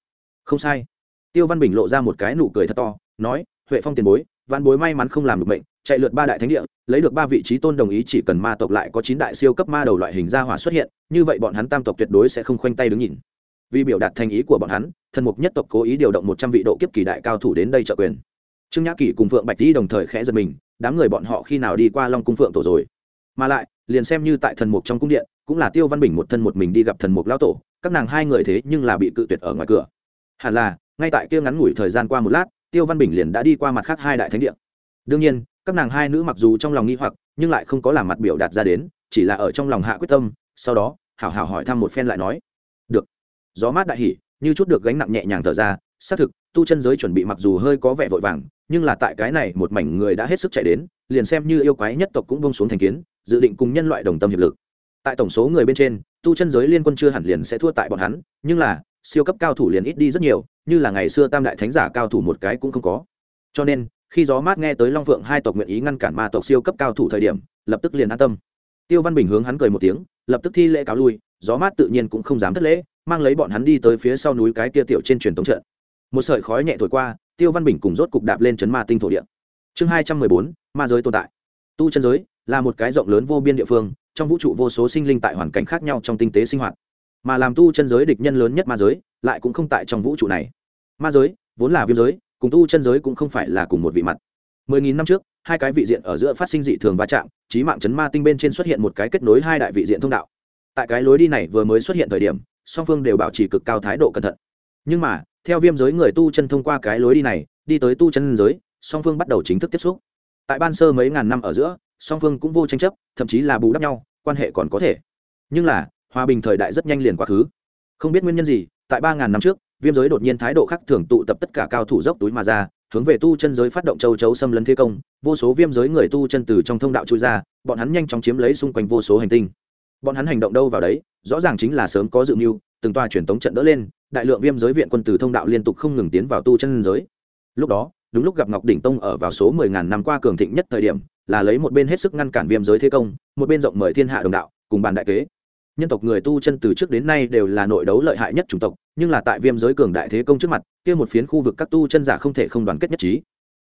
Không sai. Tiêu văn bình lộ ra một cái nụ cười thật to nói, huệ phong tiền bối văn bối may mắn không làm được mệnh, chạy lượt ba đại thánh địa, lấy được ba vị trí tôn đồng ý chỉ cần ma tộc lại có chín đại siêu cấp ma đầu loại hình gia hỏa xuất hiện, như vậy bọn hắn tam tộc tuyệt đối sẽ không khoanh tay đứng nhìn. Vì biểu đạt thành ý của bọn hắn, thần mục nhất tộc cố ý điều động một trăm vị độ kiếp kỳ đại cao thủ đến đây trợ quyền. Trương nhã kỳ cùng phượng bạch di đồng thời khẽ giật mình, đám người bọn họ khi nào đi qua long cung phượng tổ rồi? Mà lại, liền xem như tại thần mục trong cung điện, cũng là tiêu văn bình một thân một mình đi gặp thần mục lao tổ, các nàng hai người thế nhưng là bị cự tuyệt ở ngoài cửa. Hẳn là, ngay tại kia ngắn ngủi thời gian qua một lát tiêu văn bình liền đã đi qua mặt khác hai đại thánh địa. Đương nhiên, các nàng hai nữ mặc dù trong lòng nghi hoặc, nhưng lại không có làm mặt biểu đạt ra đến, chỉ là ở trong lòng hạ quyết tâm, sau đó, hảo hảo hỏi thăm một phen lại nói, được. Gió mát đại hỉ, như chút được gánh nặng nhẹ nhàng thở ra, xác thực, tu chân giới chuẩn bị mặc dù hơi có vẻ vội vàng, nhưng là tại cái này một mảnh người đã hết sức chạy đến, liền xem như yêu quái nhất tộc cũng bông xuống thành kiến, dự định cùng nhân loại đồng tâm hiệp lực. Tại tổng số người bên trên, tu chân giới liên quân chưa hẳn liền sẽ thua tại bọn hắn, nhưng là siêu cấp cao thủ liền ít đi rất nhiều, như là ngày xưa tam đại thánh giả cao thủ một cái cũng không có. Cho nên, khi gió mát nghe tới long phượng hai tộc nguyện ý ngăn cản ma tộc siêu cấp cao thủ thời điểm, lập tức liền an tâm. Tiêu văn bình hướng hắn cười một tiếng, lập tức thi lễ cáo lui, gió mát tự nhiên cũng không dám thất lễ, mang lấy bọn hắn đi tới phía sau núi cái kia tiểu trên truyền tống trận. Một sợi khói nhẹ thổi qua, tiêu văn bình cùng rốt cục đạp lên chấn ma tinh thổ địa. Chương hai trăm mười bốn, ma giới tồn tại. Tu chân giới là một cái rộng lớn vô biên địa phương, trong vũ trụ vô số sinh linh tại hoàn cảnh khác nhau trong tinh tế sinh hoạt mà làm tu chân giới địch nhân lớn nhất ma giới, lại cũng không tại trong vũ trụ này. Ma giới, vốn là viêm giới, cùng tu chân giới cũng không phải là cùng một vị mặt. Mười nghìn năm trước, hai cái vị diện ở giữa phát sinh dị thường va chạm trí mạng chấn ma tinh bên trên xuất hiện một cái kết nối hai đại vị diện thông đạo. Tại cái lối đi này vừa mới xuất hiện thời điểm, song phương đều bảo trì cực cao thái độ cẩn thận. Nhưng mà, theo viêm giới người tu chân thông qua cái lối đi này, đi tới tu chân giới, song phương bắt đầu chính thức tiếp xúc. Tại ban sơ mấy ngàn năm ở giữa, song phương cũng vô tranh chấp, thậm chí là bù đắp nhau, quan hệ còn có thể. Nhưng là hòa bình thời đại rất nhanh liền quá khứ. Không biết nguyên nhân gì, tại ba ngàn năm trước, viêm giới đột nhiên thái độ khác thường tụ tập tất cả cao thủ dốc túi mà ra, hướng về tu chân giới phát động châu chấu xâm lấn thế công, vô số viêm giới người tu chân từ trong thông đạo trôi ra, bọn hắn nhanh chóng chiếm lấy xung quanh vô số hành tinh. Bọn hắn hành động đâu vào đấy, rõ ràng chính là sớm có dự mưu, từng tòa truyền tống trận đỡ lên, đại lượng viêm giới viện quân từ thông đạo liên tục không ngừng tiến vào tu chân giới. Lúc đó, đúng lúc gặp ngọc đỉnh tông ở vào số mười ngàn năm qua cường thịnh nhất thời điểm, là lấy một bên hết sức ngăn cản viêm giới thế công, một bên rộng mời thiên hạ đồng đạo, cùng bàn đại kế nhân tộc người tu chân từ trước đến nay đều là nội đấu lợi hại nhất chủng tộc, nhưng là tại viêm giới cường đại thế công trước mặt, kia một phiến khu vực các tu chân giả không thể không đoàn kết nhất trí.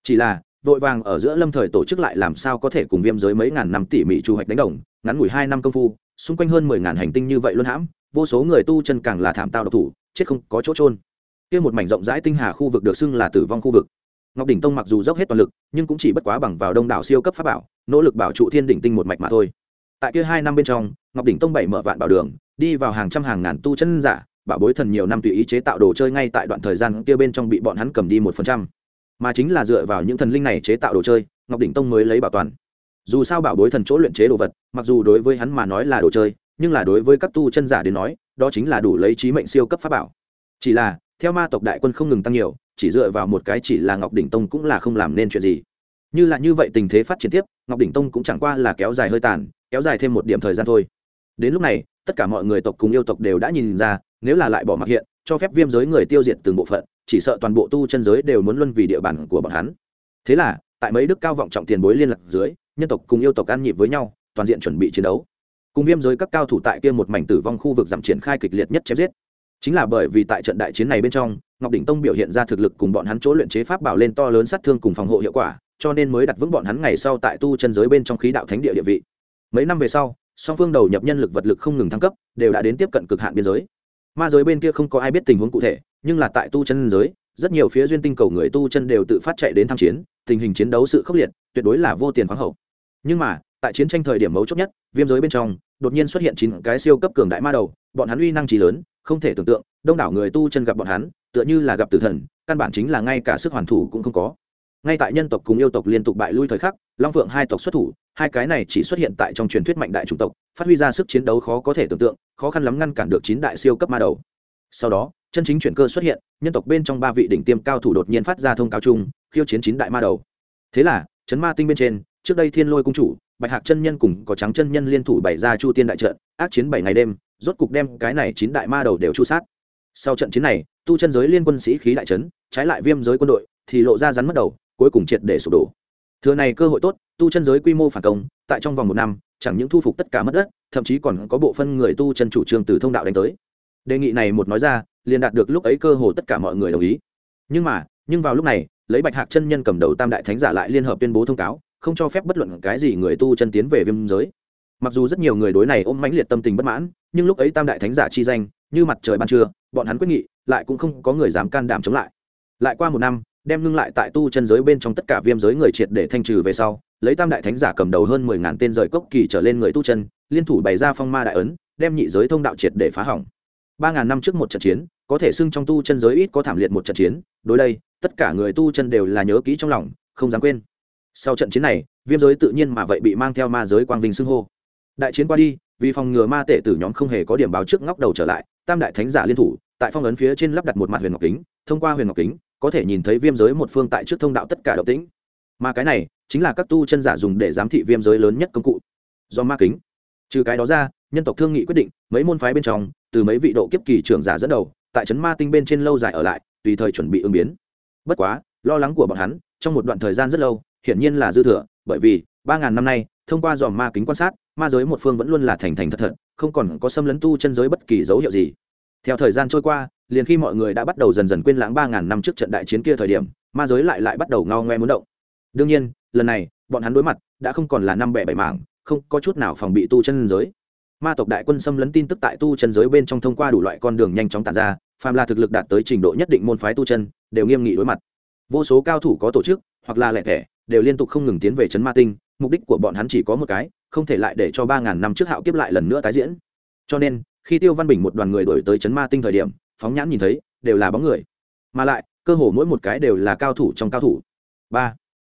Chỉ là, vội vàng ở giữa lâm thời tổ chức lại làm sao có thể cùng viêm giới mấy ngàn năm tỉ mỉ chu hoạch đánh đồng, ngắn ngủi hai năm công phu, xung quanh hơn mười ngàn hành tinh như vậy luôn hãm, vô số người tu chân càng là thảm tao độc thủ, chết không có chỗ trôn kia một mảnh rộng rãi tinh hà khu vực được xưng là tử vong khu vực. Ngọc đỉnh tông mặc dù dốc hết toàn lực, nhưng cũng chỉ bất quá bằng vào đông đảo siêu cấp pháp bảo, nỗ lực bảo trụ thiên đỉnh tinh một mạch mà thôi tại kia hai năm bên trong, ngọc đỉnh tông bảy mở vạn bảo đường, đi vào hàng trăm hàng ngàn tu chân giả, bảo bối thần nhiều năm tùy ý chế tạo đồ chơi ngay tại đoạn thời gian kia bên trong bị bọn hắn cầm đi một phần trăm. Mà chính là dựa vào những thần linh này chế tạo đồ chơi, ngọc đỉnh tông mới lấy bảo toàn. Dù sao bảo bối thần chỗ luyện chế đồ vật, mặc dù đối với hắn mà nói là đồ chơi, nhưng là đối với các tu chân giả đến nói, đó chính là đủ lấy trí mệnh siêu cấp pháp bảo. Chỉ là, theo ma tộc đại quân không ngừng tăng nhiều, chỉ dựa vào một cái chỉ là ngọc đỉnh tông cũng là không làm nên chuyện gì. Như là như vậy tình thế phát triển tiếp, ngọc đỉnh tông cũng chẳng qua là kéo dài hơi tàn kéo dài thêm một điểm thời gian thôi. Đến lúc này, tất cả mọi người tộc cùng yêu tộc đều đã nhìn ra, nếu là lại bỏ mặc hiện, cho phép viêm giới người tiêu diệt từng bộ phận, chỉ sợ toàn bộ tu chân giới đều muốn luân vì địa bàn của bọn hắn. Thế là, tại mấy đức cao vọng trọng tiền bối liên lạc dưới, nhân tộc cùng yêu tộc ăn nhịp với nhau, toàn diện chuẩn bị chiến đấu. Cùng viêm giới các cao thủ tại kia một mảnh tử vong khu vực giảm triển khai kịch liệt nhất chém giết. Chính là bởi vì tại trận đại chiến này bên trong, ngọc đỉnh tông biểu hiện ra thực lực cùng bọn hắn chỗ luyện chế pháp bảo lên to lớn sát thương cùng phòng hộ hiệu quả, cho nên mới đặt vững bọn hắn ngày sau tại tu chân giới bên trong khí đạo thánh địa địa vị mấy năm về sau, song phương đầu nhập nhân lực vật lực không ngừng thăng cấp, đều đã đến tiếp cận cực hạn biên giới. Ma giới bên kia không có ai biết tình huống cụ thể, nhưng là tại tu chân giới, rất nhiều phía duyên tinh cầu người tu chân đều tự phát chạy đến tham chiến, tình hình chiến đấu sự khốc liệt, tuyệt đối là vô tiền khoáng hậu. Nhưng mà, tại chiến tranh thời điểm mấu chốt nhất, viêm giới bên trong, đột nhiên xuất hiện chín cái siêu cấp cường đại ma đầu, bọn hắn uy năng trí lớn, không thể tưởng tượng, đông đảo người tu chân gặp bọn hắn, tựa như là gặp tử thần, căn bản chính là ngay cả sức hoàn thủ cũng không có. Ngay tại nhân tộc cùng yêu tộc liên tục bại lui thời khắc, long phượng hai tộc xuất thủ hai cái này chỉ xuất hiện tại trong truyền thuyết mạnh đại chủng tộc, phát huy ra sức chiến đấu khó có thể tưởng tượng, khó khăn lắm ngăn cản được chín đại siêu cấp ma đầu. Sau đó, chân chính chuyển cơ xuất hiện, nhân tộc bên trong ba vị đỉnh tiêm cao thủ đột nhiên phát ra thông cáo chung, khiêu chiến chín đại ma đầu. Thế là, chấn ma tinh bên trên, trước đây thiên lôi cung chủ, bạch hạc chân nhân cùng có trắng chân nhân liên thủ bày ra chu tiên đại trận, ác chiến bảy ngày đêm, rốt cục đem cái này chín đại ma đầu đều chu sát. Sau trận chiến này, tu chân giới liên quân sĩ khí đại trấn trái lại viêm giới quân đội, thì lộ ra rắn mất đầu, cuối cùng triệt để sụp đổ. Thừa này cơ hội tốt tu chân giới quy mô phản công, tại trong vòng một năm, chẳng những thu phục tất cả mất đất, thậm chí còn có bộ phân người tu chân chủ trương từ thông đạo đánh tới. Đề nghị này một nói ra, liền đạt được lúc ấy cơ hồ tất cả mọi người đồng ý. Nhưng mà, nhưng vào lúc này, lấy bạch hạc chân nhân cầm đầu tam đại thánh giả lại liên hợp tuyên bố thông cáo, không cho phép bất luận cái gì người tu chân tiến về viêm giới. Mặc dù rất nhiều người đối này ôm mãnh liệt tâm tình bất mãn, nhưng lúc ấy tam đại thánh giả chi danh, như mặt trời ban trưa, bọn hắn quyết nghị, lại cũng không có người dám can đảm chống lại. Lại qua một năm, đem ngưng lại tại tu chân giới bên trong tất cả viêm giới người triệt để thanh trừ về sau lấy tam đại thánh giả cầm đầu hơn mười ngàn tên rời cốc kỳ trở lên người tu chân, liên thủ bày ra phong ma đại ấn, đem nhị giới thông đạo triệt để phá hỏng. Ba ngàn năm trước một trận chiến, có thể xưng trong tu chân giới ít có thảm liệt một trận chiến, đối đây, tất cả người tu chân đều là nhớ kỹ trong lòng, không dám quên. Sau trận chiến này, viêm giới tự nhiên mà vậy bị mang theo ma giới quang vinh xưng hô. Đại chiến qua đi, vì phòng ngừa ma tể tử nhóm không hề có điểm báo trước ngóc đầu trở lại, tam đại thánh giả liên thủ, tại phong ấn phía trên lắp đặt một mặt huyền ngọc kính, thông qua huyền ngọc kính, có thể nhìn thấy viêm giới một phương tại trước thông đạo tất cả động tĩnh mà cái này chính là các tu chân giả dùng để giám thị viêm giới lớn nhất công cụ. Do ma kính. Trừ cái đó ra, nhân tộc thương nghị quyết định, mấy môn phái bên trong, từ mấy vị độ kiếp kỳ trưởng giả dẫn đầu, tại trấn ma tinh bên trên lâu dài ở lại, tùy thời chuẩn bị ứng biến. Bất quá, lo lắng của bọn hắn, trong một đoạn thời gian rất lâu, hiển nhiên là dư thừa, bởi vì, ba ngàn năm nay, thông qua dòm ma kính quan sát, ma giới một phương vẫn luôn là thành thành thật thật, không còn có xâm lấn tu chân giới bất kỳ dấu hiệu gì. Theo thời gian trôi qua, liền khi mọi người đã bắt đầu dần dần quên lãng ba ngàn năm trước trận đại chiến kia thời điểm, ma giới lại lại bắt đầu ngao ngoe muốn động đương nhiên, lần này, bọn hắn đối mặt đã không còn là năm bẻ bảy mảng, không có chút nào phòng bị tu chân giới. Ma tộc đại quân xâm lấn tin tức tại tu chân giới bên trong thông qua đủ loại con đường nhanh chóng tàn ra, phàm là thực lực đạt tới trình độ nhất định môn phái tu chân, đều nghiêm nghị đối mặt. Vô số cao thủ có tổ chức, hoặc là lẻ thẻ, đều liên tục không ngừng tiến về trấn ma tinh, mục đích của bọn hắn chỉ có một cái, không thể lại để cho ba ngàn năm trước hạo kiếp lại lần nữa tái diễn. Cho nên, khi tiêu văn bình một đoàn người đổi tới trấn ma tinh thời điểm, phóng nhãn nhìn thấy, đều là bóng người. Mà lại, cơ hồ mỗi một cái đều là cao thủ trong cao thủ. Ba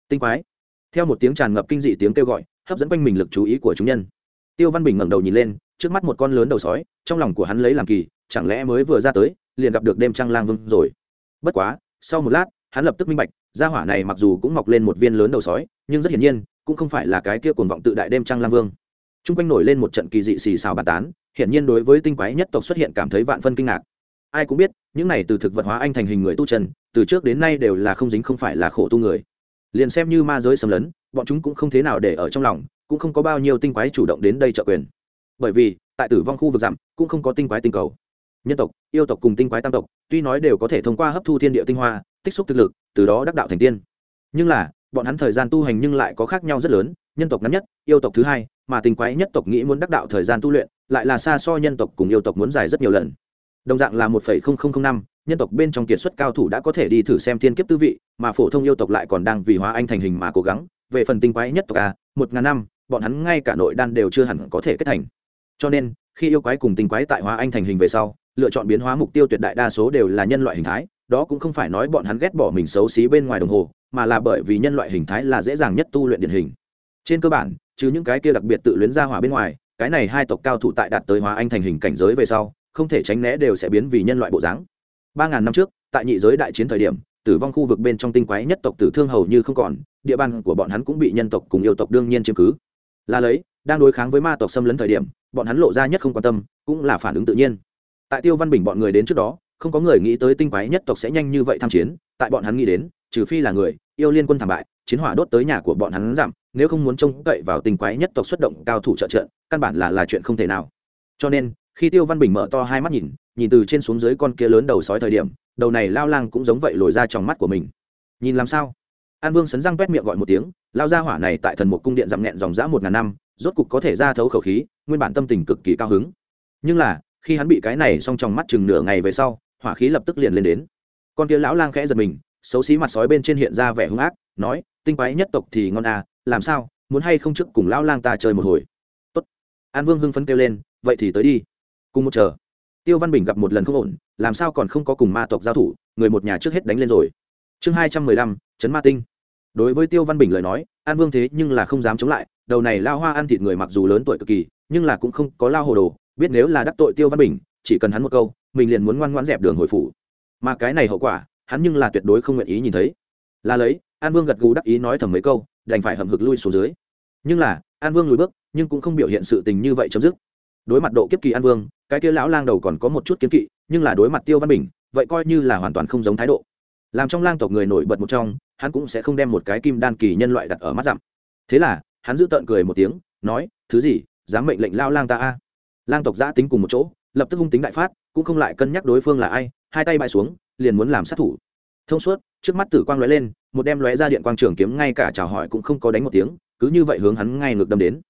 tinh quái. Theo một tiếng tràn ngập kinh dị tiếng kêu gọi, hấp dẫn quanh mình lực chú ý của chúng nhân. Tiêu văn bình ngẩng đầu nhìn lên, trước mắt một con lớn đầu sói, trong lòng của hắn lấy làm kỳ, chẳng lẽ mới vừa ra tới, liền gặp được đêm trăng lang vương rồi. Bất quá, sau một lát, hắn lập tức minh bạch, gia hỏa này mặc dù cũng mọc lên một viên lớn đầu sói, nhưng rất hiển nhiên, cũng không phải là cái kia cuồng vọng tự đại đêm trăng lang vương. T r u n g quanh nổi lên một trận kỳ dị xì xào bàn tán, hiển nhiên đối với tinh quái nhất tộc xuất hiện cảm thấy vạn phân kinh ngạc. Ai cũng biết, những này từ thực vật hóa anh thành hình người tu trần từ trước đến nay đều là không dính không phải là khổ tu người liền xem như ma giới xâm lấn, bọn chúng cũng không thế nào để ở trong lòng, cũng không có bao nhiêu tinh quái chủ động đến đây trợ quyền. Bởi vì, tại tử vong khu vực giảm, cũng không có tinh quái tinh cầu. Nhân tộc, yêu tộc cùng tinh quái tam tộc, tuy nói đều có thể thông qua hấp thu thiên địa tinh hoa, tích xúc thực lực, từ đó đắc đạo thành tiên. Nhưng là, bọn hắn thời gian tu hành nhưng lại có khác nhau rất lớn, nhân tộc ngắn nhất, yêu tộc thứ hai, mà tinh quái nhất tộc nghĩ muốn đắc đạo thời gian tu luyện, lại là xa so nhân tộc cùng yêu tộc muốn dài rất nhiều lần. Đồng dạng là một năm nhân tộc bên trong kiệt xuất cao thủ đã có thể đi thử xem thiên kiếp tư vị, mà phổ thông yêu tộc lại còn đang vì hóa anh thành hình mà cố gắng. Về phần tinh quái nhất tộc a, một ngàn năm, bọn hắn ngay cả nội đan đều chưa hẳn có thể kết thành. Cho nên, khi yêu quái cùng tinh quái tại hóa anh thành hình về sau, lựa chọn biến hóa mục tiêu tuyệt đại đa số đều là nhân loại hình thái, đó cũng không phải nói bọn hắn ghét bỏ mình xấu xí bên ngoài đồng hồ, mà là bởi vì nhân loại hình thái là dễ dàng nhất tu luyện điển hình. Trên cơ bản chứ những cái kia đặc biệt tự luyến ra hỏa bên ngoài, cái này hai tộc cao thủ tại đạt tới hóa anh thành hình cảnh giới về sau, không thể tránh né đều sẽ biến vì nhân loại bộ dáng ba ngàn năm trước, tại nhị giới đại chiến thời điểm, tử vong khu vực bên trong tinh quái nhất tộc tử thương hầu như không còn, địa bàn của bọn hắn cũng bị nhân tộc cùng yêu tộc đương nhiên chiếm cứ. Là lấy, đang đối kháng với ma tộc xâm lấn thời điểm, bọn hắn lộ ra nhất không quan tâm, cũng là phản ứng tự nhiên. Tại tiêu văn bình bọn người đến trước đó, không có người nghĩ tới tinh quái nhất tộc sẽ nhanh như vậy tham chiến, tại bọn hắn nghĩ đến, trừ phi là người, yêu liên quân thảm bại, chiến hỏa đốt tới nhà của bọn hắn giảm, nếu không muốn trông cậy vào tinh quái nhất tộc xuất động cao thủ trợ trận căn bản là là chuyện không thể nào. Cho nên khi tiêu văn bình mở to hai mắt nhìn nhìn từ trên xuống dưới con kia lớn đầu sói thời điểm, đầu này lao lang cũng giống vậy lồi ra trong mắt của mình. Nhìn làm sao? An vương sấn răng quét miệng gọi một tiếng, lao ra hỏa này tại thần một cung điện dặm nghẹn dòng dã một ngàn năm, rốt cục có thể ra thấu khẩu khí, nguyên bản tâm tình cực kỳ cao hứng. Nhưng là, khi hắn bị cái này xong trong mắt chừng nửa ngày về sau, hỏa khí lập tức liền lên đến. Con kia lão lang khẽ giật mình, xấu xí mặt sói bên trên hiện ra vẻ hung ác, nói, tinh quái nhất tộc thì ngon à làm sao, muốn hay không trước cùng lão lang ta chơi một hồi? Tốt. An vương hưng phấn kêu lên, vậy thì tới đi cùng một chờ. Tiêu văn bình gặp một lần không ổn, làm sao còn không có cùng ma tộc giao thủ, người một nhà trước hết đánh lên rồi. Chương hai trăm mười lăm chấn ma tinh. Đối với tiêu văn bình lời nói, an vương thế nhưng là không dám chống lại, đầu này lao hoa ăn thịt người mặc dù lớn tuổi cực kỳ, nhưng là cũng không có lao hồ đồ, biết nếu là đắc tội tiêu văn bình, chỉ cần hắn một câu, mình liền muốn ngoan ngoãn dẹp đường hồi phủ. Mà cái này hậu quả, hắn nhưng là tuyệt đối không nguyện ý nhìn thấy. Là lấy, an vương gật gù đắc ý nói thầm mấy câu, đành phải hầm hực lui xuống dưới. Nhưng là, an vương lùi bước, nhưng cũng không biểu hiện sự tình như vậy chấm dứt. Đối mặt độ kiếp kỳ an vương cái kia lão lang đầu còn có một chút kiến kỵ, nhưng là đối mặt tiêu văn bình, vậy coi như là hoàn toàn không giống thái độ. Làm trong lang tộc người nổi bật một trong, hắn cũng sẽ không đem một cái kim đan kỳ nhân loại đặt ở mắt dặm. Thế là, hắn giữ tợn cười một tiếng, nói, thứ gì, dám mệnh lệnh lao lang ta a? Lang tộc giã tính cùng một chỗ, lập tức hung tính đại phát, cũng không lại cân nhắc đối phương là ai, hai tay bại xuống, liền muốn làm sát thủ. Thông suốt, trước mắt tử quang lóe lên, một đem lóe ra điện quang trường kiếm ngay cả chào hỏi cũng không có đánh một tiếng, cứ như vậy hướng hắn ngay ngược đâm đến.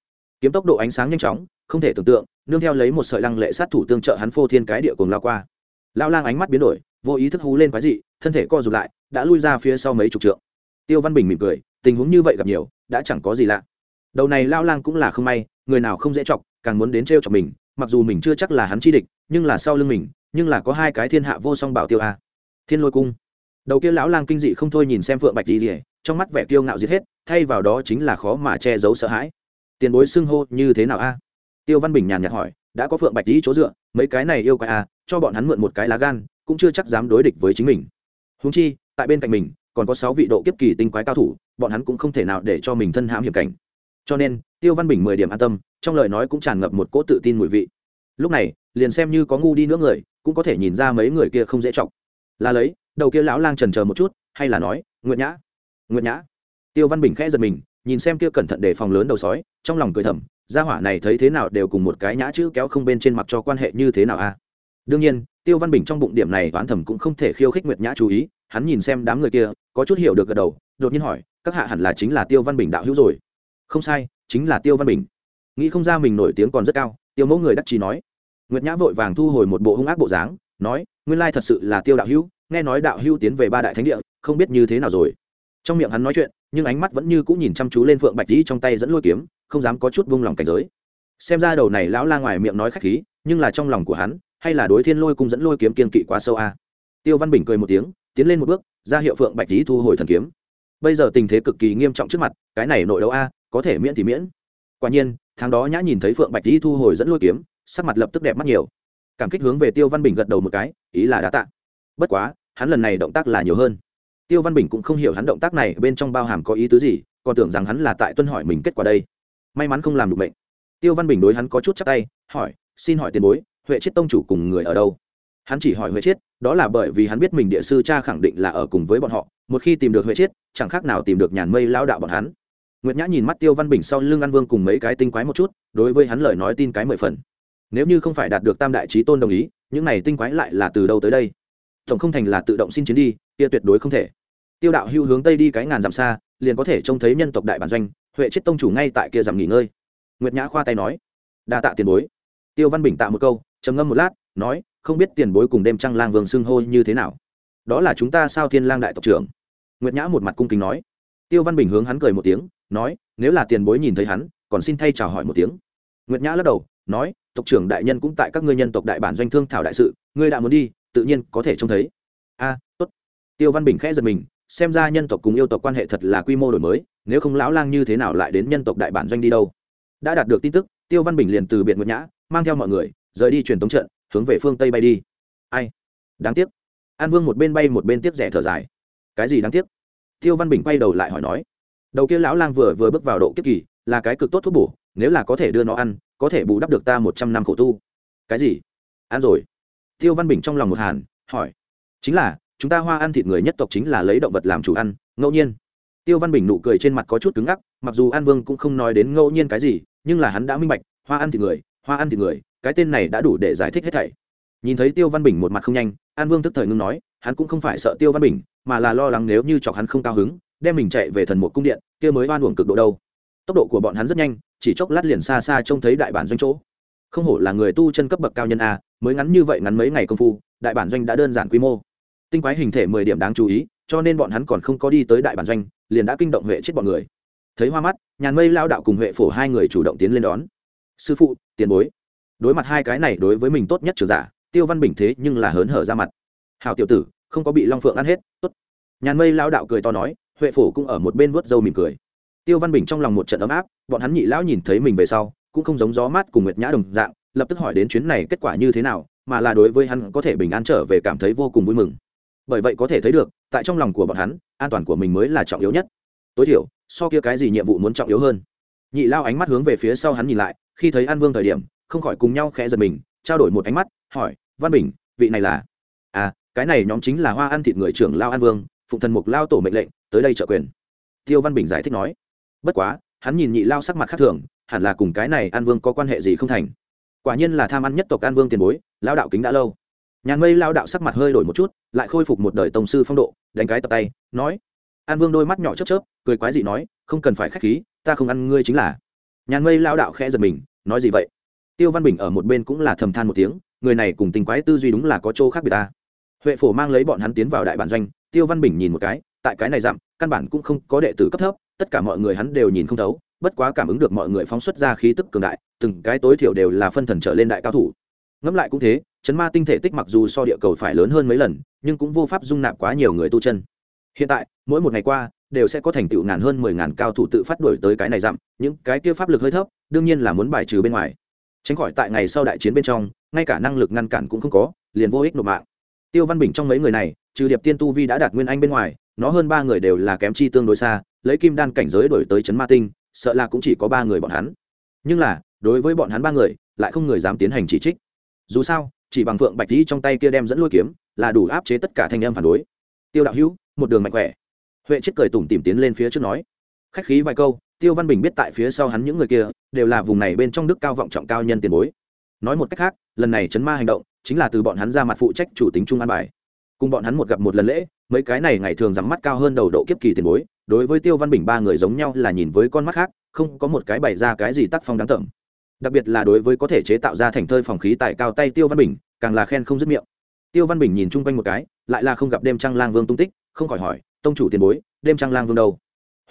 Kiếm tốc độ ánh sáng nhanh chóng, không thể tưởng tượng nương theo lấy một sợi lăng lệ sát thủ tương trợ hắn phô thiên cái địa cùng lao qua. Lao lang ánh mắt biến đổi, vô ý thức hú lên quái dị, thân thể co rụt lại, đã lui ra phía sau mấy chục trượng. Tiêu văn bình mỉm cười, tình huống như vậy gặp nhiều, đã chẳng có gì lạ. Đầu này lao lang cũng là không may, người nào không dễ chọc, càng muốn đến t chọc mình, mặc dù mình chưa chắc là hắn chi địch, nhưng là sau lưng mình, nhưng là có hai cái thiên hạ vô song bảo tiêu a. Thiên lôi cung. Đầu kia lão lang kinh dị không thôi nhìn xem phượng bạch đi rỉa trong mắt vẻ kiêu ngạo giết hết, thay vào đó chính là khó mà che giấu sợ hãi. Tiền bối xưng hô như thế nào a? Tiêu văn bình nhàn nhạt hỏi đã có phượng bạch đi chỗ dựa mấy cái này yêu quái à, cho bọn hắn mượn một cái lá gan cũng chưa chắc dám đối địch với chính mình. Húng chi tại bên cạnh mình còn có sáu vị độ kiếp kỳ tinh quái cao thủ bọn hắn cũng không thể nào để cho mình thân hãm hiểm cảnh. Cho nên tiêu văn bình mười điểm an tâm trong lời nói cũng tràn ngập một cỗ tự tin mùi vị. Lúc này liền xem như có ngu đi nữa người cũng có thể nhìn ra mấy người kia không dễ chọc. Là lấy đầu kia lão lang trần chờ một chút hay là nói nguyện nhã nguyện nhã. Tiêu văn bình khẽ giật mình nhìn xem kia cẩn thận để phòng lớn đầu sói trong lòng cười thầm gia hỏa này thấy thế nào đều cùng một cái nhã chữ kéo không bên trên mặt cho quan hệ như thế nào a đương nhiên, tiêu văn bình trong bụng điểm này toán thầm cũng không thể khiêu khích nguyệt nhã chú ý, hắn nhìn xem đám người kia, có chút hiểu được gật đầu, đột nhiên hỏi, các hạ hẳn là chính là tiêu văn bình đạo hữu rồi? Không sai, chính là tiêu văn bình. Nghĩ không ra mình nổi tiếng còn rất cao, tiêu mẫu người đắc trí nói. Nguyệt nhã vội vàng thu hồi một bộ hung ác bộ dáng, nói, nguyên lai thật sự là tiêu đạo hữu, nghe nói đạo hữu tiến về ba đại thánh địa, không biết như thế nào rồi. Trong miệng hắn nói chuyện nhưng ánh mắt vẫn như cũng nhìn chăm chú lên phượng bạch dĩ trong tay dẫn lôi kiếm, không dám có chút vung lòng cảnh giới. Xem ra đầu này lão la ngoài miệng nói khách khí, nhưng là trong lòng của hắn, hay là đối thiên lôi cung dẫn lôi kiếm kiên kỵ quá sâu a. Tiêu văn bình cười một tiếng, tiến lên một bước, ra hiệu phượng bạch lý thu hồi thần kiếm. Bây giờ tình thế cực kỳ nghiêm trọng trước mặt, cái này nội đấu a, có thể miễn thì miễn. Quả nhiên, tháng đó nhã nhìn thấy phượng bạch lý thu hồi dẫn lôi kiếm, sắc mặt lập tức đẹp mắt nhiều. Cảm kích hướng về tiêu văn bình gật đầu một cái, ý là đã tạ. Bất quá, hắn lần này động tác là nhiều hơn tiêu văn bình cũng không hiểu hắn động tác này bên trong bao hàm có ý tứ gì, còn tưởng rằng hắn là tại tuân hỏi mình kết quả đây. May mắn không làm được mệnh. tiêu văn bình đối hắn có chút chắc tay, hỏi, xin hỏi tiền bối, huệ chết tông chủ cùng người ở đâu? Hắn chỉ hỏi huệ chết đó là bởi vì hắn biết mình địa sư cha khẳng định là ở cùng với bọn họ, một khi tìm được huệ chết chẳng khác nào tìm được nhàn mây lao đạo bọn hắn. Nguyệt nhã nhìn mắt tiêu văn bình sau lưng an vương cùng mấy cái tinh quái một chút, đối với hắn lời nói tin cái mười phần. Nếu như không phải đạt được tam đại trí tôn đồng ý, những này tinh quái lại là từ đâu tới đây? Tổng không thành là tự động xin chiến đi, kia tuyệt đối không thể tiêu đạo hưu hướng tây đi cái ngàn dặm xa, liền có thể trông thấy nhân tộc đại bản doanh, huệ chết tông chủ ngay tại kia dặm nghỉ ngơi. Nguyệt nhã khoa tay nói, đa tạ tiền bối. Tiêu văn bình tạ một câu, trầm ngâm một lát, nói, không biết tiền bối cùng đêm trăng lang vương xưng hô như thế nào? Đó là chúng ta sao thiên lang đại tộc trưởng? Nguyệt nhã một mặt cung kính nói. Tiêu văn bình hướng hắn cười một tiếng, nói, nếu là tiền bối nhìn thấy hắn, còn xin thay chào hỏi một tiếng. Nguyệt nhã lắc đầu, nói, tộc trưởng đại nhân cũng tại các ngươi nhân tộc đại bản doanh thương thảo đại sự, ngươi đã muốn đi, tự nhiên có thể trông thấy. A, tốt. Tiêu văn bình khẽ giật mình xem ra nhân tộc cùng yêu tộc quan hệ thật là quy mô đổi mới, nếu không lão lang như thế nào lại đến nhân tộc đại bản doanh đi đâu? Đã đạt được tin tức, tiêu văn bình liền từ biệt nguyệt nhã, mang theo mọi người, rời đi truyền tống trận, hướng về phương tây bay đi. Ai? Đáng tiếc. An vương một bên bay một bên tiếp rẻ thở dài. Cái gì đáng tiếc? Tiêu văn bình quay đầu lại hỏi nói. Đầu kia lão lang vừa vừa bước vào độ kiếp kỳ, là cái cực tốt thuốc bổ, nếu là có thể đưa nó ăn, có thể bù đắp được ta một trăm năm khổ tu. Cái gì? Ăn rồi. Tiêu văn bình trong lòng một hàn, hỏi. Chính là chúng ta hoa ăn thịt người nhất tộc chính là lấy động vật làm chủ ăn, ngẫu nhiên. Tiêu văn bình nụ cười trên mặt có chút cứng ngắc, mặc dù an vương cũng không nói đến ngẫu nhiên cái gì, nhưng là hắn đã minh bạch, hoa ăn thịt người, hoa ăn thịt người, cái tên này đã đủ để giải thích hết thảy. Nhìn thấy tiêu văn bình một mặt không nhanh, an vương tức thời ngưng nói, hắn cũng không phải sợ tiêu văn bình, mà là lo lắng nếu như chọc hắn không cao hứng, đem mình chạy về thần một cung điện, kia mới oan uổng cực độ đâu. Tốc độ của bọn hắn rất nhanh, chỉ chốc lát liền xa xa trông thấy đại bản doanh chỗ. Không hổ là người tu chân cấp bậc cao nhân a, mới ngắn như vậy ngắn mấy ngày công phu, đại bản doanh đã đơn giản quy mô tinh quái hình thể mười điểm đáng chú ý, cho nên bọn hắn còn không có đi tới đại bản doanh, liền đã kinh động huệ chết bọn người. Thấy hoa mắt, nhàn mây lao đạo cùng huệ phổ hai người chủ động tiến lên đón. Sư phụ, tiền bối. Đối mặt hai cái này đối với mình tốt nhất trường giả, tiêu văn bình thế nhưng là hớn hở ra mặt. Hào tiểu tử, không có bị long phượng ăn hết, tốt. Nhàn mây lao đạo cười to nói, huệ phổ cũng ở một bên vớt râu mỉm cười. Tiêu văn bình trong lòng một trận ấm áp, bọn hắn nhị lão nhìn thấy mình về sau, cũng không giống gió mát cùng nguyệt nhã đồng dạng, lập tức hỏi đến chuyến này kết quả như thế nào, mà là đối với hắn có thể bình an trở về cảm thấy vô cùng vui mừng bởi vậy có thể thấy được, tại trong lòng của bọn hắn, an toàn của mình mới là trọng yếu nhất. Tối thiểu, so kia cái gì nhiệm vụ muốn trọng yếu hơn. Nhị lao ánh mắt hướng về phía sau hắn nhìn lại, khi thấy an vương thời điểm, không khỏi cùng nhau khẽ giật mình, trao đổi một ánh mắt, hỏi, văn bình, vị này là? À cái này nhóm chính là hoa ăn thịt người trưởng lao an vương, phụng thần mục lao tổ mệnh lệnh, tới đây trợ quyền. Tiêu văn bình giải thích nói. Bất quá, hắn nhìn nhị lao sắc mặt khác thường, hẳn là cùng cái này an vương có quan hệ gì không thành. Quả nhiên là tham ăn nhất tộc an vương tiền bối, lao đạo kính đã lâu nhàn mây lao đạo sắc mặt hơi đổi một chút, lại khôi phục một đời tổng sư phong độ, đánh cái tập tay, nói, an vương đôi mắt nhỏ chớp chớp, cười quái dị nói, không cần phải k h á c h khí, ta không ăn ngươi chính là. Nhàn mây lao đạo khẽ giật mình, nói gì vậy? Tiêu văn bình ở một bên cũng là thầm than một tiếng, người này cùng tình quái tư duy đúng là có chỗ khác biệt ta. Huệ phổ mang lấy bọn hắn tiến vào đại bản doanh, tiêu văn bình nhìn một cái, tại cái này dặm, căn bản cũng không có đệ tử cấp thấp, tất cả mọi người hắn đều nhìn không thấu, bất quá cảm ứng được mọi người phóng xuất ra khí tức cường đại, từng cái tối thiểu đều là phân thần trở lên đại cao thủ. Ngẫm lại cũng thế chấn ma tinh thể tích mặc dù so địa cầu phải lớn hơn mấy lần, nhưng cũng vô pháp dung nạp quá nhiều người tu chân. Hiện tại, mỗi một ngày qua, đều sẽ có thành tựu ngàn hơn mười ngàn cao thủ tự phát đổi tới cái này dặm, những cái kia pháp lực hơi thấp, đương nhiên là muốn bài trừ bên ngoài. Tránh khỏi tại ngày sau đại chiến bên trong, ngay cả năng lực ngăn cản cũng không có, liền vô ích nộp mạng. Tiêu văn bình trong mấy người này, trừ điệp tiên tu vi đã đạt nguyên anh bên ngoài, nó hơn ba người đều là kém chi tương đối xa, lấy kim đan cảnh giới đổi tới Trấn ma tinh, sợ là cũng chỉ có ba người bọn hắn. Nhưng là, đối với bọn hắn ba người, lại không người dám tiến hành chỉ trích. Dù sao chỉ bằng phượng bạch lý trong tay kia đem dẫn lôi kiếm, là đủ áp chế tất cả thanh em phản đối. Tiêu đạo hữu, một đường mạnh khỏe. Huệ chết cười tủm tìm tiến lên phía trước nói. Khách khí vài câu, tiêu văn bình biết tại phía sau hắn những người kia, đều là vùng này bên trong đức cao vọng trọng cao nhân tiền bối. Nói một cách khác, lần này chấn ma hành động, chính là từ bọn hắn ra mặt phụ trách chủ tính trung an bài. Cùng bọn hắn một gặp một lần lễ, mấy cái này ngày thường rắm mắt cao hơn đầu độ kiếp kỳ tiền bối, đối với tiêu văn bình ba người giống nhau là nhìn với con mắt khác, không có một cái bày ra cái gì tác phong đáng tởm đặc biệt là đối với có thể chế tạo ra thành thơi phòng khí tại cao tay tiêu văn bình, càng là khen không dứt miệng. Tiêu văn bình nhìn chung quanh một cái, lại là không gặp đêm trăng lang vương tung tích, không khỏi hỏi, tông chủ tiền bối, đêm trăng lang vương đâu?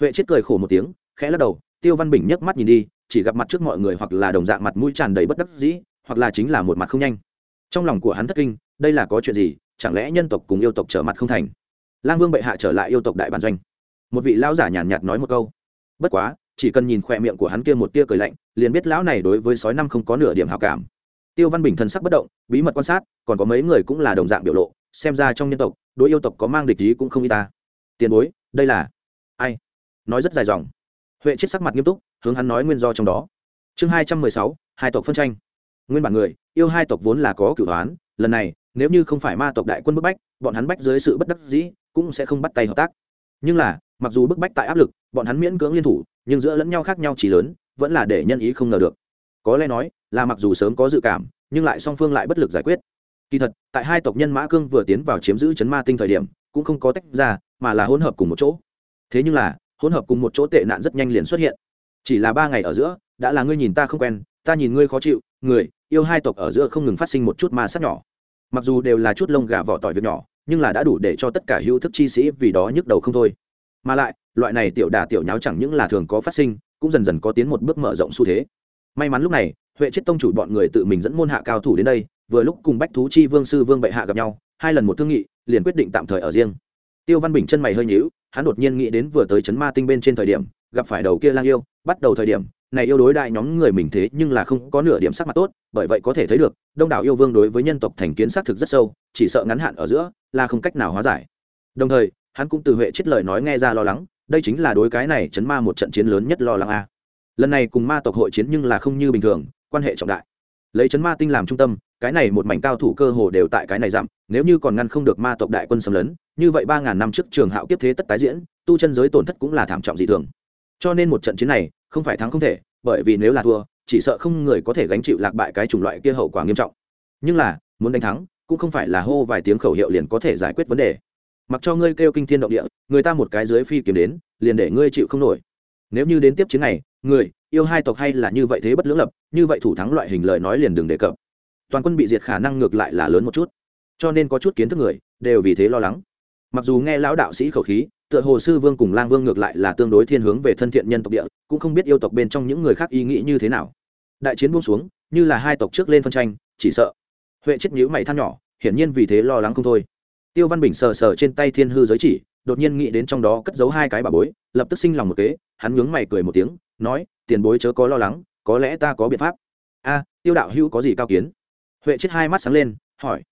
Huệ chết cười khổ một tiếng, khẽ lắc đầu, tiêu văn bình nhấc mắt nhìn đi, chỉ gặp mặt trước mọi người hoặc là đồng dạng mặt mũi tràn đầy bất đắc dĩ, hoặc là chính là một mặt không nhanh. Trong lòng của hắn thất kinh, đây là có chuyện gì, chẳng lẽ nhân tộc cùng yêu tộc trở mặt không thành? Lang vương bệ hạ trở lại yêu tộc đại bản doanh. Một vị lão giả nhàn nhạt nói một câu. Bất quá chỉ cần nhìn khỏe miệng của hắn kia một tia cười lạnh, liền biết lão này đối với sói năm không có nửa điểm hào cảm. Tiêu văn bình thần sắc bất động, bí mật quan sát, còn có mấy người cũng là đồng dạng biểu lộ, xem ra trong nhân tộc, đối yêu tộc có mang địch ý cũng không y ta. Tiền bối, đây là ai? Nói rất dài dòng. Huệ chết sắc mặt nghiêm túc, hướng hắn nói nguyên do trong đó. Chương hai trăm mười sáu, hai tộc phân tranh. Nguyên bản người, yêu hai tộc vốn là có cửu đoán, lần này, nếu như không phải ma tộc đại quân bức bách, bọn hắn bách dưới sự bất đắc dĩ, cũng sẽ không bắt tay hợp tác. Nhưng là mặc dù bức bách tại áp lực, bọn hắn miễn cưỡng liên thủ, nhưng giữa lẫn nhau khác nhau chỉ lớn, vẫn là để nhân ý không ngờ được. Có lẽ nói, là mặc dù sớm có dự cảm, nhưng lại song phương lại bất lực giải quyết. Kỳ thật, tại hai tộc nhân mã cương vừa tiến vào chiếm giữ chấn ma tinh thời điểm, cũng không có tách ra, mà là hỗn hợp cùng một chỗ. Thế nhưng là, hỗn hợp cùng một chỗ tệ nạn rất nhanh liền xuất hiện. Chỉ là ba ngày ở giữa, đã là ngươi nhìn ta không quen, ta nhìn ngươi khó chịu, người, yêu hai tộc ở giữa không ngừng phát sinh một chút ma sát nhỏ. Mặc dù đều là chút lông gà vỏ tỏi việc nhỏ, nhưng là đã đủ để cho tất cả hữu thức chi sĩ vì đó nhức đầu không thôi mà lại, loại này tiểu đà tiểu nháo chẳng những là thường có phát sinh, cũng dần dần có tiến một bước mở rộng xu thế. May mắn lúc này, huệ chết tông chủ bọn người tự mình dẫn môn hạ cao thủ đến đây, vừa lúc cùng bách thú chi vương sư vương bệ hạ gặp nhau, hai lần một thương nghị, liền quyết định tạm thời ở riêng. Tiêu văn bình chân mày hơi nhíu, hắn đột nhiên nghĩ đến vừa tới chấn ma tinh bên trên thời điểm, gặp phải đầu kia lang yêu, bắt đầu thời điểm, này yêu đối đại nhóm người mình thế nhưng là không có nửa điểm sắc mặt tốt, bởi vậy có thể thấy được, đông đảo yêu vương đối với nhân tộc thành kiến xác thực rất sâu, chỉ sợ ngắn hạn ở giữa là không cách nào hóa giải. Đồng thời hắn cũng từ huệ chết lời nói nghe ra lo lắng, đây chính là đối cái này chấn ma một trận chiến lớn nhất lo lắng a. Lần này cùng ma tộc hội chiến nhưng là không như bình thường, quan hệ trọng đại. Lấy chấn ma tinh làm trung tâm, cái này một mảnh cao thủ cơ hồ đều tại cái này giảm, nếu như còn ngăn không được ma tộc đại quân xâm lấn, như vậy ba ngàn năm trước trường hạo kiếp thế tất tái diễn, tu chân giới tổn thất cũng là thảm trọng dị thường. Cho nên một trận chiến này, không phải thắng không thể, bởi vì nếu là thua, chỉ sợ không người có thể gánh chịu lạc bại cái chủng loại kia hậu quả nghiêm trọng. Nhưng là, muốn đánh thắng, cũng không phải là hô vài tiếng khẩu hiệu liền có thể giải quyết vấn đề mặc cho ngươi kêu kinh thiên động địa, người ta một cái dưới phi kiếm đến, liền để ngươi chịu không nổi. Nếu như đến tiếp chiến này, người, yêu hai tộc hay là như vậy thế bất lưỡng lập, như vậy thủ thắng loại hình lời nói liền đừng đề cập. Toàn quân bị diệt khả năng ngược lại là lớn một chút. Cho nên có chút kiến thức người, đều vì thế lo lắng. Mặc dù nghe lão đạo sĩ khẩu khí, tựa hồ sư vương cùng lang vương ngược lại là tương đối thiên hướng về thân thiện nhân tộc địa, cũng không biết yêu tộc bên trong những người khác ý nghĩ như thế nào. Đại chiến buông xuống, như là hai tộc trước lên phân tranh, chỉ sợ. Huệ chết nhữ mày than nhỏ, hiển nhiên vì thế lo lắng không thôi tiêu văn bình sờ sờ trên tay thiên hư giới chỉ, đột nhiên nghĩ đến trong đó cất giấu hai cái bà bối, lập tức sinh lòng một kế, hắn nhướng mày cười một tiếng, nói, tiền bối chớ có lo lắng, có lẽ ta có biện pháp. A, tiêu đạo hữu có gì cao kiến? Huệ chết hai mắt sáng lên, hỏi.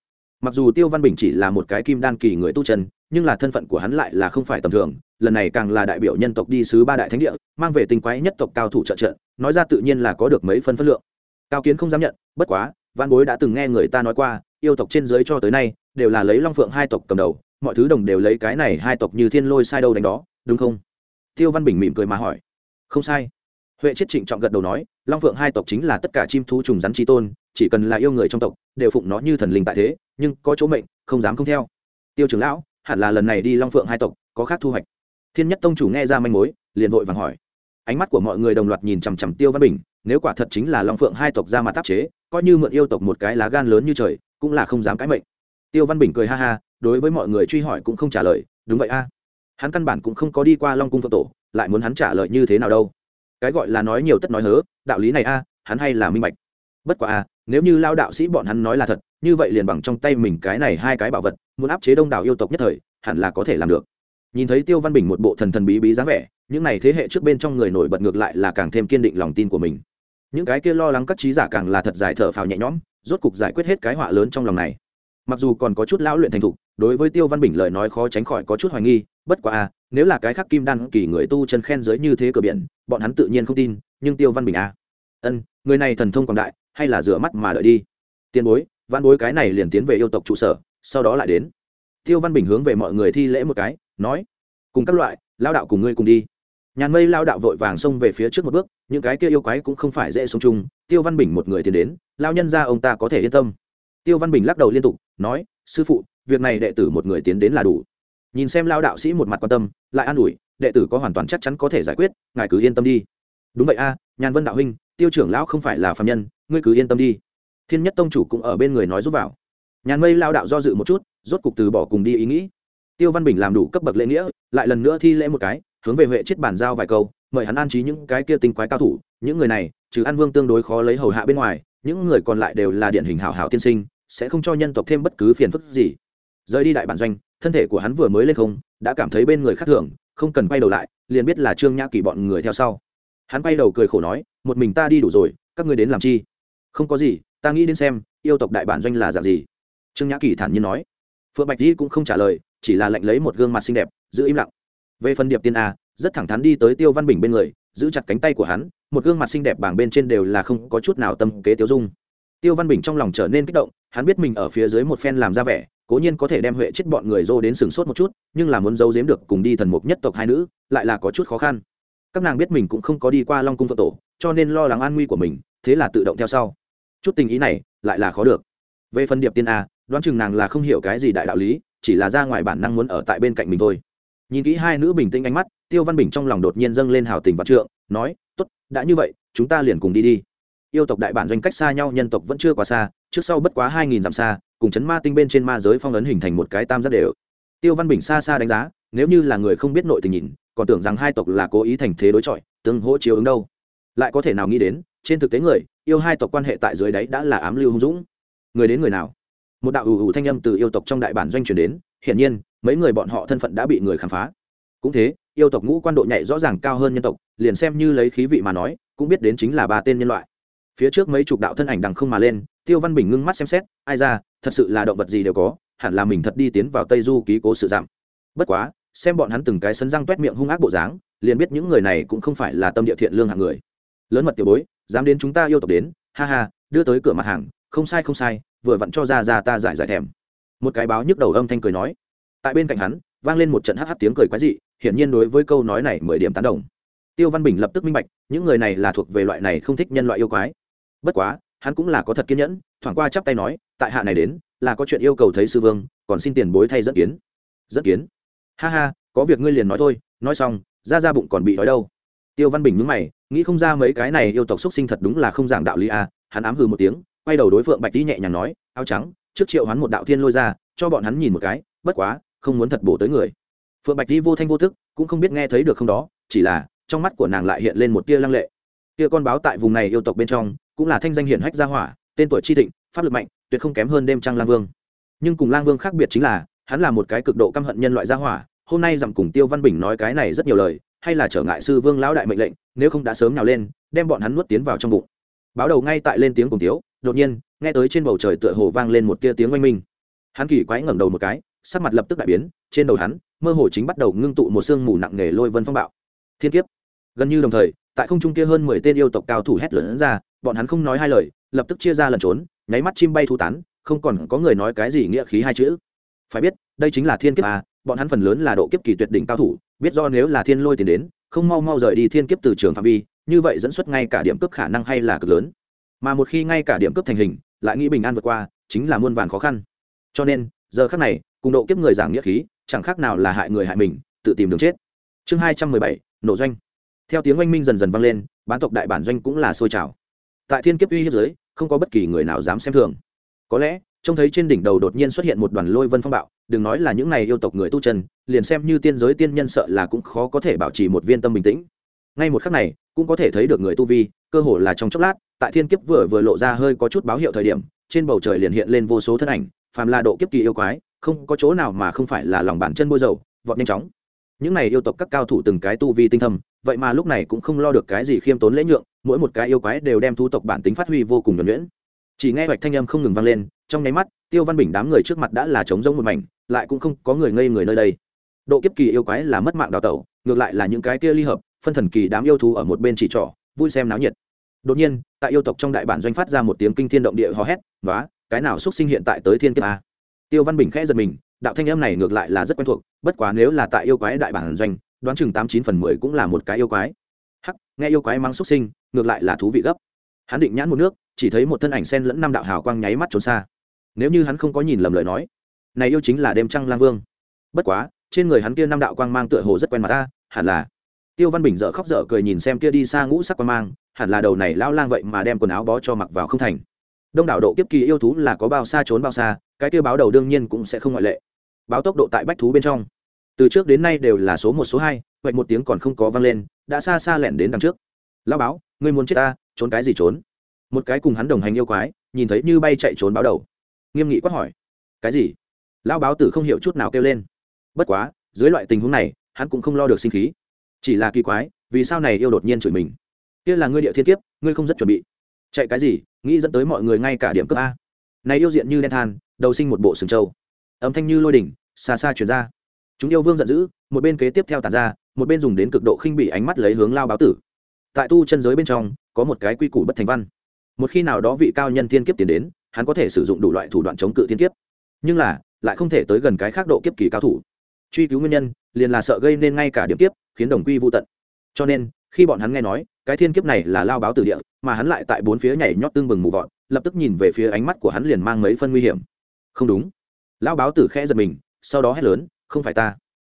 Mặc dù tiêu văn bình chỉ là một cái kim đan kỳ người tu chân, nhưng là thân phận của hắn lại là không phải tầm thường, lần này càng là đại biểu nhân tộc đi sứ ba đại thánh địa, mang về tình quái nhất tộc cao thủ trợ trợ, nói ra tự nhiên là có được mấy phân phân lượng. Cao kiến không dám nhận, bất quá, văn bối đã từng nghe người ta nói qua, yêu tộc trên dưới cho tới nay đều là lấy long phượng hai tộc cầm đầu, mọi thứ đồng đều lấy cái này hai tộc như thiên lôi sai đâu đánh đó, đúng không? Tiêu văn bình mỉm cười mà hỏi. Không sai. Huệ chết trịnh trọng gật đầu nói, long phượng hai tộc chính là tất cả chim thú trùng rắn tri tôn, chỉ cần là yêu người trong tộc, đều phụng nó như thần linh tại thế, nhưng có chỗ mệnh, không dám không theo. Tiêu trưởng lão, hẳn là lần này đi long phượng hai tộc, có khác thu hoạch. Thiên nhất tông chủ nghe ra manh mối, liền vội vàng hỏi. Ánh mắt của mọi người đồng loạt nhìn chằm chằm tiêu văn bình, nếu quả thật chính là long phượng hai tộc ra mặt tác chế, coi như mượn yêu tộc một cái lá gan lớn như trời, cũng là không dám cãi mệnh tiêu văn bình cười ha ha, đối với mọi người truy hỏi cũng không trả lời, đúng vậy a. Hắn căn bản cũng không có đi qua long cung phật tổ, lại muốn hắn trả lời như thế nào đâu. Cái gọi là nói nhiều tất nói hớ, đạo lý này a, hắn hay là minh bạch. Bất quá a, nếu như lao đạo sĩ bọn hắn nói là thật, như vậy liền bằng trong tay mình cái này hai cái bảo vật, muốn áp chế đông đảo yêu tộc nhất thời, hẳn là có thể làm được. Nhìn thấy tiêu văn bình một bộ thần thần bí bí dáng vẻ, những này thế hệ trước bên trong người nổi bật ngược lại là càng thêm kiên định lòng tin của mình. Những cái kia lo lắng các trí giả càng là thật giải thở phào nhẹ nhõm, rốt cục giải quyết hết cái họa lớn trong lòng này mặc dù còn có chút lão luyện thành thục, đối với tiêu văn bình lời nói khó tránh khỏi có chút hoài nghi, bất quá a nếu là cái khác kim đan kỳ người tu chân khen giới như thế cửa biển, bọn hắn tự nhiên không tin, nhưng tiêu văn bình a ân, người này thần thông còn đại, hay là rửa mắt mà đợi đi. Tiền bối, văn bối cái này liền tiến về yêu tộc trụ sở, sau đó lại đến. Tiêu văn bình hướng về mọi người thi lễ một cái, nói, cùng các loại lao đạo cùng ngươi cùng đi. Nhàn mây lao đạo vội vàng xông về phía trước một bước, những cái kia yêu quái cũng không phải dễ sống chung, tiêu văn bình một người tiến đến lao nhân ra ông ta có thể yên tâm. Tiêu văn bình lắc đầu liên tục nói, sư phụ, việc này đệ tử một người tiến đến là đủ. Nhìn xem lao đạo sĩ một mặt quan tâm, lại an ủi, đệ tử có hoàn toàn chắc chắn có thể giải quyết, ngài cứ yên tâm đi. Đúng vậy a, nhàn vân đạo huynh, tiêu trưởng lão không phải là phạm nhân, ngươi cứ yên tâm đi. Thiên nhất tông chủ cũng ở bên người nói giúp vào. Nhàn mây lao đạo do dự một chút, rốt cục từ bỏ cùng đi ý nghĩ. Tiêu văn bình làm đủ cấp bậc lễ nghĩa, lại lần nữa thi lễ một cái, hướng về huệ chết bàn giao vài câu, mời hắn an trí những cái kia tinh quái cao thủ, những người này, trừ an vương tương đối khó lấy hầu hạ bên ngoài, những người còn lại đều là điển hình hảo hảo tiên sinh sẽ không cho nhân tộc thêm bất cứ phiền phức gì. Rời đi đại bản doanh, thân thể của hắn vừa mới lên không, đã cảm thấy bên người khác thường, không cần quay đầu lại, liền biết là trương nhã kỳ bọn người theo sau. Hắn quay đầu cười khổ nói, một mình ta đi đủ rồi, các ngươi đến làm chi? Không có gì, ta nghĩ đến xem, yêu tộc đại bản doanh là dạng gì. Trương nhã kỳ thản nhiên nói. Phượng bạch di cũng không trả lời, chỉ là lệnh lấy một gương mặt xinh đẹp, giữ im lặng. Về phần điệp tiên a, rất thẳng thắn đi tới tiêu văn bình bên người, giữ chặt cánh tay của hắn, một gương mặt xinh đẹp bảng bên trên đều là không có chút nào tâm kế tiêu dung tiêu văn bình trong lòng trở nên kích động, hắn biết mình ở phía dưới một phen làm ra vẻ, cố nhiên có thể đem huệ chết bọn người dô đến sừng sốt một chút, nhưng là muốn giấu giếm được cùng đi thần mục nhất tộc hai nữ, lại là có chút khó khăn. Các nàng biết mình cũng không có đi qua long cung phật tổ, cho nên lo lắng an nguy của mình, thế là tự động theo sau. Chút tình ý này, lại là khó được. Về phần điệp tiên a, đoán chừng nàng là không hiểu cái gì đại đạo lý, chỉ là ra ngoài bản năng muốn ở tại bên cạnh mình thôi. Nhìn kỹ hai nữ bình tĩnh ánh mắt, tiêu văn bình trong lòng đột nhiên dâng lên hào tình vạn trượng, nói t ố t đã như vậy, chúng ta liền cùng đi đi yêu tộc đại bản doanh cách xa nhau, nhân tộc vẫn chưa quá xa, trước sau bất quá hai nghìn dặm xa, cùng chấn ma tinh bên trên ma giới phong ấn hình thành một cái tam giác đều. Tiêu văn bình xa xa đánh giá, nếu như là người không biết nội tình nhìn, còn tưởng rằng hai tộc là cố ý thành thế đối chọi, tương hỗ chiếu ứng đâu. Lại có thể nào nghĩ đến, trên thực tế người, yêu hai tộc quan hệ tại dưới đấy đã là ám lưu hung dũng. Người đến người nào? Một đạo ủ ủ thanh âm từ yêu tộc trong đại bản doanh truyền đến, hiển nhiên, mấy người bọn họ thân phận đã bị người khám phá. Cũng thế, yêu tộc ngũ quan độ nhạy rõ ràng cao hơn nhân tộc, liền xem như lấy khí vị mà nói, cũng biết đến chính là ba tên nhân loại phía trước mấy chục đạo thân ảnh đằng không mà lên, tiêu văn bình ngưng mắt xem xét, ai ra, thật sự là động vật gì đều có, hẳn là mình thật đi tiến vào tây du ký cố sự giảm bất quá, xem bọn hắn từng cái sấn răng t miệng hung ác bộ dáng, liền biết những người này cũng không phải là tâm địa thiện lương hạng người. Lớn mật tiểu bối, dám đến chúng ta yêu tộc đến, ha ha, đưa tới cửa mặt hàng, không sai không sai, vừa vặn cho ra ra ta giải giải thèm. Một cái báo nhức đầu âm thanh cười nói. Tại bên cạnh hắn, vang lên một trận hắc hắc tiếng cười quái dị, hiển nhiên đối với câu nói này mười điểm tán đồng. Tiêu văn bình lập tức minh bạch, những người này là thuộc về loại này không thích nhân loại yêu quái bất quá, hắn cũng là có thật kiên nhẫn, thoảng qua chắp tay nói, tại hạ này đến, là có chuyện yêu cầu thấy sư vương, còn xin tiền bối thay dẫn kiến. Dẫn kiến? Ha ha, có việc ngươi liền nói thôi, nói xong, ra ra bụng còn bị đói đâu. Tiêu văn bình nhúng mày, nghĩ không ra mấy cái này yêu tộc xúc sinh thật đúng là không giảng đạo lý a à. hắn ám hừ một tiếng, quay đầu đối phượng bạch tý nhẹ nhàng nói, áo trắng, trước triệu hắn một đạo thiên lôi ra, cho bọn hắn nhìn một cái, bất quá, không muốn thật bổ tới người. Phượng bạch tý vô thanh vô thức cũng không biết nghe thấy được không đó, chỉ là, trong mắt của nàng lại hiện lên một tia lăng lệ. Tia con báo tại vùng này yêu tộc bên trong cũng là thanh danh hiển hách gia hỏa, tên tuổi chi thịnh, pháp lực mạnh, tuyệt không kém hơn đêm trăng lang vương. Nhưng cùng lang vương khác biệt chính là, hắn là một cái cực độ căm hận nhân loại gia hỏa, hôm nay dặm cùng tiêu văn bình nói cái này rất nhiều lời, hay là trở ngại sư vương lão đại mệnh lệnh, nếu không đã sớm nào lên, đem bọn hắn nuốt tiến vào trong bụng. Báo đầu ngay tại lên tiếng cùng tiếu, đột nhiên, nghe tới trên bầu trời tựa hồ vang lên một tia tiếng oanh minh. Hắn kỳ quái ngẩng đầu một cái, sắc mặt lập tức đại biến, trên đầu hắn, mơ hồ chính bắt đầu ngưng tụ một sương mù nặng nề lôi vân phong bạo. Thiên kiếp. Gần như đồng thời tại không trung kia hơn mười tên yêu tộc cao thủ hét lớn ra, bọn hắn không nói hai lời, lập tức chia ra lần trốn, nháy mắt chim bay thu tán, không còn có người nói cái gì nghĩa khí hai chữ. Phải biết, đây chính là thiên kiếp à bọn hắn phần lớn là độ kiếp kỳ tuyệt đỉnh cao thủ, biết do nếu là thiên lôi tiền đến, không mau mau rời đi thiên kiếp từ trường phạm vi, như vậy dẫn xuất ngay cả điểm cướp khả năng hay là cực lớn. Mà một khi ngay cả điểm cướp thành hình, lại nghĩ bình an vượt qua, chính là muôn vàn khó khăn. Cho nên, giờ khắc này, cùng độ kiếp người giảng nghĩa khí, chẳng khác nào là hại người hại mình, tự tìm đường chết. Chương hai trăm mười bảy, nổ doanh theo tiếng oanh minh dần dần vang lên, bán tộc đại bản doanh cũng là sôi trào. Tại thiên kiếp uy hiếp giới, không có bất kỳ người nào dám xem thường. Có lẽ, trông thấy trên đỉnh đầu đột nhiên xuất hiện một đoàn lôi vân phong bạo, đừng nói là những này yêu tộc người tu chân, liền xem như tiên giới tiên nhân sợ là cũng khó có thể bảo trì một viên tâm bình tĩnh. Ngay một khắc này, cũng có thể thấy được người tu vi, cơ hồ là trong chốc lát, tại thiên kiếp vừa vừa lộ ra hơi có chút báo hiệu thời điểm, trên bầu trời liền hiện lên vô số thân ảnh, phàm là độ kiếp kỳ yêu quái, không có chỗ nào mà không phải là lòng bàn chân bôi dầu, vọt nhanh chóng. Những này yêu tộc các cao thủ từng cái tu vi tinh thâm vậy mà lúc này cũng không lo được cái gì khiêm tốn lễ nhượng, mỗi một cái yêu quái đều đem thu tộc bản tính phát huy vô cùng nhuẩn nhuyễn. Chỉ nghe hoạch thanh âm không ngừng vang lên, trong nháy mắt, tiêu văn bình đám người trước mặt đã là trống rỗng một mảnh, lại cũng không có người ngây người nơi đây. Độ kiếp kỳ yêu quái là mất mạng đào tẩu, ngược lại là những cái kia ly hợp, phân thần kỳ đám yêu thú ở một bên chỉ trỏ, vui xem náo nhiệt. Đột nhiên, tại yêu tộc trong đại bản doanh phát ra một tiếng kinh thiên động địa hò hét và cái nào xuất sinh hiện tại tới thiên kiếp a? Tiêu văn bình khẽ giật mình, đạo thanh âm này ngược lại là rất quen thuộc, bất quá nếu là tại yêu quái đại bản doanh đoán chừng tám chín phần mười cũng là một cái yêu quái. Hắc, nghe yêu quái mang xuất sinh, ngược lại là thú vị gấp. Hắn định nhãn một nước, chỉ thấy một thân ảnh sen lẫn năm đạo hào quang nháy mắt trốn xa. Nếu như hắn không có nhìn lầm lời nói, này yêu chính là đêm trăng lang vương. Bất quá, trên người hắn kia năm đạo quang mang tựa hồ rất quen mặt ta, hẳn là. Tiêu văn bình dợ khóc dở cười nhìn xem kia đi xa ngũ sắc quang mang, hẳn là đầu này lao lang vậy mà đem quần áo bó cho mặc vào không thành. Đông đảo độ kiếp kỳ yêu thú là có bao xa trốn bao xa, cái kia báo đầu đương nhiên cũng sẽ không ngoại lệ. Báo tốc độ tại bách thú bên trong từ trước đến nay đều là số một, số hai, vậy một tiếng còn không có vang lên, đã xa xa lẻn đến đằng trước. Lao báo, ngươi muốn chết ta, trốn cái gì trốn? Một cái cùng hắn đồng hành yêu quái, nhìn thấy như bay chạy trốn báo đầu. Nghiêm nghị quát hỏi. Cái gì? Lão báo tử không hiểu chút nào kêu lên. Bất quá, dưới loại tình huống này, hắn cũng không lo được sinh khí. Chỉ là kỳ quái, vì sao này yêu đột nhiên chửi mình? Kia là ngươi địa thiên kiếp, ngươi không rất chuẩn bị. Chạy cái gì? Nghĩ dẫn tới mọi người ngay cả điểm cấp a. Này yêu diện như đen than, đầu sinh một bộ sừng trâu. Âm thanh như lôi đỉnh, xa xa chuyển ra chúng yêu vương giận dữ, một bên kế tiếp theo tàn ra, một bên dùng đến cực độ khinh bị ánh mắt lấy hướng lao báo tử. Tại tu chân giới bên trong, có một cái quy củ bất thành văn. Một khi nào đó vị cao nhân thiên kiếp tiến đến, hắn có thể sử dụng đủ loại thủ đoạn chống cự thiên kiếp. Nhưng là, lại không thể tới gần cái khác độ kiếp kỳ cao thủ. Truy cứu nguyên nhân, liền là sợ gây nên ngay cả điểm kiếp, khiến đồng quy vô tận. Cho nên, khi bọn hắn nghe nói, cái thiên kiếp này là lao báo từ địa, mà hắn lại tại bốn phía nhảy nhót tương bừng mù vọt, lập tức nhìn về phía ánh mắt của hắn liền mang mấy phân nguy hiểm. Không đúng. Lao báo tử khẽ giật mình, sau đó hét lớn không phải ta,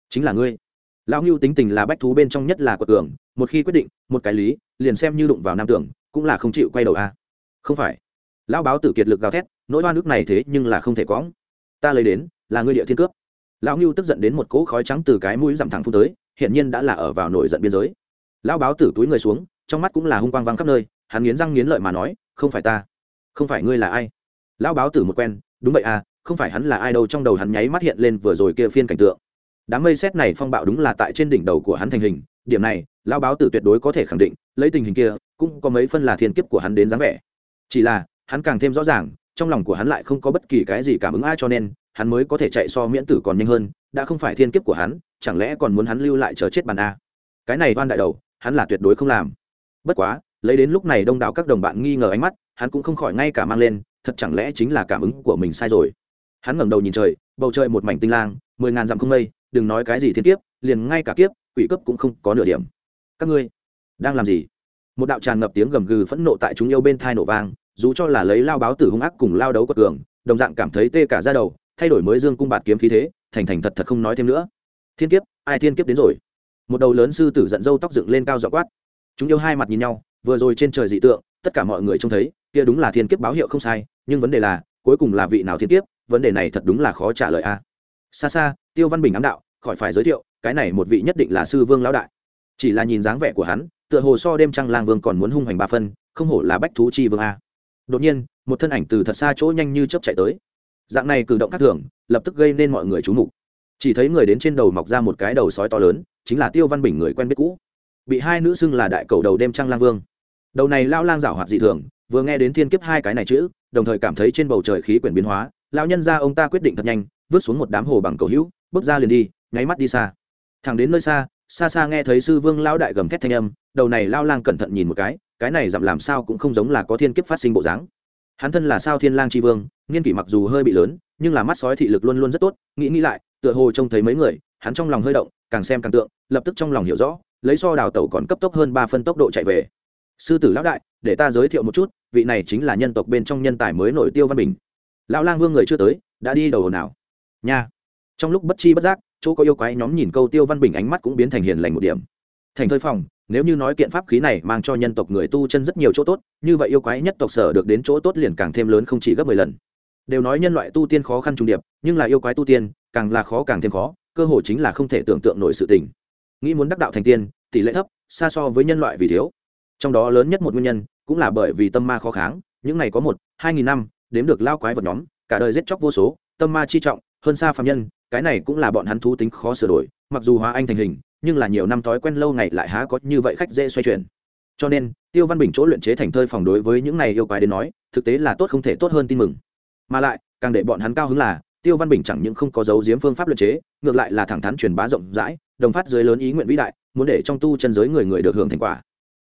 chính là ngươi. Lão ngưu tính tình là bách thú bên trong nhất là của tưởng một khi quyết định, một cái lý, liền xem như đụng vào nam tưởng, cũng là không chịu quay đầu a. Không phải. Lão báo tử kiệt lực gào thét, nỗi oan nước này thế nhưng là không thể cõng ta lấy đến, là ngươi địa thiên cướp. Lão ngưu tức giận đến một cỗ khói trắng từ cái mũi giảm thẳng phun tới hiện nhiên đã là ở vào nổi giận biên giới. Lão báo tử túi người xuống, trong mắt cũng là hung quang văng khắp nơi, hắn nghiến răng nghiến lợi mà nói, không phải ta, không phải ngươi là ai. Lão báo tử một quen, đúng vậy à không phải hắn là ai đâu, trong đầu hắn nháy mắt hiện lên vừa rồi kia phiên cảnh tượng. Đám mây xét này phong bạo đúng là tại trên đỉnh đầu của hắn thành hình, điểm này, lão báo tử tuyệt đối có thể khẳng định, lấy tình hình kia, cũng có mấy phân là thiên kiếp của hắn đến dáng vẻ. Chỉ là, hắn càng thêm rõ ràng, trong lòng của hắn lại không có bất kỳ cái gì cảm ứng ai cho nên, hắn mới có thể chạy so miễn tử còn nhanh hơn, đã không phải thiên kiếp của hắn, chẳng lẽ còn muốn hắn lưu lại chờ chết bàn a. Cái này oan đại đầu, hắn là tuyệt đối không làm. Bất quá, lấy đến lúc này đông đảo các đồng bạn nghi ngờ ánh mắt, hắn cũng không khỏi ngay cả mang lên, thật chẳng lẽ chính là cảm ứng của mình sai rồi hắn ngẩng đầu nhìn trời, bầu trời một mảnh tinh lang, mười ngàn dặm không mây, đừng nói cái gì thiên kiếp, liền ngay cả kiếp, quỷ cấp cũng không có nửa điểm. Các ngươi, đang làm gì? Một đạo tràn ngập tiếng gầm gừ phẫn nộ tại chúng yêu bên thai nổ vang, dù cho là lấy lao báo tử hung ác cùng lao đấu quật cường, đồng dạng cảm thấy tê cả ra đầu, thay đổi mới dương cung bạt kiếm khí thế, thành thành thật thật không nói thêm nữa. Thiên kiếp, ai thiên kiếp đến rồi? Một đầu lớn sư tử giận dâu tóc dựng lên cao dọ quát. Chúng yêu hai mặt nhìn nhau, vừa rồi trên trời dị tượng, tất cả mọi người trông thấy, kia đúng là thiên kiếp báo hiệu không sai, nhưng vấn đề là, cuối cùng là vị nào thiên kiếp vấn đề này thật đúng là khó trả lời a. Xa xa, tiêu văn bình ám đạo, khỏi phải giới thiệu, cái này một vị nhất định là sư vương lão đại. Chỉ là nhìn dáng vẻ của hắn, tựa hồ so đêm trăng lang vương còn muốn hung hoành ba phân, không hổ là bách thú chi vương a. Đột nhiên, một thân ảnh từ thật xa chỗ nhanh như chớp chạy tới. Dạng này cử động khác thường, lập tức gây nên mọi người chú mục. Chỉ thấy người đến trên đầu mọc ra một cái đầu sói to lớn, chính là tiêu văn bình người quen biết cũ. Bị hai nữ xưng là đại cầu đầu đêm trăng lang vương. Đầu này lao lang rảo hoạt dị thường, vừa nghe đến thiên kiếp hai cái này chữ, đồng thời cảm thấy trên bầu trời khí quyển biến hóa lão nhân ra ông ta quyết định thật nhanh, vứt xuống một đám hồ bằng cầu hữu, bước ra liền đi, nháy mắt đi xa. Thẳng đến nơi xa xa xa nghe thấy sư vương lão đại gầm thét thanh âm, đầu này lao lang cẩn thận nhìn một cái cái này dặm làm sao cũng không giống là có thiên kiếp phát sinh bộ dáng. Hắn thân là sao thiên lang tri vương nghiên kỷ mặc dù hơi bị lớn, nhưng là mắt sói thị lực luôn luôn rất tốt, nghĩ nghĩ lại, tựa hồ trông thấy mấy người, hắn trong lòng hơi động, càng xem càng tượng, lập tức trong lòng hiểu rõ, lấy so đào tẩu còn cấp tốc hơn ba phân tốc độ chạy về. Sư tử lão đại, để ta giới thiệu một chút, vị này chính là nhân tộc bên trong nhân tài mới nổi tiêu văn bình lão lang vương người chưa tới, đã đi đầu nào nha. Trong lúc bất chi bất giác, chỗ có yêu quái nhóm nhìn câu tiêu văn bình ánh mắt cũng biến thành hiền lành một điểm. Thành thơi phòng, nếu như nói kiện pháp khí này mang cho nhân tộc người tu chân rất nhiều chỗ tốt, như vậy yêu quái nhất tộc sở được đến chỗ tốt liền càng thêm lớn không chỉ gấp mười lần. Đều nói nhân loại tu tiên khó khăn trùng điệp, nhưng là yêu quái tu tiên, càng là khó càng thêm khó, cơ hội chính là không thể tưởng tượng nổi sự tình. Nghĩ muốn đắc đạo thành tiên, tỷ lệ thấp, xa so với nhân loại vì thiếu. Trong đó lớn nhất một nguyên nhân, cũng là bởi vì tâm ma khó kháng, những này có một, hai nghìn năm đếm được lao quái vật nhóm, cả đời giết chóc vô số, tâm ma chi trọng, hơn xa phạm nhân, cái này cũng là bọn hắn thú tính khó sửa đổi, mặc dù hóa anh thành hình, nhưng là nhiều năm thói quen lâu ngày lại há có như vậy khách dễ xoay chuyển. Cho nên, tiêu văn bình chỗ luyện chế thành thơi phòng đối với những này yêu quái đến nói, thực tế là tốt không thể tốt hơn tin mừng. Mà lại, càng để bọn hắn cao hứng là, tiêu văn bình chẳng những không có dấu giếm phương pháp luyện chế, ngược lại là thẳng thắn truyền bá rộng rãi, đồng phát dưới lớn ý nguyện vĩ đại, muốn để trong tu chân giới người người được hưởng thành quả.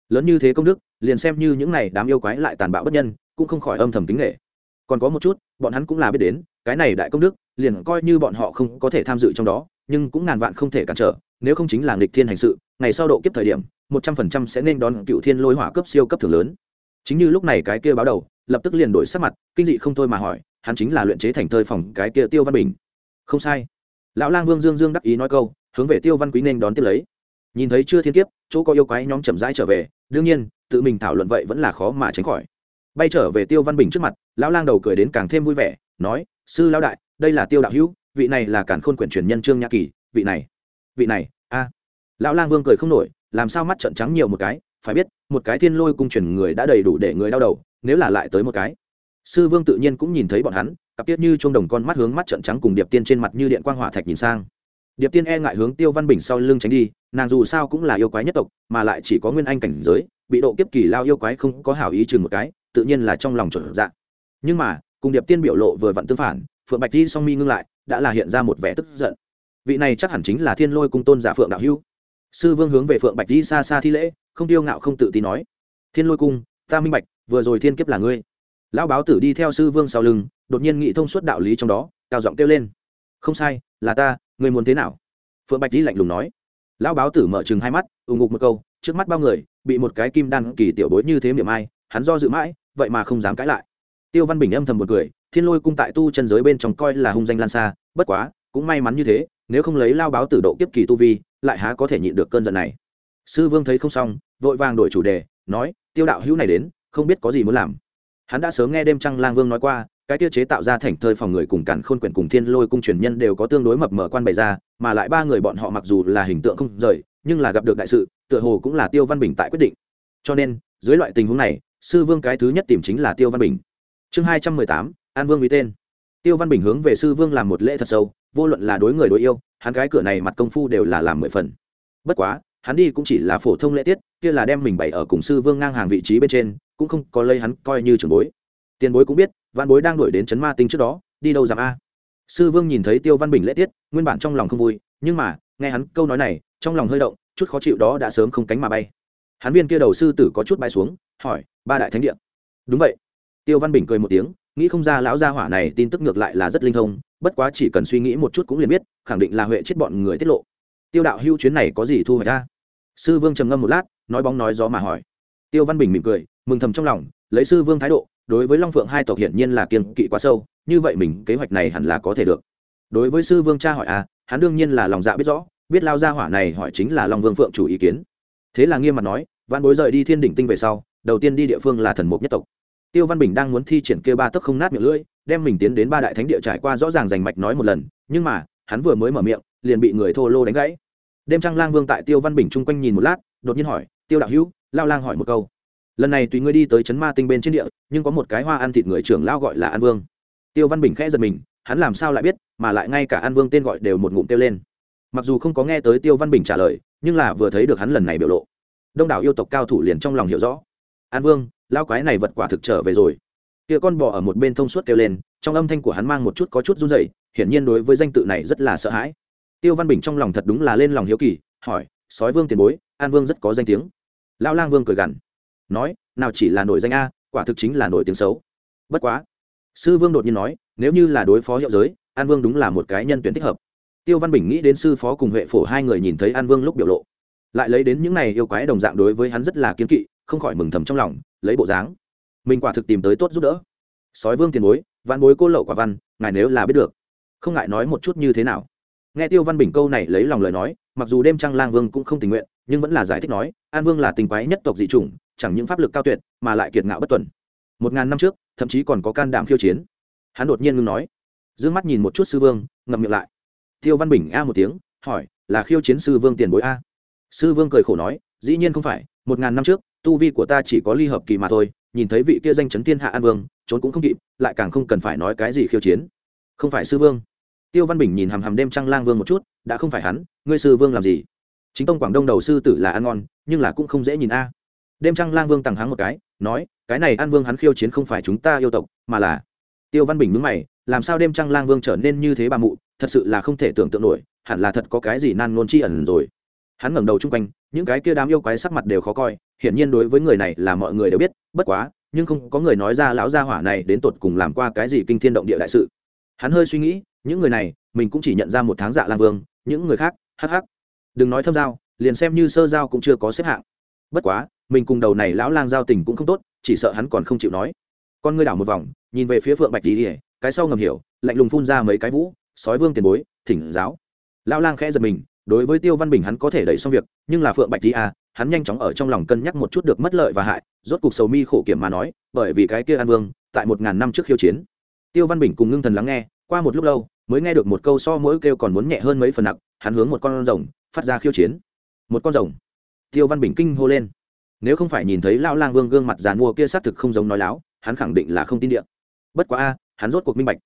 Lớn như thế công đức, liền xem như những này đám yêu quái lại tàn bạo bất nhân, cũng không khỏi âm thầm kính nghệ còn có một chút, bọn hắn cũng là biết đến, cái này đại công đức, liền coi như bọn họ không có thể tham dự trong đó, nhưng cũng ngàn vạn không thể cản trở, nếu không chính là nghịch thiên hành sự, ngày sau độ kiếp thời điểm, một trăm phần trăm sẽ nên đón cựu thiên lôi hỏa cấp siêu cấp thường lớn. Chính như lúc này cái kia báo đầu, lập tức liền đổi sắc mặt, kinh dị không thôi mà hỏi, hắn chính là luyện chế thành thơi phòng cái kia tiêu văn bình. Không sai. Lão lang vương dương dương đắc ý nói câu, hướng về tiêu văn quý nên đón tiếp lấy. Nhìn thấy chưa thiên kiếp, chỗ có yêu quái nhóm chậm rãi trở về, đương nhiên, tự mình thảo luận vậy vẫn là khó mà tránh khỏi bay trở về tiêu văn bình trước mặt, lão lang đầu cười đến càng thêm vui vẻ, nói, sư lão đại, đây là tiêu đạo hữu, vị này là cản khôn quyển truyền nhân trương nhã kỳ, vị này vị này, a. Lão lang vương cười không nổi, làm sao mắt trận trắng nhiều một cái, phải biết, một cái thiên lôi cung truyền người đã đầy đủ để người đau đầu, nếu là lại tới một cái. Sư vương tự nhiên cũng nhìn thấy bọn hắn, cặp tiết như chuông đồng con mắt hướng mắt trận trắng cùng điệp tiên trên mặt như điện quang hỏa thạch nhìn sang. Điệp tiên e ngại hướng tiêu văn bình sau lưng tránh đi, nàng dù sao cũng là yêu quái nhất tộc, mà lại chỉ có nguyên anh cảnh giới, bị độ kiếp kỳ lao yêu quái không có hảo ý chừng một cái tự nhiên là trong lòng chuẩn dạng. Nhưng mà, cùng điệp tiên biểu lộ vừa vặn tương phản, phượng bạch di song mi ngưng lại, đã là hiện ra một vẻ tức giận. Vị này chắc hẳn chính là thiên lôi cung tôn giả phượng đạo hữu. Sư vương hướng về phượng bạch di xa xa thi lễ, không tiêu ngạo không tự tin nói, thiên lôi cung, ta minh bạch, vừa rồi thiên kiếp là ngươi. Lão báo tử đi theo sư vương sau lưng, đột nhiên nghị thông suốt đạo lý trong đó, cao giọng kêu lên, không sai, là ta người muốn thế nào? Phượng bạch di lạnh lùng nói. Lão báo tử mở chừng hai mắt, ù ngục một câu, trước mắt bao người, bị một cái kim đan kỳ tiểu bối như thế miệng ai hắn do dự mãi, vậy mà không dám cãi lại. Tiêu văn bình âm thầm một cười, thiên lôi cung tại tu chân giới bên trong coi là hung danh lan xa, bất quá, cũng may mắn như thế, nếu không lấy lao báo tử độ kiếp kỳ tu vi, lại há có thể nhịn được cơn giận này. Sư vương thấy không xong, vội vàng đổi chủ đề, nói, tiêu đạo hữu này đến, không biết có gì muốn làm. Hắn đã sớm nghe đêm trăng lang vương nói qua, cái tiêu chế tạo ra thành thơi phòng người cùng cản khôn quyển cùng thiên lôi cung truyền nhân đều có tương đối mập mở quan bày ra, mà lại ba người bọn họ mặc dù là hình tượng không rời, nhưng là gặp được đại sự, tựa hồ cũng là tiêu văn bình tại quyết định. Cho nên, dưới loại tình huống này sư vương cái thứ nhất tìm chính là tiêu văn bình. Chương hai trăm mười tám, an vương vì tên. Tiêu văn bình hướng về sư vương làm một lễ thật sâu, vô luận là đối người đối yêu, hắn cái cửa này mặt công phu đều là làm mười phần. Bất quá, hắn đi cũng chỉ là phổ thông lễ tiết, kia là đem mình bày ở cùng sư vương ngang hàng vị trí bên trên, cũng không có lây hắn coi như trường bối. Tiền bối cũng biết văn bối đang đuổi đến trấn ma tinh trước đó, đi đâu giảm a. Sư vương nhìn thấy tiêu văn bình lễ tiết, nguyên bản trong lòng không vui, nhưng mà, nghe hắn câu nói này, trong lòng hơi động, chút khó chịu đó đã sớm không cánh mà bay. Hắn viên kia đầu sư tử có chút bay xuống hỏi, ba đại thánh địa? Đúng vậy. Tiêu văn bình cười một tiếng, nghĩ không ra lão gia hỏa này tin tức ngược lại là rất linh thông, bất quá chỉ cần suy nghĩ một chút cũng liền biết, khẳng định là huệ chết bọn người tiết lộ. Tiêu đạo hưu chuyến này có gì thu hoạch ra sư vương trầm ngâm một lát, nói bóng nói gió mà hỏi. Tiêu văn bình mỉm cười, mừng thầm trong lòng, lấy sư vương thái độ, đối với long phượng hai tộc hiển nhiên là kiên kỵ quá sâu, như vậy mình kế hoạch này hẳn là có thể được. Đối với sư vương cha hỏi à hắn đương nhiên là lòng dạ biết rõ, biết lao gia hỏa này hỏi chính là long vương phượng chủ ý kiến. Thế là nghiêm mặt nói văn bối rời đi thiên đỉnh tinh về sau đầu tiên đi địa phương là thần mục nhất tộc. Tiêu văn bình đang muốn thi triển kia ba tấc không nát miệng lưỡi, đem mình tiến đến ba đại thánh địa trải qua rõ ràng rành mạch nói một lần, nhưng mà, hắn vừa mới mở miệng, liền bị người thô lô đánh gãy. Đêm trăng lang vương tại tiêu văn bình chung quanh nhìn một lát, đột nhiên hỏi, tiêu đạo hữu, lao lang hỏi một câu. Lần này tùy ngươi đi tới trấn ma tinh bên trên địa, nhưng có một cái hoa ăn thịt người trưởng lao gọi là an vương. Tiêu văn bình khẽ giật mình, hắn làm sao lại biết, mà lại ngay cả an vương tên gọi đều một ngụm tiêu lên. Mặc dù không có nghe tới tiêu văn bình trả lời, nhưng là vừa thấy được hắn lần này biểu lộ. Đông đảo yêu tộc cao thủ liền trong lòng hiểu rõ an vương lao quái này vật quả thực trở về rồi. Kia con bò ở một bên thông suốt kêu lên, trong âm thanh của hắn mang một chút có chút run rẩy, hiển nhiên đối với danh tự này rất là sợ hãi. Tiêu văn bình trong lòng thật đúng là lên lòng hiếu kỳ, hỏi, sói vương tiền bối, an vương rất có danh tiếng. Lão lang vương cười gằn, nói, nào chỉ là nổi danh a, quả thực chính là nổi tiếng xấu. Bất quá. Sư vương đột nhiên nói, nếu như là đối phó hiệu giới, an vương đúng là một cái nhân tuyển thích hợp. Tiêu văn bình nghĩ đến sư phó cùng huệ phổ hai người nhìn thấy an vương lúc biểu lộ, lại lấy đến những này yêu quái đồng dạng đối với hắn rất là kiên kỵ không khỏi mừng thầm trong lòng, lấy bộ dáng. Mình quả thực tìm tới tốt giúp đỡ. Sói vương tiền bối văn bối cô lậu quả văn, ngài nếu là biết được. Không ngại nói một chút như thế nào. Nghe tiêu văn bình câu này lấy lòng lời nói, mặc dù đêm trăng lang vương cũng không tình nguyện, nhưng vẫn là giải thích nói, an vương là tình quái nhất tộc dị chủng, chẳng những pháp lực cao tuyệt, mà lại kiệt ngạo bất tuần. Một ngàn năm trước, thậm chí còn có can đảm khiêu chiến. Hắn đột nhiên ngưng nói. D ư ơ n g mắt nhìn một chút sư vương, ngậm miệng lại. Tiêu văn bình a một tiếng, hỏi, là khiêu chiến sư vương tiền bối a? Sư vương cười khổ nói, dĩ nhiên không phải, một ngàn năm trước tu vi của ta chỉ có ly hợp kỳ mà thôi, nhìn thấy vị kia danh chấn thiên hạ an vương, trốn cũng không kịp, lại càng không cần phải nói cái gì khiêu chiến. Không phải sư vương. Tiêu văn bình nhìn hàm hàm đêm trăng lang vương một chút, đã không phải hắn, ngươi sư vương làm gì? Chính tông quảng đông đầu sư tử là ăn ngon, nhưng là cũng không dễ nhìn a. Đêm trăng lang vương tằng háng một cái, nói, cái này an vương hắn khiêu chiến không phải chúng ta yêu tộc, mà là tiêu văn bình mướn mày, làm sao đêm trăng lang vương trở nên như thế bà mụ, thật sự là không thể tưởng tượng nổi, hẳn là thật có cái gì nan nôn chi ẩn rồi hắn ngẩng đầu chung quanh, những cái kia đám yêu quái sắc mặt đều khó coi, hiển nhiên đối với người này là mọi người đều biết, bất quá, nhưng không có người nói ra lão gia hỏa này đến tột cùng làm qua cái gì kinh thiên động địa đại sự. Hắn hơi suy nghĩ, những người này, mình cũng chỉ nhận ra một tháng dạ lang vương, những người khác, hắc hắc. Đừng nói thâm giao, liền xem như sơ giao cũng chưa có xếp hạng. Bất quá, mình cùng đầu này lão lang giao tình cũng không tốt, chỉ sợ hắn còn không chịu nói. Con ngươi đảo một vòng, nhìn về phía phượng bạch tỉ ỉa cái sau ngầm hiểu, lạnh lùng phun ra mấy cái vũ, sói vương tiền bối, thỉnh giáo. Lão lang khẽ giật mình đối với tiêu văn bình hắn có thể đẩy xong việc nhưng là phượng bạch đi à hắn nhanh chóng ở trong lòng cân nhắc một chút được mất lợi và hại, rốt cuộc sầu mi khổ kiểm mà nói, bởi vì cái kia an vương, tại một ngàn năm trước khiêu chiến. Tiêu văn bình cùng ngưng thần lắng nghe, qua một lúc lâu, mới nghe được một câu so mỗi kêu còn muốn nhẹ hơn mấy phần nặng, hắn hướng một con rồng, phát ra khiêu chiến. Một con rồng. Tiêu văn bình kinh hô lên. Nếu không phải nhìn thấy lão lang vương gương mặt giàn mua kia xác thực không giống nói láo, hắn khẳng định là không tin điện bất quá a, hắn rốt cuộc minh bạch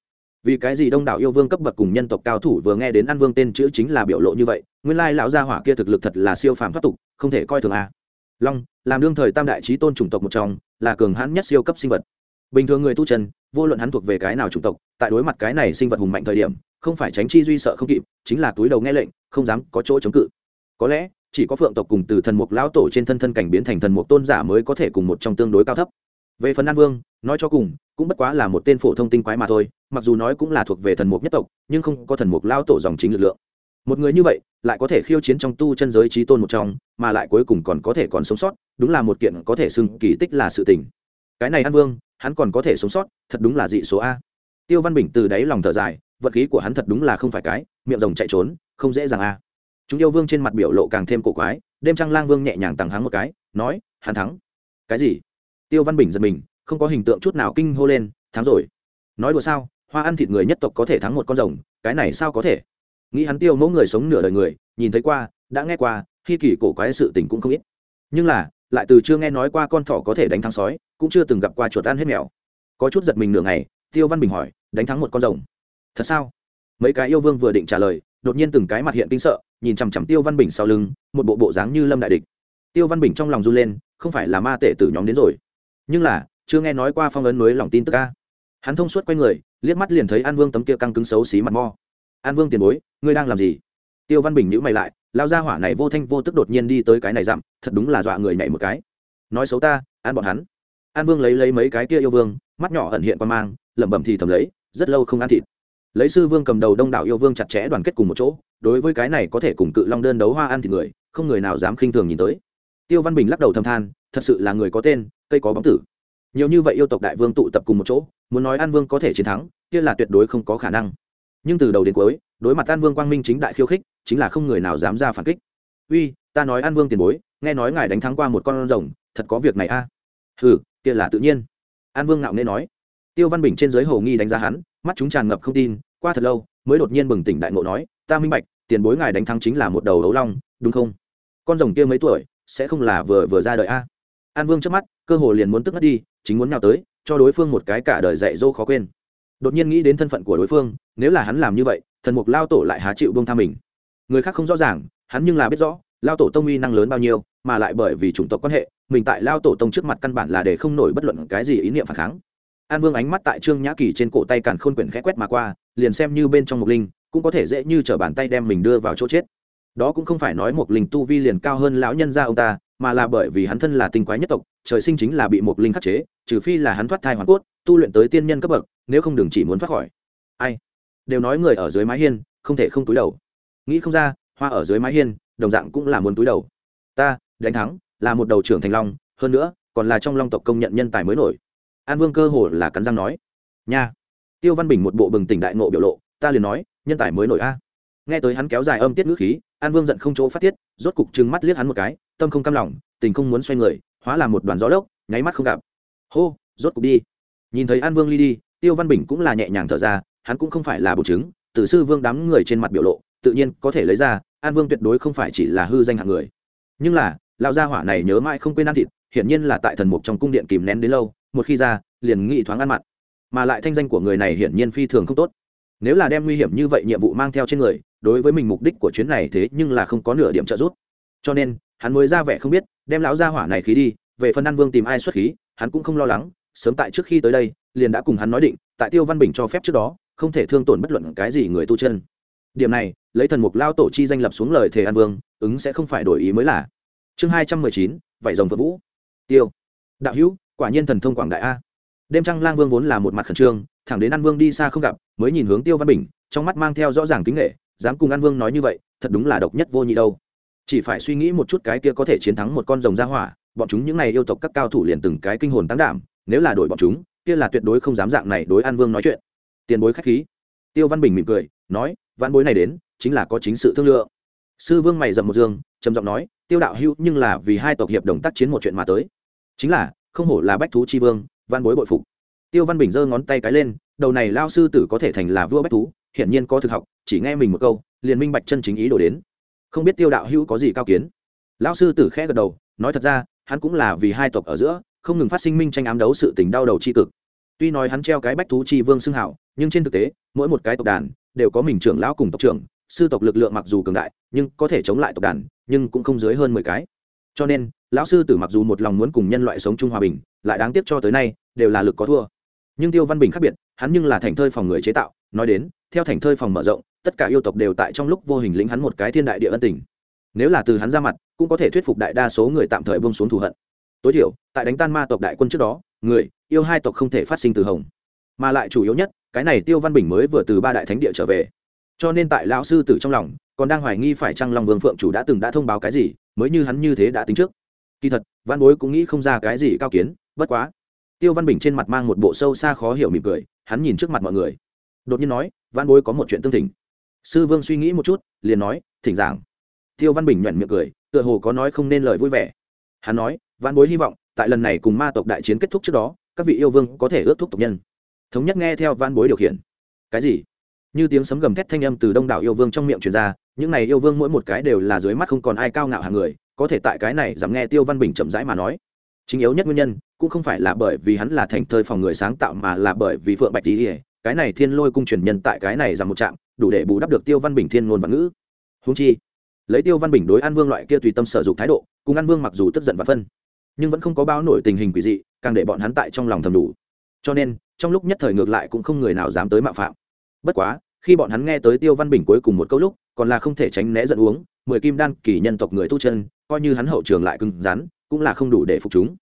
vì cái gì đông đảo yêu vương cấp bậc cùng nhân tộc cao thủ vừa nghe đến ăn vương tên chữ chính là biểu lộ như vậy, nguyên lai lão gia hỏa kia thực lực thật là siêu phàm thoát tục, không thể coi thường a. Long, làm đương thời tam đại trí tôn chủng tộc một trong, là cường hãn nhất siêu cấp sinh vật. Bình thường người tu chân, vô luận hắn thuộc về cái nào chủng tộc, tại đối mặt cái này sinh vật hùng mạnh thời điểm, không phải tránh chi duy sợ không kịp, chính là túi đầu nghe lệnh, không dám có chỗ chống cự. Có lẽ, chỉ có phượng tộc cùng từ thần mục lão tổ trên thân thân cảnh biến thành thần mục tôn giả mới có thể cùng một trong tương đối cao thấp. Về phần an vương, nói cho cùng, cũng bất quá là một tên phổ thông tinh quái mà thôi mặc dù nói cũng là thuộc về thần mục nhất tộc, nhưng không có thần mục lao tổ dòng chính lực lượng. Một người như vậy, lại có thể khiêu chiến trong tu chân giới trí tôn một trong, mà lại cuối cùng còn có thể còn sống sót, đúng là một kiện có thể xưng kỳ tích là sự tình. Cái này an vương, hắn còn có thể sống sót, thật đúng là dị số a. Tiêu văn bình từ đáy lòng thở dài, vật khí của hắn thật đúng là không phải cái, miệng rồng chạy trốn, không dễ dàng a. Chúng yêu vương trên mặt biểu lộ càng thêm cổ quái, đêm trăng lang vương nhẹ nhàng tằng hắng một cái, nói, hắn thắng. Cái gì? Tiêu văn bình giật mình, không có hình tượng chút nào kinh hô lên, thắng rồi. Nói đùa sao? Hoa ăn thịt người nhất tộc có thể thắng một con rồng, cái này sao có thể? Nghĩ hắn tiêu mẫu người sống nửa đời người, nhìn thấy qua, đã nghe qua, khi kỳ cổ quái sự tình cũng không ít. Nhưng là, lại từ chưa nghe nói qua con thỏ có thể đánh thắng sói, cũng chưa từng gặp qua chuột ăn hết mèo. Có chút giật mình nửa ngày, tiêu văn bình hỏi, đánh thắng một con rồng? Thật sao? Mấy cái yêu vương vừa định trả lời, đột nhiên từng cái mặt hiện kinh sợ, nhìn chằm chằm tiêu văn bình sau lưng, một bộ bộ dáng như lâm đại địch. Tiêu văn bình trong lòng run lên, không phải là ma tể tử nhóm đến rồi. Nhưng là, chưa nghe nói qua phong ấn núi lòng tin tức ca hắn thông suốt q u a y người liếc mắt liền thấy an vương tấm kia căng cứng xấu xí mặt mo. An vương tiền bối, ngươi đang làm gì? Tiêu văn bình nhữ mày lại lao ra hỏa này vô thanh vô tức đột nhiên đi tới cái này dặm, thật đúng là dọa người nhảy một cái. Nói xấu ta an bọn hắn. An vương lấy lấy mấy cái kia yêu vương, mắt nhỏ ẩn hiện qua mang, lẩm bẩm thì thầm lấy, rất lâu không ăn thịt. Lấy sư vương cầm đầu đông đảo yêu vương chặt chẽ đoàn kết cùng một chỗ, đối với cái này có thể cùng cự long đơn đấu hoa ăn thì người, không người nào dám khinh thường nhìn tới. Tiêu văn bình lắc đầu thâm than, thật sự là người có tên, cây có bóng tử nhiều như vậy yêu tộc đại vương tụ tập cùng một chỗ, muốn nói an vương có thể chiến thắng, kia là tuyệt đối không có khả năng. Nhưng từ đầu đến cuối, đối mặt an vương quang minh chính đại khiêu khích, chính là không người nào dám ra phản kích. Uy, ta nói an vương tiền bối, nghe nói ngài đánh thắng qua một con rồng, thật có việc này a. À? ừ kia là tự nhiên. An vương ngạo nghê nói. Tiêu văn bình trên dưới hồ nghi đánh giá hắn, mắt chúng tràn ngập không tin, qua thật lâu, mới đột nhiên bừng tỉnh đại ngộ nói, ta minh bạch, tiền bối ngài đánh thắng chính là một đầu đấu long, đúng không? Con rồng kia mấy tuổi, sẽ không là vừa vừa ra đời a? An vương trước mắt, cơ hồ liền muốn tức mất đi, chính muốn nhào tới, cho đối phương một cái cả đời dạy dỗ khó quên. Đột nhiên nghĩ đến thân phận của đối phương, nếu là hắn làm như vậy, thần mục lao tổ lại há chịu bông tha mình. Người khác không rõ ràng, hắn nhưng là biết rõ, lao tổ tông uy năng lớn bao nhiêu, mà lại bởi vì chủng tộc quan hệ, mình tại lao tổ tông trước mặt căn bản là để không nổi bất luận cái gì ý niệm phản kháng. An vương ánh mắt tại trương nhã kỳ trên cổ tay càn khôn quyển khẽ quét mà qua, liền xem như bên trong mục linh, cũng có thể dễ như t bàn tay đem mình đưa vào chỗ chết. Đó cũng không phải nói mục linh tu vi liền cao hơn lão nhân gia ông ta mà là bởi vì hắn thân là tinh quái nhất tộc, trời sinh chính là bị một linh khắc chế, trừ phi là hắn thoát thai hoàn cốt, tu luyện tới tiên nhân cấp bậc, nếu không đừng chỉ muốn thoát khỏi. Ai? Đều nói người ở dưới mái hiên, không thể không túi đầu. Nghĩ không ra, hoa ở dưới mái hiên, đồng dạng cũng là muốn túi đầu. Ta, đánh thắng, là một đầu trưởng thành long, hơn nữa, còn là trong long tộc công nhận nhân tài mới nổi. An vương cơ hồ là cắn răng nói. Nha. Tiêu văn bình một bộ bừng tỉnh đại ngộ biểu lộ, ta liền nói, nhân tài mới nổi a. Nghe tới hắn kéo dài âm tiết ngữ khí, an vương giận không chỗ phát tiết, rốt cục trừng mắt liếc hắn một cái tâm không cam lòng, tình không muốn xoay người, hóa là một đoàn gió lốc, nháy mắt không gặp. Hô, rốt cục đi. Nhìn thấy an vương ly đi, tiêu văn bình cũng là nhẹ nhàng thở ra, hắn cũng không phải là bổ chứng tử sư vương đám người trên mặt biểu lộ, tự nhiên có thể lấy ra, an vương tuyệt đối không phải chỉ là hư danh hạng người. Nhưng là, lão gia hỏa này nhớ mãi không quên ăn thịt, hiển nhiên là tại thần mục trong cung điện kìm nén đến lâu, một khi ra, liền nghị thoáng ăn mặn. Mà lại thanh danh của người này hiển nhiên phi thường không tốt. Nếu là đem nguy hiểm như vậy nhiệm vụ mang theo trên người, đối với mình mục đích của chuyến này thế nhưng là không có nửa điểm trợ giúp. Cho nên hắn mới ra vẻ không biết, đem lão gia hỏa này khí đi, về phần ăn vương tìm ai xuất khí, hắn cũng không lo lắng, sớm tại trước khi tới đây, liền đã cùng hắn nói định, tại tiêu văn bình cho phép trước đó, không thể thương tổn bất luận cái gì người tu chân. Điểm này, lấy thần mục lao tổ chi danh lập xuống lời thề an vương, ứng sẽ không phải đổi ý mới là. Chương hai trăm mười chín vải rồng vợ vũ. Tiêu. Đạo hữu, quả nhiên thần thông quảng đại a. Đêm trăng lang vương vốn là một mặt khẩn trương, thẳng đến an vương đi xa không gặp, mới nhìn hướng tiêu văn bình, trong mắt mang theo rõ ràng kính nghệ, dám cùng an vương nói như vậy, thật đúng là độc nhất vô nhị đâu chỉ phải suy nghĩ một chút cái kia có thể chiến thắng một con rồng ra hỏa, bọn chúng những này yêu tộc các cao thủ liền từng cái kinh hồn tăng đảm, nếu là đổi bọn chúng, kia là tuyệt đối không dám dạng này đối an vương nói chuyện. Tiền bối khách khí. Tiêu văn bình mỉm cười, nói văn bối này đến, chính là có chính sự thương lượng. Sư vương mày dậm một dương, trầm giọng nói, tiêu đạo hữu nhưng là vì hai tộc hiệp đồng tác chiến một chuyện mà tới. Chính là, không hổ là bách thú chi vương văn bối bội phục. Tiêu văn bình giơ ngón tay cái lên, đầu này lao sư tử có thể thành là vua bách thú, hiển nhiên có thực học, chỉ nghe mình một câu, liền minh bạch chân chính ý đồ đến không biết tiêu đạo hữu có gì cao kiến. Lão sư tử khẽ gật đầu, nói thật ra, hắn cũng là vì hai tộc ở giữa, không ngừng phát sinh minh tranh ám đấu sự tình đau đầu c h i cực. Tuy nói hắn treo cái bách thú chi vương xưng hảo, nhưng trên thực tế, mỗi một cái tộc đàn đều có mình trưởng lão cùng tộc trưởng, sư tộc lực lượng mặc dù cường đại, nhưng có thể chống lại tộc đàn, nhưng cũng không dưới hơn mười cái. Cho nên, lão sư tử mặc dù một lòng muốn cùng nhân loại sống chung hòa bình, lại đáng tiếc cho tới nay, đều là lực có thua. Nhưng tiêu văn bình khác biệt, hắn nhưng là thành thơi phòng người chế tạo, nói đến, theo thành thơi phòng mở rộng tất cả yêu tộc đều tại trong lúc vô hình lĩnh hắn một cái thiên đại địa ân tình. Nếu là từ hắn ra mặt, cũng có thể thuyết phục đại đa số người tạm thời bông xuống thù hận. Tối thiểu, tại đánh tan ma tộc đại quân trước đó, người, yêu hai tộc không thể phát sinh từ hồng. Mà lại chủ yếu nhất, cái này tiêu văn bình mới vừa từ ba đại thánh địa trở về. Cho nên tại lão sư tử trong lòng, còn đang hoài nghi phải chăng long vương phượng chủ đã từng đã thông báo cái gì, mới như hắn như thế đã tính trước. Kỳ thật, văn bối cũng nghĩ không ra cái gì cao kiến, bất quá. Tiêu văn bình trên mặt mang một bộ sâu xa khó hiểu mỉm cười, hắn nhìn trước mặt mọi người. Đột nhiên nói, văn bối có một chuyện tương thỉnh sư vương suy nghĩ một chút, liền nói, thỉnh giảng. Tiêu văn bình nhuận miệng cười, tựa hồ có nói không nên lời vui vẻ. Hắn nói văn bối hy vọng, tại lần này cùng ma tộc đại chiến kết thúc trước đó, các vị yêu vương có thể ước thúc tộc nhân. Thống nhất nghe theo văn bối điều khiển. Cái gì? Như tiếng sấm gầm thét thanh âm từ đông đảo yêu vương trong miệng truyền ra, những này yêu vương mỗi một cái đều là dưới mắt không còn ai cao ngạo hàng người, có thể tại cái này dám nghe tiêu văn bình chậm rãi mà nói. Chính yếu nhất nguyên nhân, cũng không phải là bởi vì hắn là thành thơi phòng người sáng tạo mà là bởi vì phượng bạch tý cái này thiên lôi cung truyền nhân tại cái này rằng một trạm, đủ để bù đắp được tiêu văn bình thiên ngôn và ngữ. Húng chi, lấy tiêu văn bình đối an vương loại kia tùy tâm sở dục thái độ, cùng an vương mặc dù tức giận và phân, nhưng vẫn không có báo nổi tình hình quỷ dị, càng để bọn hắn tại trong lòng thầm đủ. Cho nên, trong lúc nhất thời ngược lại cũng không người nào dám tới mạo phạm. Bất quá, khi bọn hắn nghe tới tiêu văn bình cuối cùng một câu lúc, còn là không thể tránh né giận uống, mười kim đan kỳ nhân tộc người tu chân, coi như hắn hậu trường lại cứng rắn, cũng là không đủ để phục chúng.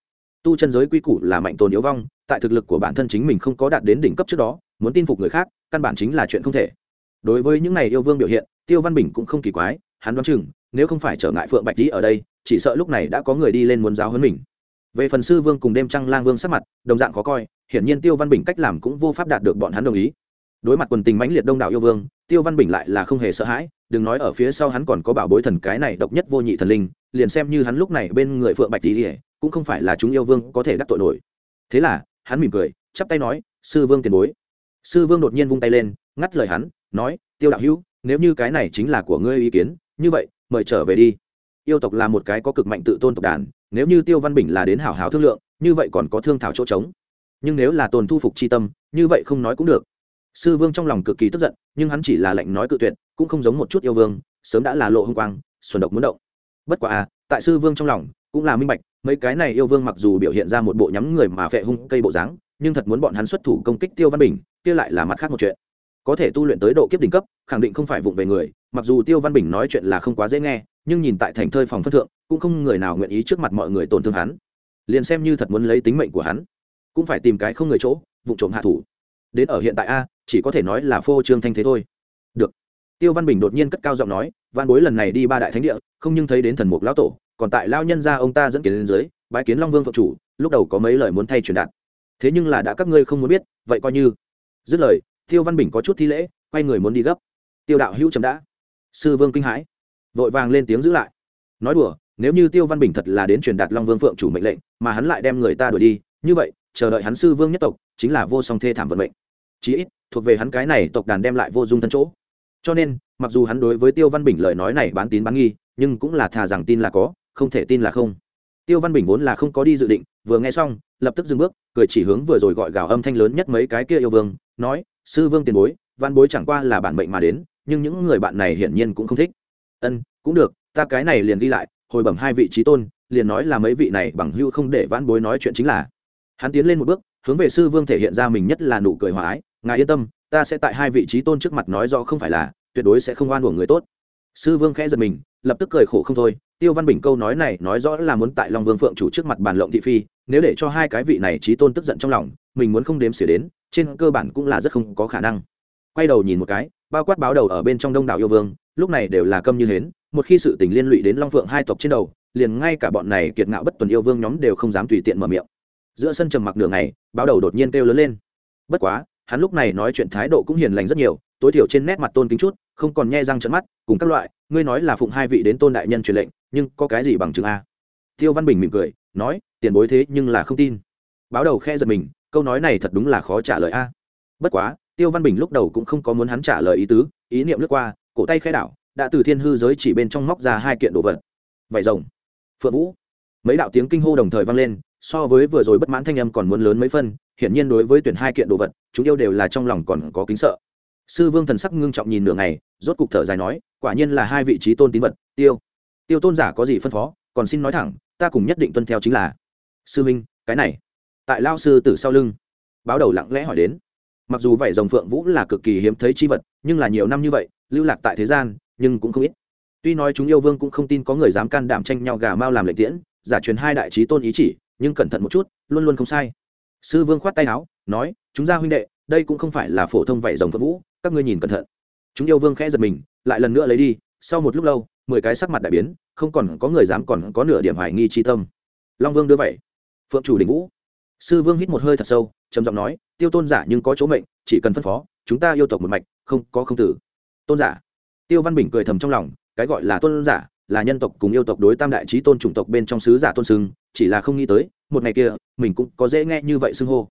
Tu chân giới quy củ là mạnh tồn yếu vong, tại thực lực của bản thân chính mình không có đạt đến đỉnh cấp trước đó muốn tin phục người khác, căn bản chính là chuyện không thể. Đối với những này yêu vương biểu hiện, tiêu văn bình cũng không kỳ quái, hắn đoán chừng, nếu không phải trở ngại phượng bạch tý ở đây, chỉ sợ lúc này đã có người đi lên muốn giáo hơn mình. Về phần sư vương cùng đêm trăng lang vương sắc mặt, đồng dạng khó coi, hiển nhiên tiêu văn bình cách làm cũng vô pháp đạt được bọn hắn đồng ý. Đối mặt quần tình mãnh liệt đông đảo yêu vương, tiêu văn bình lại là không hề sợ hãi, đừng nói ở phía sau hắn còn có bảo bối thần cái này độc nhất vô nhị thần linh, liền xem như hắn lúc này bên người phượng bạch tỉ cũng không phải là chúng yêu vương có thể đắc tội nổi. Thế là, hắn mỉm cười, chắp tay nói, sư vương tiền bối sư vương đột nhiên vung tay lên, ngắt lời hắn, nói, tiêu đạo hữu, nếu như cái này chính là của ngươi ý kiến, như vậy, mời trở về đi. Yêu tộc là một cái có cực mạnh tự tôn tộc đàn, nếu như tiêu văn bình là đến hảo hảo thương lượng, như vậy còn có thương thảo chỗ trống. Nhưng nếu là tồn thu phục c h i tâm, như vậy không nói cũng được. Sư vương trong lòng cực kỳ tức giận, nhưng hắn chỉ là lệnh nói cự tuyệt, cũng không giống một chút yêu vương, sớm đã là lộ h ư n g quang, xuân độc muốn động. Bất quả à tại sư vương trong lòng, cũng là minh bạch, mấy cái này yêu vương mặc dù biểu hiện ra một bộ nhắm người mà phệ hung cây bộ dáng, nhưng thật muốn bọn hắn xuất thủ công kích tiêu văn bình kia lại là mặt khác một chuyện. Có thể tu luyện tới độ kiếp đỉnh cấp, khẳng định không phải vụng về người, mặc dù tiêu văn bình nói chuyện là không quá dễ nghe, nhưng nhìn tại thành thơi phòng phân thượng, cũng không người nào nguyện ý trước mặt mọi người tổn thương hắn. Liền xem như thật muốn lấy tính mệnh của hắn, cũng phải tìm cái không người chỗ, vụ trộm hạ thủ. Đến ở hiện tại a, chỉ có thể nói là phô trương thanh thế thôi. Được. Tiêu văn bình đột nhiên cất cao giọng nói văn bối lần này đi ba đại thánh địa, không nhưng thấy đến thần mục lão tổ, còn tại lao nhân gia ông ta dẫn kiến lên dưới, bái kiến long vương phật chủ, lúc đầu có mấy lời muốn thay truyền đạt. Thế nhưng là đã các ngươi không muốn biết, vậy coi như dứt lời, tiêu văn bình có chút thi lễ, quay người muốn đi gấp. Tiêu đạo hữu chấm đã. Sư vương kinh hãi. Vội vàng lên tiếng giữ lại. Nói đùa, nếu như tiêu văn bình thật là đến truyền đạt long vương phượng chủ mệnh lệnh, mà hắn lại đem người ta đuổi đi, như vậy, chờ đợi hắn sư vương nhất tộc, chính là vô song thê thảm vận mệnh. Chí ít, thuộc về hắn cái này tộc đàn đem lại vô dung thân chỗ. Cho nên, mặc dù hắn đối với tiêu văn bình lời nói này bán tín bán nghi, nhưng cũng là thà rằng tin là có, không thể tin là không. Tiêu văn bình vốn là không có đi dự định, vừa nghe xong, lập tức dừng bước, cười chỉ hướng vừa rồi gọi gào âm thanh lớn nhất mấy cái kia yêu vương nói, sư vương tiền bối, văn bối chẳng qua là bản mệnh mà đến, nhưng những người bạn này hiển nhiên cũng không thích. Ân, cũng được, ta cái này liền đi lại, hồi bẩm hai vị trí tôn, liền nói là mấy vị này bằng hưu không để văn bối nói chuyện chính là. Hắn tiến lên một bước, hướng về sư vương thể hiện ra mình nhất là nụ cười hòa ái, ngài yên tâm, ta sẽ tại hai vị trí tôn trước mặt nói rõ không phải là, tuyệt đối sẽ không oan uổng người tốt. Sư vương khẽ giật mình, lập tức cười khổ không thôi, tiêu văn bình câu nói này nói rõ là muốn tại long vương phượng chủ trước mặt bàn lộng thị phi, nếu để cho hai cái vị này trí tôn tức giận trong lòng, mình muốn không đếm xỉa đến trên cơ bản cũng là rất không có khả năng. Quay đầu nhìn một cái bao quát báo đầu ở bên trong đông đảo yêu vương lúc này đều là câm như hến một khi sự tình liên lụy đến long phượng hai tộc trên đầu liền ngay cả bọn này kiệt ngạo bất tuần yêu vương nhóm đều không dám tùy tiện mở miệng. Giữa sân trầm mặc đường này, báo đầu đột nhiên kêu lớn lên. Bất quá hắn lúc này nói chuyện thái độ cũng hiền lành rất nhiều tối thiểu trên nét mặt tôn kính chút không còn nhe răng trận mắt cùng các loại ngươi nói là phụng hai vị đến tôn đại nhân truyền lệnh nhưng có cái gì bằng chứng a? Tiêu văn bình mỉm cười nói tiền bối thế nhưng là không tin. Báo đầu khe giật mình câu nói này thật đúng là khó trả lời a. Bất quá, tiêu văn bình lúc đầu cũng không có muốn hắn trả lời ý tứ, ý niệm lướt qua, cổ tay khai đảo, đã từ thiên hư giới chỉ bên trong móc ra hai kiện đồ vật. Vải rồng, phượng vũ. Mấy đạo tiếng kinh hô đồng thời vang lên, so với vừa rồi bất mãn thanh âm còn muốn lớn mấy phân, hiển nhiên đối với tuyển hai kiện đồ vật, chúng yêu đều là trong lòng còn có kính sợ. Sư vương thần sắc ngưng trọng nhìn nửa ngày, rốt cục thở dài nói, quả nhiên là hai vị trí tôn tín vật, tiêu. Tiêu tôn giả có gì phân phó, còn xin nói thẳng, ta cùng nhất định tuân theo chính là. Sư minh, cái này tại lao sư tử sau lưng. Báo đầu lặng lẽ hỏi đến. Mặc dù vậy dòng phượng vũ là cực kỳ hiếm thấy chi vật, nhưng là nhiều năm như vậy, lưu lạc tại thế gian, nhưng cũng không ít. Tuy nói chúng yêu vương cũng không tin có người dám can đảm tranh nhau gà mau làm lệnh tiễn, giả truyền hai đại trí tôn ý chỉ, nhưng cẩn thận một chút, luôn luôn không sai. Sư vương khoát tay áo, nói, chúng ra huynh đệ, đây cũng không phải là phổ thông vảy rồng phượng vũ, các ngươi nhìn cẩn thận. Chúng yêu vương khẽ giật mình, lại lần nữa lấy đi, sau một lúc lâu, mười cái sắc mặt đại biến, không còn có người dám còn có nửa điểm hoài nghi chi tâm. Long vương đưa vậy phượng chủ đỉnh vũ sư vương hít một hơi thật sâu, trầm giọng nói, tiêu tôn giả nhưng có chỗ mệnh, chỉ cần phân phó, chúng ta yêu tộc một mạch, không, có không tử. Tôn giả. Tiêu văn bình cười thầm trong lòng, cái gọi là tôn giả, là nhân tộc cùng yêu tộc đối tam đại trí tôn chủng tộc bên trong sứ giả tôn sưng chỉ là không nghĩ tới, một ngày kia, mình cũng có dễ nghe như vậy xưng hô.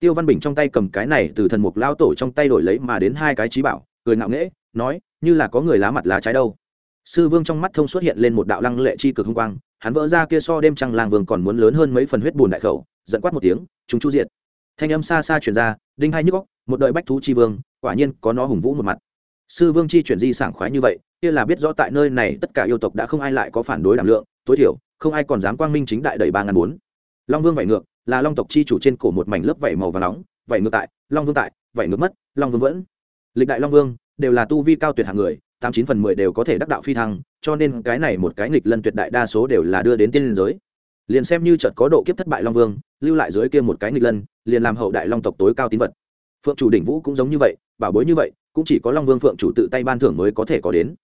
Tiêu văn bình trong tay cầm cái này từ thần mục lao tổ trong tay đổi lấy mà đến hai cái trí bảo, cười ngạo nghễ, nói, như là có người lá mặt lá trái đâu. Sư vương trong mắt thông xuất hiện lên một đạo lăng lệ chi cực hung quang, hắn vỡ ra kia so đêm trăng làng vương còn muốn lớn hơn mấy phần huyết bùn đại khẩu giận quát một tiếng, chúng chu diệt. Thanh âm xa xa truyền ra, đinh hai nhức góc một đợi bách thú chi vương, quả nhiên có nó hùng vũ một mặt. Sư vương chi chuyển di sảng khoái như vậy, kia là biết rõ tại nơi này tất cả yêu tộc đã không ai lại có phản đối đảm lượng, tối thiểu, không ai còn dám quang minh chính đại đầy ba ngàn bốn. Long vương vảy ngược, là long tộc chi chủ trên cổ một mảnh lớp vảy màu và nóng, vảy ngược tại, long vương tại, vảy ngược mất, long vương vẫn. Lịch đại long vương, đều là tu vi cao tuyệt hạng người, tám chín phần mười đều có thể đắc đạo phi thăng, cho nên cái này một cái nghịch lân tuyệt đại đa số đều là đưa đến tiên liên giới liền xem như chợt có độ kiếp thất bại long vương, lưu lại dưới kia một cái nghịch lân, liền làm hậu đại long tộc tối cao tín vật. Phượng chủ đỉnh vũ cũng giống như vậy, bảo bối như vậy, cũng chỉ có long vương phượng chủ tự tay ban thưởng mới có thể có đến.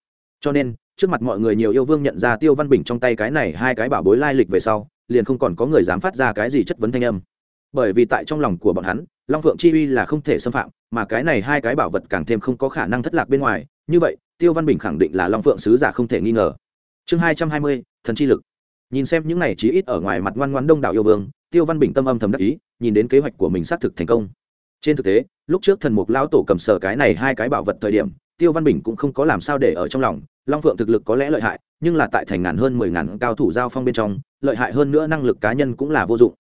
Cho nên, trước mặt mọi người nhiều yêu vương nhận ra tiêu văn bình trong tay cái này hai cái bảo bối lai lịch về sau, liền không còn có người dám phát ra cái gì chất vấn thanh âm. Bởi vì tại trong lòng của bọn hắn, long phượng chi uy là không thể xâm phạm, mà cái này hai cái bảo vật càng thêm không có khả năng thất lạc bên ngoài. Như vậy, tiêu văn bình khẳng định là long phượng sứ giả không thể nghi ngờ. Chương hai trăm hai mươi, thần chi lực nhìn xem những này chí ít ở ngoài mặt ngoan ngoan đông đảo yêu vương, tiêu văn bình tâm âm thầm đắc ý, nhìn đến kế hoạch của mình xác thực thành công. Trên thực tế, lúc trước thần mục lão tổ cầm sở cái này hai cái bảo vật thời điểm, tiêu văn bình cũng không có làm sao để ở trong lòng. Long phượng thực lực có lẽ lợi hại, nhưng là tại thành ngàn hơn mười ngàn cao thủ giao phong bên trong, lợi hại hơn nữa năng lực cá nhân cũng là vô dụng.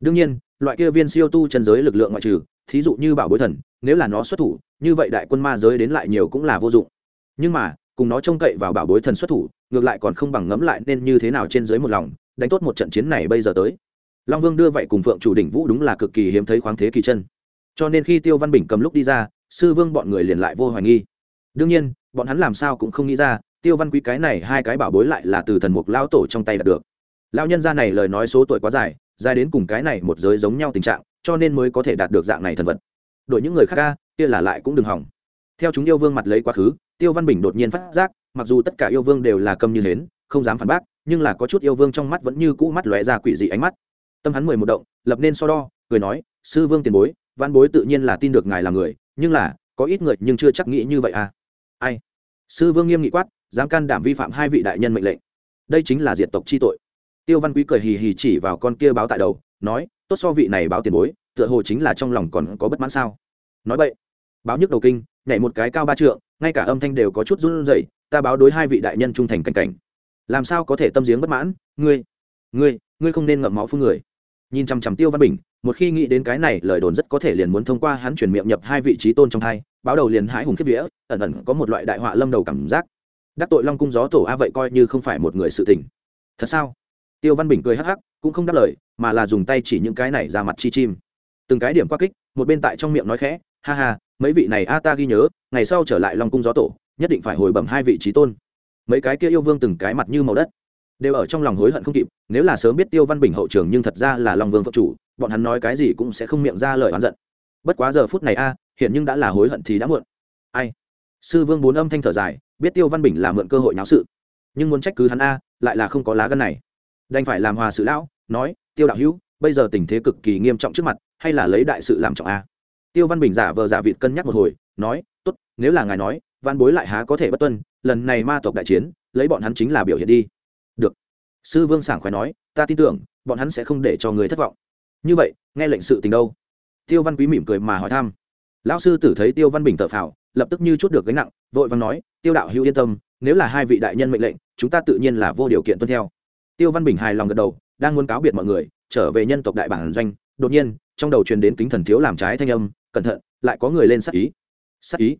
Đương nhiên, loại kia viên siêu tu chân giới lực lượng ngoại trừ, thí dụ như bảo bối thần, nếu là nó xuất thủ, như vậy đại quân ma giới đến lại nhiều cũng là vô dụng. Nhưng mà, cùng nó trông cậy vào bảo bối thần xuất thủ ngược lại còn không bằng ngẫm lại nên như thế nào trên dưới một lòng, đánh tốt một trận chiến này bây giờ tới. Long vương đưa vậy cùng phượng chủ đỉnh vũ đúng là cực kỳ hiếm thấy khoáng thế kỳ chân. Cho nên khi tiêu văn bình cầm lúc đi ra, sư vương bọn người liền lại vô hoài nghi. Đương nhiên, bọn hắn làm sao cũng không nghĩ ra, tiêu văn quý cái này hai cái bảo bối lại là từ thần mục lao tổ trong tay đạt được. Lao nhân gia này lời nói số tuổi quá dài dài đến cùng cái này một giới giống nhau tình trạng, cho nên mới có thể đạt được dạng này thần vật. Đội những người khác ca kia là lại cũng đừng hỏng. Theo chúng yêu vương mặt lấy quá khứ tiêu văn bình đột nhiên phát giác, mặc dù tất cả yêu vương đều là câm như hến, không dám phản bác, nhưng là có chút yêu vương trong mắt vẫn như cũ mắt lóe ra quỷ dị ánh mắt. Tâm hắn mười một động, lập nên so đo, cười nói, sư vương tiền bối, văn bối tự nhiên là tin được ngài là người, nhưng là, có ít người nhưng chưa chắc nghĩ như vậy à. Ai? Sư vương nghiêm nghị quát, dám can đảm vi phạm hai vị đại nhân mệnh lệnh. Đây chính là diệt tộc chi tội. Tiêu văn quý cười hì hì chỉ vào con kia báo tại đầu, nói, tốt so vị này báo tiền bối, tựa hồ chính là trong lòng còn có bất mãn sao? Nói vậy báo nhức đầu kinh nhảy một cái cao ba trượng, ngay cả âm thanh đều có chút run rẩy, ta báo đối hai vị đại nhân trung thành cảnh cảnh. Làm sao có thể tâm giếng bất mãn? Ngươi ngươi ngươi không nên ngậm máu phương người. Nhìn chằm chằm tiêu văn bình, một khi nghĩ đến cái này, lời đồn rất có thể liền muốn thông qua hắn chuyển miệng nhập hai vị trí tôn trong hai, báo đầu liền hãi hùng kiếp vía, ẩn ẩn có một loại đại họa lâm đầu cảm giác. Đắc tội long cung gió tổ a vậy coi như không phải một người sự tình. Thật sao? Tiêu văn bình cười hắc hắc, cũng không đáp lời, mà là dùng tay chỉ những cái này ra mặt chi chim. Từng cái điểm qua kích, một bên tại trong miệng nói khẽ, ha ha mấy vị này a ta ghi nhớ, ngày sau trở lại long cung gió tổ, nhất định phải hồi bẩm hai vị trí tôn. Mấy cái kia yêu vương từng cái mặt như màu đất, đều ở trong lòng hối hận không kịp, nếu là sớm biết tiêu văn bình hậu trường nhưng thật ra là long vương phật chủ, bọn hắn nói cái gì cũng sẽ không miệng ra lời oán giận. Bất quá giờ phút này a hiện nhưng đã là hối hận thì đã muộn. Ai? Sư vương bốn âm thanh thở dài, biết tiêu văn bình là mượn cơ hội nháo sự, nhưng muốn trách cứ hắn a, lại là không có lá gân này. Đành phải làm hòa sự lão, nói, tiêu đạo hữu, bây giờ tình thế cực kỳ nghiêm trọng trước mặt, hay là lấy đại sự làm trọng a? Tiêu văn bình giả vờ giả vịt cân nhắc một hồi, nói, tốt, nếu là ngài nói, văn bối lại há có thể bất tuân, lần này ma tộc đại chiến, lấy bọn hắn chính là biểu hiện đi. Được. Sư vương sảng khoái nói, ta tin tưởng, bọn hắn sẽ không để cho người thất vọng. Như vậy, nghe lệnh sự tình đâu? Tiêu văn quý mỉm cười mà hỏi thăm. Lão sư tử thấy tiêu văn bình tự phào, lập tức như chút được gánh nặng, vội vàng nói, tiêu đạo hữu yên tâm, nếu là hai vị đại nhân mệnh lệnh, chúng ta tự nhiên là vô điều kiện tuân theo. Tiêu văn bình hài lòng gật đầu, đang muốn cáo biệt mọi người, trở về nhân tộc đại bản doanh, đột nhiên, trong đầu truyền đến kính thần thiếu làm trái thanh âm cẩn thận, lại có người lên sát ý. Sát ý?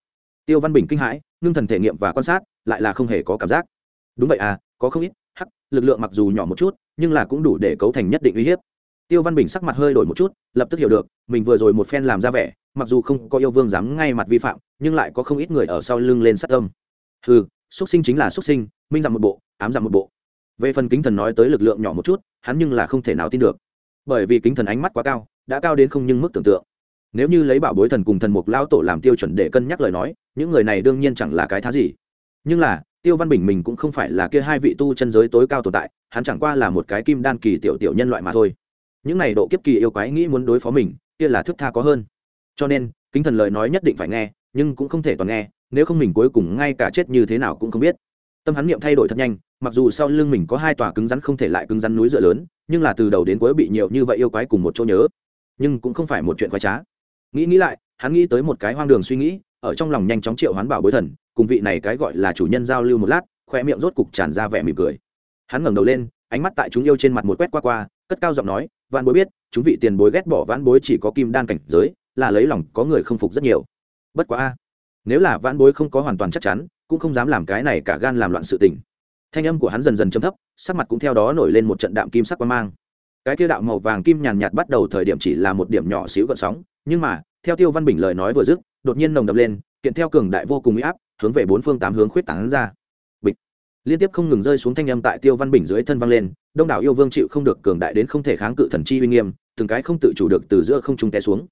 Tiêu văn bình kinh hãi, ngưng thần thể nghiệm và quan sát, lại là không hề có cảm giác. Đúng vậy à có không ít, hắc, lực lượng mặc dù nhỏ một chút, nhưng là cũng đủ để cấu thành nhất định uy hiếp. Tiêu văn bình sắc mặt hơi đổi một chút, lập tức hiểu được, mình vừa rồi một phen làm ra vẻ, mặc dù không có yêu vương dám ngay mặt vi phạm, nhưng lại có không ít người ở sau lưng lên sát tâm. Ừ xuất sinh chính là xuất sinh, minh giảm một bộ, ám giảm một bộ. Về phần kính thần nói tới lực lượng nhỏ một chút, hắn nhưng là không thể nào tin được. Bởi vì kính thần ánh mắt quá cao, đã cao đến không nhưng mức tưởng tượng nếu như lấy bảo bối thần cùng thần mục lao tổ làm tiêu chuẩn để cân nhắc lời nói, những người này đương nhiên chẳng là cái thá gì. Nhưng là, tiêu văn bình mình cũng không phải là kia hai vị tu chân giới tối cao tồn tại, hắn chẳng qua là một cái kim đan kỳ tiểu tiểu nhân loại mà thôi. Những này độ kiếp kỳ yêu quái nghĩ muốn đối phó mình, kia là thức tha có hơn. Cho nên, kính thần lời nói nhất định phải nghe, nhưng cũng không thể toàn nghe, nếu không mình cuối cùng ngay cả chết như thế nào cũng không biết. Tâm hắn niệm thay đổi thật nhanh, mặc dù sau lưng mình có hai tòa cứng rắn không thể lại cứng rắn núi dựa lớn, nhưng là từ đầu đến cuối bị nhiều như vậy yêu quái cùng một chỗ nhớ. Nhưng cũng không phải một chuyện quái trá nghĩ nghĩ lại, hắn nghĩ tới một cái hoang đường suy nghĩ, ở trong lòng nhanh chóng triệu hoán bảo bối thần, cùng vị này cái gọi là chủ nhân giao lưu một lát khoe miệng rốt cục tràn ra vẻ mỉm cười. Hắn ngẩng đầu lên, ánh mắt tại chúng yêu trên mặt một quét qua qua, cất cao giọng nói, vạn bối biết, chúng vị tiền bối ghét bỏ vãn bối chỉ có kim đan cảnh giới, là lấy lòng có người không phục rất nhiều. Bất quá a, nếu là vãn bối không có hoàn toàn chắc chắn, cũng không dám làm cái này cả gan làm loạn sự tình. Thanh âm của hắn dần dần chấm thấp, sắc mặt cũng theo đó nổi lên một trận đạm kim sắc quang mang. Cái kia đạo màu vàng kim nhàn nhạt bắt đầu thời điểm chỉ là một điểm nhỏ xíu gợn sóng nhưng mà, theo tiêu văn bình lời nói vừa dứt, đột nhiên nồng đập lên, kiện theo cường đại vô cùng uy áp, hướng về bốn phương tám hướng khuyết tảng ra. Bịch. Liên tiếp không ngừng rơi xuống thanh âm tại tiêu văn bình dưới thân văng lên, đông đảo yêu vương chịu không được cường đại đến không thể kháng cự thần chi uy nghiêm, từng cái không tự chủ được từ giữa không trung té xuống.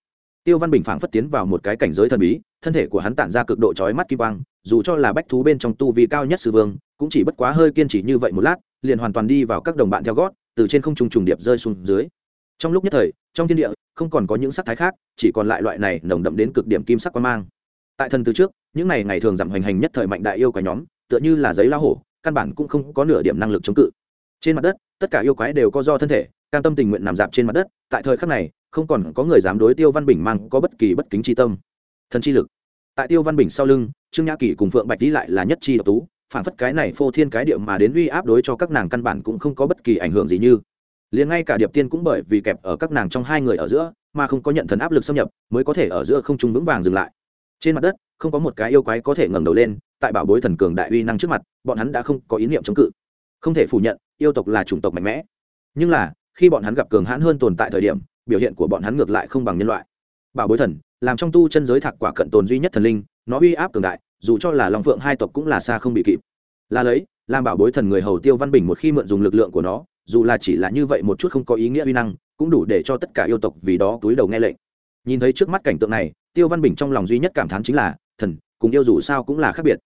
Tiêu văn bình phảng phất tiến vào một cái cảnh giới thần bí, thân thể của hắn tản ra cực độ chói mắt kim quang, dù cho là bách thú bên trong tu vi cao nhất sư vương, cũng chỉ bất quá hơi kiên trì như vậy một lát, liền hoàn toàn đi vào các đồng bạn theo gót, từ trên không trung trùng điệp rơi xuống dưới. Trong lúc nhất thời trong thiên địa, không còn có những sắc thái khác, chỉ còn lại loại này nồng đậm đến cực điểm kim sắc quan mang. Tại thần từ trước, những này ngày thường giảm hoành hành nhất thời mạnh đại yêu quái nhóm, tựa như là giấy la hổ, căn bản cũng không có nửa điểm năng lực chống cự. Trên mặt đất, tất cả yêu quái đều có do thân thể, cam tâm tình nguyện nằm dạp trên mặt đất, tại thời khắc này, không còn có người dám đối tiêu văn bình mang có bất kỳ bất kính chi tâm. Thần chi lực. Tại tiêu văn bình sau lưng, trương nhã kỷ cùng phượng bạch đi lại là nhất chi độc tú, phản phất cái này phô thiên cái điệu mà đến uy áp đối cho các nàng căn bản cũng không có bất kỳ ảnh hưởng gì như liền ngay cả điệp tiên cũng bởi vì kẹp ở các nàng trong hai người ở giữa, mà không có nhận thần áp lực xâm nhập, mới có thể ở giữa không trung vững vàng dừng lại. Trên mặt đất, không có một cái yêu quái có thể ngẩng đầu lên, tại bảo bối thần cường đại uy năng trước mặt, bọn hắn đã không có ý niệm chống cự. Không thể phủ nhận, yêu tộc là chủng tộc mạnh mẽ. Nhưng là, khi bọn hắn gặp cường hãn hơn tồn tại thời điểm, biểu hiện của bọn hắn ngược lại không bằng nhân loại. Bảo bối thần, làm trong tu chân giới thạc quả cận tồn duy nhất thần linh, nó uy áp cường đại, dù cho là long phượng hai tộc cũng là xa không bị kịp. Là lấy, làm bảo bối thần người hầu tiêu văn bình một khi mượn dùng lực lượng của nó dù là chỉ là như vậy một chút không có ý nghĩa uy năng, cũng đủ để cho tất cả yêu tộc vì đó túi đầu nghe lệnh. Nhìn thấy trước mắt cảnh tượng này, tiêu văn bình trong lòng duy nhất cảm thán chính là, thần, cùng yêu dù sao cũng là khác biệt.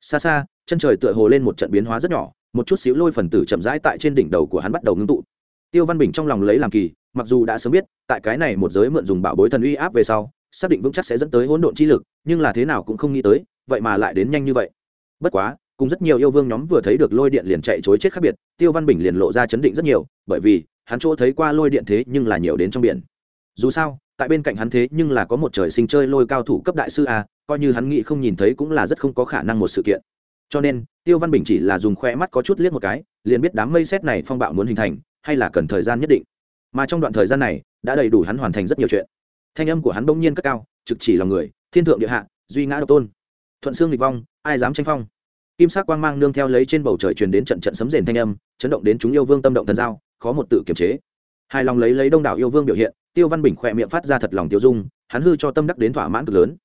Xa xa, chân trời tựa hồ lên một trận biến hóa rất nhỏ, một chút xíu lôi phần tử chậm rãi tại trên đỉnh đầu của hắn bắt đầu ngưng tụ. Tiêu văn bình trong lòng lấy làm kỳ, mặc dù đã sớm biết, tại cái này một giới mượn dùng bảo bối thần uy áp về sau, xác định vững chắc sẽ dẫn tới hỗn độn chi lực, nhưng là thế nào cũng không nghĩ tới, vậy mà lại đến nhanh như vậy. Bất quá cùng rất nhiều yêu vương nhóm vừa thấy được lôi điện liền chạy chối chết khác biệt, tiêu văn bình liền lộ ra chấn định rất nhiều, bởi vì, hắn chỗ thấy qua lôi điện thế nhưng là nhiều đến trong biển. Dù sao, tại bên cạnh hắn thế nhưng là có một trời sinh chơi lôi cao thủ cấp đại sư a, coi như hắn nghĩ không nhìn thấy cũng là rất không có khả năng một sự kiện. Cho nên, tiêu văn bình chỉ là dùng khoe mắt có chút liếc một cái, liền biết đám mây xét này phong bạo muốn hình thành, hay là cần thời gian nhất định. Mà trong đoạn thời gian này, đã đầy đủ hắn hoàn thành rất nhiều chuyện. Thanh âm của hắn bỗng nhiên cất cao, trực chỉ lòng người, thiên thượng địa hạ, duy ngã độc tôn. Thuận xương nghịch vong, ai dám tranh phong? Kim sắc quang mang nương theo lấy trên bầu trời truyền đến trận trận sấm rền thanh âm, chấn động đến chúng yêu vương tâm động thần giao, khó một tự kiềm chế. Hài lòng lấy lấy đông đảo yêu vương biểu hiện, tiêu văn bình khỏe miệng phát ra thật lòng tiêu dung, hắn hư cho tâm đắc đến thỏa mãn cực lớn.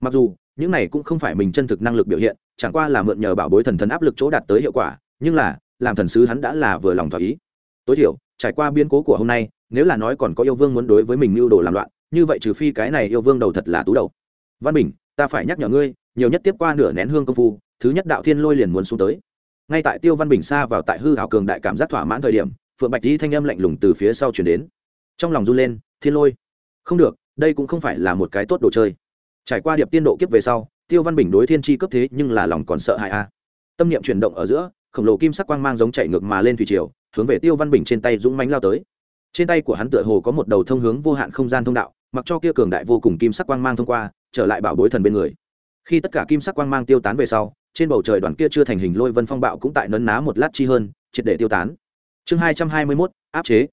Mặc dù, những này cũng không phải mình chân thực năng lực biểu hiện, chẳng qua là mượn nhờ bảo bối thần thần áp lực chỗ đạt tới hiệu quả, nhưng là, làm thần sứ hắn đã là vừa lòng thỏa ý. Tối thiểu, trải qua biến cố của hôm nay, nếu là nói còn có yêu vương muốn đối với mình mưu đồ làm loạn, như vậy trừ phi cái này yêu vương đầu thật là tú đầu. Văn bình, ta phải nhắc nhở ngươi, nhiều nhất tiếp qua nửa nén hương công phu thứ nhất đạo thiên lôi liền muốn xuống tới. Ngay tại tiêu văn bình xa vào tại hư hảo cường đại cảm giác thỏa mãn thời điểm, phượng bạch di thanh âm lạnh lùng từ phía sau chuyển đến. Trong lòng run lên, thiên lôi. Không được, đây cũng không phải là một cái tốt đồ chơi. Trải qua điệp tiên độ kiếp về sau, tiêu văn bình đối thiên tri cấp thế nhưng là lòng còn sợ hãi a. Tâm niệm chuyển động ở giữa, khổng lồ kim sắc quang mang giống chạy ngược mà lên thủy triều, hướng về tiêu văn bình trên tay dũng mánh lao tới. Trên tay của hắn tựa hồ có một đầu thông hướng vô hạn không gian thông đạo, mặc cho kia cường đại vô cùng kim sắc quang mang thông qua, trở lại bảo bối thần bên người. Khi tất cả kim sắc quang mang tiêu tán về sau trên bầu trời đoàn kia chưa thành hình lôi vân phong bạo cũng tại nấn ná một lát chi hơn, triệt để tiêu tán. Chương hai trăm hai mươi mốt, áp chế.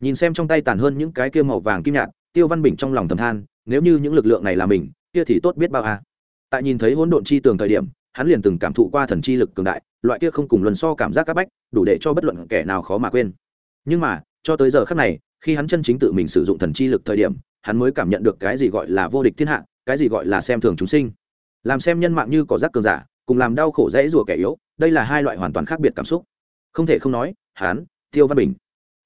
Nhìn xem trong tay tàn hơn những cái kia màu vàng kim nhạt, tiêu văn bình trong lòng thầm than, nếu như những lực lượng này là mình, kia thì tốt biết bao à. tại nhìn thấy hỗn độn chi tường thời điểm, hắn liền từng cảm thụ qua thần chi lực cường đại, loại kia không cùng luân so cảm giác áp bách, đủ để cho bất luận kẻ nào khó mà quên. Nhưng mà, cho tới giờ khắc này, khi hắn chân chính tự mình sử dụng thần chi lực thời điểm, hắn mới cảm nhận được cái gì gọi là vô địch thiên hạ, cái gì gọi là xem thường chúng sinh. Làm xem nhân mạng như có rác cường giả cùng làm đau khổ dễ rủa kẻ yếu, đây là hai loại hoàn toàn khác biệt cảm xúc. Không thể không nói, hắn, tiêu văn bình,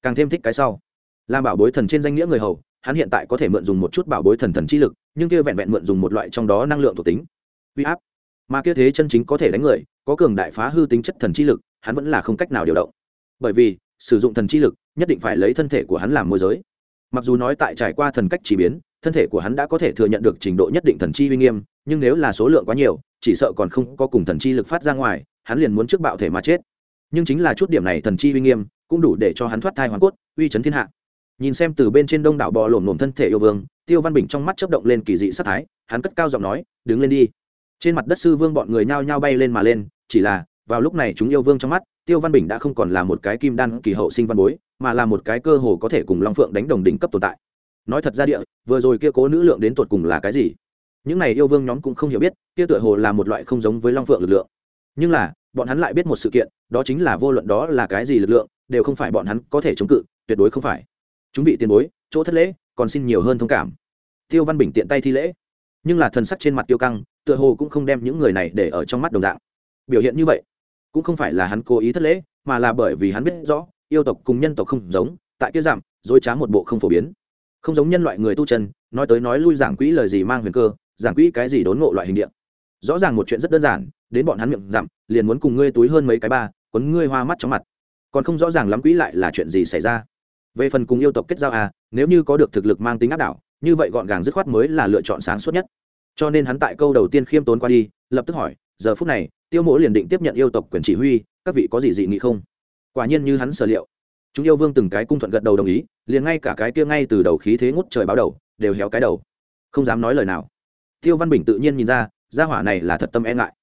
càng thêm thích cái sau. Làm bảo bối thần trên danh nghĩa người hầu, hắn hiện tại có thể mượn dùng một chút bảo bối thần thần chi lực, nhưng kia vẹn vẹn mượn dùng một loại trong đó năng lượng thuộc tính. Uy áp. Mà kia thế chân chính có thể đánh người, có cường đại phá hư tính chất thần chi lực, hắn vẫn là không cách nào điều động. Bởi vì, sử dụng thần chi lực, nhất định phải lấy thân thể của hắn làm môi giới. Mặc dù nói tại trải qua thần cách chỉ biến, thân thể của hắn đã có thể thừa nhận được trình độ nhất định thần chi uy nghiêm nhưng nếu là số lượng quá nhiều, chỉ sợ còn không có cùng thần chi lực phát ra ngoài, hắn liền muốn trước bạo thể mà chết. Nhưng chính là chút điểm này thần chi uy nghiêm, cũng đủ để cho hắn thoát thai hoàn cốt, uy chấn thiên hạ. Nhìn xem từ bên trên đông đảo bò lổm lổm thân thể yêu vương, tiêu văn bình trong mắt chấp động lên kỳ dị sát thái, hắn cất cao giọng nói, đứng lên đi. Trên mặt đất sư vương bọn người nhao nhao bay lên mà lên, chỉ là, vào lúc này chúng yêu vương trong mắt, tiêu văn bình đã không còn là một cái kim đan kỳ hậu sinh văn bối, mà là một cái cơ hồ có thể cùng long phượng đánh đồng đỉnh cấp tồn tại. Nói thật ra địa, vừa rồi kia cố nữ lượng đến tột cùng là cái gì? Những này yêu vương nhóm cũng không hiểu biết, kia tựa hồ là một loại không giống với long phượng lực lượng. Nhưng là, bọn hắn lại biết một sự kiện, đó chính là vô luận đó là cái gì lực lượng, đều không phải bọn hắn có thể chống cự, tuyệt đối không phải. Chúng bị tiền bối, chỗ thất lễ, còn xin nhiều hơn thông cảm. Tiêu văn bình tiện tay thi lễ. Nhưng là thần sắc trên mặt tiêu căng, tựa hồ cũng không đem những người này để ở trong mắt đồng dạng. Biểu hiện như vậy, cũng không phải là hắn cố ý thất lễ, mà là bởi vì hắn biết rõ, yêu tộc cùng nhân tộc không giống, tại kia giảm, dối trá một bộ không phổ biến. Không giống nhân loại người tu chân, nói tới nói lui giảng quỹ lời gì mang huyền cơ giảng quỹ cái gì đốn ngộ loại hình điện. Rõ ràng một chuyện rất đơn giản, đến bọn hắn miệng dặm liền muốn cùng ngươi túi hơn mấy cái ba, quấn ngươi hoa mắt trong mặt. Còn không rõ ràng lắm quỹ lại là chuyện gì xảy ra. Về phần cùng yêu tộc kết giao à nếu như có được thực lực mang tính áp đảo, như vậy gọn gàng dứt khoát mới là lựa chọn sáng suốt nhất. Cho nên hắn tại câu đầu tiên khiêm tốn qua đi, lập tức hỏi, giờ phút này, tiêu mỗ liền định tiếp nhận yêu tộc quyền chỉ huy, các vị có gì dị nghị không? Quả nhiên như hắn sở liệu. Chúng yêu vương từng cái cung thuận gật đầu đồng ý, liền ngay cả cái kia ngay từ đầu khí thế ngút trời báo đầu, đều héo cái đầu. Không dám nói lời nào tiêu văn bình tự nhiên nhìn ra, gia hỏa này là thật tâm e ngại.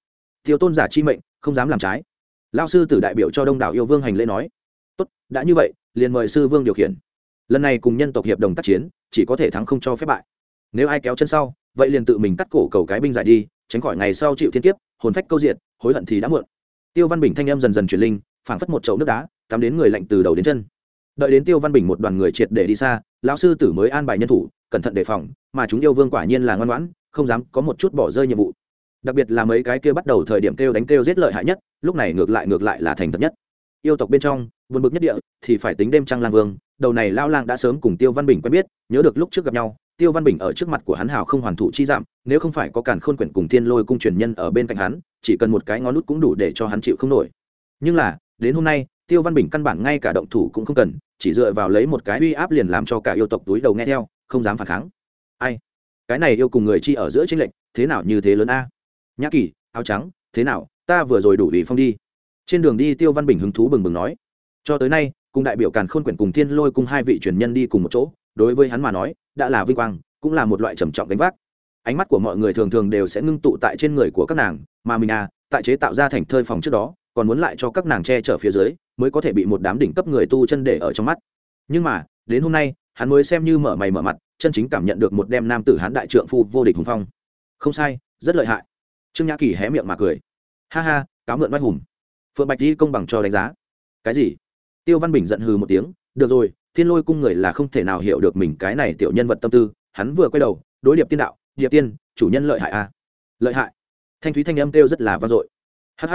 Tiêu tôn giả chi mệnh, không dám làm trái. Lao sư tử đại biểu cho đông đảo yêu vương hành lễ nói, tốt, đã như vậy, liền mời sư vương điều khiển. Lần này cùng nhân tộc hiệp đồng tác chiến, chỉ có thể thắng không cho phép bại. Nếu ai kéo chân sau, vậy liền tự mình cắt cổ cầu cái binh giải đi, tránh khỏi ngày sau chịu thiên kiếp, hồn phách câu diện hối hận thì đã muộn. Tiêu văn bình thanh em dần dần chuyển linh, phảng phất một chậu nước đá, tắm đến người lạnh từ đầu đến chân. Đợi đến tiêu văn bình một đoàn người triệt để đi xa, lão sư tử mới an bài nhân thủ, cẩn thận đề phòng, mà chúng yêu vương quả nhiên là ngoan ngoãn không dám có một chút bỏ rơi nhiệm vụ. Đặc biệt là mấy cái kia bắt đầu thời điểm kêu đánh kêu giết lợi hại nhất, lúc này ngược lại ngược lại là thành thật nhất. Yêu tộc bên trong vượt bực nhất địa, thì phải tính đêm trăng lang vương, đầu này lao lang đã sớm cùng tiêu văn bình quen biết, nhớ được lúc trước gặp nhau, tiêu văn bình ở trước mặt của hắn hào không hoàn thủ chi giảm nếu không phải có cản khôn quyển cùng thiên lôi cung truyền nhân ở bên cạnh hắn, chỉ cần một cái ngón nút cũng đủ để cho hắn chịu không nổi. Nhưng là, đến hôm nay, tiêu văn bình căn bản ngay cả động thủ cũng không cần, chỉ dựa vào lấy một cái uy áp liền làm cho cả yêu tộc túi đầu nghe theo, không dám phản kháng. Ai? Cái này yêu cùng người chi ở giữa chênh lệnh thế nào như thế lớn a? Nhã kỳ, áo trắng, thế nào, ta vừa rồi đủ ủy phong đi. Trên đường đi tiêu văn bình hứng thú bừng bừng nói. Cho tới nay, cùng đại biểu càn khôn quyển cùng thiên lôi cùng hai vị truyền nhân đi cùng một chỗ, đối với hắn mà nói, đã là vinh quang, cũng là một loại trầm trọng gánh vác. Ánh mắt của mọi người thường thường đều sẽ ngưng tụ tại trên người của các nàng, mà mình à tại chế tạo ra thành thơi phòng trước đó, còn muốn lại cho các nàng che chở phía dưới, mới có thể bị một đám đỉnh cấp người tu chân để ở trong mắt. Nhưng mà, đến hôm nay, hắn mới xem như mở mày mở mặt chân chính cảm nhận được một đem nam tử hán đại trượng phu vô địch hùng phong. Không sai, rất lợi hại. Trương nhã kỳ hé miệng mà cười. Ha ha, cáo mượn oai hùng. Phượng bạch đi công bằng cho đánh giá. Cái gì? Tiêu văn bình giận hừ một tiếng. Được rồi, thiên lôi cung người là không thể nào hiểu được mình cái này tiểu nhân vật tâm tư. Hắn vừa quay đầu, đối điệp tiên đạo, điệp tiên, chủ nhân lợi hại a à? lợi hại. Thanh thúy thanh âm kêu rất là vang dội. Hh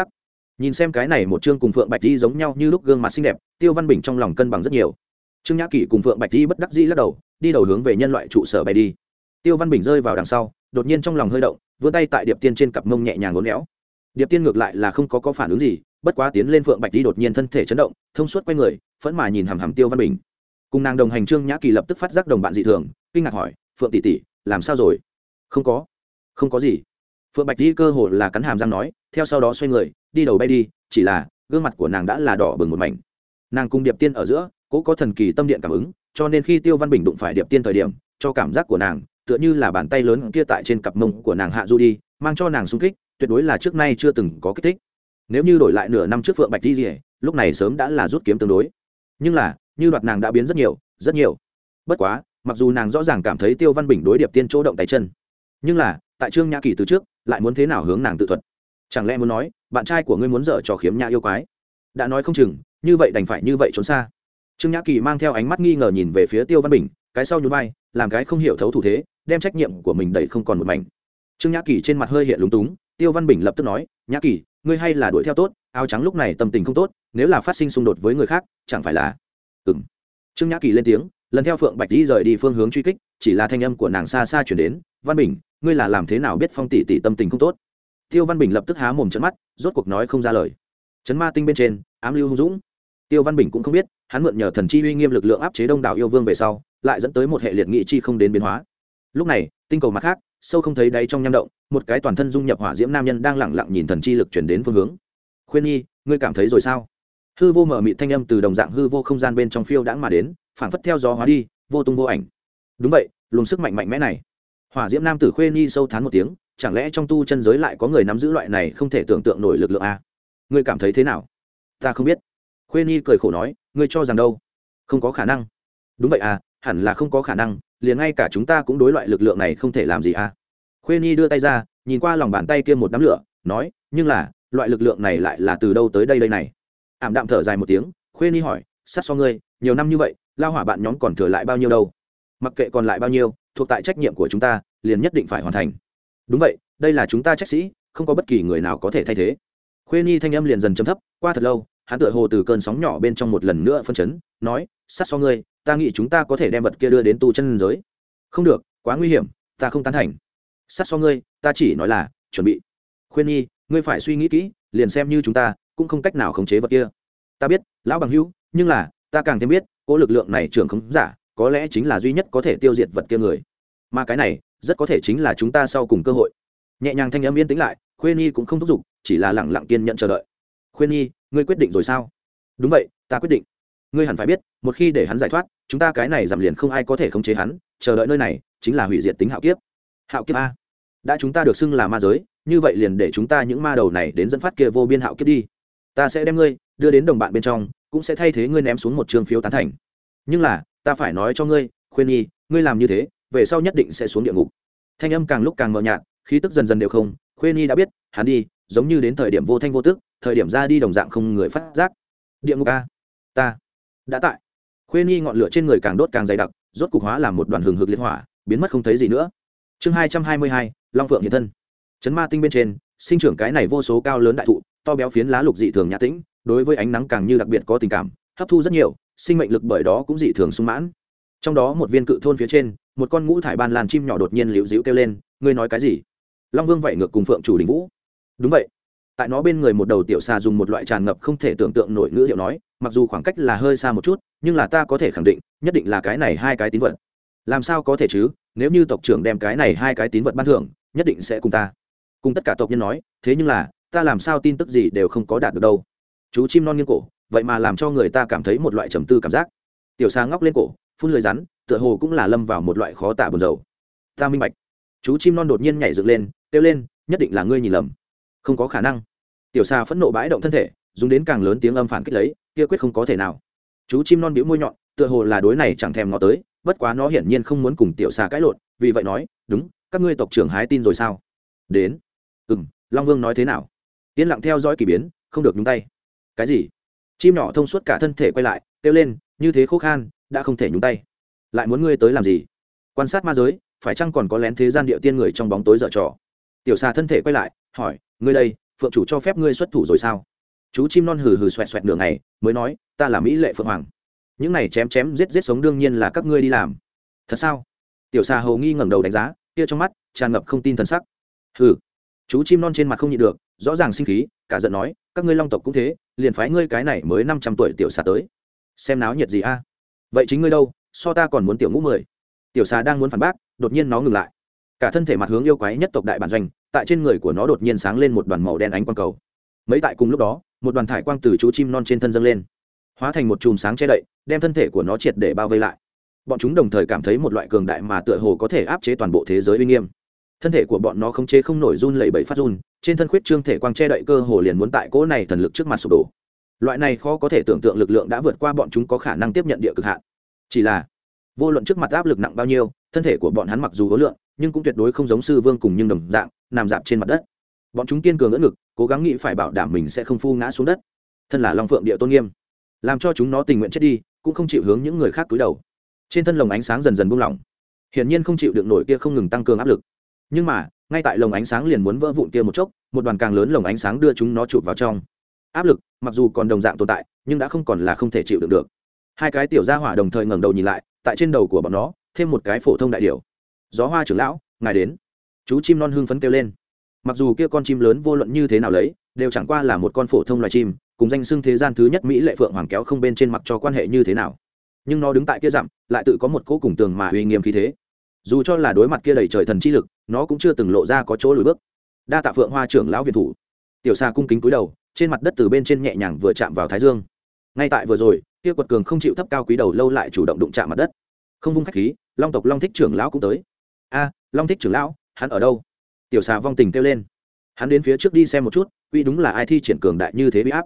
nhìn xem cái này một chương cùng phượng bạch đi giống nhau như lúc gương mặt xinh đẹp, tiêu văn bình trong lòng cân bằng rất nhiều trương nhã kỷ cùng phượng bạch di bất đắc dĩ lắc đầu đi đầu hướng về nhân loại trụ sở bay đi. Tiêu văn bình rơi vào đằng sau đột nhiên trong lòng hơi động vươn tay tại điệp tiên trên cặp mông nhẹ nhàng ngốn éo. Điệp tiên ngược lại là không có, có phản ứng gì bất quá tiến lên phượng bạch di đột nhiên thân thể chấn động thông suốt quay người phẫn mà nhìn hàm hàm tiêu văn bình. Cùng nàng đồng hành trương nhã kỳ lập tức phát giác đồng bạn dị thường kinh ngạc hỏi phượng tỷ tỷ làm sao rồi? Không có. Không có gì. Phượng bạch di cơ hồ là cắn hàm răng nói theo sau đó xoay người đi đầu bay đi chỉ là gương mặt của nàng đã là đỏ bừng một mảnh. Nàng cùng điệp tiên ở giữa cố có thần kỳ tâm điện cảm ứng, cho nên khi tiêu văn bình đụng phải điệp tiên thời điểm, cho cảm giác của nàng, tựa như là bàn tay lớn kia tại trên cặp mông của nàng hạ du đi, mang cho nàng sung kích, tuyệt đối là trước nay chưa từng có kích thích. Nếu như đổi lại nửa năm trước phượng bạch di rỉa lúc này sớm đã là rút kiếm tương đối. Nhưng là, như đoạt nàng đã biến rất nhiều rất nhiều. Bất quá, mặc dù nàng rõ ràng cảm thấy tiêu văn bình đối điệp tiên chỗ động tay chân, nhưng là, tại trương nhã kỳ từ trước, lại muốn thế nào hướng nàng tự thuật? Chẳng lẽ muốn nói, bạn trai của ngươi muốn dở trò khiếm nhã yêu quái? Đã nói không chừng, như vậy đành phải như vậy trốn xa trương nhã kỳ mang theo ánh mắt nghi ngờ nhìn về phía tiêu văn bình, cái sau nhún vai, làm cái không hiểu thấu thủ thế, đem trách nhiệm của mình đẩy không còn một mảnh. Trương nhã kỳ trên mặt hơi hiện lúng túng, tiêu văn bình lập tức nói, nhã kỳ, ngươi hay là đuổi theo tốt, áo trắng lúc này tâm tình không tốt, nếu là phát sinh xung đột với người khác, chẳng phải là Ừm. trương nhã kỳ lên tiếng, lần theo phượng bạch di rời đi phương hướng truy kích, chỉ là thanh âm của nàng xa xa chuyển đến, văn bình, ngươi là làm thế nào biết phong tỷ tỷ tâm tình không tốt? Tiêu văn bình lập tức há mồm trận mắt, rốt cuộc nói không ra lời. Trấn ma tinh bên trên, ám lưu hung dũng. Tiêu văn bình cũng không biết hắn mượn nhờ thần chi uy nghiêm lực lượng áp chế đông đảo yêu vương về sau, lại dẫn tới một hệ liệt nghị chi không đến biến hóa. Lúc này, tinh cầu mặt khác, sâu không thấy đáy trong nham động, một cái toàn thân dung nhập hỏa diễm nam nhân đang lẳng lặng nhìn thần chi lực chuyển đến phương hướng. Khuyên nhi, ngươi cảm thấy rồi sao? Hư vô mở mị thanh âm từ đồng dạng hư vô không gian bên trong phiêu đãng mà đến, phảng phất theo gió hóa đi, vô tung vô ảnh. Đúng vậy, luồng sức mạnh mạnh mẽ này. Hỏa diễm nam tử khuê nhi sâu thán một tiếng, chẳng lẽ trong tu chân giới lại có người nắm giữ loại này không thể tưởng tượng nổi lực lượng a? Ngươi cảm thấy thế nào? Ta không biết. Khuê nhi cười khổ nói ngươi cho rằng đâu? Không có khả năng. Đúng vậy à hẳn là không có khả năng, liền ngay cả chúng ta cũng đối loại lực lượng này không thể làm gì à. Khuê nhi đưa tay ra, nhìn qua lòng bàn tay kia một đám lửa, nói, nhưng là, loại lực lượng này lại là từ đâu tới đây đây này? Ảm đạm thở dài một tiếng, khuê nhi hỏi, sát so ngươi, nhiều năm như vậy, lao hỏa bạn nhóm còn thừa lại bao nhiêu đâu? Mặc kệ còn lại bao nhiêu, thuộc tại trách nhiệm của chúng ta, liền nhất định phải hoàn thành. Đúng vậy, đây là chúng ta trách sĩ, không có bất kỳ người nào có thể thay thế. Khuê nhi thanh âm liền dần chấm thấp, qua thật lâu hắn tựa hồ từ cơn sóng nhỏ bên trong một lần nữa phân chấn, nói, sát so ngươi, ta nghĩ chúng ta có thể đem vật kia đưa đến tu chân giới. Không được, quá nguy hiểm, ta không tán thành. Sát so ngươi, ta chỉ nói là, chuẩn bị. Khuyên nhi, ngươi phải suy nghĩ kỹ, liền xem như chúng ta, cũng không cách nào khống chế vật kia. Ta biết, lão bằng hữu, nhưng là, ta càng thêm biết cỗ lực lượng này trưởng không giả, có lẽ chính là duy nhất có thể tiêu diệt vật kia người. Mà cái này, rất có thể chính là chúng ta sau cùng cơ hội. Nhẹ nhàng thanh âm yên tĩnh lại, khuyên nhi cũng không thúc giục, chỉ là lẳng lặng kiên nhận chờ đợi. Khuyên nhi ngươi quyết định rồi sao? Đúng vậy, ta quyết định. Ngươi hẳn phải biết, một khi để hắn giải thoát, chúng ta cái này giảm liền không ai có thể khống chế hắn, chờ đợi nơi này, chính là hủy diệt tính hạo kiếp. Hạo kiếp a. Đã chúng ta được xưng là ma giới, như vậy liền để chúng ta những ma đầu này đến dẫn phát kia vô biên hạo kiếp đi. Ta sẽ đem ngươi đưa đến đồng bạn bên trong, cũng sẽ thay thế ngươi ném xuống một trường phiếu tán thành. Nhưng là, ta phải nói cho ngươi, khuyên nhi, ngươi làm như thế, về sau nhất định sẽ xuống địa ngục. Thanh âm càng lúc càng mờ nhạt, khí tức dần dần đều không, khuyên nhi đã biết, hắn đi, giống như đến thời điểm vô thanh vô tức thời điểm ra đi đồng dạng không người phát giác. Địa ngục a, ta đã tại. Khuê nhi ngọn lửa trên người càng đốt càng dày đặc, rốt cục hóa làm một đoàn hừng hực liên hỏa, biến mất không thấy gì nữa. Chương hai trăm hai mươi hai, long phượng hiện thân. Chấn ma tinh bên trên, sinh trưởng cái này vô số cao lớn đại thụ, to béo phiến lá lục dị thường nhã tĩnh, đối với ánh nắng càng như đặc biệt có tình cảm, hấp thu rất nhiều, sinh mệnh lực bởi đó cũng dị thường sung mãn. Trong đó một viên cự thôn phía trên, một con ngũ thải ban làn chim nhỏ đột nhiên liễu dĩu kêu lên, ngươi nói cái gì? Long vương vậy ngược cùng phượng chủ đình vũ. Đúng vậy tại nó bên người một đầu tiểu xà dùng một loại tràn ngập không thể tưởng tượng nổi ngữ liệu nói, mặc dù khoảng cách là hơi xa một chút, nhưng là ta có thể khẳng định, nhất định là cái này hai cái tín vật. Làm sao có thể chứ? Nếu như tộc trưởng đem cái này hai cái tín vật ban thưởng, nhất định sẽ cùng ta. Cùng tất cả tộc nhân nói, thế nhưng là, ta làm sao tin tức gì đều không có đạt được đâu. Chú chim non nghiêng cổ, vậy mà làm cho người ta cảm thấy một loại trầm tư cảm giác. Tiểu xà ngóc lên cổ, phun lưới rắn, tựa hồ cũng là lâm vào một loại khó tả buồn dầu ta minh bạch. Chú chim non đột nhiên nhảy dựng lên, kêu lên, nhất định là ngươi nhìn lầm không có khả năng. Tiểu xà phẫn nộ bãi động thân thể, dùng đến càng lớn tiếng âm phản kích lấy, kia quyết không có thể nào. Chú chim non bĩu môi nhọn, tựa hồ là đối này chẳng thèm ngó tới, bất quá nó hiển nhiên không muốn cùng tiểu xà cãi lộn, vì vậy nói, đúng, các ngươi tộc trưởng hái tin rồi sao? Đến. Ừ m long vương nói thế nào? Yên lặng theo dõi k ỳ biến, không được nhúng tay. Cái gì? Chim nhỏ thông suốt cả thân thể quay lại, kêu lên, như thế khô khan, đã không thể nhúng tay. Lại muốn ngươi tới làm gì? Quan sát ma giới, phải chăng còn có lén thế gian địa tiên người trong bóng tối dở trò. Tiểu xà thân thể quay lại hỏi, ngươi đây, phượng chủ cho phép ngươi xuất thủ rồi sao? Chú chim non hừ hừ xoẹt xoẹt nửa ngày, mới nói, ta là mỹ lệ phượng hoàng. Những này chém chém giết giết sống đương nhiên là các ngươi đi làm. Thật sao? Tiểu xà hầu nghi ngẩng đầu đánh giá, kia trong mắt tràn ngập không tin thần sắc. Hừ. Chú chim non trên mặt không nhịn được, rõ ràng sinh khí, cả giận nói, các ngươi long tộc cũng thế, liền phái ngươi cái này mới năm trăm tuổi tiểu xà tới. Xem náo nhiệt gì a. Vậy chính ngươi đâu, so ta còn muốn tiểu ngũ mười. Tiểu xà đang muốn phản bác, đột nhiên nó ngừng lại. Cả thân thể mặt hướng yêu quái nhất tộc đại bản doanh tại trên người của nó đột nhiên sáng lên một đoàn màu đen ánh quang cầu. Mấy tại cùng lúc đó, một đoàn thải quang từ chú chim non trên thân dâng lên, hóa thành một chùm sáng che đậy, đem thân thể của nó triệt để bao vây lại. Bọn chúng đồng thời cảm thấy một loại cường đại mà tựa hồ có thể áp chế toàn bộ thế giới uy nghiêm. Thân thể của bọn nó không chế không nổi run lẩy bẩy phát run, trên thân khuyết trương thể quang che đậy cơ hồ liền muốn tại cỗ này thần lực trước mặt sụp đổ. Loại này khó có thể tưởng tượng lực lượng đã vượt qua bọn chúng có khả năng tiếp nhận địa cực hạn. Chỉ là, vô luận trước mặt áp lực nặng bao nhiêu, thân thể của bọn hắn mặc dù hối lượng nhưng cũng tuyệt đối không giống sư vương cùng nhưng đồng dạng, nằm dạp trên mặt đất. Bọn chúng kiên cường ngỡ ngực, cố gắng nghĩ phải bảo đảm mình sẽ không phu ngã xuống đất. Thân là long phượng địa tôn nghiêm, làm cho chúng nó tình nguyện chết đi, cũng không chịu hướng những người khác cúi đầu. Trên thân lồng ánh sáng dần dần buông lỏng. Hiển nhiên không chịu được nổi kia không ngừng tăng cường áp lực. Nhưng mà, ngay tại lồng ánh sáng liền muốn vỡ vụn kia một chốc, một đoàn càng lớn lồng ánh sáng đưa chúng nó chụp vào trong. Áp lực, mặc dù còn đồng dạng tồn tại, nhưng đã không còn là không thể chịu được được. Hai cái tiểu gia hỏa đồng thời ngẩng đầu nhìn lại, tại trên đầu của bọn nó, thêm một cái phổ thông đại điều gió hoa trưởng lão, ngài đến. Chú chim non hưng phấn kêu lên. Mặc dù kia con chim lớn vô luận như thế nào lấy, đều chẳng qua là một con phổ thông loài chim, cùng danh xưng thế gian thứ nhất mỹ lệ phượng hoàng kéo không bên trên mặt cho quan hệ như thế nào. Nhưng nó đứng tại kia dặm, lại tự có một cỗ cùng tường mà uy nghiêm khí thế. Dù cho là đối mặt kia đầy trời thần chi lực, nó cũng chưa từng lộ ra có chỗ lùi bước. Đa tạ phượng hoa trưởng lão việt thủ. Tiểu xa cung kính cúi đầu, trên mặt đất từ bên trên nhẹ nhàng vừa chạm vào thái dương. Ngay tại vừa rồi, kia quật cường không chịu thấp cao quý đầu lâu lại chủ động đụng chạm mặt đất. Không vung khách khí, long tộc long thích trưởng lão cũng tới a, long thích trưởng lão, hắn ở đâu? Tiểu xà vong tình kêu lên. Hắn đến phía trước đi xem một chút, uy đúng là ai thi triển cường đại như thế bị áp.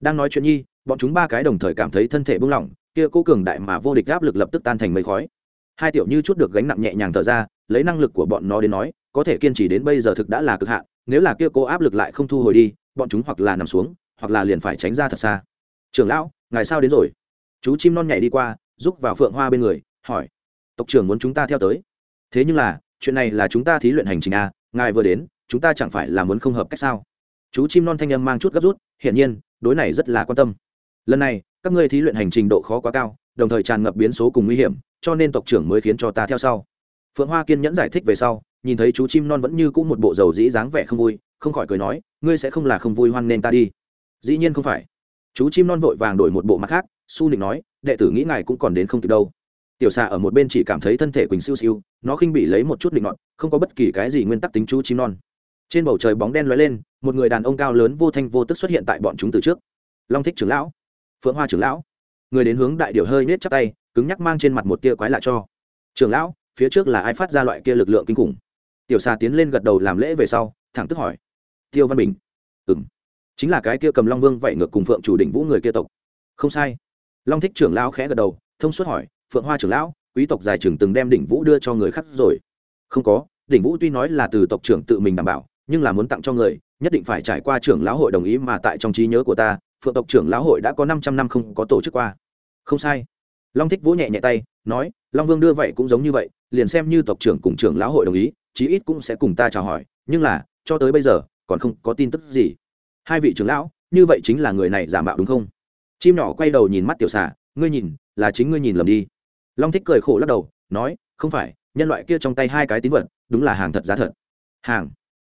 Đang nói chuyện nhi, bọn chúng ba cái đồng thời cảm thấy thân thể buông lỏng, kia cố cường đại mà vô địch áp lực lập tức tan thành mây khói. Hai tiểu như chút được gánh nặng nhẹ nhàng thở ra, lấy năng lực của bọn nó đến nói, có thể kiên trì đến bây giờ thực đã là cực hạn, nếu là kia cố áp lực lại không thu hồi đi, bọn chúng hoặc là nằm xuống, hoặc là liền phải tránh ra thật xa. Trưởng lão, ngài sao đến rồi? Chú chim non nhảy đi qua giúp vào phượng hoa bên người, hỏi. Tộc trưởng muốn chúng ta theo tới thế nhưng là, chuyện này là chúng ta thí luyện hành trình a, ngài vừa đến, chúng ta chẳng phải là muốn không hợp cách sao? Chú chim non thanh âm mang chút gấp rút, hiển nhiên, đối này rất là quan tâm. Lần này, các ngươi thí luyện hành trình độ khó quá cao, đồng thời tràn ngập biến số cùng nguy hiểm, cho nên tộc trưởng mới khiến cho ta theo sau. Phượng hoa kiên nhẫn giải thích về sau, nhìn thấy chú chim non vẫn như cũ một bộ dầu dĩ dáng vẻ không vui, không khỏi cười nói, ngươi sẽ không là không vui hoan nên ta đi. Dĩ nhiên không phải. Chú chim non vội vàng đổi một bộ mặt khác, su nịnh nói, đệ tử nghĩ ngài cũng còn đến không kịp đâu tiểu xà ở một bên chỉ cảm thấy thân thể quỳnh siêu siêu, nó khinh bị lấy một chút định ngọn không có bất kỳ cái gì nguyên tắc tính chú chim non. Trên bầu trời bóng đen lóe lên, một người đàn ông cao lớn vô thanh vô tức xuất hiện tại bọn chúng từ trước. Long thích trưởng lão, phượng hoa trưởng lão. Người đến hướng đại điệu hơi nết chắp tay, cứng nhắc mang trên mặt một tia quái lạ cho. Trưởng lão, phía trước là ai phát ra loại kia lực lượng kinh khủng? Tiểu xà tiến lên gật đầu làm lễ về sau, thẳng tức hỏi. Tiêu văn bình. Ừ m chính là cái kia cầm long vương vậy ngược cùng phượng chủ định vũ người kia tộc. Không sai. Long thích trưởng lão khẽ gật đầu, thông suốt hỏi phượng hoa trưởng lão, quý tộc dài trưởng từng đem đỉnh vũ đưa cho người khác rồi. Không có, đỉnh vũ tuy nói là từ tộc trưởng tự mình đảm bảo, nhưng là muốn tặng cho người, nhất định phải trải qua trưởng lão hội đồng ý mà tại trong trí nhớ của ta, phượng tộc trưởng lão hội đã có năm trăm năm không có tổ chức qua. Không sai. Long thích vũ nhẹ nhẹ tay, nói, long vương đưa vậy cũng giống như vậy, liền xem như tộc trưởng cùng trưởng lão hội đồng ý, chí ít cũng sẽ cùng ta chào hỏi, nhưng là, cho tới bây giờ, còn không có tin tức gì. Hai vị trưởng lão, như vậy chính là người này giả mạo đúng không? Chim nhỏ quay đầu nhìn mắt tiểu xà, ngươi nhìn, là chính ngươi nhìn lầm đi long thích cười khổ lắc đầu, nói, không phải, nhân loại kia trong tay hai cái tín vật, đúng là hàng thật giá thật. Hàng,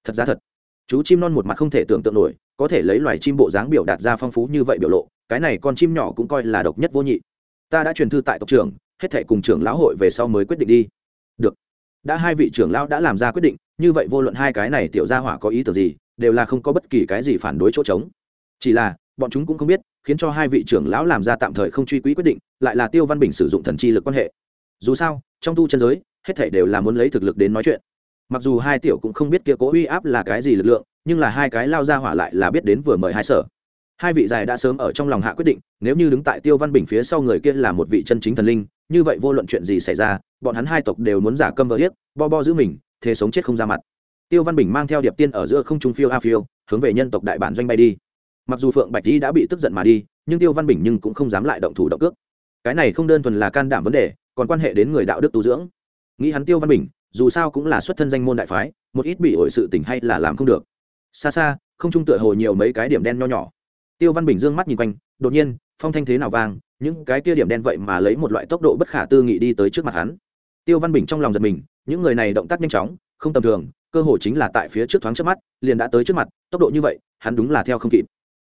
thật giá thật. Chú chim non một mặt không thể tưởng tượng nổi, có thể lấy loài chim bộ dáng biểu đạt ra phong phú như vậy biểu lộ, cái này con chim nhỏ cũng coi là độc nhất vô nhị. Ta đã truyền thư tại tộc trưởng, hết thể cùng trưởng lão hội về sau mới quyết định đi. Được. Đã hai vị trưởng lão đã làm ra quyết định, như vậy vô luận hai cái này tiểu gia hỏa có ý tưởng gì, đều là không có bất kỳ cái gì phản đối chỗ trống. Chỉ là, bọn chúng cũng không biết khiến cho hai vị trưởng lão làm ra tạm thời không truy quỹ quyết định, lại là tiêu văn bình sử dụng thần chi lực quan hệ. Dù sao, trong tu chân giới, hết thể đều là muốn lấy thực lực đến nói chuyện. Mặc dù hai tiểu cũng không biết kia cố uy áp là cái gì lực lượng, nhưng là hai cái lao ra hỏa lại là biết đến vừa mời hai sở. Hai vị dài đã sớm ở trong lòng hạ quyết định, nếu như đứng tại tiêu văn bình phía sau người kia là một vị chân chính thần linh, như vậy vô luận chuyện gì xảy ra, bọn hắn hai tộc đều muốn giả câm vỡ điếc, bo bo giữ mình, thế sống chết không ra mặt. Tiêu văn bình mang theo điệp tiên ở giữa không trung phiêu a phiêu, hướng về nhân tộc đại bản doanh bay đi mặc dù phượng bạch di đã bị tức giận mà đi, nhưng tiêu văn bình nhưng cũng không dám lại động thủ động cước. Cái này không đơn thuần là can đảm vấn đề, còn quan hệ đến người đạo đức tu dưỡng. Nghĩ hắn tiêu văn bình, dù sao cũng là xuất thân danh môn đại phái, một ít bị ổi sự tình hay là làm không được. Xa xa, không trung tựa hồ nhiều mấy cái điểm đen nho nhỏ. Tiêu văn bình dương mắt nhìn quanh, đột nhiên, phong thanh thế nào vang, những cái kia điểm đen vậy mà lấy một loại tốc độ bất khả tư nghị đi tới trước mặt hắn. Tiêu văn bình trong lòng giật mình, những người này động tác nhanh chóng, không tầm thường, cơ hồ chính là tại phía trước thoáng trước mắt, liền đã tới trước mặt, tốc độ như vậy, hắn đúng là theo không kịp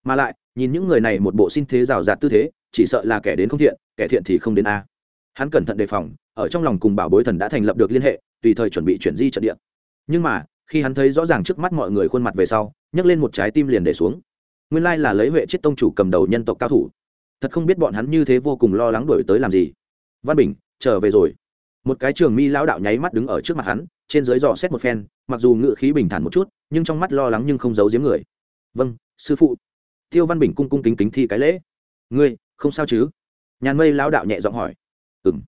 mà lại, nhìn những người này một bộ xin thế rào rạt tư thế, chỉ sợ là kẻ đến không thiện, kẻ thiện thì không đến a. Hắn cẩn thận đề phòng, ở trong lòng cùng bảo bối thần đã thành lập được liên hệ, tùy thời chuẩn bị chuyển di trận địa. Nhưng mà, khi hắn thấy rõ ràng trước mắt mọi người khuôn mặt về sau, nhấc lên một trái tim liền để xuống. Nguyên lai là lấy huệ chiết tông chủ cầm đầu nhân tộc cao thủ. Thật không biết bọn hắn như thế vô cùng lo lắng đổi tới làm gì. Văn bình, trở về rồi. Một cái trường mi lão đạo nháy mắt đứng ở trước mặt hắn, trên dưới dò xét một phen, mặc dù ngự khí bình thản một chút, nhưng trong mắt lo lắng nhưng không giấu giếm người. Vâng sư phụ tiêu văn bình cung cung kính kính thi cái lễ. Ngươi, không sao chứ? Nhàn mây lão đạo nhẹ giọng hỏi. Ừ m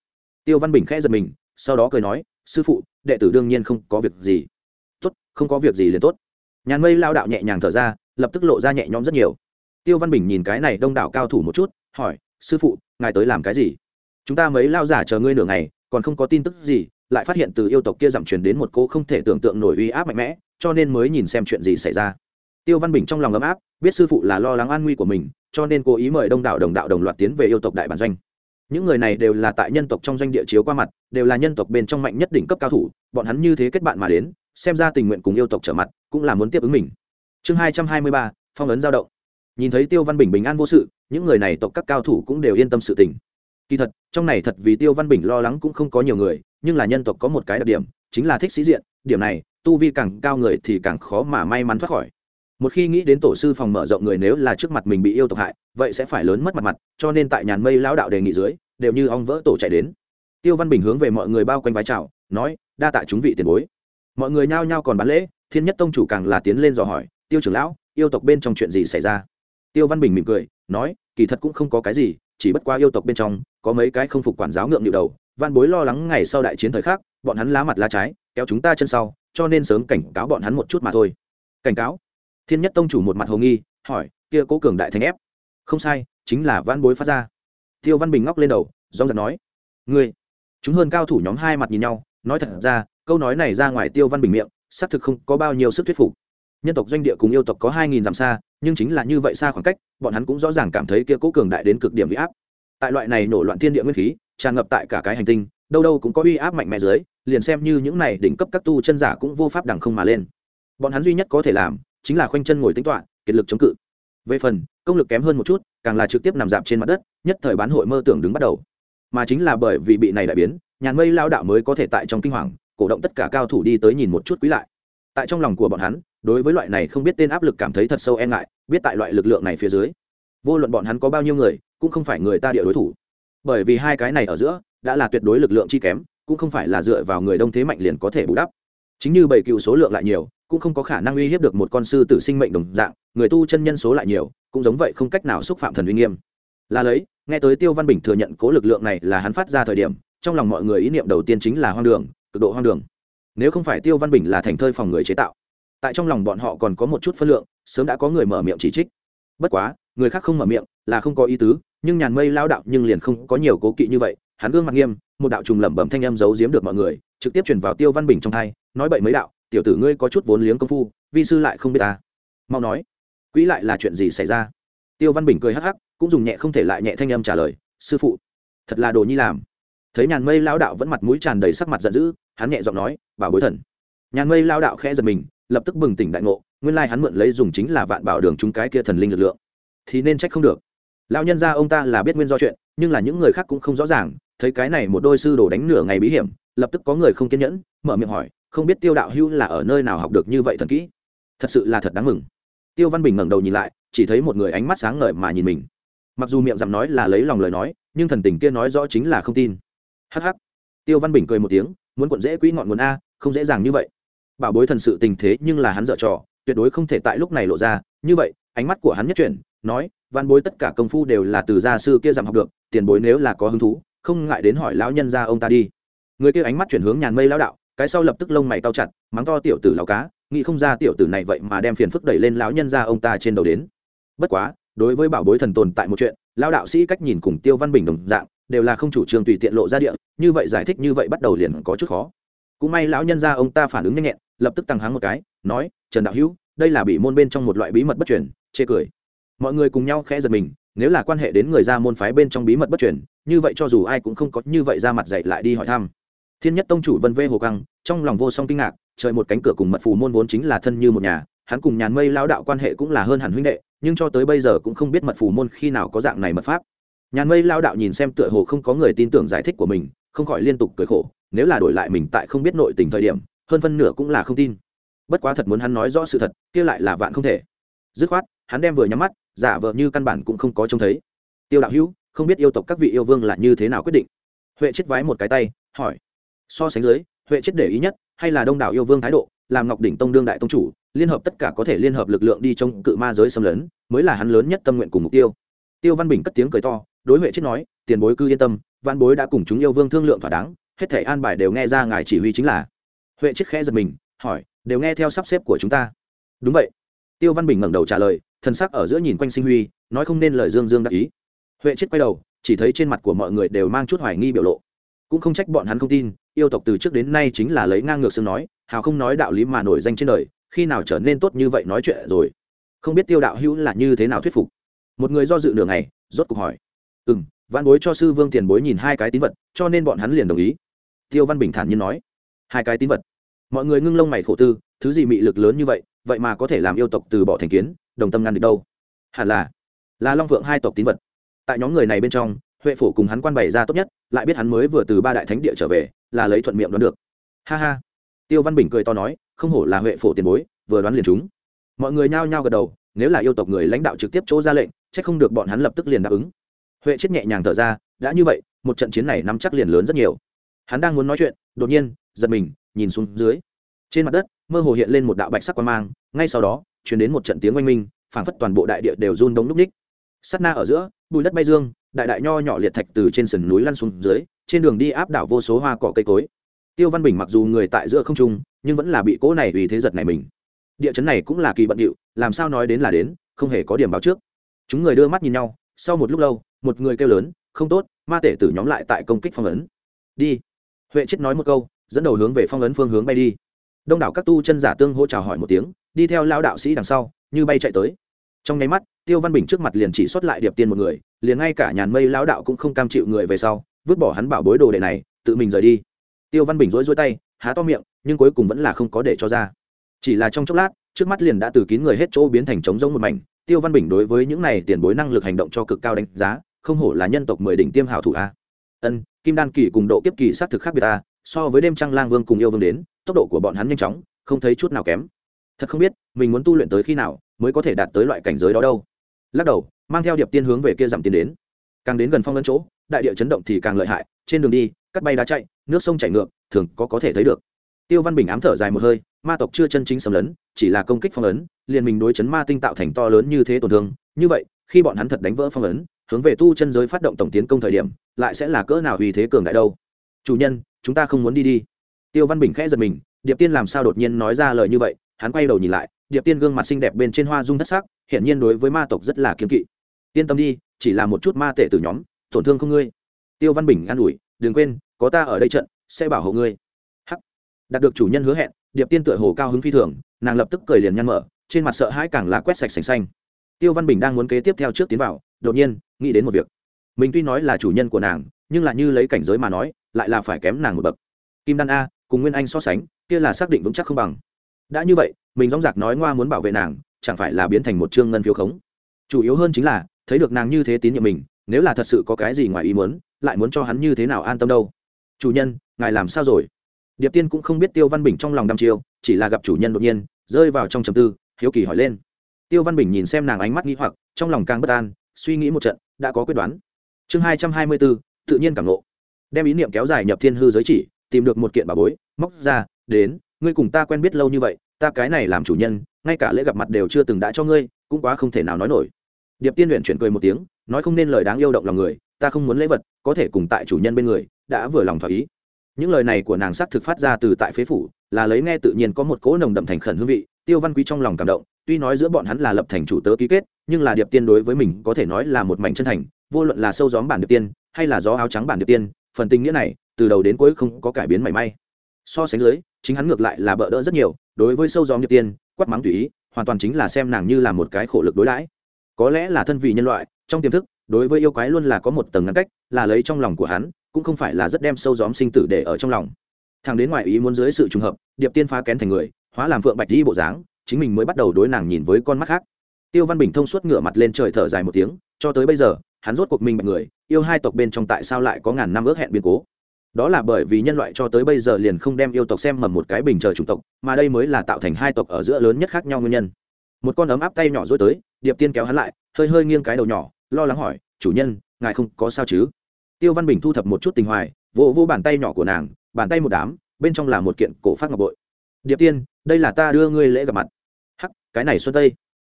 tiêu văn bình khẽ giật mình, sau đó cười nói, sư phụ, đệ tử đương nhiên không có việc gì. Tốt, không có việc gì liền tốt. Nhàn mây lao đạo nhẹ nhàng thở ra, lập tức lộ ra nhẹ nhõm rất nhiều. Tiêu văn bình nhìn cái này đông đảo cao thủ một chút, hỏi, sư phụ, ngài tới làm cái gì? Chúng ta mấy lao giả chờ ngươi nửa ngày, còn không có tin tức gì, lại phát hiện từ yêu tộc kia giảm truyền đến một cô không thể tưởng tượng nổi uy áp mạnh mẽ, cho nên mới nhìn xem chuyện gì xảy ra tiêu văn bình trong lòng ấm áp, biết sư phụ là lo lắng an nguy của mình, cho nên cố ý mời đông đảo đồng đạo đồng loạt tiến về yêu tộc đại bản doanh. Những người này đều là tại nhân tộc trong doanh địa chiếu qua mặt, đều là nhân tộc bên trong mạnh nhất đỉnh cấp cao thủ, bọn hắn như thế kết bạn mà đến, xem ra tình nguyện cùng yêu tộc trở mặt, cũng là muốn tiếp ứng mình. Chương hai trăm hai mươi ba, phong ấn giao động. Nhìn thấy tiêu văn bình bình an vô sự, những người này tộc các cao thủ cũng đều yên tâm sự tình. Kỳ thật, trong này thật vì tiêu văn bình lo lắng cũng không có nhiều người, nhưng là nhân tộc có một cái đặc điểm, chính là thích sĩ diện, điểm này, tu vi càng cao người thì càng khó mà may mắn thoát khỏi một khi nghĩ đến tổ sư phòng mở rộng người nếu là trước mặt mình bị yêu tộc hại, vậy sẽ phải lớn mất mặt mặt, cho nên tại nhàn mây lão đạo đề nghị dưới, đều như ong vỡ tổ chạy đến. Tiêu văn bình hướng về mọi người bao quanh vai chào, nói, đa tạ chúng vị tiền bối. Mọi người nhao nhao còn bán lễ, thiên nhất tông chủ càng là tiến lên dò hỏi, tiêu trưởng lão, yêu tộc bên trong chuyện gì xảy ra? Tiêu văn bình mỉm cười, nói, kỳ thật cũng không có cái gì, chỉ bất qua yêu tộc bên trong, có mấy cái không phục quản giáo ngượng nhịu đầu, văn bối lo lắng ngày sau đại chiến thời khắc, bọn hắn lá mặt lá trái, kéo chúng ta chân sau, cho nên sớm cảnh cáo bọn hắn một chút mà thôi. Cảnh cáo? Thiên nhất tông chủ một mặt hồ nghi, hỏi, kia cố cường đại thành ép? Không sai, chính là văn bối phát ra. Tiêu văn bình ngóc lên đầu dóng giật nói, ngươi, chúng hơn cao thủ nhóm hai mặt nhìn nhau, nói thật ra, câu nói này ra ngoài tiêu văn bình miệng, xác thực không có bao nhiêu sức thuyết phục. Nhân tộc doanh địa cùng yêu tộc có hai nghìn dặm xa, nhưng chính là như vậy xa khoảng cách, bọn hắn cũng rõ ràng cảm thấy kia cố cường đại đến cực điểm huy áp. Tại loại này nổ loạn thiên địa nguyên khí, tràn ngập tại cả cái hành tinh, đâu đâu cũng có uy áp mạnh mẽ dưới, liền xem như những này đỉnh cấp các tu chân giả cũng vô pháp đằng không mà lên. Bọn hắn duy nhất có thể làm chính là khoanh chân ngồi tính toạ kiệt lực chống cự. Về phần, công lực kém hơn một chút, càng là trực tiếp nằm dạp trên mặt đất, nhất thời bán hội mơ tưởng đứng bắt đầu. Mà chính là bởi vì bị này đại biến, nhàn mây lao đạo mới có thể tại trong kinh hoàng, cổ động tất cả cao thủ đi tới nhìn một chút quý lại. Tại trong lòng của bọn hắn, đối với loại này không biết tên áp lực cảm thấy thật sâu e ngại, biết tại loại lực lượng này phía dưới, vô luận bọn hắn có bao nhiêu người, cũng không phải người ta địa đối thủ. Bởi vì hai cái này ở giữa, đã là tuyệt đối lực lượng chi kém, cũng không phải là dựa vào người đông thế mạnh liền có thể bù đắp chính như bảy cựu số lượng lại nhiều, cũng không có khả năng uy hiếp được một con sư tử sinh mệnh đồng dạng, người tu chân nhân số lại nhiều, cũng giống vậy không cách nào xúc phạm thần uy nghiêm. Là lấy, nghe tới tiêu văn bình thừa nhận cố lực lượng này là hắn phát ra thời điểm, trong lòng mọi người ý niệm đầu tiên chính là hoang đường, cực độ hoang đường. Nếu không phải tiêu văn bình là thành thơi phòng người chế tạo, tại trong lòng bọn họ còn có một chút phân lượng, sớm đã có người mở miệng chỉ trích. Bất quá, người khác không mở miệng, là không có ý tứ, nhưng nhàn mây lao đạo nhưng liền không có nhiều cố kỵ như vậy, hắn gương mặt nghiêm, một đạo trùng lẩm bẩm thanh âm giấu giếm được mọi người, trực tiếp truyền vào tiêu văn bình trong thai nói bậy mấy đạo, tiểu tử ngươi có chút vốn liếng công phu, vi sư lại không biết ta. Mau nói, quỹ lại là chuyện gì xảy ra? Tiêu văn bình cười hắc hắc, cũng dùng nhẹ không thể lại nhẹ thanh âm trả lời, sư phụ, thật là đồ nhi làm. Thấy nhàn mây lao đạo vẫn mặt mũi tràn đầy sắc mặt giận dữ, hắn nhẹ giọng nói, bảo bối thần. Nhàn mây lao đạo khẽ giật mình, lập tức bừng tỉnh đại ngộ, nguyên lai hắn mượn lấy dùng chính là vạn bảo đường chúng cái kia thần linh lực lượng. Thì nên trách không được. Lão nhân gia ông ta là biết nguyên do chuyện, nhưng là những người khác cũng không rõ ràng, thấy cái này một đôi sư đồ đánh nửa ngày bí hiểm, lập tức có người không kiên nhẫn, mở miệng hỏi không biết tiêu đạo hữu là ở nơi nào học được như vậy thần kỹ. Thật sự là thật đáng mừng. Tiêu văn bình ngẩng đầu nhìn lại, chỉ thấy một người ánh mắt sáng ngời mà nhìn mình. Mặc dù miệng dặm nói là lấy lòng lời nói, nhưng thần tình kia nói rõ chính là không tin. Hh tiêu văn bình cười một tiếng, muốn cuộn dễ quỹ ngọn nguồn a, không dễ dàng như vậy. Bảo bối thần sự tình thế nhưng là hắn dở trò, tuyệt đối không thể tại lúc này lộ ra. Như vậy, ánh mắt của hắn nhất chuyển, nói, văn bối tất cả công phu đều là từ gia sư kia dặm học được, tiền bối nếu là có hứng thú, không ngại đến hỏi lão nhân gia ông ta đi. Người kia ánh mắt chuyển hướng nhàn mây lão đạo cái sau lập tức lông mày cao chặt, mắng to tiểu tử lão cá, nghĩ không ra tiểu tử này vậy mà đem phiền phức đẩy lên lão nhân gia ông ta trên đầu đến. Bất quá, đối với bảo bối thần tồn tại một chuyện, lão đạo sĩ cách nhìn cùng tiêu văn bình đồng dạng, đều là không chủ trương tùy tiện lộ ra địa, như vậy giải thích như vậy bắt đầu liền có chút khó. Cũng may lão nhân gia ông ta phản ứng nhanh nhẹn, lập tức tăng háng một cái, nói, trần đạo hữu, đây là bị môn bên trong một loại bí mật bất truyền, chê cười. Mọi người cùng nhau khẽ giật mình, nếu là quan hệ đến người ra môn phái bên trong bí mật bất truyền, như vậy cho dù ai cũng không có như vậy ra mặt dạy lại đi hỏi thăm thiên nhất tông chủ vân vê hồ căng, trong lòng vô song kinh ngạc, trời một cánh cửa cùng mật phù môn vốn chính là thân như một nhà, hắn cùng nhàn mây lao đạo quan hệ cũng là hơn hẳn huynh đệ, nhưng cho tới bây giờ cũng không biết mật phù môn khi nào có dạng này mật pháp. Nhàn mây lao đạo nhìn xem tựa hồ không có người tin tưởng giải thích của mình, không khỏi liên tục cười khổ, nếu là đổi lại mình tại không biết nội tình thời điểm, hơn phân nửa cũng là không tin. Bất quá thật muốn hắn nói rõ sự thật, kia lại là vạn không thể. Dứt khoát, hắn đem vừa nhắm mắt, giả vờ như căn bản cũng không có trông thấy. Tiêu đạo hữu, không biết yêu tộc các vị yêu vương là như thế nào quyết định. Huệ chết vái một cái tay, hỏi so sánh dưới, huệ chết để ý nhất hay là đông đảo yêu vương thái độ làm ngọc đỉnh tông đương đại tông chủ, liên hợp tất cả có thể liên hợp lực lượng đi trong cự ma giới xâm lấn, mới là hắn lớn nhất tâm nguyện cùng mục tiêu. Tiêu văn bình cất tiếng cười to, đối huệ chết nói, tiền bối cư yên tâm văn bối đã cùng chúng yêu vương thương lượng thỏa đáng, hết thể an bài đều nghe ra ngài chỉ huy chính là. Huệ chết khẽ giật mình, hỏi, đều nghe theo sắp xếp của chúng ta? Đúng vậy. Tiêu văn bình ngẩng đầu trả lời thân sắc ở giữa nhìn quanh sinh huy, nói không nên lời dương dương đắc ý. Huệ chết quay đầu, chỉ thấy trên mặt của mọi người đều mang chút hoài nghi biểu lộ. Cũng không trách bọn hắn không tin yêu tộc từ trước đến nay chính là lấy ngang ngược xương nói, hào không nói đạo lý mà nổi danh trên đời, khi nào trở nên tốt như vậy nói chuyện rồi? Không biết tiêu đạo hữu là như thế nào thuyết phục? Một người do dự nửa ngày, rốt cuộc hỏi. Ừ m văn bối cho sư vương tiền bối nhìn hai cái tín vật, cho nên bọn hắn liền đồng ý. Tiêu văn bình thản nhiên nói. Hai cái tín vật. Mọi người ngưng lông mày khổ tư, thứ gì mị lực lớn như vậy vậy mà có thể làm yêu tộc từ bỏ thành kiến, đồng tâm ngăn được đâu? Hẳn là là long vượng hai tộc tín vật. Tại nhóm người này bên trong huệ phổ cùng hắn quan bày ra tốt nhất, lại biết hắn mới vừa từ ba đại thánh địa trở về, là lấy thuận miệng đoán được. Ha ha. Tiêu văn bình cười to nói, không hổ là huệ phổ tiền bối, vừa đoán liền chúng mọi người nhao nhao gật đầu, nếu là yêu tộc người lãnh đạo trực tiếp chỗ ra lệnh c h ắ c không được bọn hắn lập tức liền đáp ứng. Huệ chết nhẹ nhàng thở ra, đã như vậy, một trận chiến này nắm chắc liền lớn rất nhiều. Hắn đang muốn nói chuyện, đột nhiên, giật mình, nhìn xuống dưới. Trên mặt đất, mơ hồ hiện lên một đạo bạch sắc quan mang, ngay sau đó chuyển đến một trận tiếng oanh minh, phảng phất toàn bộ đại địa đều run đống núp ních. Sắt na ở giữa bùi đất bay dương đại đại nho nhỏ liệt thạch từ trên sườn núi lăn xuống dưới, trên đường đi áp đảo vô số hoa cỏ cây cối. Tiêu văn bình mặc dù người tại giữa không trung, nhưng vẫn là bị cỗ này vì thế giật này mình. Địa chấn này cũng là kỳ bận điệu, làm sao nói đến là đến, không hề có điểm báo trước. Chúng người đưa mắt nhìn nhau, sau một lúc lâu, một người kêu lớn, không tốt, ma tể tử nhóm lại tại công kích phong ấn. Đi. Huệ chết nói một câu, dẫn đầu hướng về phong ấn phương hướng bay đi. Đông đảo các tu chân giả tương hỗ chào hỏi một tiếng, đi theo lao đạo sĩ đằng sau, như bay chạy tới. Trong nháy mắt, tiêu văn bình trước mặt liền chỉ xuất lại điệp tiên một người liền ngay cả nhàn mây lão đạo cũng không cam chịu người về sau vứt bỏ hắn bảo bối đồ đệ này tự mình rời đi. Tiêu văn bình rối rối tay há to miệng nhưng cuối cùng vẫn là không có để cho ra. Chỉ là trong chốc lát trước mắt liền đã từ kín người hết chỗ biến thành trống rỗng một mảnh tiêu văn bình đối với những này tiền bối năng lực hành động cho cực cao đánh giá không hổ là nhân tộc mười đỉnh tiêm hảo thủ a. Ân kim đan kỳ cùng độ kiếp kỳ xác thực khác biệt ta, so với đêm trăng lang vương cùng yêu vương đến tốc độ của bọn hắn nhanh chóng không thấy chút nào kém. Thật không biết mình muốn tu luyện tới khi nào mới có thể đạt tới loại cảnh giới đó đâu. Lắc đầu mang theo điệp tiên hướng về kia giảm tiến đến. Càng đến gần phong lân chỗ, đại địa chấn động thì càng lợi hại, trên đường đi, cắt bay đá chạy, nước sông chảy ngược, thường có có thể thấy được. Tiêu văn bình ám thở dài một hơi, ma tộc chưa chân chính xâm lấn, chỉ là công kích phong ấn liền mình đối chấn ma tinh tạo thành to lớn như thế tổn thương, như vậy, khi bọn hắn thật đánh vỡ phong ấn, hướng về tu chân giới phát động tổng tiến công thời điểm, lại sẽ là cỡ nào vì thế cường đại đâu? Chủ nhân, chúng ta không muốn đi đi. Tiêu văn bình khẽ giật mình, điệp tiên làm sao đột nhiên nói ra lời như vậy? Hắn quay đầu nhìn lại, điệp tiên gương mặt xinh đẹp bên trên hoa dung thất sắc, hiển nhiên đối với ma tộc rất là kiên kỵ yên tâm đi, chỉ là một chút ma tể từ nhóm, tổn thương không ngươi. Tiêu văn bình an ủi, đừng quên, có ta ở đây trận, sẽ bảo hộ ngươi. Hắc. Đạt được chủ nhân hứa hẹn, điệp tiên tựa hồ cao hứng phi thường, nàng lập tức cười liền nhăn mở, trên mặt sợ hãi càng là quét sạch sành xanh. Tiêu văn bình đang muốn kế tiếp theo trước tiến vào, đột nhiên, nghĩ đến một việc. Mình tuy nói là chủ nhân của nàng, nhưng là như lấy cảnh giới mà nói, lại là phải kém nàng một bậc. Kim đan a, cùng nguyên anh so sánh, kia là xác định vững chắc không bằng. Đã như vậy, mình dóng giặc nói ngoa muốn bảo vệ nàng, chẳng phải là biến thành một trương ngân phiếu khống. Chủ yếu hơn chính là thấy được nàng như thế tín nhiệm mình, nếu là thật sự có cái gì ngoài ý muốn, lại muốn cho hắn như thế nào an tâm đâu? Chủ nhân, ngài làm sao rồi? Điệp tiên cũng không biết tiêu văn bình trong lòng đăm chiêu, chỉ là gặp chủ nhân đột nhiên, rơi vào trong trầm tư, hiếu kỳ hỏi lên. Tiêu văn bình nhìn xem nàng ánh mắt nghĩ hoặc, trong lòng càng bất an, suy nghĩ một trận, đã có quyết đoán. Chương hai trăm hai mươi bốn tự nhiên cảm lộ đem ý niệm kéo dài nhập thiên hư giới chỉ, tìm được một kiện bà bối, móc ra, đến, ngươi cùng ta quen biết lâu như vậy, ta cái này làm chủ nhân, ngay cả lễ gặp mặt đều chưa từng đã cho ngươi, cũng quá không thể nào nói nổi điệp tiên luyện chuyển cười một tiếng, nói không nên lời đáng yêu động lòng người, ta không muốn lễ vật, có thể cùng tại chủ nhân bên người, đã vừa lòng thỏa ý. Những lời này của nàng sắc thực phát ra từ tại phế phủ, là lấy nghe tự nhiên có một cỗ nồng đậm thành khẩn hương vị, tiêu văn quý trong lòng cảm động, tuy nói giữa bọn hắn là lập thành chủ tớ ký kết, nhưng là điệp tiên đối với mình có thể nói là một mảnh chân thành, vô luận là sâu gióm bản điệp tiên, hay là gió áo trắng bản điệp tiên, phần tình nghĩa này, từ đầu đến cuối không có cải biến mảy may. So sánh dưới, chính hắn ngược lại là bỡ đỡ rất nhiều, đối với sâu gióm điệp tiên, quát mắng tùy ý, hoàn toàn chính là xem nàng như là một cái khổ lực đối đãi có lẽ là thân vị nhân loại, trong tiềm thức, đối với yêu quái luôn là có một tầng ngăn cách, là lấy trong lòng của hắn, cũng không phải là rất đem sâu gióm sinh tử để ở trong lòng. Thằng đến ngoài ý muốn dưới sự trùng hợp, điệp tiên phá kén thành người, hóa làm phượng bạch di bộ dáng, chính mình mới bắt đầu đối nàng nhìn với con mắt khác. Tiêu văn bình thông suốt ngửa mặt lên trời thở dài một tiếng, cho tới bây giờ, hắn rốt cuộc minh bạch người, yêu hai tộc bên trong tại sao lại có ngàn năm ước hẹn biến cố. Đó là bởi vì nhân loại cho tới bây giờ liền không đem yêu tộc xem mầm một cái bình chờ chủng tộc, mà đây mới là tạo thành hai tộc ở giữa lớn nhất khác nhau nguyên nhân. Một con ấm áp tay nhỏ dối tới điệp tiên kéo hắn lại, hơi hơi nghiêng cái đầu nhỏ, lo lắng hỏi, chủ nhân, ngài không có sao chứ? Tiêu văn bình thu thập một chút tình hoài, vỗ vỗ bàn tay nhỏ của nàng, bàn tay một đám, bên trong là một kiện cổ phát ngọc bội. Điệp tiên, đây là ta đưa ngươi lễ gặp mặt. Hắc, cái này xuân tây.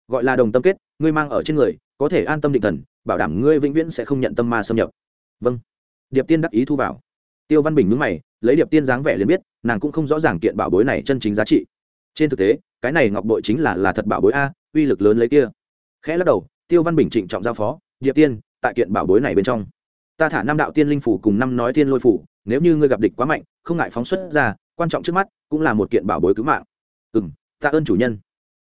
Gọi là đồng tâm kết, ngươi mang ở trên người, có thể an tâm định thần, bảo đảm ngươi vĩnh viễn sẽ không nhận tâm ma xâm nhập. Vâng. Điệp tiên đắc ý thu vào. Tiêu văn bình nhúng mày, lấy điệp tiên dáng vẻ liền biết, nàng cũng không rõ ràng kiện bảo bối này chân chính giá trị. Trên thực tế, cái này ngọc bội chính là là thật bảo bối a, uy lực lớn lấy kia khẽ lắc đầu, tiêu văn bình trịnh trọng giao phó, điệp tiên, tại kiện bảo bối này bên trong, ta thả năm đạo tiên linh phủ cùng năm nói tiên lôi phủ, nếu như ngươi gặp địch quá mạnh, không ngại phóng xuất ra, quan trọng trước mắt cũng là một kiện bảo bối cứu mạng. Ừ m tạ ơn chủ nhân.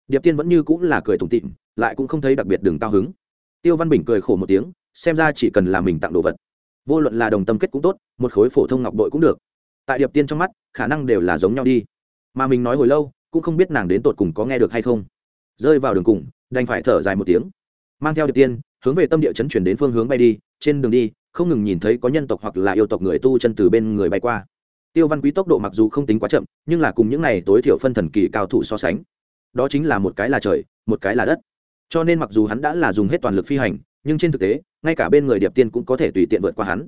Điệp tiên vẫn như cũng là cười tủm tịm lại cũng không thấy đặc biệt đường cao hứng. Tiêu văn bình cười khổ một tiếng, xem ra chỉ cần là mình tặng đồ vật, vô luận là đồng tâm kết cũng tốt, một khối phổ thông ngọc bội cũng được. Tại điệp tiên trong mắt, khả năng đều là giống nhau đi. Mà mình nói hồi lâu, cũng không biết nàng đến tột cùng có nghe được hay không. Rơi vào đường cùng đành phải thở dài một tiếng. Mang theo điệp tiên, hướng về tâm địa chấn chuyển đến phương hướng bay đi. Trên đường đi, không ngừng nhìn thấy có nhân tộc hoặc là yêu tộc người tu chân từ bên người bay qua. Tiêu văn quý tốc độ mặc dù không tính quá chậm, nhưng là cùng những này tối thiểu phân thần kỳ cao thủ so sánh, đó chính là một cái là trời, một cái là đất. Cho nên mặc dù hắn đã là dùng hết toàn lực phi hành, nhưng trên thực tế, ngay cả bên người điệp tiên cũng có thể tùy tiện vượt qua hắn.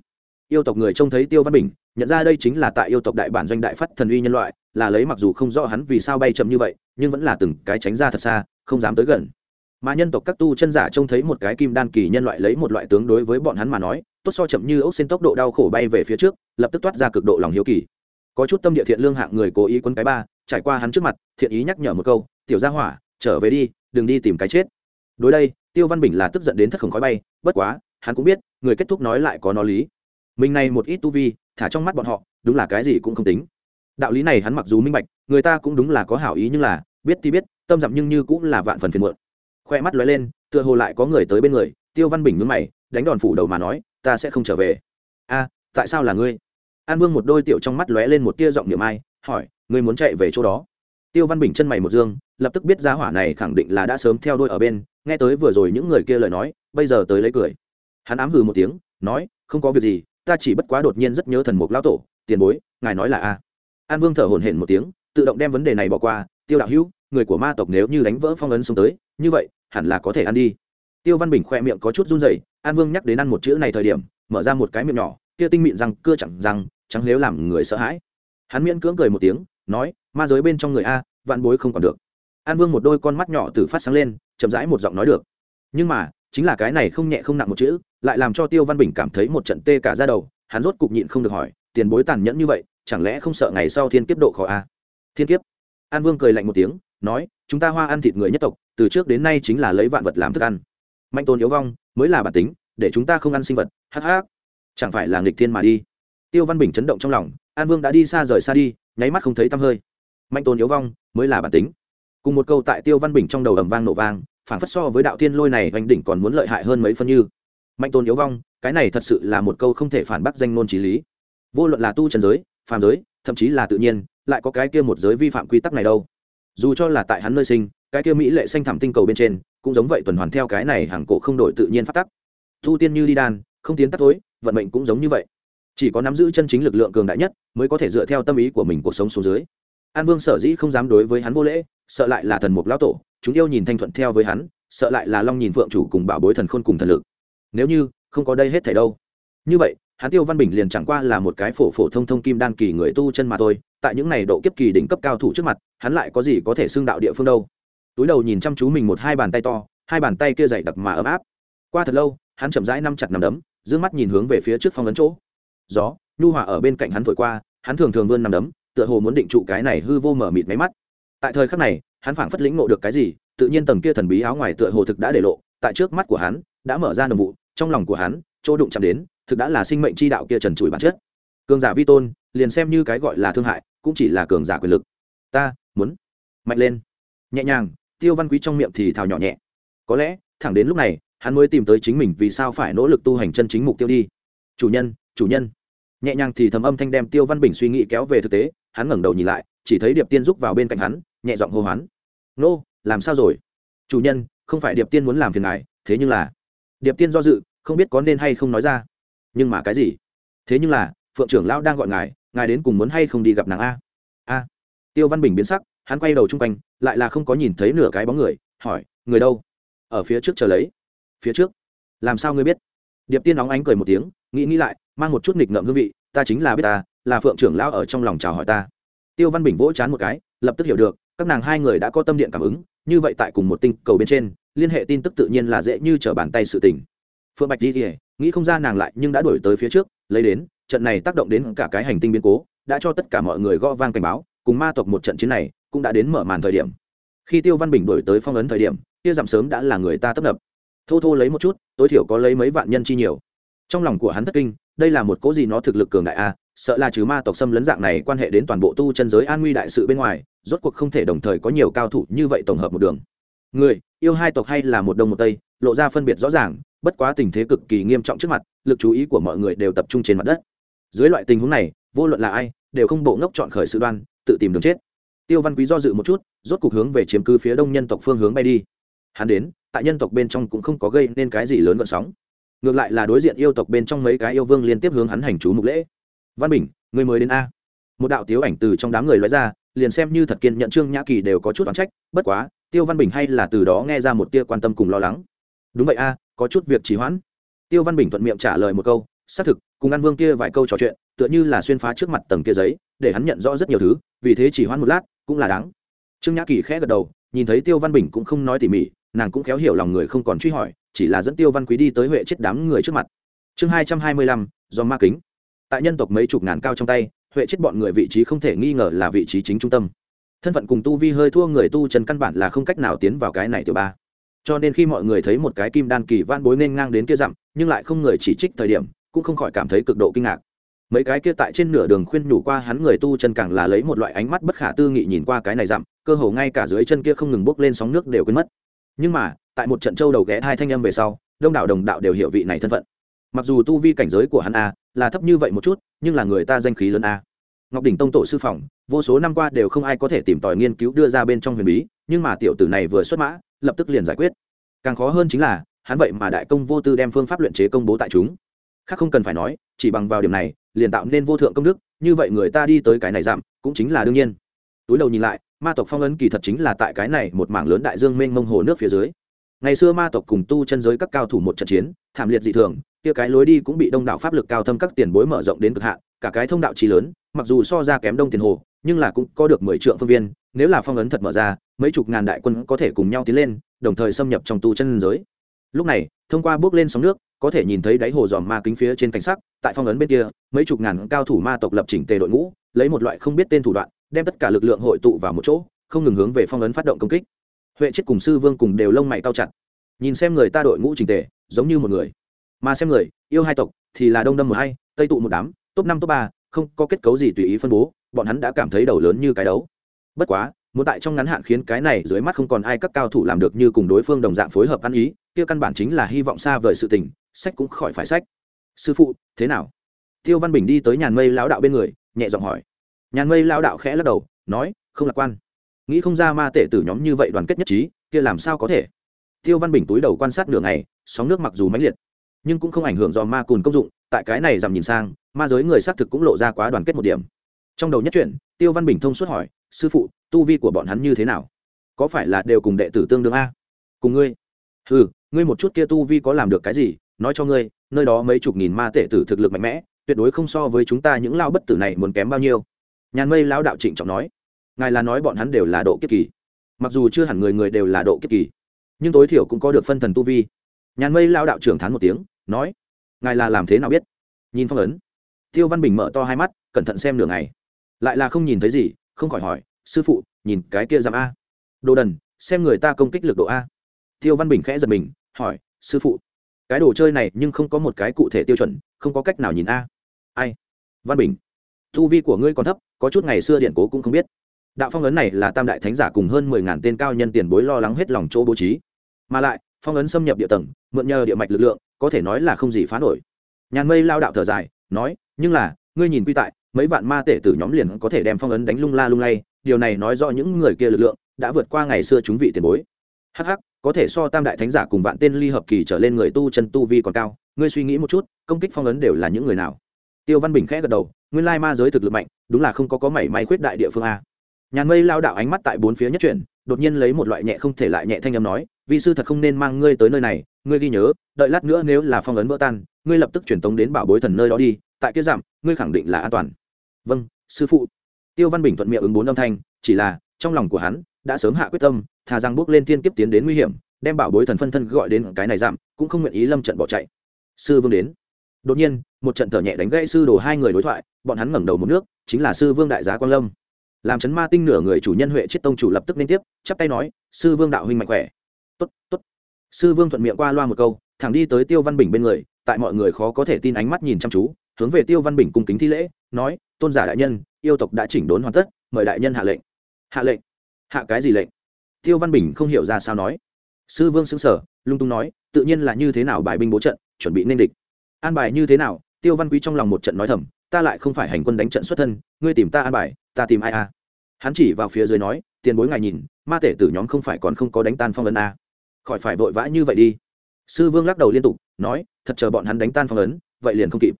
Yêu tộc người trông thấy tiêu văn bình, nhận ra đây chính là tại yêu tộc đại bản doanh đại phát thần uy nhân loại, là lấy mặc dù không rõ hắn vì sao bay chậm như vậy, nhưng vẫn là từng cái tránh ra thật xa, không dám tới gần mà nhân tộc các tu chân giả trông thấy một cái kim đan kỳ nhân loại lấy một loại tướng đối với bọn hắn mà nói, tốt so chậm như ốc xin tốc độ đau khổ bay về phía trước, lập tức toát ra cực độ lòng hiếu kỳ. Có chút tâm địa thiện lương hạng người cố ý quân cái ba, trải qua hắn trước mặt, thiện ý nhắc nhở một câu, tiểu gia hỏa, trở về đi, đừng đi tìm cái chết. Đối đây, tiêu văn bình là tức giận đến thất khổng khói bay, bất quá, hắn cũng biết, người kết thúc nói lại có nó lý. Mình này một ít tu vi, thả trong mắt bọn họ, đúng là cái gì cũng không tính. Đạo lý này hắn mặc dù minh bạch, người ta cũng đúng là có hảo ý nhưng là, biết thì biết, tâm dặm nhưng như cũng là vạn phần phiền muộn khoe mắt lóe lên, tựa hồ lại có người tới bên người, tiêu văn bình nhướng mày, đánh đòn phủ đầu mà nói, ta sẽ không trở về. A, tại sao là ngươi? An vương một đôi tiểu trong mắt lóe lên một tia giọng niệm ai, hỏi, ngươi muốn chạy về chỗ đó? Tiêu văn bình chân mày một dương, lập tức biết giá hỏa này khẳng định là đã sớm theo đôi ở bên, nghe tới vừa rồi những người kia lời nói, bây giờ tới lấy cười. Hắn ám hừ một tiếng, nói, không có việc gì, ta chỉ bất quá đột nhiên rất nhớ thần mục lão tổ, tiền bối, ngài nói là a. An vương thở hổn hển một tiếng, tự động đem vấn đề này bỏ qua, tiêu đạo hữu, người của ma tộc nếu như đánh vỡ phong ấn xuống tới như vậy, hẳn là có thể ăn đi. Tiêu văn bình khoe miệng có chút run rẩy, an vương nhắc đến ăn một chữ này thời điểm, mở ra một cái miệng nhỏ, kia tinh mịn răng, cưa chẳng răng, trắng nếu làm người sợ hãi. Hắn miễn cưỡng cười một tiếng, nói, ma giới bên trong người a, vạn bối không còn được. An vương một đôi con mắt nhỏ từ phát sáng lên, chậm rãi một giọng nói được. Nhưng mà, chính là cái này không nhẹ không nặng một chữ, lại làm cho tiêu văn bình cảm thấy một trận tê cả ra đầu, hắn rốt cục nhịn không được hỏi, tiền bối tàn nhẫn như vậy, chẳng lẽ không sợ ngày sau thiên kiếp độ khó a? Thiên kiếp? An vương cười lạnh một tiếng, nói, chúng ta hoa ăn thịt người nhất tộc từ trước đến nay chính là lấy vạn vật làm thức ăn. Mạnh tôn yếu vong mới là bản tính, để chúng ta không ăn sinh vật, hắc hắc. Chẳng phải là nghịch thiên mà đi. Tiêu văn bình chấn động trong lòng, an vương đã đi xa rời xa đi, nháy mắt không thấy tăm hơi. Mạnh tôn yếu vong mới là bản tính. Cùng một câu tại tiêu văn bình trong đầu ầm vang nổ vang phản phất so với đạo thiên lôi này hoành đỉnh còn muốn lợi hại hơn mấy phân như. Mạnh tôn yếu vong, cái này thật sự là một câu không thể phản bác danh ngôn trí lý. Vô luận là tu trần giới, phàm giới, thậm chí là tự nhiên, lại có cái kia một giới vi phạm quy tắc này đâu. Dù cho là tại hắn nơi sinh cái kia mỹ lệ xanh thảm tinh cầu bên trên, cũng giống vậy tuần hoàn theo cái này hàng cổ không đổi tự nhiên phát tắc. Thu tiên như đi đan, không tiến tắt tối vận mệnh cũng giống như vậy. Chỉ có nắm giữ chân chính lực lượng cường đại nhất, mới có thể dựa theo tâm ý của mình cuộc sống xuống dưới. An vương sở dĩ không dám đối với hắn vô lễ, sợ lại là thần mục lão tổ, chúng yêu nhìn thanh thuận theo với hắn, sợ lại là long nhìn phượng chủ cùng bảo bối thần khôn cùng thần lực. Nếu như, không có đây hết thảy đâu. Như vậy, hắn tiêu văn bình liền chẳng qua là một cái phổ phổ thông thông kim đan kỳ người tu chân mà thôi, tại những này độ kiếp kỳ đỉnh cấp cao thủ trước mặt, hắn lại có gì có thể xưng đạo địa phương đâu? Túi đầu nhìn chăm chú mình một hai bàn tay to, hai bàn tay kia dày đặc mà ấm áp. Qua thật lâu, hắn chậm rãi năm chặt nằm đấm d mắt nhìn hướng về phía trước phong ấn chỗ. Gió, nhu hòa ở bên cạnh hắn thổi qua, hắn thường thường vươn nằm đấm, tựa hồ muốn định trụ cái này hư vô mở mịt máy mắt. Tại thời khắc này, hắn phảng phất lĩnh ngộ được cái gì, tự nhiên tầng kia thần bí áo ngoài tựa hồ thực đã để lộ, tại trước mắt của hắn, đã mở ra nồng vụ, trong lòng của hắn, chỗ đụng chạm đến, thực đã là sinh mệnh chi đạo kia trần trụi bản chất. Cường giả vi tôn, liền xem như cái gọi là thương hại, cũng chỉ là cường giả quyền lực. Ta, muốn. Mạnh lên. Nhẹ nhàng tiêu văn quý trong miệng thì thào nhỏ nhẹ. Có lẽ, thẳng đến lúc này, hắn mới tìm tới chính mình vì sao phải nỗ lực tu hành chân chính mục tiêu đi. Chủ nhân chủ nhân. Nhẹ nhàng thì thầm âm thanh đem tiêu văn bình suy nghĩ kéo về thực tế, hắn ngẩng đầu nhìn lại, chỉ thấy điệp tiên rúc vào bên cạnh hắn, nhẹ giọng hô hoán. Nô, làm sao rồi? Chủ nhân, không phải điệp tiên muốn làm phiền ngài, thế nhưng là điệp tiên do dự, không biết có nên hay không nói ra. Nhưng mà cái gì? Thế nhưng là, phượng trưởng lão đang gọi ngài ngài đến cùng muốn hay không đi gặp nàng a? A. Tiêu văn bình biến sắc hắn quay đầu chung quanh, lại là không có nhìn thấy nửa cái bóng người, hỏi, người đâu? Ở phía trước chờ lấy. Phía trước? Làm sao ngươi biết? Điệp tiên nóng ánh cười một tiếng, nghĩ nghĩ lại, mang một chút nghịch ngợm hương vị, ta chính là biết ta, là phượng trưởng lão ở trong lòng chào hỏi ta. Tiêu văn bình vỗ chán một cái, lập tức hiểu được, các nàng hai người đã có tâm điện cảm ứng, như vậy tại cùng một tinh cầu bên trên, liên hệ tin tức tự nhiên là dễ như trở bàn tay sự tình. Phượng bạch đi kể nghĩ không ra nàng lại nhưng đã đổi tới phía trước, lấy đến, trận này tác động đến cả cái hành tinh biến cố, đã cho tất cả mọi người gõ vang cảnh báo, cùng ma tộc một trận chiến này cũng đã đến mở màn thời điểm. Khi tiêu văn bình đổi tới phong ấn thời điểm, kia giảm sớm đã là người ta tấp nập. Thô thô lấy một chút, tối thiểu có lấy mấy vạn nhân chi nhiều. Trong lòng của hắn thất kinh, đây là một cố gì nó thực lực cường đại a, sợ là trừ ma tộc xâm lấn dạng này quan hệ đến toàn bộ tu chân giới an nguy đại sự bên ngoài, rốt cuộc không thể đồng thời có nhiều cao thủ như vậy tổng hợp một đường. Người, yêu hai tộc hay là một đông một tây, lộ ra phân biệt rõ ràng, bất quá tình thế cực kỳ nghiêm trọng trước mặt, lực chú ý của mọi người đều tập trung trên mặt đất. Dưới loại tình huống này, vô luận là ai, đều không bộ ngốc chọn khởi sự đoan, tự tìm đường chết tiêu văn quý do dự một chút, rốt cuộc hướng về chiếm cứ phía đông nhân tộc phương hướng bay đi. Hắn đến, tại nhân tộc bên trong cũng không có gây nên cái gì lớn gợn sóng. Ngược lại là đối diện yêu tộc bên trong mấy cái yêu vương liên tiếp hướng hắn hành chú mục lễ. Văn bình, người mới đến a. Một đạo tiếu ảnh từ trong đám người loại ra, liền xem như thật kiên nhận trương nhã kỳ đều có chút oán trách, bất quá, tiêu văn bình hay là từ đó nghe ra một tia quan tâm cùng lo lắng. Đúng vậy a, có chút việc trì hoãn. Tiêu văn bình thuận miệng trả lời một câu, xác thực, cùng an vương kia vài câu trò chuyện, tựa như là xuyên phá trước mặt tầng kia giấy, để hắn nhận rõ rất nhiều thứ, vì thế chỉ hoãn một lát cũng là đáng. Trương nhã kỳ khẽ gật đầu, nhìn thấy tiêu văn bình cũng không nói tỉ mỉ, nàng cũng khéo hiểu lòng người không còn truy hỏi, chỉ là dẫn tiêu văn quý đi tới huệ chết đám người trước mặt. Chương hai trăm hai mươi lăm, do ma kính. Tại nhân tộc mấy chục ngàn cao trong tay, huệ chết bọn người vị trí không thể nghi ngờ là vị trí chính trung tâm. Thân phận cùng tu vi hơi thua người tu trần căn bản là không cách nào tiến vào cái này tiểu ba. Cho nên khi mọi người thấy một cái kim đan kỳ van bối nên ngang đến kia dặm, nhưng lại không người chỉ trích thời điểm, cũng không khỏi cảm thấy cực độ kinh ngạc mấy cái kia tại trên nửa đường khuyên nhủ qua hắn người tu chân càng là lấy một loại ánh mắt bất khả tư nghị nhìn qua cái này dặm, cơ hồ ngay cả dưới chân kia không ngừng bốc lên sóng nước đều quên mất. Nhưng mà, tại một trận châu đầu ghé hai thanh âm về sau, đông đảo đồng đạo đều hiểu vị này thân phận. Mặc dù tu vi cảnh giới của hắn a là thấp như vậy một chút, nhưng là người ta danh khí lớn a. Ngọc đỉnh tông tổ sư phòng vô số năm qua đều không ai có thể tìm tòi nghiên cứu đưa ra bên trong huyền bí, nhưng mà tiểu tử này vừa xuất mã, lập tức liền giải quyết. Càng khó hơn chính là, hắn vậy mà đại công vô tư đem phương pháp luyện chế công bố tại chúng. Khác không cần phải nói, chỉ bằng vào điểm này liền tạo nên vô thượng công đức, như vậy người ta đi tới cái này giảm, cũng chính là đương nhiên. Túi đầu nhìn lại, ma tộc phong ấn kỳ thật chính là tại cái này một mảng lớn đại dương mênh mông hồ nước phía dưới. Ngày xưa ma tộc cùng tu chân giới các cao thủ một trận chiến, thảm liệt dị thường, kia cái lối đi cũng bị đông đảo pháp lực cao thâm các tiền bối mở rộng đến cực hạn, cả cái thông đạo trí lớn, mặc dù so ra kém đông tiền hồ, nhưng là cũng có được mười triệu phương viên, nếu là phong ấn thật mở ra, mấy chục ngàn đại quân có thể cùng nhau tiến lên, đồng thời xâm nhập trong tu chân giới. Lúc này, thông qua bước lên sóng nước, có thể nhìn thấy đáy hồ dòm ma kính phía trên cảnh sắc tại phong ấn bên kia, mấy chục ngàn cao thủ ma tộc lập chỉnh tề đội ngũ, lấy một loại không biết tên thủ đoạn, đem tất cả lực lượng hội tụ vào một chỗ, không ngừng hướng về phong ấn phát động công kích. Huệ chết cùng sư vương cùng đều lông mày cao chặt. Nhìn xem người ta đội ngũ trình tề, giống như một người. Mà xem người, yêu hai tộc, thì là đông đâm một hai, tây tụ một đám, top năm, top ba, không có kết cấu gì tùy ý phân bố, bọn hắn đã cảm thấy đầu lớn như cái đấu. Bất quá, muốn tại trong ngắn hạn khiến cái này dưới mắt không còn ai các cao thủ làm được như cùng đối phương đồng dạng phối hợp ăn ý, kia căn bản chính là hy vọng xa vời sự tình, sách cũng khỏi phải sách sư phụ, thế nào? Tiêu văn bình đi tới nhàn mây lão đạo bên người, nhẹ giọng hỏi. Nhàn mây lão đạo khẽ lắc đầu, nói, không lạc quan. Nghĩ không ra ma tể tử nhóm như vậy đoàn kết nhất trí, kia làm sao có thể? Tiêu văn bình túi đầu quan sát nửa ngày, sóng nước mặc dù mãnh liệt, nhưng cũng không ảnh hưởng do ma cùn công dụng, tại cái này dằm nhìn sang, ma giới người xác thực cũng lộ ra quá đoàn kết một điểm. Trong đầu nhất chuyện, tiêu văn bình thông suốt hỏi, sư phụ, tu vi của bọn hắn như thế nào? Có phải là đều cùng đệ tử tương đương a? Cùng ngươi. Ừ ngươi một chút kia tu vi có làm được cái gì, nói cho ngươi nơi đó mấy chục nghìn ma tể tử thực lực mạnh mẽ, tuyệt đối không so với chúng ta những lao bất tử này muốn kém bao nhiêu. Nhàn mây lao đạo trịnh trọng nói, ngài là nói bọn hắn đều là độ kiếp kỳ. Mặc dù chưa hẳn người người đều là độ kiếp kỳ, nhưng tối thiểu cũng có được phân thần tu vi. Nhàn mây lao đạo trưởng thán một tiếng, nói, ngài là làm thế nào biết? Nhìn phong ấn, tiêu văn bình mở to hai mắt, cẩn thận xem nửa ngày. Lại là không nhìn thấy gì, không khỏi hỏi, sư phụ, nhìn cái kia giảm a. Đồ đần, xem người ta công kích lực độ a. Tiêu văn bình khẽ giật mình, hỏi, sư phụ cái đồ chơi này nhưng không có một cái cụ thể tiêu chuẩn, không có cách nào nhìn a. Ai? Văn bình. Thu vi của ngươi còn thấp, có chút ngày xưa điện cố cũng không biết. Đạo phong ấn này là tam đại thánh giả cùng hơn mười ngàn tên cao nhân tiền bối lo lắng hết lòng chỗ bố trí. Mà lại, phong ấn xâm nhập địa tầng, mượn nhờ địa mạch lực lượng, có thể nói là không gì phá nổi. Nhàn mây lao đạo thở dài, nói, nhưng là, ngươi nhìn quy tại, mấy vạn ma tể tử nhóm liền có thể đem phong ấn đánh lung la lung lay, điều này nói rõ những người kia lực lượng đã vượt qua ngày xưa chúng vị tiền bối. Hh có thể so tam đại thánh giả cùng vạn tên ly hợp kỳ trở lên người tu chân tu vi còn cao. Ngươi suy nghĩ một chút, công kích phong ấn đều là những người nào? Tiêu văn bình khẽ gật đầu, nguyên lai ma giới thực lực mạnh, đúng là không có có mảy may khuyết đại địa phương a. Nhàn mây lao đạo ánh mắt tại bốn phía nhất chuyển, đột nhiên lấy một loại nhẹ không thể lại nhẹ thanh âm nói vì sư thật không nên mang ngươi tới nơi này, ngươi ghi nhớ, đợi lát nữa nếu là phong ấn vỡ tan, ngươi lập tức truyền tống đến bảo bối thần nơi đó đi, tại kia giảm, ngươi khẳng định là an toàn. Vâng sư phụ. Tiêu văn bình thuận miệng ứng bốn âm thanh, chỉ là, trong lòng của hắn đã sớm hạ quyết tâm, thà rằng bước lên thiên kiếp tiến đến nguy hiểm, đem bảo bối thần phân thân gọi đến cái này giảm, cũng không nguyện ý lâm trận bỏ chạy. Sư vương đến. Đột nhiên, một trận thở nhẹ đánh gãy sư đồ hai người đối thoại, bọn hắn ngẩng đầu một nước, chính là sư vương đại giá quang lâm. Làm chấn ma tinh nửa người chủ nhân huệ chiết tông chủ lập tức liên tiếp, chắp tay nói, sư vương đạo huynh mạnh khỏe. Tốt tốt. Sư vương thuận miệng qua loa một câu, thẳng đi tới tiêu văn bình bên người, tại mọi người khó có thể tin ánh mắt nhìn chăm chú, hướng về tiêu văn bình cung kính thi lễ, nói, tôn giả đại nhân, yêu tộc đã chỉnh đốn hoàn tất, mời đại nhân hạ lệnh. Hạ lệnh? Hạ cái gì lệnh? Tiêu văn bình không hiểu ra sao nói. Sư vương xứng sở lung tung nói, tự nhiên là như thế nào bài binh bố trận, chuẩn bị nên địch. An bài như thế nào, tiêu văn quý trong lòng một trận nói thầm, ta lại không phải hành quân đánh trận xuất thân, ngươi tìm ta an bài, ta tìm ai a hắn chỉ vào phía dưới nói, tiền bối ngài nhìn, ma tể tử nhóm không phải còn không có đánh tan phong ấn a khỏi phải vội vã như vậy đi. Sư vương lắc đầu liên tục, nói, thật chờ bọn hắn đánh tan phong ấn, vậy liền không kịp.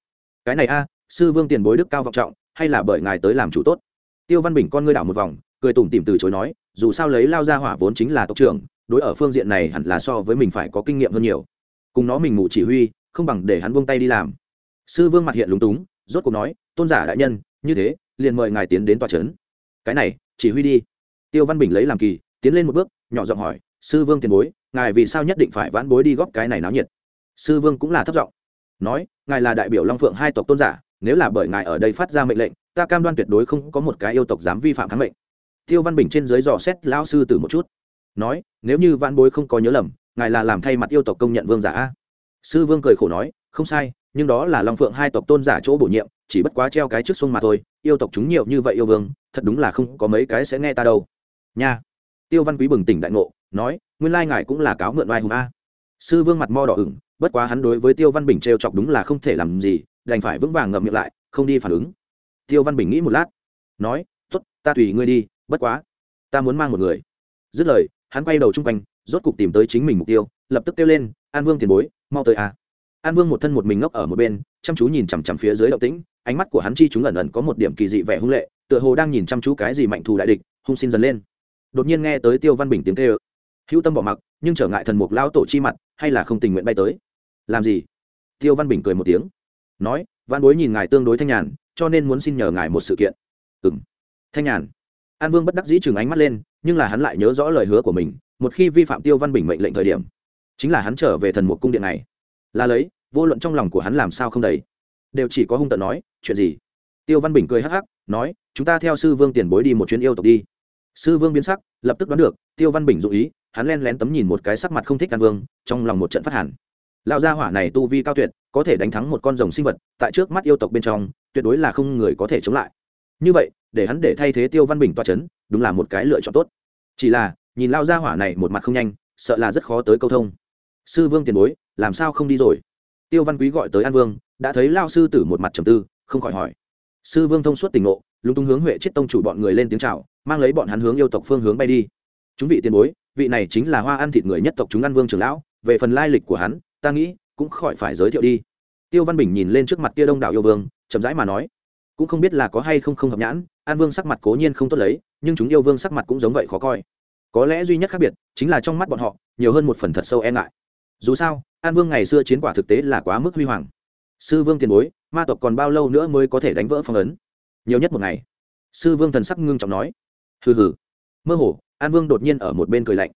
Cái này a sư vương tiền bối đức cao vọng trọng, hay là bởi ngài tới làm chủ tốt? Tiêu văn bình con ngươi đảo một vòng cười tủm tìm từ chối nói, dù sao lấy lao ra hỏa vốn chính là tộc trưởng, đối ở phương diện này hẳn là so với mình phải có kinh nghiệm hơn nhiều. Cùng nó mình ngủ chỉ huy, không bằng để hắn buông tay đi làm. Sư vương mặt hiện lúng túng, rốt cuộc nói, tôn giả đại nhân, như thế, liền mời ngài tiến đến tòa trấn. Cái này, chỉ huy đi. Tiêu văn bình lấy làm kỳ, tiến lên một bước, nhỏ giọng hỏi, sư vương tiền bối, ngài vì sao nhất định phải vãn bối đi góp cái này náo nhiệt? Sư vương cũng là thất giọng nói, ngài là đại biểu long phượng hai tộc tôn giả, nếu là bởi ngài ở đây phát ra mệnh lệnh, ta cam đoan tuyệt đối không có một cái yêu tộc dám vi phạm kháng mệnh tiêu văn bình trên dưới dò xét lão sư từ một chút. Nói, nếu như vãn bối không có nhớ lầm, ngài là làm thay mặt yêu tộc công nhận vương giả a. sư vương cười khổ nói, không sai, nhưng đó là long phượng hai tộc tôn giả chỗ bổ nhiệm, chỉ bất quá treo cái trước xuông mà thôi, yêu tộc chúng nhiều như vậy yêu vương, thật đúng là không có mấy cái sẽ nghe ta đâu. Nha. Tiêu văn quý bừng tỉnh đại ngộ, nói, nguyên lai ngài cũng là cáo mượn oai hùng a. Sư vương mặt mo đỏ ửng, bất quá hắn đối với tiêu văn bình t r e o chọc đúng là không thể làm gì, đành phải vững vàng ngậm miệng lại, không đi phản ứng. Tiêu văn bình nghĩ một lát, nói t ố t ta tùy ngươi đi bất quá, ta muốn mang một người. Dứt lời, hắn quay đầu chung quanh, rốt cục tìm tới chính mình mục tiêu, lập tức kêu lên, an vương tiền bối, mau tới a an vương một thân một mình ngốc ở một bên, chăm chú nhìn chằm chằm phía dưới động tĩnh, ánh mắt của hắn chi chúng ẩn ẩn có một điểm kỳ dị vẻ hung lệ, tựa hồ đang nhìn chăm chú cái gì mạnh thù đại địch, hung xin dần lên. Đột nhiên nghe tới tiêu văn bình tiếng kêu, hữu tâm bỏ mặc, nhưng trở ngại thần mục lao tổ chi mặt, hay là không tình nguyện bay tới? Làm gì? Tiêu văn bình cười một tiếng, nói, văn bối nhìn ngài tương đối thanh nhàn, cho nên muốn xin nhờ ngài một sự kiện. Ừ m thanh nhàn an vương bất đắc dĩ chừng ánh mắt lên, nhưng là hắn lại nhớ rõ lời hứa của mình, một khi vi phạm tiêu văn bình mệnh lệnh thời điểm, chính là hắn trở về thần một cung điện này. Là lấy, vô luận trong lòng của hắn làm sao không đầy. Đều chỉ có hung tận nói, chuyện gì? Tiêu văn bình cười hắc hắc, nói, chúng ta theo sư vương tiền bối đi một chuyến yêu tộc đi. Sư vương biến sắc, lập tức đoán được, tiêu văn bình dụ ý, hắn len lén tấm nhìn một cái sắc mặt không thích an vương, trong lòng một trận phát hẳn lão gia hỏa này tu vi cao tuyệt, có thể đánh thắng một con rồng sinh vật, tại trước mắt yêu tộc bên trong, tuyệt đối là không người có thể chống lại. Như vậy để hắn để thay thế tiêu văn bình toa c h ấ n đúng là một cái lựa chọn tốt. Chỉ là, nhìn lao gia hỏa này một mặt không nhanh, sợ là rất khó tới câu thông. Sư vương tiền bối, làm sao không đi rồi? Tiêu văn quý gọi tới an vương, đã thấy lao sư tử một mặt trầm tư, không khỏi hỏi. Sư vương thông suốt tình ngộ, lúng túng hướng huệ chết tông chủ bọn người lên tiếng c h à o mang lấy bọn hắn hướng yêu tộc phương hướng bay đi. Chúng vị tiền bối, vị này chính là hoa ăn thịt người nhất tộc chúng ăn vương trường lão, về phần lai lịch của hắn, ta nghĩ cũng khỏi phải giới thiệu đi. Tiêu văn bình nhìn lên trước mặt kia đông đảo yêu vương, chậm rãi mà nói cũng không biết là có hay không không hợp nhãn, an vương sắc mặt cố nhiên không tốt lấy, nhưng chúng yêu vương sắc mặt cũng giống vậy khó coi. Có lẽ duy nhất khác biệt chính là trong mắt bọn họ, nhiều hơn một phần thật sâu e ngại. Dù sao, an vương ngày xưa chiến quả thực tế là quá mức huy hoàng. Sư vương tiền bối, ma tộc còn bao lâu nữa mới có thể đánh vỡ phong ấn? Nhiều nhất một ngày. Sư vương thần sắc ngưng trọng nói. Hừ hừ. Mơ hồ, an vương đột nhiên ở một bên cười lạnh.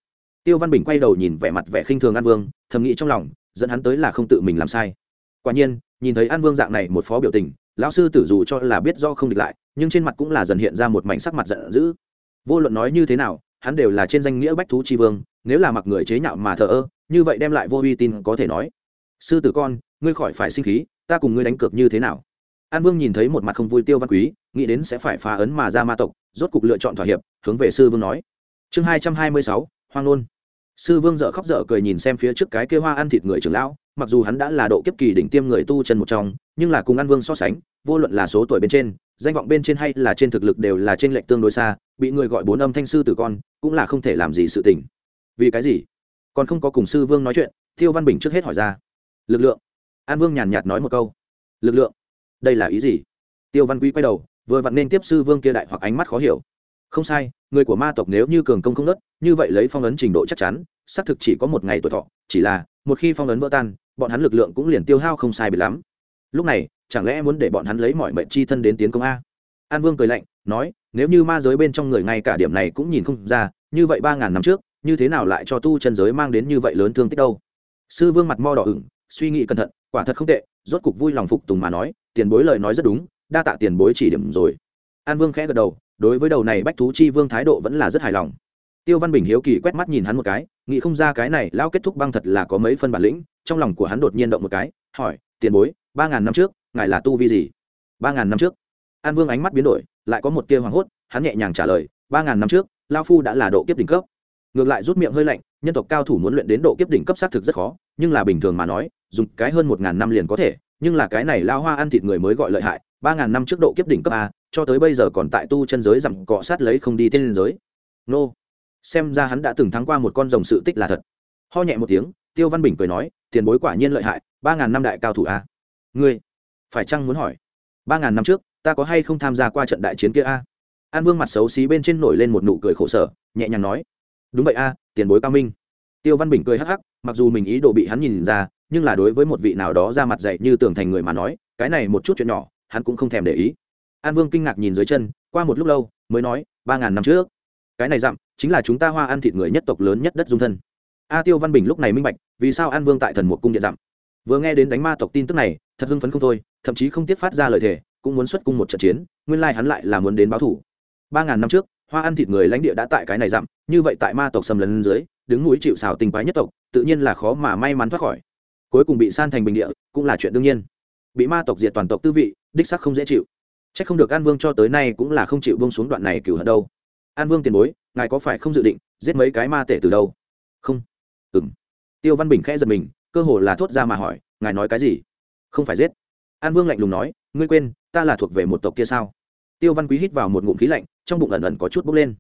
Tiêu văn bình quay đầu nhìn vẻ mặt vẻ khinh thường an vương, thầm nghĩ trong lòng, dẫn hắn tới là không tự mình làm sai. Quả nhiên, nhìn thấy an vương dạng này một phó biểu tình lão sư tử dù cho là biết do không địch lại, nhưng trên mặt cũng là dần hiện ra một mảnh sắc mặt giận dữ. Vô luận nói như thế nào, hắn đều là trên danh nghĩa bách thú tri vương, nếu là mặc người chế nhạo mà thờ ơ, như vậy đem lại vô uy tin có thể nói. Sư tử con, ngươi khỏi phải sinh khí, ta cùng ngươi đánh cược như thế nào? An vương nhìn thấy một mặt không vui tiêu văn quý, nghĩ đến sẽ phải phá ấn mà ra ma tộc, rốt cục lựa chọn thỏa hiệp, hướng về sư vương nói. Chương hai trăm hai mươi sáu, hoang nôn. Sư vương dợ khóc dở cười nhìn xem phía trước cái kia hoa ăn thịt người trưởng lão mặc dù hắn đã là độ kiếp kỳ đỉnh tiêm người tu chân một trong, nhưng là cùng an vương so sánh, vô luận là số tuổi bên trên, danh vọng bên trên hay là trên thực lực đều là trên lệnh tương đối xa, bị người gọi bốn âm thanh sư tử con, cũng là không thể làm gì sự tình. Vì cái gì? Còn không có cùng sư vương nói chuyện tiêu văn bình trước hết hỏi ra. Lực lượng. An vương nhàn nhạt nói một câu. Lực lượng. Đây là ý gì? Tiêu văn quý quay đầu, vừa vặn nên tiếp sư vương kia đại hoặc ánh mắt khó hiểu. Không sai, người của ma tộc nếu như cường công không nớt, như vậy lấy phong ấn trình độ chắc chắn, xác thực chỉ có một ngày tuổi thọ, chỉ là, một khi phong ấn vỡ tan bọn hắn lực lượng cũng liền tiêu hao không sai bị lắm. Lúc này, chẳng lẽ muốn để bọn hắn lấy mọi mệnh chi thân đến tiến công a? An vương cười lạnh, nói, nếu như ma giới bên trong người ngay cả điểm này cũng nhìn không ra, như vậy ba ngàn năm trước, như thế nào lại cho tu chân giới mang đến như vậy lớn thương tích đâu? Sư vương mặt mo đỏ ửng, suy nghĩ cẩn thận, quả thật không tệ, rốt cục vui lòng phục tùng mà nói, tiền bối lời nói rất đúng, đa tạ tiền bối chỉ điểm rồi. An vương khẽ gật đầu, đối với đầu này bách thú chi vương thái độ vẫn là rất hài lòng. Tiêu văn bình hiếu kỳ quét mắt nhìn hắn một cái, nghĩ không ra cái này lao kết thúc băng thật là có mấy phân bản lĩnh trong lòng của hắn đột nhiên động một cái, hỏi, tiền bối, ba ngàn năm trước, ngài là tu vi gì? Ba ngàn năm trước. An vương ánh mắt biến đổi, lại có một tia hoảng hốt, hắn nhẹ nhàng trả lời, ba ngàn năm trước lao phu đã là độ kiếp đỉnh cấp. Ngược lại rút miệng hơi lạnh, nhân tộc cao thủ muốn luyện đến độ kiếp đỉnh cấp xác thực rất khó, nhưng là bình thường mà nói, dùng cái hơn một ngàn năm liền có thể, nhưng là cái này lao hoa ăn thịt người mới gọi lợi hại, ba ngàn năm trước độ kiếp đỉnh cấp a, cho tới bây giờ còn tại tu chân giới rằng cọ sát lấy không đi tên liên giới. Nô. Xem ra hắn đã từng thắng qua một con rồng sự tích là thật. Ho nhẹ một tiếng tiêu văn bình cười nói, tiền bối quả nhiên lợi hại, ba ngàn năm đại cao thủ a. Ngươi, phải chăng muốn hỏi, ba ngàn năm trước, ta có hay không tham gia qua trận đại chiến kia a? An vương mặt xấu xí bên trên nổi lên một nụ cười khổ sở, nhẹ nhàng nói, đúng vậy a, tiền bối cao minh. Tiêu văn bình cười hắc hắc, mặc dù mình ý đồ bị hắn nhìn ra, nhưng là đối với một vị nào đó ra mặt dạy như tưởng thành người mà nói, cái này một chút chuyện nhỏ, hắn cũng không thèm để ý. An vương kinh ngạc nhìn dưới chân, qua một lúc lâu, mới nói, ba ngàn năm trước, cái này dặm, chính là chúng ta hoa ăn thịt người nhất tộc lớn nhất đất dung thân. A tiêu văn bình lúc này minh bạch vì sao an vương tại thần một cung điện dặm? Vừa nghe đến đánh ma tộc tin tức này, thật hưng phấn không thôi, thậm chí không tiếp phát ra lời thề, cũng muốn xuất cung một trận chiến, nguyên lai hắn lại là muốn đến báo thủ. Ba ngàn năm trước, hoa ăn thịt người lãnh địa đã tại cái này dặm, như vậy tại ma tộc xâm lấn dưới, đứng núi chịu xào tình quái nhất tộc, tự nhiên là khó mà may mắn thoát khỏi. Cuối cùng bị san thành bình địa, cũng là chuyện đương nhiên. Bị ma tộc diệt toàn tộc tư vị, đích sắc không dễ chịu. C h ắ c không được an vương cho tới nay cũng là không chịu bông xuống đoạn này cửu hận đâu. An vương tiền bối, ngài có phải không dự định giết mấy cái ma tể từ đâu? Không. Ừng tiêu văn bình khẽ giật mình, cơ hồ là thốt ra mà hỏi, ngài nói cái gì? Không phải giết. An vương lạnh lùng nói, ngươi quên, ta là thuộc về một tộc kia sao? Tiêu văn quý hít vào một ngụm khí lạnh, trong bụng ẩn ẩn có chút bốc lên.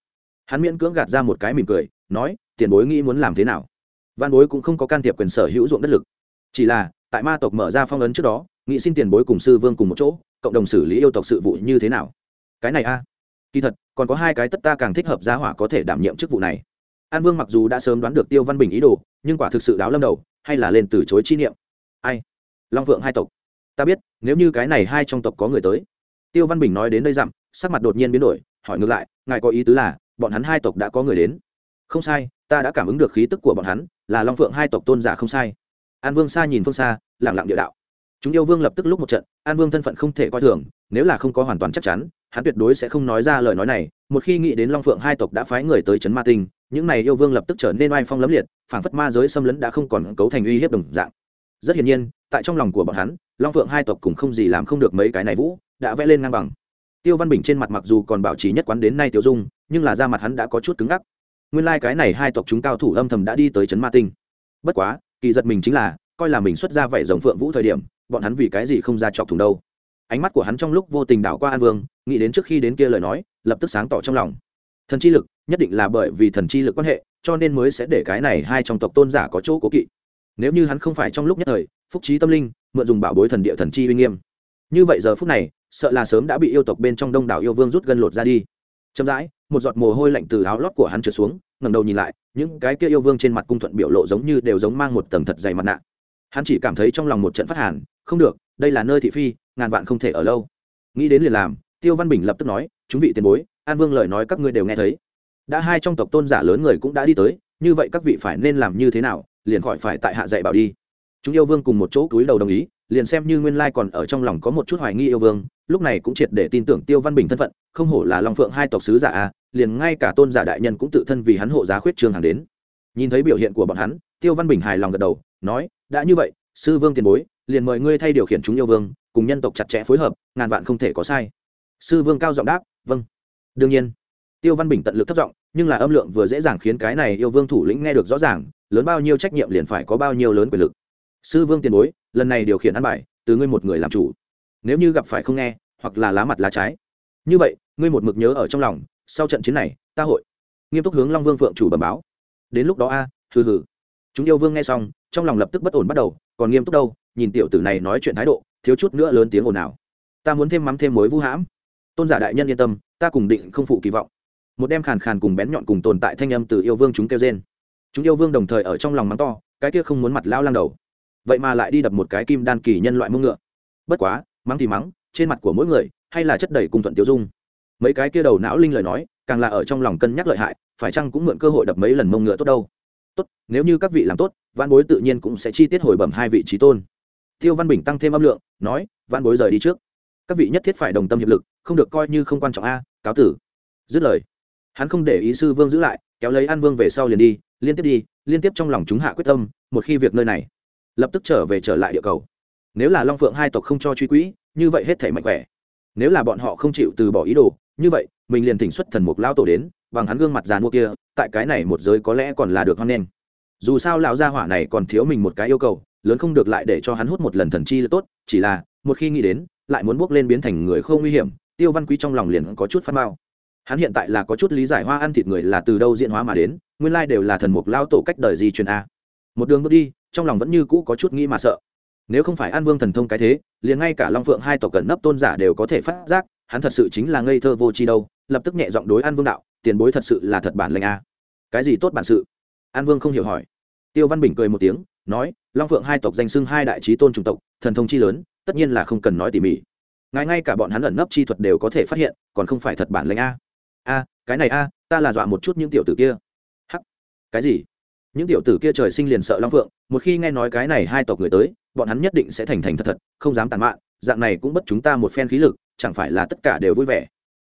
Hắn miễn cưỡng gạt ra một cái mỉm cười, nói, tiền bối nghĩ muốn làm thế nào? Văn bối cũng không có can thiệp quyền sở hữu ruộng đất lực. Chỉ là, tại ma tộc mở ra phong ấn trước đó nghị xin tiền bối cùng sư vương cùng một chỗ, cộng đồng xử lý yêu tộc sự vụ như thế nào? Cái này a. Kỳ thật, còn có hai cái tất ta càng thích hợp giá hỏa có thể đảm nhiệm chức vụ này an vương mặc dù đã sớm đoán được tiêu văn bình ý đồ, nhưng quả thực sự đáo lâm đầu, hay là lên từ chối chi niệm. Ai? Long vượng hai tộc. Ta biết, nếu như cái này hai trong tộc có người tới. Tiêu văn bình nói đến đây dặm, sắc mặt đột nhiên biến đổi, hỏi ngược lại, ngài có ý tứ là, bọn hắn hai tộc đã có người đến? Không sai, ta đã cảm ứng được khí tức của bọn hắn, là long phượng hai tộc tôn giả không sai. An vương xa nhìn phương xa lẳng lặng địa đạo. Chúng yêu vương lập tức lúc một trận, an vương thân phận không thể coi thường, nếu là không có hoàn toàn chắc chắn, hắn tuyệt đối sẽ không nói ra lời nói này một khi nghĩ đến long phượng hai tộc đã phái người tới trấn ma tinh, những này yêu vương lập tức trở nên oai phong lấm liệt, phảng phất ma giới xâm lấn đã không còn cấu thành uy hiếp đồng dạng. Rất hiển nhiên, tại trong lòng của bọn hắn, long phượng hai tộc cũng không gì làm không được mấy cái này vũ đã vẽ lên ngang bằng. Tiêu văn bình trên mặt mặc dù còn bảo trì nhất quán đến nay tiêu dung, nhưng là da mặt hắn đã có chút cứng ngắc. Nguyên lai、like、cái này hai tộc chúng cao thủ âm thầm đã đi tới trấn ma tinh. Bất quá, kỳ giật mình chính là, coi là mình xuất ra vảy rồng phượng vũ thời điểm, bọn hắn vì cái gì không ra chọc thùng đâu. Ánh mắt của hắn trong lúc vô tình đảo qua an vương, nghĩ đến trước khi đến kia lời nói lập tức sáng tỏ trong lòng. Thần chi lực, nhất định là bởi vì thần chi lực quan hệ, cho nên mới sẽ để cái này hai trong tộc tôn giả có chỗ cố kỵ. Nếu như hắn không phải trong lúc nhất thời, phúc trí tâm linh, mượn dùng bảo bối thần địa thần chi uy nghiêm. Như vậy giờ phút này, sợ là sớm đã bị yêu tộc bên trong đông đảo yêu vương rút gân lột ra đi. Chậm rãi, một giọt mồ hôi lạnh từ áo lót của hắn trượt xuống, ngẩng đầu nhìn lại, những cái kia yêu vương trên mặt cung thuận biểu lộ giống như đều giống mang một tầng thật dày mặt nạ. Hắn chỉ cảm thấy trong lòng một trận phát hàn, không được, đây là nơi thị phi, ngàn vạn không thể ở lâu. Nghĩ đến liền làm, tiêu văn bình lập tức nói chúng vị tiền bối, an vương lời nói các ngươi đều nghe thấy. Đã hai trong tộc tôn giả lớn người cũng đã đi tới, như vậy các vị phải nên làm như thế nào, liền khỏi phải tại hạ dạy bảo đi. Chúng yêu vương cùng một chỗ cúi đầu đồng ý, liền xem như nguyên lai còn ở trong lòng có một chút hoài nghi yêu vương, lúc này cũng triệt để tin tưởng tiêu văn bình thân phận, không hổ là long phượng hai tộc sứ giả a, liền ngay cả tôn giả đại nhân cũng tự thân vì hắn hộ giá khuyết trường hàng đến. Nhìn thấy biểu hiện của bọn hắn, tiêu văn bình hài lòng gật đầu, nói, đã như vậy, sư vương tiền bối, liền mời ngươi thay điều khiển chúng yêu vương, cùng nhân tộc chặt chẽ phối hợp, ngàn vạn không thể có sai. Sư vương cao giọng đáp vâng. Đương nhiên. Tiêu văn bình tận lực thất giọng, nhưng là âm lượng vừa dễ dàng khiến cái này yêu vương thủ lĩnh nghe được rõ ràng, lớn bao nhiêu trách nhiệm liền phải có bao nhiêu lớn quyền lực. Sư vương tiền bối, lần này điều khiển ăn bài, từ ngươi một người làm chủ. Nếu như gặp phải không nghe, hoặc là lá mặt lá trái. Như vậy, ngươi một mực nhớ ở trong lòng, sau trận chiến này, ta hội. Nghiêm túc hướng long vương phượng chủ bẩm báo. Đến lúc đó a, hừ hừ. Chúng yêu vương nghe xong, trong lòng lập tức bất ổn bắt đầu, còn nghiêm túc đâu, nhìn tiểu tử này nói chuyện thái độ, thiếu chút nữa lớn tiếng ồn ào. Ta muốn thêm mắm thêm mối vũ hãm tôn giả đại nhân yên tâm, ta cùng định không phụ kỳ vọng. Một đem khàn khàn cùng bén nhọn cùng tồn tại thanh âm từ yêu vương chúng kêu trên chúng yêu vương đồng thời ở trong lòng mắng to, cái kia không muốn mặt lao lang đầu. Vậy mà lại đi đập một cái kim đan kỳ nhân loại mông ngựa. Bất quá, mắng thì mắng, trên mặt của mỗi người, hay là chất đầy cùng thuận tiêu dung. Mấy cái kia đầu não linh lời nói, càng là ở trong lòng cân nhắc lợi hại, phải chăng cũng mượn cơ hội đập mấy lần mông ngựa tốt đâu. Tốt, nếu như các vị làm tốt văn bối tự nhiên cũng sẽ chi tiết hồi bẩm hai vị trí tôn. Tiêu văn bình tăng thêm âm lượng, nói văn bối rời đi trước. Các vị nhất thiết phải đồng tâm hiệp lực không được coi như không quan trọng a, cáo tử. Dứt lời, hắn không để ý sư vương giữ lại, kéo lấy an vương về sau liền đi, liên tiếp đi, liên tiếp trong lòng chúng hạ quyết tâm, một khi việc nơi này, lập tức trở về trở lại địa cầu. Nếu là long phượng hai tộc không cho truy quỹ, như vậy hết thể mạnh khỏe. Nếu là bọn họ không chịu từ bỏ ý đồ, như vậy, mình liền thỉnh xuất thần mục lao tổ đến, bằng hắn gương mặt già mua kia, tại cái này một giới có lẽ còn là được hoan nghênh. Dù sao lão gia hỏa này còn thiếu mình một cái yêu cầu, lớn không được lại để cho hắn hút một lần thần chi là tốt, chỉ là, một khi nghĩ đến, lại muốn bước lên biến thành người không nguy hiểm tiêu văn quý trong lòng liền có chút phát mao hắn hiện tại là có chút lý giải hoa ăn thịt người là từ đâu diễn hóa mà đến, nguyên lai đều là thần mục lao tổ cách đời di truyền a. Một đường bước đi, trong lòng vẫn như cũ có chút nghĩ mà sợ. Nếu không phải an vương thần thông cái thế, liền ngay cả long phượng hai tộc cẩn nấp tôn giả đều có thể phát giác, hắn thật sự chính là ngây thơ vô tri đâu, lập tức nhẹ giọng đối an vương đạo, tiền bối thật sự là thật bản lệnh a. Cái gì tốt bản sự? An vương không hiểu hỏi. Tiêu văn bình cười một tiếng, nói, long phượng hai tộc danh xưng hai đại trí tôn chủng tộc, thần thông chi lớn, tất nhiên là không cần nói tỉ mỉ ngay ngay cả bọn hắn ẩn nấp chi thuật đều có thể phát hiện, còn không phải thật bản lệnh a. A, cái này a, ta là dọa một chút những tiểu tử kia. Hắc. Cái gì? Những tiểu tử kia trời sinh liền sợ long phượng, một khi nghe nói cái này hai tộc người tới, bọn hắn nhất định sẽ thành thành thật thật, không dám tàn mạn, dạng này cũng bất chúng ta một phen khí lực, chẳng phải là tất cả đều vui vẻ.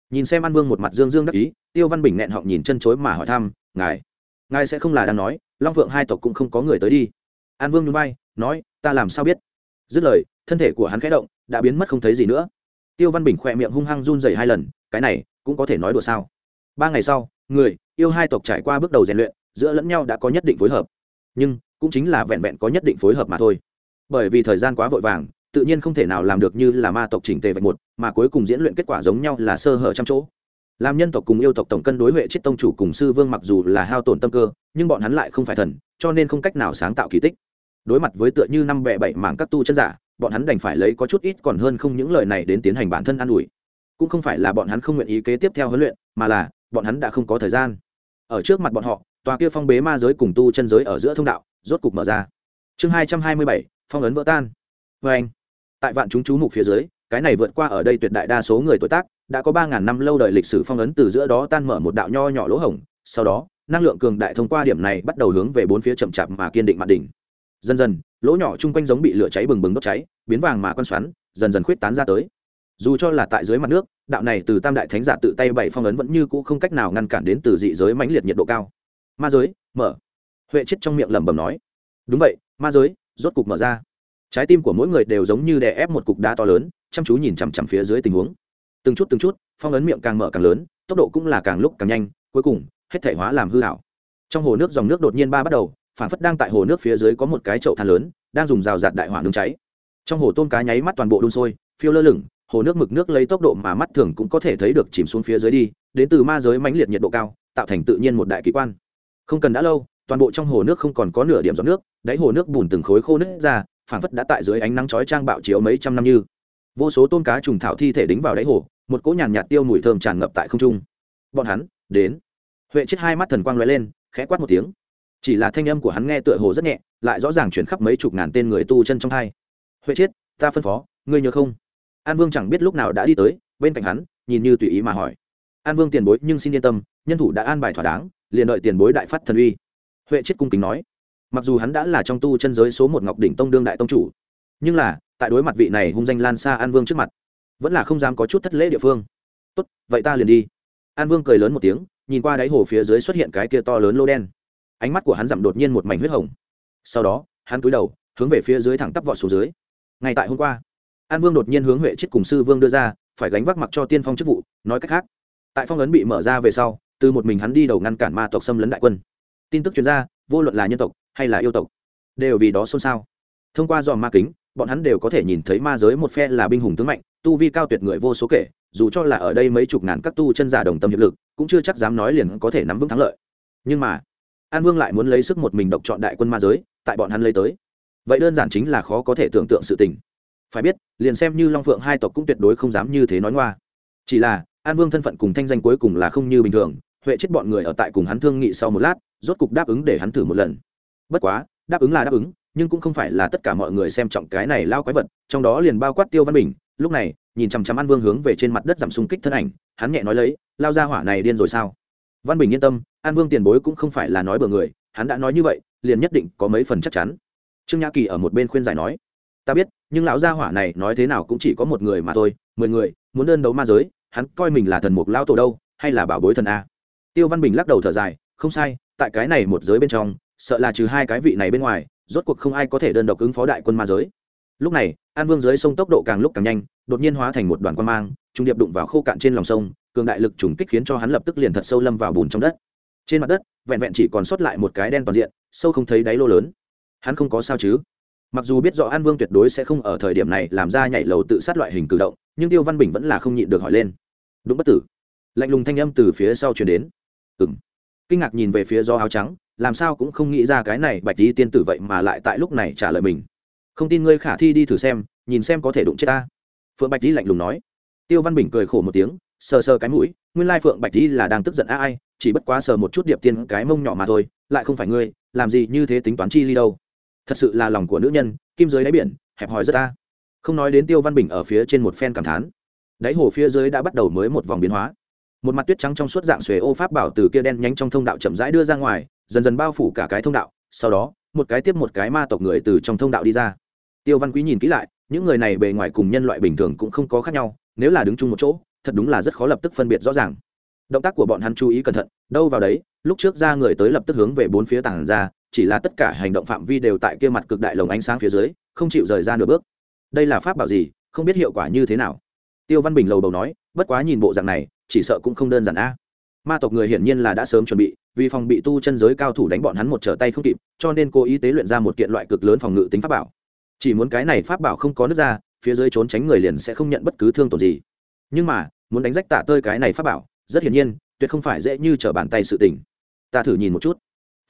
Nhìn xem an vương một mặt dương dương đắc ý, tiêu văn bình nghẹn họng nhìn chân chối mà hỏi thăm, ngài ngài sẽ không là đang nói, long phượng hai tộc cũng không có người tới đi. An vương núi bay nói, ta làm sao biết? Dứt lời, thân thể của hắn khẽ động, đã biến mất không thấy gì nữa tiêu văn bình khỏe miệng hung hăng run dày hai lần, cái này cũng có thể nói đùa sao? Ba ngày sau, người, yêu hai tộc trải qua bước đầu rèn luyện, giữa lẫn nhau đã có nhất định phối hợp. Nhưng, cũng chính là vẹn vẹn có nhất định phối hợp mà thôi. Bởi vì thời gian quá vội vàng, tự nhiên không thể nào làm được như là ma tộc chỉnh tề vạch một, mà cuối cùng diễn luyện kết quả giống nhau là sơ hở trăm chỗ. Làm nhân tộc cùng yêu tộc tổng cân đối huệ chết tông chủ cùng sư vương mặc dù là hao tổn tâm cơ, nhưng bọn hắn lại không phải thần, cho nên không cách nào sáng tạo kỳ tích. Đối mặt với tựa như năm bẹ bảy mảng các tu chân giả bọn hắn đành phải lấy có chút ít còn hơn không những lời này đến tiến hành bản thân an ủi. Cũng không phải là bọn hắn không nguyện ý kế tiếp theo huấn luyện, mà là bọn hắn đã không có thời gian. Ở trước mặt bọn họ, tòa kia phong bế ma giới cùng tu chân giới ở giữa thông đạo, rốt cục mở ra. Chương hai trăm hai mươi bảy, phong ấn vỡ tan. Vê anh, tại vạn chúng chú mục phía dưới, cái này vượt qua ở đây tuyệt đại đa số người tuổi tác, đã có ba ngàn năm lâu đời lịch sử phong ấn từ giữa đó tan mở một đạo nho nhỏ lỗ hổng, sau đó, năng lượng cường đại thông qua điểm này bắt đầu hướng về bốn phía chậm chạp mà kiên định mặt đỉnh. Dần dần lỗ nhỏ chung quanh giống bị lửa cháy bừng bừng đốt cháy, biến vàng mà con xoắn, dần dần khuyết tán ra tới. Dù cho là tại dưới mặt nước, đạo này từ tam đại thánh giả tự tay bảy phong ấn vẫn như cũ không cách nào ngăn cản đến từ dị giới mãnh liệt nhiệt độ cao. Ma giới, mở. Huệ chết trong miệng lẩm bẩm nói. Đúng vậy, ma giới, rốt cục mở ra. Trái tim của mỗi người đều giống như đè ép một cục đá to lớn, chăm chú nhìn chằm chằm phía dưới tình huống. Từng chút từng chút, phong ấn miệng càng mở càng lớn, tốc độ cũng là càng lúc càng nhanh, cuối cùng, hết thể hóa làm hư hảo trong hồ nước dòng nước đột nhiên ba bắt đầu phản phất đang tại hồ nước phía dưới có một cái chậu than lớn, đang dùng rào rạt đại hỏa nướng cháy. Trong hồ tôm cá nháy mắt toàn bộ đun sôi, phiêu lơ lửng, hồ nước mực nước lấy tốc độ mà mắt thường cũng có thể thấy được chìm xuống phía dưới đi, đến từ ma giới mãnh liệt nhiệt độ cao, tạo thành tự nhiên một đại kỳ quan. Không cần đã lâu, toàn bộ trong hồ nước không còn có nửa điểm giọt nước, đáy hồ nước bùn từng khối khô nứt ra, phảng phất đã tại dưới ánh nắng chói trang bạo chiếu mấy trăm năm như. Vô số tôm cá trùng thảo thi thể đính vào đáy hồ, một cỗ nhàn nhạt tiêu mùi thơm tràn ngập tại không trung. Bọn hắn đến. Huệ chết hai mắt thần quang lóe lên, khẽ quát một tiếng chỉ là thanh âm của hắn nghe tựa hồ rất nhẹ, lại rõ ràng chuyển khắp mấy chục ngàn tên người tu chân trong hai. Huệ chết ta phân phó, ngươi nhớ không? An vương chẳng biết lúc nào đã đi tới, bên cạnh hắn, nhìn như tùy ý mà hỏi. An vương tiền bối, nhưng xin yên tâm, nhân thủ đã an bài thỏa đáng, liền đợi tiền bối đại phát thần uy. Huệ chết cung kính nói. Mặc dù hắn đã là trong tu chân giới số một ngọc đỉnh tông đương đại tông chủ, nhưng là, tại đối mặt vị này hung danh lan xa an vương trước mặt, vẫn là không dám có chút thất lễ địa phương. Tốt, vậy ta liền đi. An vương cười lớn một tiếng, nhìn qua đáy hồ phía dưới xuất hiện cái kia to lớn lô đen ánh mắt của hắn dặm đột nhiên một mảnh huyết hồng. Sau đó, hắn cúi đầu, hướng về phía dưới thẳng tắp vọt xuống dưới. Ngay tại hôm qua, an vương đột nhiên hướng huệ chết cùng sư vương đưa ra, phải gánh vác mặc cho tiên phong chức vụ, nói cách khác, tại phong ấn bị mở ra về sau, từ một mình hắn đi đầu ngăn cản ma tộc xâm lấn đại quân. Tin tức chuyên gia vô luận là nhân tộc hay là yêu tộc, đều vì đó xôn xao. Thông qua dòm ma kính, bọn hắn đều có thể nhìn thấy ma giới một phe là binh hùng tướng mạnh, tu vi cao tuyệt người vô số kể, dù cho là ở đây mấy chục ngàn các tu chân giả đồng tâm hiệp lực, cũng chưa chắc dám nói liền có thể nắm vững thắng lợi. Nhưng mà an vương lại muốn lấy sức một mình độc chọn đại quân ma giới, tại bọn hắn lấy tới. Vậy đơn giản chính là khó có thể tưởng tượng sự tình. Phải biết, liền xem như long phượng hai tộc cũng tuyệt đối không dám như thế nói ngoa. Chỉ là, an vương thân phận cùng thanh danh cuối cùng là không như bình thường, huệ chết bọn người ở tại cùng hắn thương nghị sau một lát, rốt cục đáp ứng để hắn thử một lần. Bất quá, đáp ứng là đáp ứng, nhưng cũng không phải là tất cả mọi người xem trọng cái này lao quái vật, trong đó liền bao quát tiêu văn bình. Lúc này, nhìn chằm chằm an vương hướng về trên mặt đất giảm xung kích thân ảnh, hắn nhẹ nói lấy, lao ra hỏa này điên rồi sao? Văn bình yên tâm, an vương tiền bối cũng không phải là nói bừa người, hắn đã nói như vậy, liền nhất định có mấy phần chắc chắn. Trương nhã kỳ ở một bên khuyên giải nói, ta biết, nhưng lão gia hỏa này nói thế nào cũng chỉ có một người mà thôi, mười người, muốn đơn đấu ma giới, hắn coi mình là thần mục lao tổ đâu, hay là bảo bối thần a? Tiêu văn bình lắc đầu thở dài, không sai, tại cái này một giới bên trong, sợ là trừ hai cái vị này bên ngoài, rốt cuộc không ai có thể đơn độc ứng phó đại quân ma giới. Lúc này an vương dưới sông tốc độ càng lúc càng nhanh, đột nhiên hóa thành một đoàn quan mang, trung điệp đụng vào khô cạn trên lòng sông, cường đại lực trùng kích khiến cho hắn lập tức liền thật sâu lâm vào bùn trong đất. Trên mặt đất, vẹn vẹn chỉ còn sót lại một cái đen toàn diện, sâu không thấy đáy lô lớn. Hắn không có sao chứ? Mặc dù biết rõ an vương tuyệt đối sẽ không ở thời điểm này làm ra nhảy lầu tự sát loại hình cử động, nhưng tiêu văn bình vẫn là không nhịn được hỏi lên. Đúng bất tử. Lạnh lùng thanh âm từ phía sau chuyển đến. Ừng kinh ngạc nhìn về phía do áo trắng, làm sao cũng không nghĩ ra cái này bạch di tiên tử vậy mà lại tại lúc này trả lời mình không tin ngươi khả thi đi thử xem, nhìn xem có thể đụng chết ta. Phượng bạch di lạnh lùng nói. Tiêu văn bình cười khổ một tiếng, sờ sờ cái mũi, nguyên lai phượng bạch di là đang tức giận a ai, chỉ bất quá sờ một chút điệp tiên cái mông nhỏ mà thôi, lại không phải ngươi, làm gì như thế tính toán chi ly đâu. Thật sự là lòng của nữ nhân, kim dưới đáy biển, hẹp hòi rất ta. Không nói đến tiêu văn bình ở phía trên một phen cảm thán. Đáy hồ phía dưới đã bắt đầu mới một vòng biến hóa. Một mặt tuyết trắng trong suốt dạng xuề ô pháp bảo từ kia đen nhánh trong thông đạo chậm rãi đưa ra ngoài, dần dần bao phủ cả cái thông đạo, sau đó, một cái tiếp một cái ma tộc người từ trong thông đạo đi ra tiêu văn quý nhìn kỹ lại, những người này bề ngoài cùng nhân loại bình thường cũng không có khác nhau, nếu là đứng chung một chỗ, thật đúng là rất khó lập tức phân biệt rõ ràng. Động tác của bọn hắn chú ý cẩn thận, đâu vào đấy, lúc trước ra người tới lập tức hướng về bốn phía tảng ra, chỉ là tất cả hành động phạm vi đều tại kia mặt cực đại lồng ánh sáng phía dưới, không chịu rời ra nửa bước. Đây là pháp bảo gì, không biết hiệu quả như thế nào? Tiêu văn bình lầu đầu nói, bất quá nhìn bộ dạng này, chỉ sợ cũng không đơn giản a. Ma tộc người hiển nhiên là đã sớm chuẩn bị, vì phòng bị tu chân giới cao thủ đánh bọn hắn một trở tay không kịp, cho nên cố ý tế luyện ra một kiện loại cực lớn phòng ngự tính pháp bảo chỉ muốn cái này pháp bảo không có nước ra, phía dưới trốn tránh người liền sẽ không nhận bất cứ thương tổn gì. Nhưng mà, muốn đánh rách tạ tơi cái này pháp bảo, rất hiển nhiên, tuyệt không phải dễ như trở bàn tay sự tình. Ta thử nhìn một chút.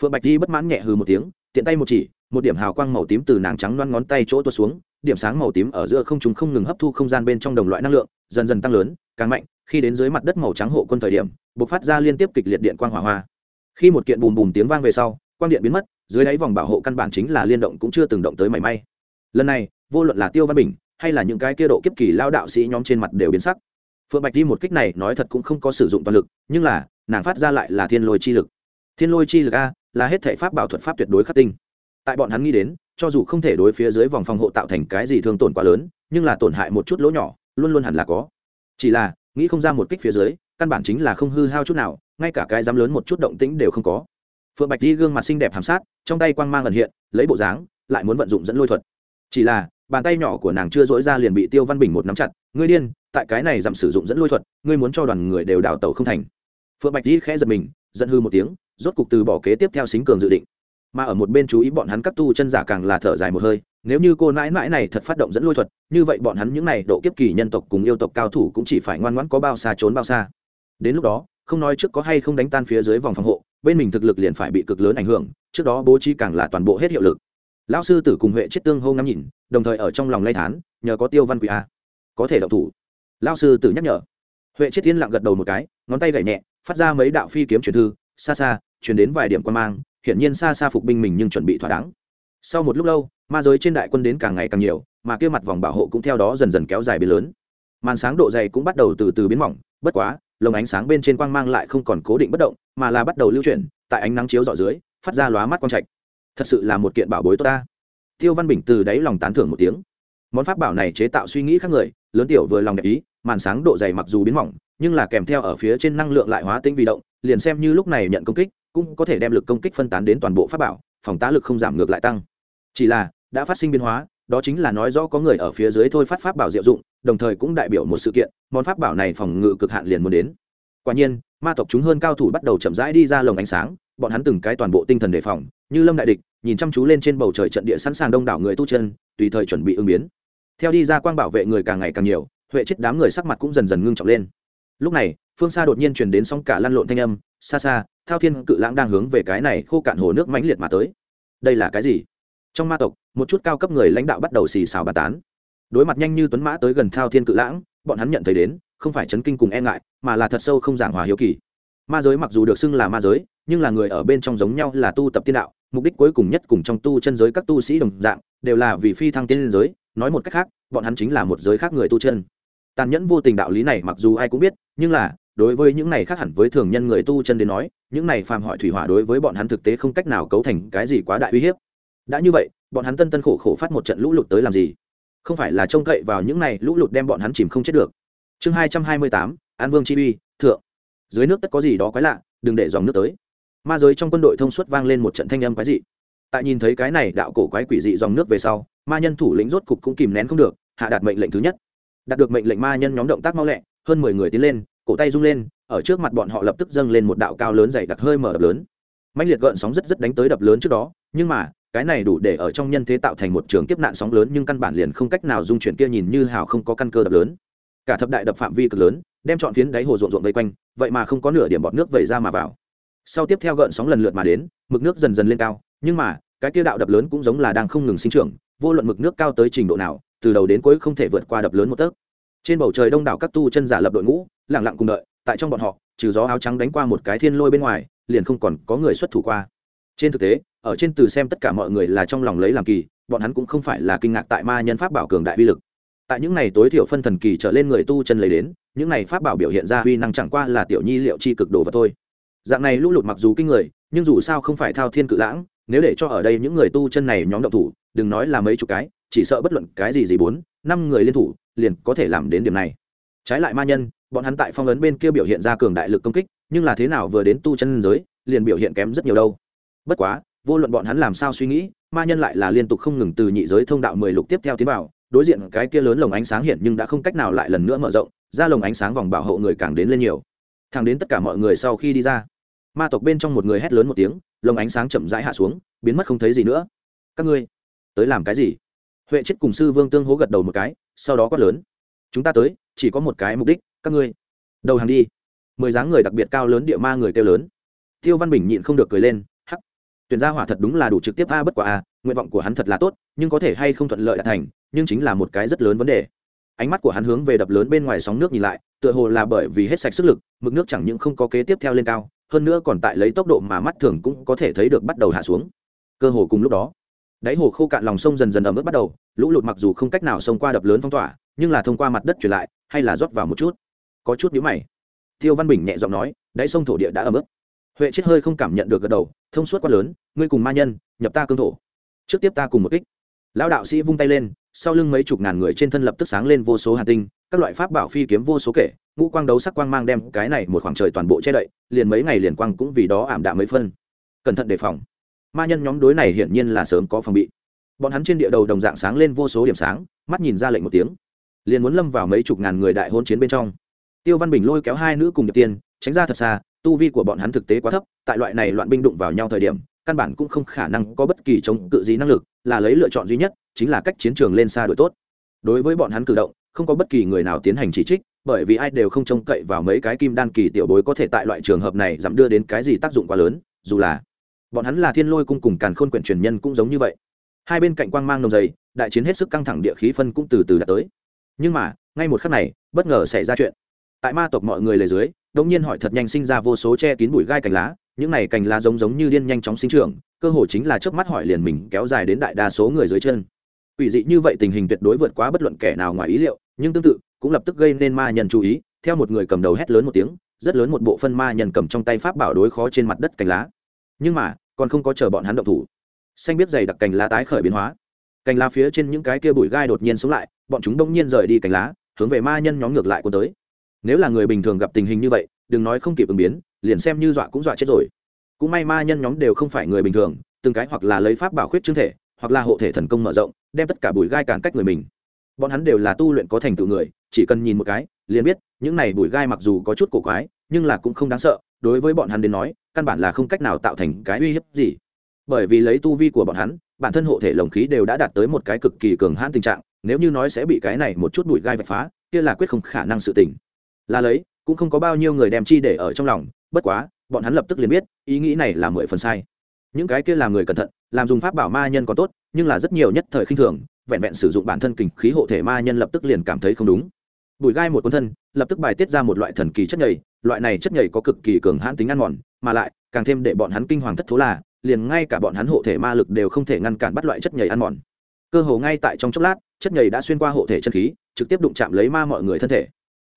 Phượng bạch di bất mãn nhẹ hừ một tiếng, tiện tay một chỉ, một điểm hào quang màu tím từ nàng trắng loan ngón tay chỗ tuột xuống, điểm sáng màu tím ở giữa không chúng không ngừng hấp thu không gian bên trong đồng loại năng lượng, dần dần tăng lớn, càng mạnh, khi đến dưới mặt đất màu trắng hộ quân thời điểm, bộc phát ra liên tiếp kịch liệt điện quang hỏa hoa. Khi một kiện bùm bùm tiếng vang về sau, quang điện biến mất, dưới đáy vòng bảo hộ căn bản chính là liên động cũng chưa từng động tới mảy may lần này, vô luận là tiêu văn bình hay là những cái kia độ kiếp kỳ lao đạo sĩ nhóm trên mặt đều biến sắc. Phượng bạch đi một kích này nói thật cũng không có sử dụng toàn lực, nhưng là, nàng phát ra lại là thiên lôi chi lực. Thiên lôi chi lực a, là hết thể pháp bảo thuật pháp tuyệt đối khắc tinh. Tại bọn hắn nghĩ đến, cho dù không thể đối phía dưới vòng phòng hộ tạo thành cái gì thương tổn quá lớn, nhưng là tổn hại một chút lỗ nhỏ, luôn luôn hẳn là có. Chỉ là, nghĩ không ra một kích phía dưới, căn bản chính là không hư hao chút nào, ngay cả cái dám lớn một chút động tĩnh đều không có. Phượng bạch đi gương mặt xinh đẹp hàm sát, trong tay quang mang ẩn hiện, lấy bộ dáng, lại muốn vận dụng dẫn lôi thuật chỉ là, bàn tay nhỏ của nàng chưa dỗi ra liền bị tiêu văn bình một nắm chặt. Ngươi điên, tại cái này dặm sử dụng dẫn lôi thuật, ngươi muốn cho đoàn người đều đào tẩu không thành. Phượng bạch dĩ khẽ giật mình, giận hư một tiếng, rốt cục từ bỏ kế tiếp theo xính cường dự định. Mà ở một bên chú ý bọn hắn các tu chân giả càng là thở dài một hơi, nếu như cô nãi nãi này thật phát động dẫn lôi thuật, như vậy bọn hắn những n à y độ kiếp kỳ nhân tộc cùng yêu tộc cao thủ cũng chỉ phải ngoan ngoãn có bao xa trốn bao xa. Đến lúc đó, không nói trước có hay không đánh tan phía dưới vòng phòng hộ, bên mình thực lực liền phải bị cực lớn ảnh hưởng, trước đó bố trí càng là toàn bộ hết hiệu lực lão sư tử cùng huệ chết tương hô ngắm nhìn, đồng thời ở trong lòng lay thán, nhờ có tiêu văn quỷ a à. có thể động thủ. Lão sư tử nhắc nhở. Huệ chết tiên lặng gật đầu một cái, ngón tay gảy nhẹ, phát ra mấy đạo phi kiếm truyền thư, xa xa, truyền đến vài điểm quan mang, hiển nhiên xa xa phục binh mình nhưng chuẩn bị thỏa đáng. Sau một lúc lâu, ma giới trên đại quân đến càng ngày càng nhiều, mà kia mặt vòng bảo hộ cũng theo đó dần dần kéo dài biến lớn. Màn sáng độ dày cũng bắt đầu từ từ biến mỏng, bất quá, lồng ánh sáng bên trên quang mang lại không còn cố định bất động, mà là bắt đầu lưu chuyển, tại ánh nắng chiếu dọ dưới, phát ra lóa mắt quang trạch thật sự là một kiện bảo bối tốt ta. Tiêu văn bình từ đáy lòng tán thưởng một tiếng. Món pháp bảo này chế tạo suy nghĩ khác người, lớn tiểu vừa lòng đẹp ý, màn sáng độ dày mặc dù biến mỏng, nhưng là kèm theo ở phía trên năng lượng lại hóa tính vi động, liền xem như lúc này nhận công kích, cũng có thể đem lực công kích phân tán đến toàn bộ pháp bảo, phòng tá lực không giảm ngược lại tăng. Chỉ là, đã phát sinh biến hóa, đó chính là nói rõ có người ở phía dưới thôi phát pháp bảo diệu dụng, đồng thời cũng đại biểu một sự kiện, món pháp bảo này phòng ngự cực hạn liền muốn đến. Quả nhiên, ma tộc chúng hơn cao thủ bắt đầu chậm rãi đi ra lồng ánh sáng, bọn hắn từng cái toàn bộ tinh thần đề phòng như lâm đại địch, nhìn chăm chú lên trên bầu trời trận địa sẵn sàng đông đảo người tu chân, tùy thời chuẩn bị ứng biến. Theo đi ra quang bảo vệ người càng ngày càng nhiều, huệ chết đám người sắc mặt cũng dần dần ngưng trọng lên. Lúc này, phương xa đột nhiên truyền đến sóng cả lăn lộn thanh âm, xa xa, thao thiên cự lãng đang hướng về cái này khô cạn hồ nước mãnh liệt mà tới. Đây là cái gì? Trong ma tộc, một chút cao cấp người lãnh đạo bắt đầu xì xào bà tán. Đối mặt nhanh như tuấn mã tới gần thao thiên cự lãng, bọn hắn nhận thấy đến, không phải chấn kinh cùng e ngại, mà là thật sâu không giảng hòa hiếu kỳ. Ma giới mặc dù được xưng là ma giới, nhưng là người ở bên trong giống nhau là tu tập tiên đạo mục đích cuối cùng nhất cùng trong tu chân giới các tu sĩ đồng dạng, đều là vì phi thăng tiên giới, nói một cách khác, bọn hắn chính là một giới khác người tu chân. Tàn nhẫn vô tình đạo lý này mặc dù ai cũng biết, nhưng là, đối với những này khác hẳn với thường nhân người tu chân đến nói, những này phàm hỏi thủy hỏa đối với bọn hắn thực tế không cách nào cấu thành cái gì quá đại uy hiếp. Đã như vậy, bọn hắn tân tân khổ khổ phát một trận lũ lụt tới làm gì? Không phải là trông cậy vào những này lũ lụt đem bọn hắn chìm không chết được. Chương hai trăm hai mươi tám, an vương chi uy, thượng. Dưới nước tất có gì đó quái lạ, đừng để dòng nước tới ma giới trong quân đội thông suốt vang lên một trận thanh âm quái dị. Tại nhìn thấy cái này đạo cổ quái quỷ dị dòng nước về sau, ma nhân thủ lĩnh rốt cục cũng kìm nén không được, hạ đạt mệnh lệnh thứ nhất. Đạt được mệnh lệnh ma nhân nhóm động tác mau lẹ, hơn mười người tiến lên, cổ tay rung lên, ở trước mặt bọn họ lập tức dâng lên một đạo cao lớn dày đặc hơi mở đập lớn. Mạnh liệt gợn sóng rất rất đánh tới đập lớn trước đó, nhưng mà, cái này đủ để ở trong nhân thế tạo thành một trường kiếp nạn sóng lớn nhưng căn bản liền không cách nào dung chuyển kia nhìn như hào không có căn cơ đập lớn. Cả thập đại đập phạm vi cực lớn, đem chọn phiến đáy hồ ruộng ruộng vây quanh, vậy mà không có nửa điểm bọt nước vẩy ra mà vào sau tiếp theo gợn sóng lần lượt mà đến, mực nước dần dần lên cao, nhưng mà, cái kia đạo đập lớn cũng giống là đang không ngừng sinh trưởng, vô luận mực nước cao tới trình độ nào, từ đầu đến cuối không thể vượt qua đập lớn một tấc. Trên bầu trời đông đảo các tu chân giả lập đội ngũ lẳng lặng cùng đợi, tại trong bọn họ, trừ gió áo trắng đánh qua một cái thiên lôi bên ngoài, liền không còn có người xuất thủ qua. Trên thực tế, ở trên từ xem tất cả mọi người là trong lòng lấy làm kỳ, bọn hắn cũng không phải là kinh ngạc tại ma nhân pháp bảo cường đại uy lực. Tại những này tối thiểu phân thần kỳ trở lên người tu chân lấy đến, những này pháp bảo biểu hiện ra uy năng chẳng qua là tiểu nhi liệu chi cực đồ vật thôi dạng này lũ lụt mặc dù kinh người, nhưng dù sao không phải thao thiên cự lãng, nếu để cho ở đây những người tu chân này nhóm động thủ, đừng nói là mấy chục cái, chỉ sợ bất luận cái gì gì bốn, năm người liên thủ, liền có thể làm đến điểm này. Trái lại ma nhân, bọn hắn tại phong ấn bên kia biểu hiện ra cường đại lực công kích, nhưng là thế nào vừa đến tu chân giới, liền biểu hiện kém rất nhiều đâu. Bất quá, vô luận bọn hắn làm sao suy nghĩ, ma nhân lại là liên tục không ngừng từ nhị giới thông đạo mười lục tiếp theo tiến vào, đối diện cái kia lớn lồng ánh sáng hiện nhưng đã không cách nào lại lần nữa mở rộng, ra lồng ánh sáng vòng bảo hộ người càng đến lên nhiều. Thẳng đến tất cả mọi người sau khi đi ra ma tộc bên trong một người hét lớn một tiếng lồng ánh sáng chậm rãi hạ xuống, biến mất không thấy gì nữa. Các ngươi, tới làm cái gì? Huệ chết cùng sư vương tương hố gật đầu một cái, sau đó quát lớn. Chúng ta tới, chỉ có một cái mục đích, các ngươi. Đầu hàng đi. Mười dáng người đặc biệt cao lớn địa ma người kêu lớn. Tiêu văn bình nhịn không được cười lên, hắc. Tuyển gia hỏa thật đúng là đủ trực tiếp a, bất quả a, nguyện vọng của hắn thật là tốt, nhưng có thể hay không thuận lợi đã thành, nhưng chính là một cái rất lớn vấn đề. Ánh mắt của hắn hướng về đập lớn bên ngoài sóng nước nhìn lại, tựa hồ là bởi vì hết sạch sức lực, mực nước chẳng những không có kế tiếp theo lên cao hơn nữa còn tại lấy tốc độ mà mắt thường cũng có thể thấy được bắt đầu hạ xuống. Cơ hồ cùng lúc đó, đáy hồ khô cạn lòng sông dần dần ẩm ướt bắt đầu, lũ lụt mặc dù không cách nào xông qua đập lớn phong tỏa, nhưng là thông qua mặt đất truyền lại, hay là rót vào một chút. Có chút nhíu mày. Tiêu văn bình nhẹ giọng nói, đáy sông thổ địa đã ẩm ướt. Huệ chết hơi không cảm nhận được gật đầu, thông suốt quá lớn, ngươi cùng ma nhân, nhập ta cương thổ. Trước tiếp ta cùng một kích. Lão đạo sĩ vung tay lên, sau lưng mấy chục ngàn người trên thân lập tức sáng lên vô số hà tinh, các loại pháp bảo phi kiếm vô số kể ngũ quang đấu sắc quang mang đem cái này một khoảng trời toàn bộ che đậy, liền mấy ngày liền quang cũng vì đó ảm đạm mấy phân. Cẩn thận đề phòng. Ma nhân nhóm đối này hiển nhiên là sớm có phòng bị. Bọn hắn trên địa đầu đồng dạng sáng lên vô số điểm sáng, mắt nhìn ra lệnh một tiếng. Liền muốn lâm vào mấy chục ngàn người đại hôn chiến bên trong. Tiêu văn bình lôi kéo hai nữ cùng nhập tiên, tránh ra thật xa, tu vi của bọn hắn thực tế quá thấp, tại loại này loạn binh đụng vào nhau thời điểm, căn bản cũng không khả năng có bất kỳ chống cự gì năng lực, là lấy lựa chọn duy nhất, chính là cách chiến trường lên xa đội tốt. Đối với bọn hắn cử động, không có bất kỳ người nào tiến hành chỉ trích bởi vì ai đều không trông cậy vào mấy cái kim đan kỳ tiểu bối có thể tại loại trường hợp này giảm đưa đến cái gì tác dụng quá lớn, dù là bọn hắn là thiên lôi cung cùng càn khôn quyển truyền nhân cũng giống như vậy. Hai bên cạnh quang mang nồng dày, đại chiến hết sức căng thẳng địa khí phân cũng từ từ đạt tới. Nhưng mà, ngay một khắc này, bất ngờ xảy ra chuyện. Tại ma tộc mọi người lề dưới đông nhiên hỏi thật nhanh sinh ra vô số che kín bụi gai cành lá, những này cành lá giống giống như điên nhanh chóng sinh trưởng, cơ hồ chính là trước mắt hỏi liền mình kéo dài đến đại đa số người dưới chân. Ủy dị như vậy tình hình tuyệt đối vượt quá bất luận kẻ nào ngoài ý liệu, nhưng tương tự cũng lập tức gây nên ma nhân chú ý, theo một người cầm đầu hét lớn một tiếng, rất lớn một bộ phân ma nhân cầm trong tay pháp bảo đối khó trên mặt đất cành lá. Nhưng mà, còn không có chờ bọn hắn động thủ. Xanh biết dày đặc cành lá tái khởi biến hóa. Cành lá phía trên những cái kia bụi gai đột nhiên sống lại, bọn chúng đông nhiên rời đi cành lá, hướng về ma nhân nhóm ngược lại cuốn tới. Nếu là người bình thường gặp tình hình như vậy, đừng nói không kịp ứng biến, liền xem như dọa cũng dọa chết rồi. Cũng may ma nhân nhóm đều không phải người bình thường, từng cái hoặc là lấy pháp bảo khuyết trương thể, hoặc là hộ thể thần công mở rộng, đem tất cả bụi gai cản cách người mình. Bọn hắn đều là tu luyện có thành tựu người chỉ cần nhìn một cái, liền biết, những này bụi gai mặc dù có chút cổ quái, nhưng là cũng không đáng sợ, đối với bọn hắn đến nói, căn bản là không cách nào tạo thành cái uy hiếp gì. Bởi vì lấy tu vi của bọn hắn, bản thân hộ thể lồng khí đều đã đạt tới một cái cực kỳ cường hãn tình trạng, nếu như nói sẽ bị cái này một chút bụi gai vạch phá, kia là quyết không khả năng sự tình. Là lấy, cũng không có bao nhiêu người đem chi để ở trong lòng, bất quá, bọn hắn lập tức liền biết, ý nghĩ này là mười phần sai. Những cái kia làm người cẩn thận, làm dùng pháp bảo ma nhân còn tốt, nhưng là rất nhiều nhất thời khinh thường, vẹn vẹn sử dụng bản thân kình khí hộ thể ma nhân lập tức liền cảm thấy không đúng bùi gai một cuốn thân, lập tức bài tiết ra một loại thần kỳ chất nhầy, loại này chất nhầy có cực kỳ cường hãn tính ăn mòn, mà lại, càng thêm để bọn hắn kinh hoàng thất thố là, liền ngay cả bọn hắn hộ thể ma lực đều không thể ngăn cản bắt loại chất nhầy ăn mòn. Cơ hồ ngay tại trong chốc lát, chất nhầy đã xuyên qua hộ thể chân khí, trực tiếp đụng chạm lấy ma mọi người thân thể.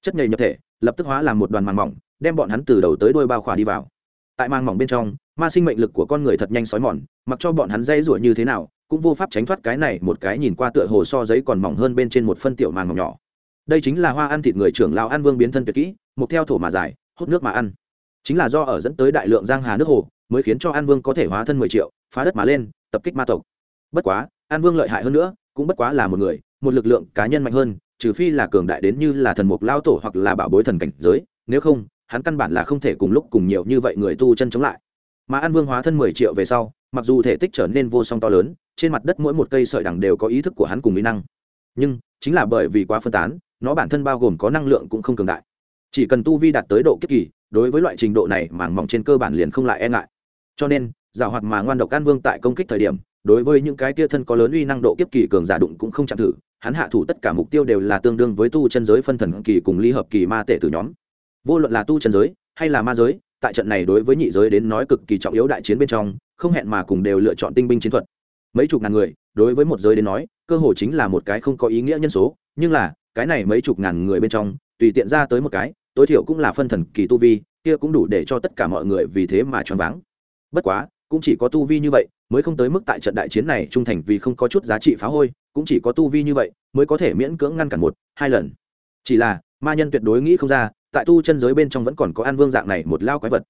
Chất nhầy nhập thể, lập tức hóa làm một đoàn màng mỏng, đem bọn hắn từ đầu tới đôi bao khỏa đi vào. Tại màng mỏng bên trong, ma sinh mệnh lực của con người thật nhanh xói mòn, mặc cho bọn hắn dây rủa như thế nào, cũng vô pháp tránh thoát cái này, một cái nhìn qua tựa hồ so giấy còn mỏng hơn bên trên một phân tiểu màng mỏng nhỏ đây chính là hoa ăn thịt người trưởng lão an vương biến thân tuyệt kỹ một theo thổ mà dài hút nước mà ăn. Chính là do ở dẫn tới đại lượng giang hà nước hồ, mới khiến cho an vương có thể hóa thân mười triệu, phá đất mà lên, tập kích ma tộc. Bất quá, an vương lợi hại hơn nữa, cũng bất quá là một người, một lực lượng cá nhân mạnh hơn, trừ phi là cường đại đến như là thần mục lao tổ hoặc là bảo bối thần cảnh giới, nếu không, hắn căn bản là không thể cùng lúc cùng nhiều như vậy người tu chân chống lại. Mà an vương hóa thân mười triệu về sau, mặc dù thể tích trở nên vô song to lớn, trên mặt đất mỗi một cây sợi đẳng đều có ý thức của hắn cùng mỹ năng. Nhưng, chính là bởi vì quá phân tán nó bản thân bao gồm có năng lượng cũng không cường đại. Chỉ cần tu vi đạt tới độ kiếp kỳ, đối với loại trình độ này màng mỏng trên cơ bản liền không lại e ngại. Cho nên, giảo hoạt mà ngoan độc an vương tại công kích thời điểm, đối với những cái tia thân có lớn uy năng độ kiếp kỳ cường giả đụng cũng không chạm thử, hắn hạ thủ tất cả mục tiêu đều là tương đương với tu chân giới phân thần kỳ cùng ly hợp kỳ ma tể từ nhóm. Vô luận là tu chân giới hay là ma giới, tại trận này đối với nhị giới đến nói cực kỳ trọng yếu đại chiến bên trong, không hẹn mà cùng đều lựa chọn tinh binh chiến thuật. Mấy chục ngàn người, đối với một giới đến nói, cơ hội chính là một cái không có ý nghĩa nhân số, nhưng là cái này mấy chục ngàn người bên trong, tùy tiện ra tới một cái, tối thiểu cũng là phân thần kỳ tu vi, kia cũng đủ để cho tất cả mọi người vì thế mà choáng váng. Bất quá, cũng chỉ có tu vi như vậy, mới không tới mức tại trận đại chiến này trung thành vì không có chút giá trị phá hôi, cũng chỉ có tu vi như vậy, mới có thể miễn cưỡng ngăn cản một, hai lần. Chỉ là, ma nhân tuyệt đối nghĩ không ra, tại tu chân giới bên trong vẫn còn có an vương dạng này một lao quái vật.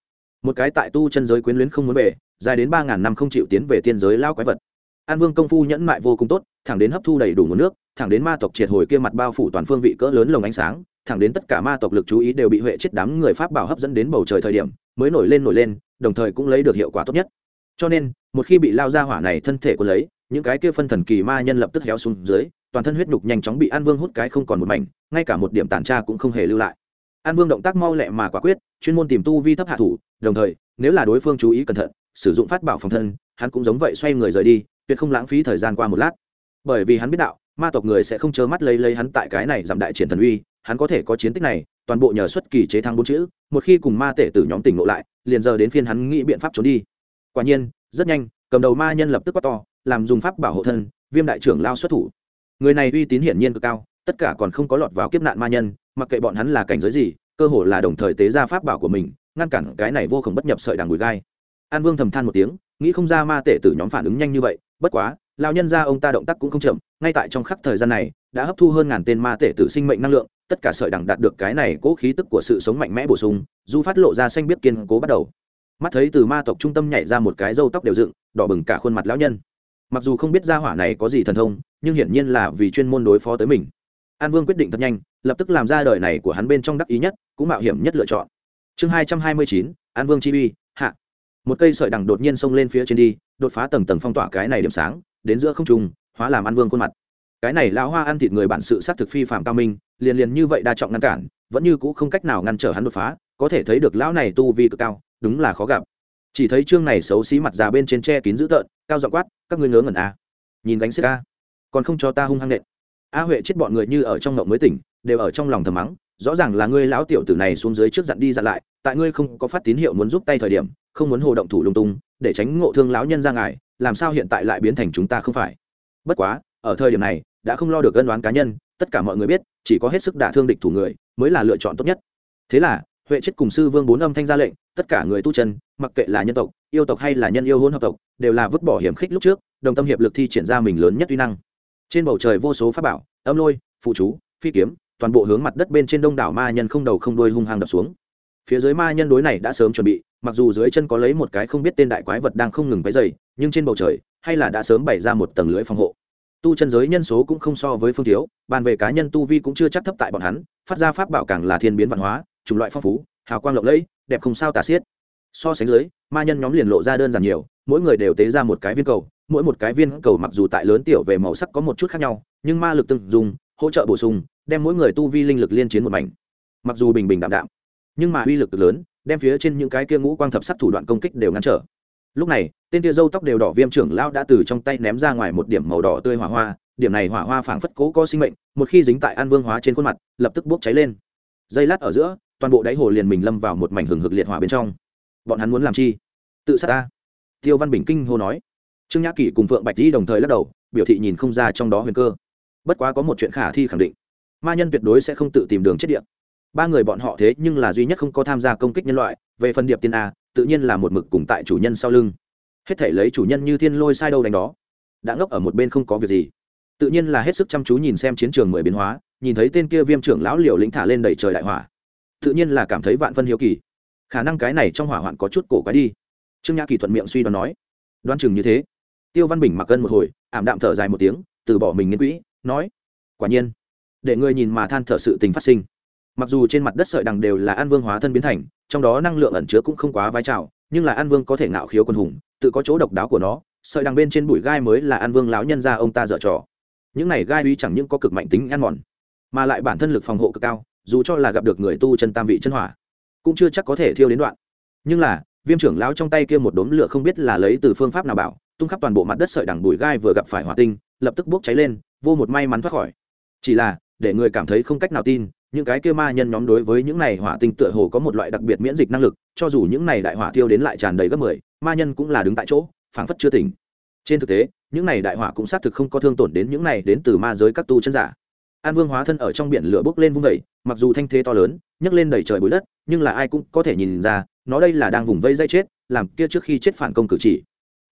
Một cái tại tu chân giới quyến luyến không muốn về, dài đến ba ngàn năm không chịu tiến về tiên giới lao quái vật an vương công phu nhẫn mại vô cùng tốt, thẳng đến hấp thu đầy đủ nguồn nước, thẳng đến ma tộc triệt hồi kia mặt bao phủ toàn phương vị cỡ lớn lồng ánh sáng, thẳng đến tất cả ma tộc lực chú ý đều bị huệ chết đám người pháp bảo hấp dẫn đến bầu trời thời điểm, mới nổi lên nổi lên, đồng thời cũng lấy được hiệu quả tốt nhất. Cho nên, một khi bị lao ra hỏa này thân thể của lấy, những cái kia phân thần kỳ ma nhân lập tức héo xuống dưới, toàn thân huyết nhục nhanh chóng bị an vương hút cái không còn một mảnh, ngay cả một điểm tàn tra cũng không hề lưu lại. An vương động tác mau lẹ mà quả quyết, chuyên môn tìm tu vi thấp hạ thủ, đồng thời, nếu là đối phương chú ý cẩn thận, sử dụng phát bảo phòng thân, hắn cũng giống vậy xoay người rời đi tuyệt không lãng phí thời gian qua một lát. Bởi vì hắn biết đạo, ma tộc người sẽ không chớ mắt lấy lấy hắn tại cái này giảm đại triển thần uy, hắn có thể có chiến tích này, toàn bộ nhờ xuất kỳ chế thắng bốn chữ, một khi cùng ma tể tử nhóm tỉnh ngộ lại, liền giờ đến phiên hắn nghĩ biện pháp trốn đi. Quả nhiên, rất nhanh, cầm đầu ma nhân lập tức quát to, làm dùng pháp bảo hộ thân, viêm đại trưởng lao xuất thủ. Người này uy tín hiển nhiên cực cao, tất cả còn không có lọt vào kiếp nạn ma nhân, mặc kệ bọn hắn là cảnh giới gì, cơ hồ là đồng thời tế ra pháp bảo của mình, ngăn cản cái này vô cùng bất nhập sợi đằng bùi gai. An vương thầm than một tiếng, nghĩ không ra ma tể tử nhóm phản ứng nhanh như vậy bất quá lao nhân ra ông ta động tác cũng không chậm, ngay tại trong khắc thời gian này, đã hấp thu hơn ngàn tên ma tể tử sinh mệnh năng lượng, tất cả sợi đằng đạt được cái này cố khí tức của sự sống mạnh mẽ bổ sung du phát lộ ra xanh biết kiên cố bắt đầu. Mắt thấy từ ma tộc trung tâm nhảy ra một cái râu tóc đều dựng, đỏ bừng cả khuôn mặt lão nhân. Mặc dù không biết gia hỏa này có gì thần thông, nhưng hiển nhiên là vì chuyên môn đối phó tới mình. An vương quyết định thật nhanh, lập tức làm ra đời này của hắn bên trong đắc ý nhất, cũng mạo hiểm nhất lựa chọn. Chương hai trăm hai mươi chín, an vương chi uy, hạ một cây sợi đằng đột nhiên xông lên phía trên đi, đột phá tầng tầng phong tỏa cái này điểm sáng, đến giữa không trung, hóa làm ăn vương khuôn mặt. Cái này lão hoa ăn thịt người bản sự sát thực phi phạm cao minh, liền liền như vậy đa trọng ngăn cản, vẫn như cũ không cách nào ngăn trở hắn đột phá, có thể thấy được lão này tu vi cực cao, đúng là khó gặp. Chỉ thấy chương này xấu xí mặt già bên trên tre kín dữ tợn, cao giọng quát, các ngươi ngớ ngẩn a à. nhìn gánh xích a còn không cho ta hung hăng nện. A huệ chết bọn người như ở trong ngộng mới tỉnh, đều ở trong lòng thầm mắng rõ ràng là ngươi lão tiểu tử này xuống dưới trước dặn đi dặn lại, tại ngươi không có phát tín hiệu muốn giúp tay thời điểm, không muốn hồ động thủ lung tung, để tránh ngộ thương lão nhân ra ngài, làm sao hiện tại lại biến thành chúng ta không phải? Bất quá, ở thời điểm này, đã không lo được ân đoán cá nhân, tất cả mọi người biết, chỉ có hết sức đả thương địch thủ người, mới là lựa chọn tốt nhất. Thế là, huệ chết cùng sư vương bốn âm thanh ra lệnh, tất cả người tu chân, mặc kệ là nhân tộc, yêu tộc hay là nhân yêu hôn hợp tộc, đều là vứt bỏ hiểm khích lúc trước, đồng tâm hiệp lực thi triển ra mình lớn nhất uy năng. Trên bầu trời vô số pháp bảo, âm lôi, phụ chú, phi kiếm toàn bộ hướng mặt đất bên trên đông đảo ma nhân không đầu không đuôi hung hăng đập xuống. Phía dưới ma nhân đối này đã sớm chuẩn bị, mặc dù dưới chân có lấy một cái không biết tên đại quái vật đang không ngừng váy dày nhưng trên bầu trời, hay là đã sớm bày ra một tầng lưới phòng hộ. Tu chân giới nhân số cũng không so với phương thiếu, bàn về cá nhân tu vi cũng chưa chắc thấp tại bọn hắn, phát ra pháp bảo càng là thiên biến văn hóa, chủng loại phong phú, hào quang lộng lẫy, đẹp không sao tả xiết. So sánh dưới, ma nhân nhóm liền lộ ra đơn giản nhiều, mỗi người đều tế ra một cái viên cầu, mỗi một cái viên cầu mặc dù tại lớn tiểu về màu sắc có một chút khác nhau, nhưng ma lực từng dùng, hỗ trợ bổ sung đem mỗi người tu vi linh lực liên chiến một mảnh. Mặc dù bình bình đạm đạm, nhưng mà uy lực lớn, đem phía trên những cái kia ngũ quang thập sắc thủ đoạn công kích đều ngăn trở. Lúc này, tên tia dâu tóc đều đỏ viêm trưởng lão đã từ trong tay ném ra ngoài một điểm màu đỏ tươi hỏa hoa, điểm này hỏa hoa phảng phất cố có sinh mệnh, một khi dính tại an vương hóa trên khuôn mặt, lập tức bốc cháy lên. Dây lát ở giữa, toàn bộ đáy hồ liền mình lâm vào một mảnh hừng hực liệt hỏa bên trong. Bọn hắn muốn làm chi? Tự sát ta. Tiêu văn bình kinh hô nói. Trương nhã kỷ cùng phượng bạch di đồng thời lắc đầu, biểu thị nhìn không ra trong đó huyền cơ. Bất quá có một chuyện khả thi khẳng định ma nhân tuyệt đối sẽ không tự tìm đường chết điện ba người bọn họ thế nhưng là duy nhất không có tham gia công kích nhân loại, về phần điệp tiên a, tự nhiên là một mực cùng tại chủ nhân sau lưng. Hết thể lấy chủ nhân như thiên lôi sai đâu đánh đó. Đã ngốc ở một bên không có việc gì. Tự nhiên là hết sức chăm chú nhìn xem chiến trường mười biến hóa, nhìn thấy tên kia viêm trưởng lão liều lĩnh thả lên đầy trời đại hỏa. Tự nhiên là cảm thấy vạn phân hiếu kỳ. Khả năng cái này trong hỏa hoạn có chút cổ quái đi. Trương nhã kỳ thuận miệng suy đoán nói. Đoán chừng như thế. Tiêu văn bình mặc cân một hồi, ảm đạm thở dài một tiếng, từ bỏ mình nghiên quỹ, nói. Quả nhiên để người nhìn mà than thở sự tình phát sinh. Mặc dù trên mặt đất sợi đằng đều là an vương hóa thân biến thành, trong đó năng lượng ẩn chứa cũng không quá vai trào, nhưng là an vương có thể ngạo khiếu quân hùng, tự có chỗ độc đáo của nó, sợi đằng bên trên bụi gai mới là an vương lão nhân ra ông ta dở trò. Những này gai uy chẳng những có cực mạnh tính ăn mòn, mà lại bản thân lực phòng hộ cực cao, dù cho là gặp được người tu chân tam vị chân hỏa, cũng chưa chắc có thể thiêu đến đoạn. Nhưng là, viêm trưởng lão trong tay kia một đốm lửa không biết là lấy từ phương pháp nào bảo, tung khắp toàn bộ mặt đất sợi đằng bụi gai vừa gặp phải hỏa tinh, lập tức bốc cháy lên, vô một may mắn thoát khỏi. Chỉ là để người cảm thấy không cách nào tin, những cái kia ma nhân nhóm đối với những này hỏa tinh tựa hồ có một loại đặc biệt miễn dịch năng lực, cho dù những này đại hỏa thiêu đến lại tràn đầy gấp mười, ma nhân cũng là đứng tại chỗ, phảng phất chưa tỉnh. Trên thực tế, những này đại hỏa cũng xác thực không có thương tổn đến những này đến từ ma giới các tu chân giả. An vương hóa thân ở trong biển lửa bốc lên vung vẩy mặc dù thanh thế to lớn, nhấc lên đầy trời bụi đất, nhưng là ai cũng có thể nhìn ra, nó đây là đang vùng vây dây chết, làm kia trước khi chết phản công cử chỉ.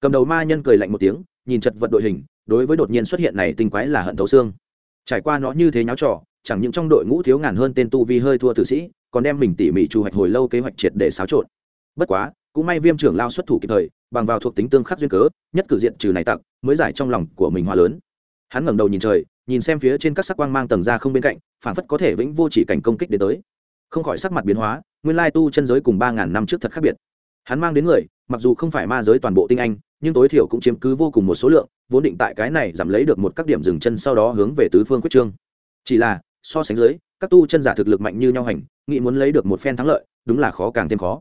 Cầm đầu ma nhân cười lạnh một tiếng, nhìn chật vật đội hình, đối với đột nhiên xuất hiện này tinh quái là hận thấu xương trải qua nó như thế nháo trò, chẳng những trong đội ngũ thiếu ngàn hơn tên tu vi hơi thua tử sĩ, còn đem mình tỉ mỉ chu hoạch hồi lâu kế hoạch triệt để xáo trộn. Bất quá, cũng may viêm trưởng lao xuất thủ kịp thời, bằng vào thuộc tính tương khắc duyên cớ, nhất cử diện trừ này tặc, mới giải trong lòng của mình hoa lớn. Hắn ngẩng đầu nhìn trời, nhìn xem phía trên các sắc quang mang tầng ra không bên cạnh phản phất có thể vĩnh vô chỉ cảnh công kích đến tới. Không khỏi sắc mặt biến hóa, nguyên lai tu chân giới cùng ba ngàn năm trước thật khác biệt. Hắn mang đến người, mặc dù không phải ma giới toàn bộ tinh anh nhưng tối thiểu cũng chiếm cứ vô cùng một số lượng, vốn định tại cái này giảm lấy được một các điểm dừng chân sau đó hướng về tứ phương quyết trương. Chỉ là, so sánh dưới, các tu chân giả thực lực mạnh như nhau hành, nghĩ muốn lấy được một phen thắng lợi, đúng là khó càng thêm khó.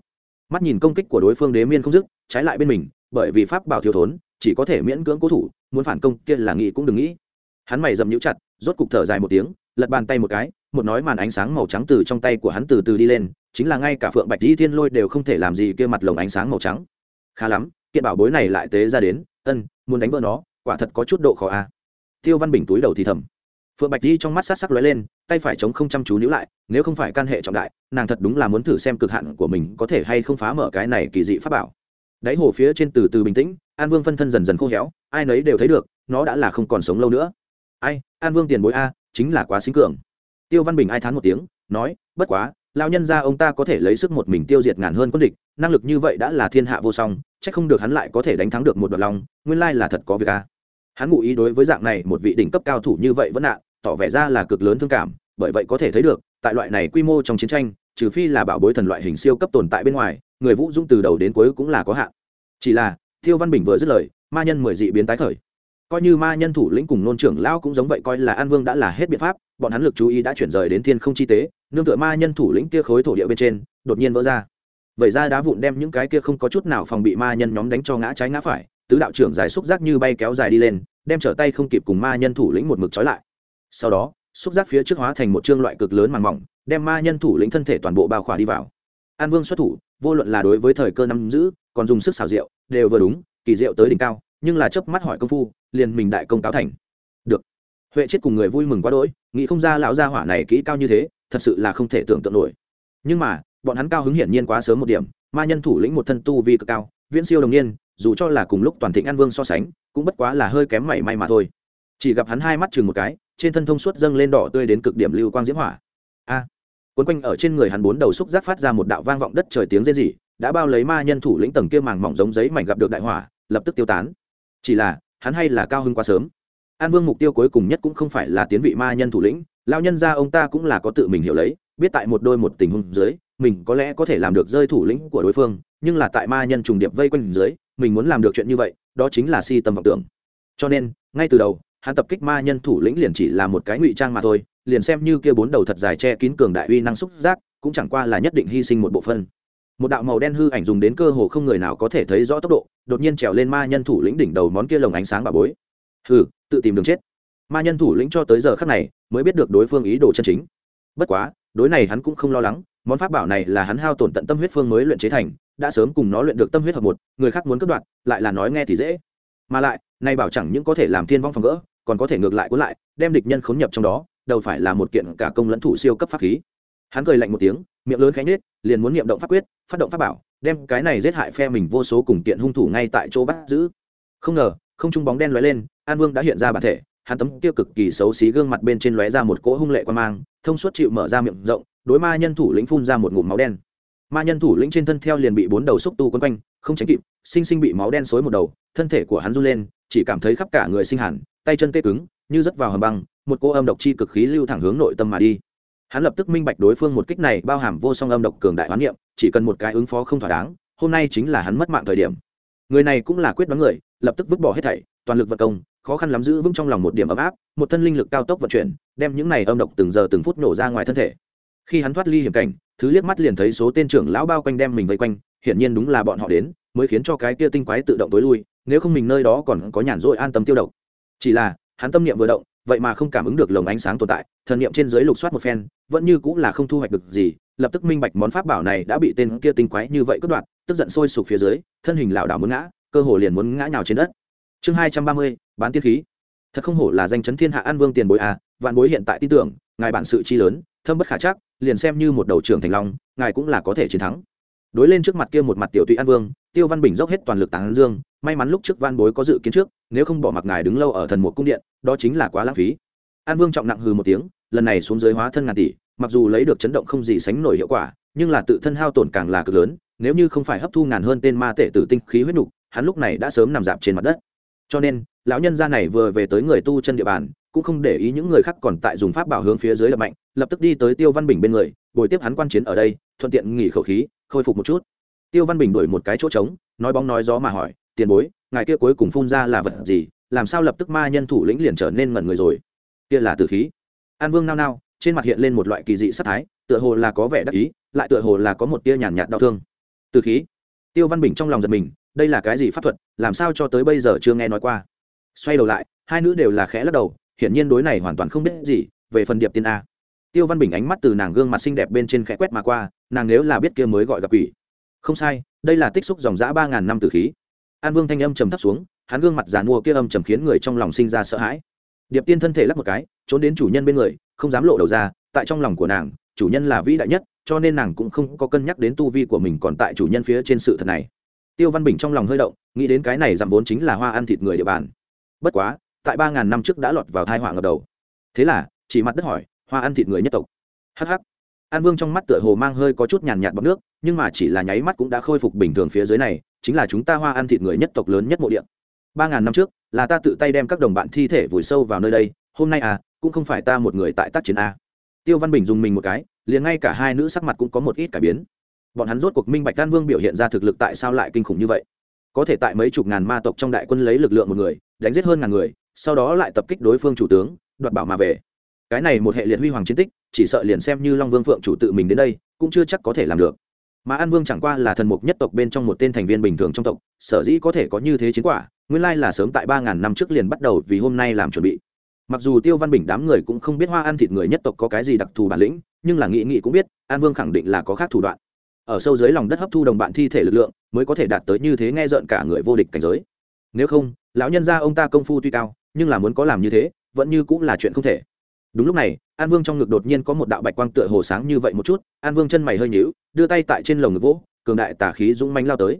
Mắt nhìn công kích của đối phương đế miên không dứt, trái lại bên mình, bởi vì pháp bảo thiếu thốn, chỉ có thể miễn cưỡng cố thủ, muốn phản công kia là nghĩ cũng đừng nghĩ. Hắn mày dầm nhũ chặt, rốt cục thở dài một tiếng, lật bàn tay một cái, một nói màn ánh sáng màu trắng từ trong tay của hắn từ từ đi lên, chính là ngay cả phượng bạch di thiên lôi đều không thể làm gì kia mặt lồng ánh sáng màu trắng. Khá lắm kiện bảo bối này lại tế ra đến, ân, muốn đánh vỡ nó, quả thật có chút độ khó a. À. tiêu văn bình túi đầu thì thầm. Phượng bạch di trong mắt sát sắc lóe lên, tay phải chống không chăm chú níu lại, nếu không phải can hệ trọng đại, nàng thật đúng là muốn thử xem cực hạn của mình có thể hay không phá mở cái này kỳ dị pháp bảo. Đáy hồ phía trên từ từ bình tĩnh, an vương phân thân dần dần khô héo, ai nấy đều thấy được, nó đã là không còn sống lâu nữa. Ai, an vương tiền bối a, chính là quá xính cường. Tiêu văn bình ai thán một tiếng, nói, bất quá lao nhân ra ông ta có thể lấy sức một mình tiêu diệt ngàn hơn quân địch, năng lực như vậy đã là thiên hạ vô song chắc không được hắn lại có thể đánh thắng được một đoạn long, nguyên lai là thật có việc a hắn ngụ ý đối với dạng này một vị đỉnh cấp cao thủ như vậy vẫn nạn tỏ vẻ ra là cực lớn thương cảm, bởi vậy có thể thấy được, tại loại này quy mô trong chiến tranh, trừ phi là bảo bối thần loại hình siêu cấp tồn tại bên ngoài, người vũ dũng từ đầu đến cuối cũng là có hạn. Chỉ là, thiêu văn bình vừa dứt lời, ma nhân mười dị biến tái khởi. Coi như ma nhân thủ lĩnh cùng nôn trưởng lão cũng giống vậy coi là an vương đã là hết biện pháp, bọn hắn lực chú ý đã chuyển rời đến thiên không chi tế, nương tựa ma nhân thủ lĩnh kia khối thổ địa bên trên, đột nhiên vỡ ra vậy ra đá vụn đem những cái kia không có chút nào phòng bị ma nhân nhóm đánh cho ngã trái ngã phải, tứ đạo trưởng dài xúc giác như bay kéo dài đi lên, đem trở tay không kịp cùng ma nhân thủ lĩnh một mực trói lại. Sau đó, xúc giác phía trước hóa thành một chương loại cực lớn màng mỏng, đem ma nhân thủ lĩnh thân thể toàn bộ bao khỏa đi vào. An vương xuất thủ, vô luận là đối với thời cơ nắm giữ, còn dùng sức xào rượu đều vừa đúng, kỳ rượu tới đỉnh cao, nhưng là chớp mắt hỏi công phu, liền mình đại công cáo thành. Được. Huệ chết cùng người vui mừng quá đỗi, nghĩ không ra lão gia hỏa này kỹ cao như thế, thật sự là không thể tưởng tượng nổi. Nhưng mà bọn hắn cao hứng hiển nhiên quá sớm một điểm ma nhân thủ lĩnh một thân tu vi cực cao viễn siêu đồng niên dù cho là cùng lúc toàn thịnh an vương so sánh cũng bất quá là hơi kém mảy may mà thôi. Chỉ gặp hắn hai mắt chừng một cái trên thân thông suốt dâng lên đỏ tươi đến cực điểm lưu quang diễm hỏa. A! À, quấn quanh ở trên người hắn bốn đầu xúc giác phát ra một đạo vang vọng đất trời tiếng rên rỉ đã bao lấy ma nhân thủ lĩnh tầng kia màng mỏng giống giấy mảnh gặp được đại hỏa lập tức tiêu tán. Chỉ là hắn hay là cao hơn quá sớm. An vương mục tiêu cuối cùng nhất cũng không phải là tiến vị ma nhân thủ lĩnh lao nhân ra ông ta cũng là có tự mình hiểu lấy biết tại một đôi một tình huống dưới, mình có lẽ có thể làm được rơi thủ lĩnh của đối phương, nhưng là tại ma nhân trùng điệp vây quanh dưới, mình muốn làm được chuyện như vậy, đó chính là si tâm vọng tưởng. Cho nên, ngay từ đầu, hắn tập kích ma nhân thủ lĩnh liền chỉ là một cái ngụy trang mà thôi, liền xem như kia bốn đầu thật dài che kín cường đại uy năng xúc giác, cũng chẳng qua là nhất định hy sinh một bộ phân một đạo màu đen hư ảnh dùng đến cơ hồ không người nào có thể thấy rõ tốc độ, đột nhiên trèo lên ma nhân thủ lĩnh đỉnh đầu món kia lồng ánh sáng bà bối. Hừ, tự tìm đường chết. Ma nhân thủ lĩnh cho tới giờ khắc này, mới biết được đối phương ý đồ chân chính. Bất quá đối này hắn cũng không lo lắng, món pháp bảo này là hắn hao tổn tận tâm huyết phương mới luyện chế thành, đã sớm cùng nó luyện được tâm huyết hợp một, người khác muốn cướp đoạt lại là nói nghe thì dễ. Mà lại, nay bảo chẳng những có thể làm thiên vong phòng gỡ, còn có thể ngược lại cuốn lại, đem địch nhân khốn nhập trong đó, đâu phải là một kiện cả công lẫn thủ siêu cấp pháp khí. Hắn cười lạnh một tiếng, miệng lớn khánh nết liền muốn niệm động pháp quyết, phát động pháp bảo, đem cái này giết hại phe mình vô số cùng kiện hung thủ ngay tại chỗ bắt giữ. Không ngờ, không trung bóng đen lóe lên, an vương đã hiện ra bản thể hắn tấm kia cực kỳ xấu xí gương mặt bên trên lóe ra một cỗ hung lệ quan mang, thông suốt chịu mở ra miệng rộng, đối ma nhân thủ lĩnh phun ra một ngụm máu đen. Ma nhân thủ lĩnh trên thân theo liền bị bốn đầu xúc tu quấn quanh, không tránh kịp, sinh sinh bị máu đen xối một đầu, thân thể của hắn run lên, chỉ cảm thấy khắp cả người sinh hẳn, tay chân tê cứng, như rớt vào hầm băng, một cô âm độc chi cực khí lưu thẳng hướng nội tâm mà đi. Hắn lập tức minh bạch đối phương một kích này bao hàm vô song âm độc cường đại hoán niệm, chỉ cần một cái ứng phó không thỏa đáng, hôm nay chính là hắn mất mạng thời điểm. Người này cũng là quyết đoán người, lập tức vứt bỏ hết thảy, toàn lực vật công khó khăn lắm giữ vững trong lòng một điểm ấm áp, một thân linh lực cao tốc vận chuyển, đem những này âm độc từng giờ từng phút nổ ra ngoài thân thể. Khi hắn thoát ly hiểm cảnh, thứ liếc mắt liền thấy số tên trưởng lão bao quanh đem mình vây quanh, hiển nhiên đúng là bọn họ đến, mới khiến cho cái kia tinh quái tự động tối lui, nếu không mình nơi đó còn có nhàn rỗi an tâm tiêu độc. Chỉ là, hắn tâm niệm vừa động, vậy mà không cảm ứng được lồng ánh sáng tồn tại, thần niệm trên dưới lục soát một phen, vẫn như cũng là không thu hoạch được gì, lập tức minh bạch món pháp bảo này đã bị tên kia tinh quái như vậy cất đoạt, tức giận sôi sục phía dưới, thân hình lảo đảo muốn ngã, cơ hồ liền muốn ngã nhào trên đất chương hai trăm ba mươi, bán tiên khí. Thật không hổ là danh chấn thiên hạ an vương tiền bối à vạn bối hiện tại tin tưởng, ngài bản sự chi lớn, thâm bất khả chắc, liền xem như một đầu trưởng thành long, ngài cũng là có thể chiến thắng. Đối lên trước mặt kia một mặt tiểu tụy an vương, tiêu văn bình dốc hết toàn lực tán dương, may mắn lúc trước văn bối có dự kiến trước, nếu không bỏ mặc ngài đứng lâu ở thần một cung điện, đó chính là quá lãng phí. An vương trọng nặng hừ một tiếng, lần này xuống dưới hóa thân ngàn tỷ, mặc dù lấy được chấn động không gì sánh nổi hiệu quả, nhưng là tự thân hao tổn càng là cực lớn, nếu như không phải hấp thu ngàn hơn tên ma tể tử tinh khí huyết nục, hắn lúc này đã sớm nằm dạp trên mặt đất cho nên, lão nhân gia này vừa về tới người tu chân địa bàn, cũng không để ý những người khác còn tại dùng pháp bảo hướng phía dưới lập mạnh, lập tức đi tới tiêu văn bình bên người, bồi tiếp hắn quan chiến ở đây, thuận tiện nghỉ khẩu khí, khôi phục một chút. Tiêu văn bình đổi một cái chỗ trống, nói bóng nói gió mà hỏi, tiền bối, ngài kia cuối cùng phun ra là vật gì? Làm sao lập tức ma nhân thủ lĩnh liền trở nên ngẩn người rồi? Kia là tử khí. An vương nao nao, trên mặt hiện lên một loại kỳ dị sắc thái, tựa hồ là có vẻ đắc ý, lại tựa hồ là có một tia nhàn nhạt đau thương. Tử khí? Tiêu văn bình trong lòng giật mình đây là cái gì pháp thuật, làm sao cho tới bây giờ chưa nghe nói qua. Xoay đầu lại, hai nữ đều là khẽ lắc đầu, hiển nhiên đối này hoàn toàn không biết gì, về phần điệp tiên a. Tiêu văn bình ánh mắt từ nàng gương mặt xinh đẹp bên trên khẽ quét mà qua, nàng nếu là biết kia mới gọi gặp quỷ. Không sai, đây là tích xúc dòng giã ba ngàn năm tử khí. An vương thanh âm trầm thấp xuống, hắn gương mặt giàn mua kia âm trầm khiến người trong lòng sinh ra sợ hãi. Điệp tiên thân thể lắc một cái, trốn đến chủ nhân bên người, không dám lộ đầu ra, tại trong lòng của nàng, chủ nhân là vĩ đại nhất, cho nên nàng cũng không có cân nhắc đến tu vi của mình còn tại chủ nhân phía trên sự thật này tiêu văn bình trong lòng hơi động, nghĩ đến cái này giảm vốn chính là hoa ăn thịt người địa bàn. Bất quá, tại ba ngàn năm trước đã lọt vào thai họa ngập đầu. Thế là, chỉ mặt đất hỏi, hoa ăn thịt người nhất tộc? Hh an vương trong mắt tựa hồ mang hơi có chút nhàn nhạt bọc nước, nhưng mà chỉ là nháy mắt cũng đã khôi phục bình thường phía dưới này, chính là chúng ta hoa ăn thịt người nhất tộc lớn nhất mộ địa. Ba ngàn năm trước, là ta tự tay đem các đồng bạn thi thể vùi sâu vào nơi đây, hôm nay à cũng không phải ta một người tại tác chiến a. Tiêu văn bình dùng mình một cái, liền ngay cả hai nữ sắc mặt cũng có một ít cải biến bọn hắn rốt cuộc minh bạch đan vương biểu hiện ra thực lực tại sao lại kinh khủng như vậy. Có thể tại mấy chục ngàn ma tộc trong đại quân lấy lực lượng một người, đánh giết hơn ngàn người, sau đó lại tập kích đối phương chủ tướng, đoạt bảo mà về. Cái này một hệ liệt huy hoàng chiến tích, chỉ sợ liền xem như long vương phượng chủ tự mình đến đây, cũng chưa chắc có thể làm được. Mà an vương chẳng qua là thần mục nhất tộc bên trong một tên thành viên bình thường trong tộc, sở dĩ có thể có như thế chiến quả, nguyên lai là sớm tại ba ngàn năm trước liền bắt đầu vì hôm nay làm chuẩn bị. Mặc dù tiêu văn bình đám người cũng không biết hoa ăn thịt người nhất tộc có cái gì đặc thù bản lĩnh, nhưng là nghị nghị cũng biết, an vương khẳng định là có khác thủ đoạn ở sâu dưới lòng đất hấp thu đồng bạn thi thể lực lượng, mới có thể đạt tới như thế nghe rợn cả người vô địch cảnh giới. Nếu không, lão nhân gia ông ta công phu tuy cao, nhưng là muốn có làm như thế, vẫn như cũng là chuyện không thể. Đúng lúc này, an vương trong ngực đột nhiên có một đạo bạch quang tựa hồ sáng như vậy một chút, an vương chân mày hơi nhíu, đưa tay tại trên lồng ngực vỗ, cường đại tả khí dũng manh lao tới.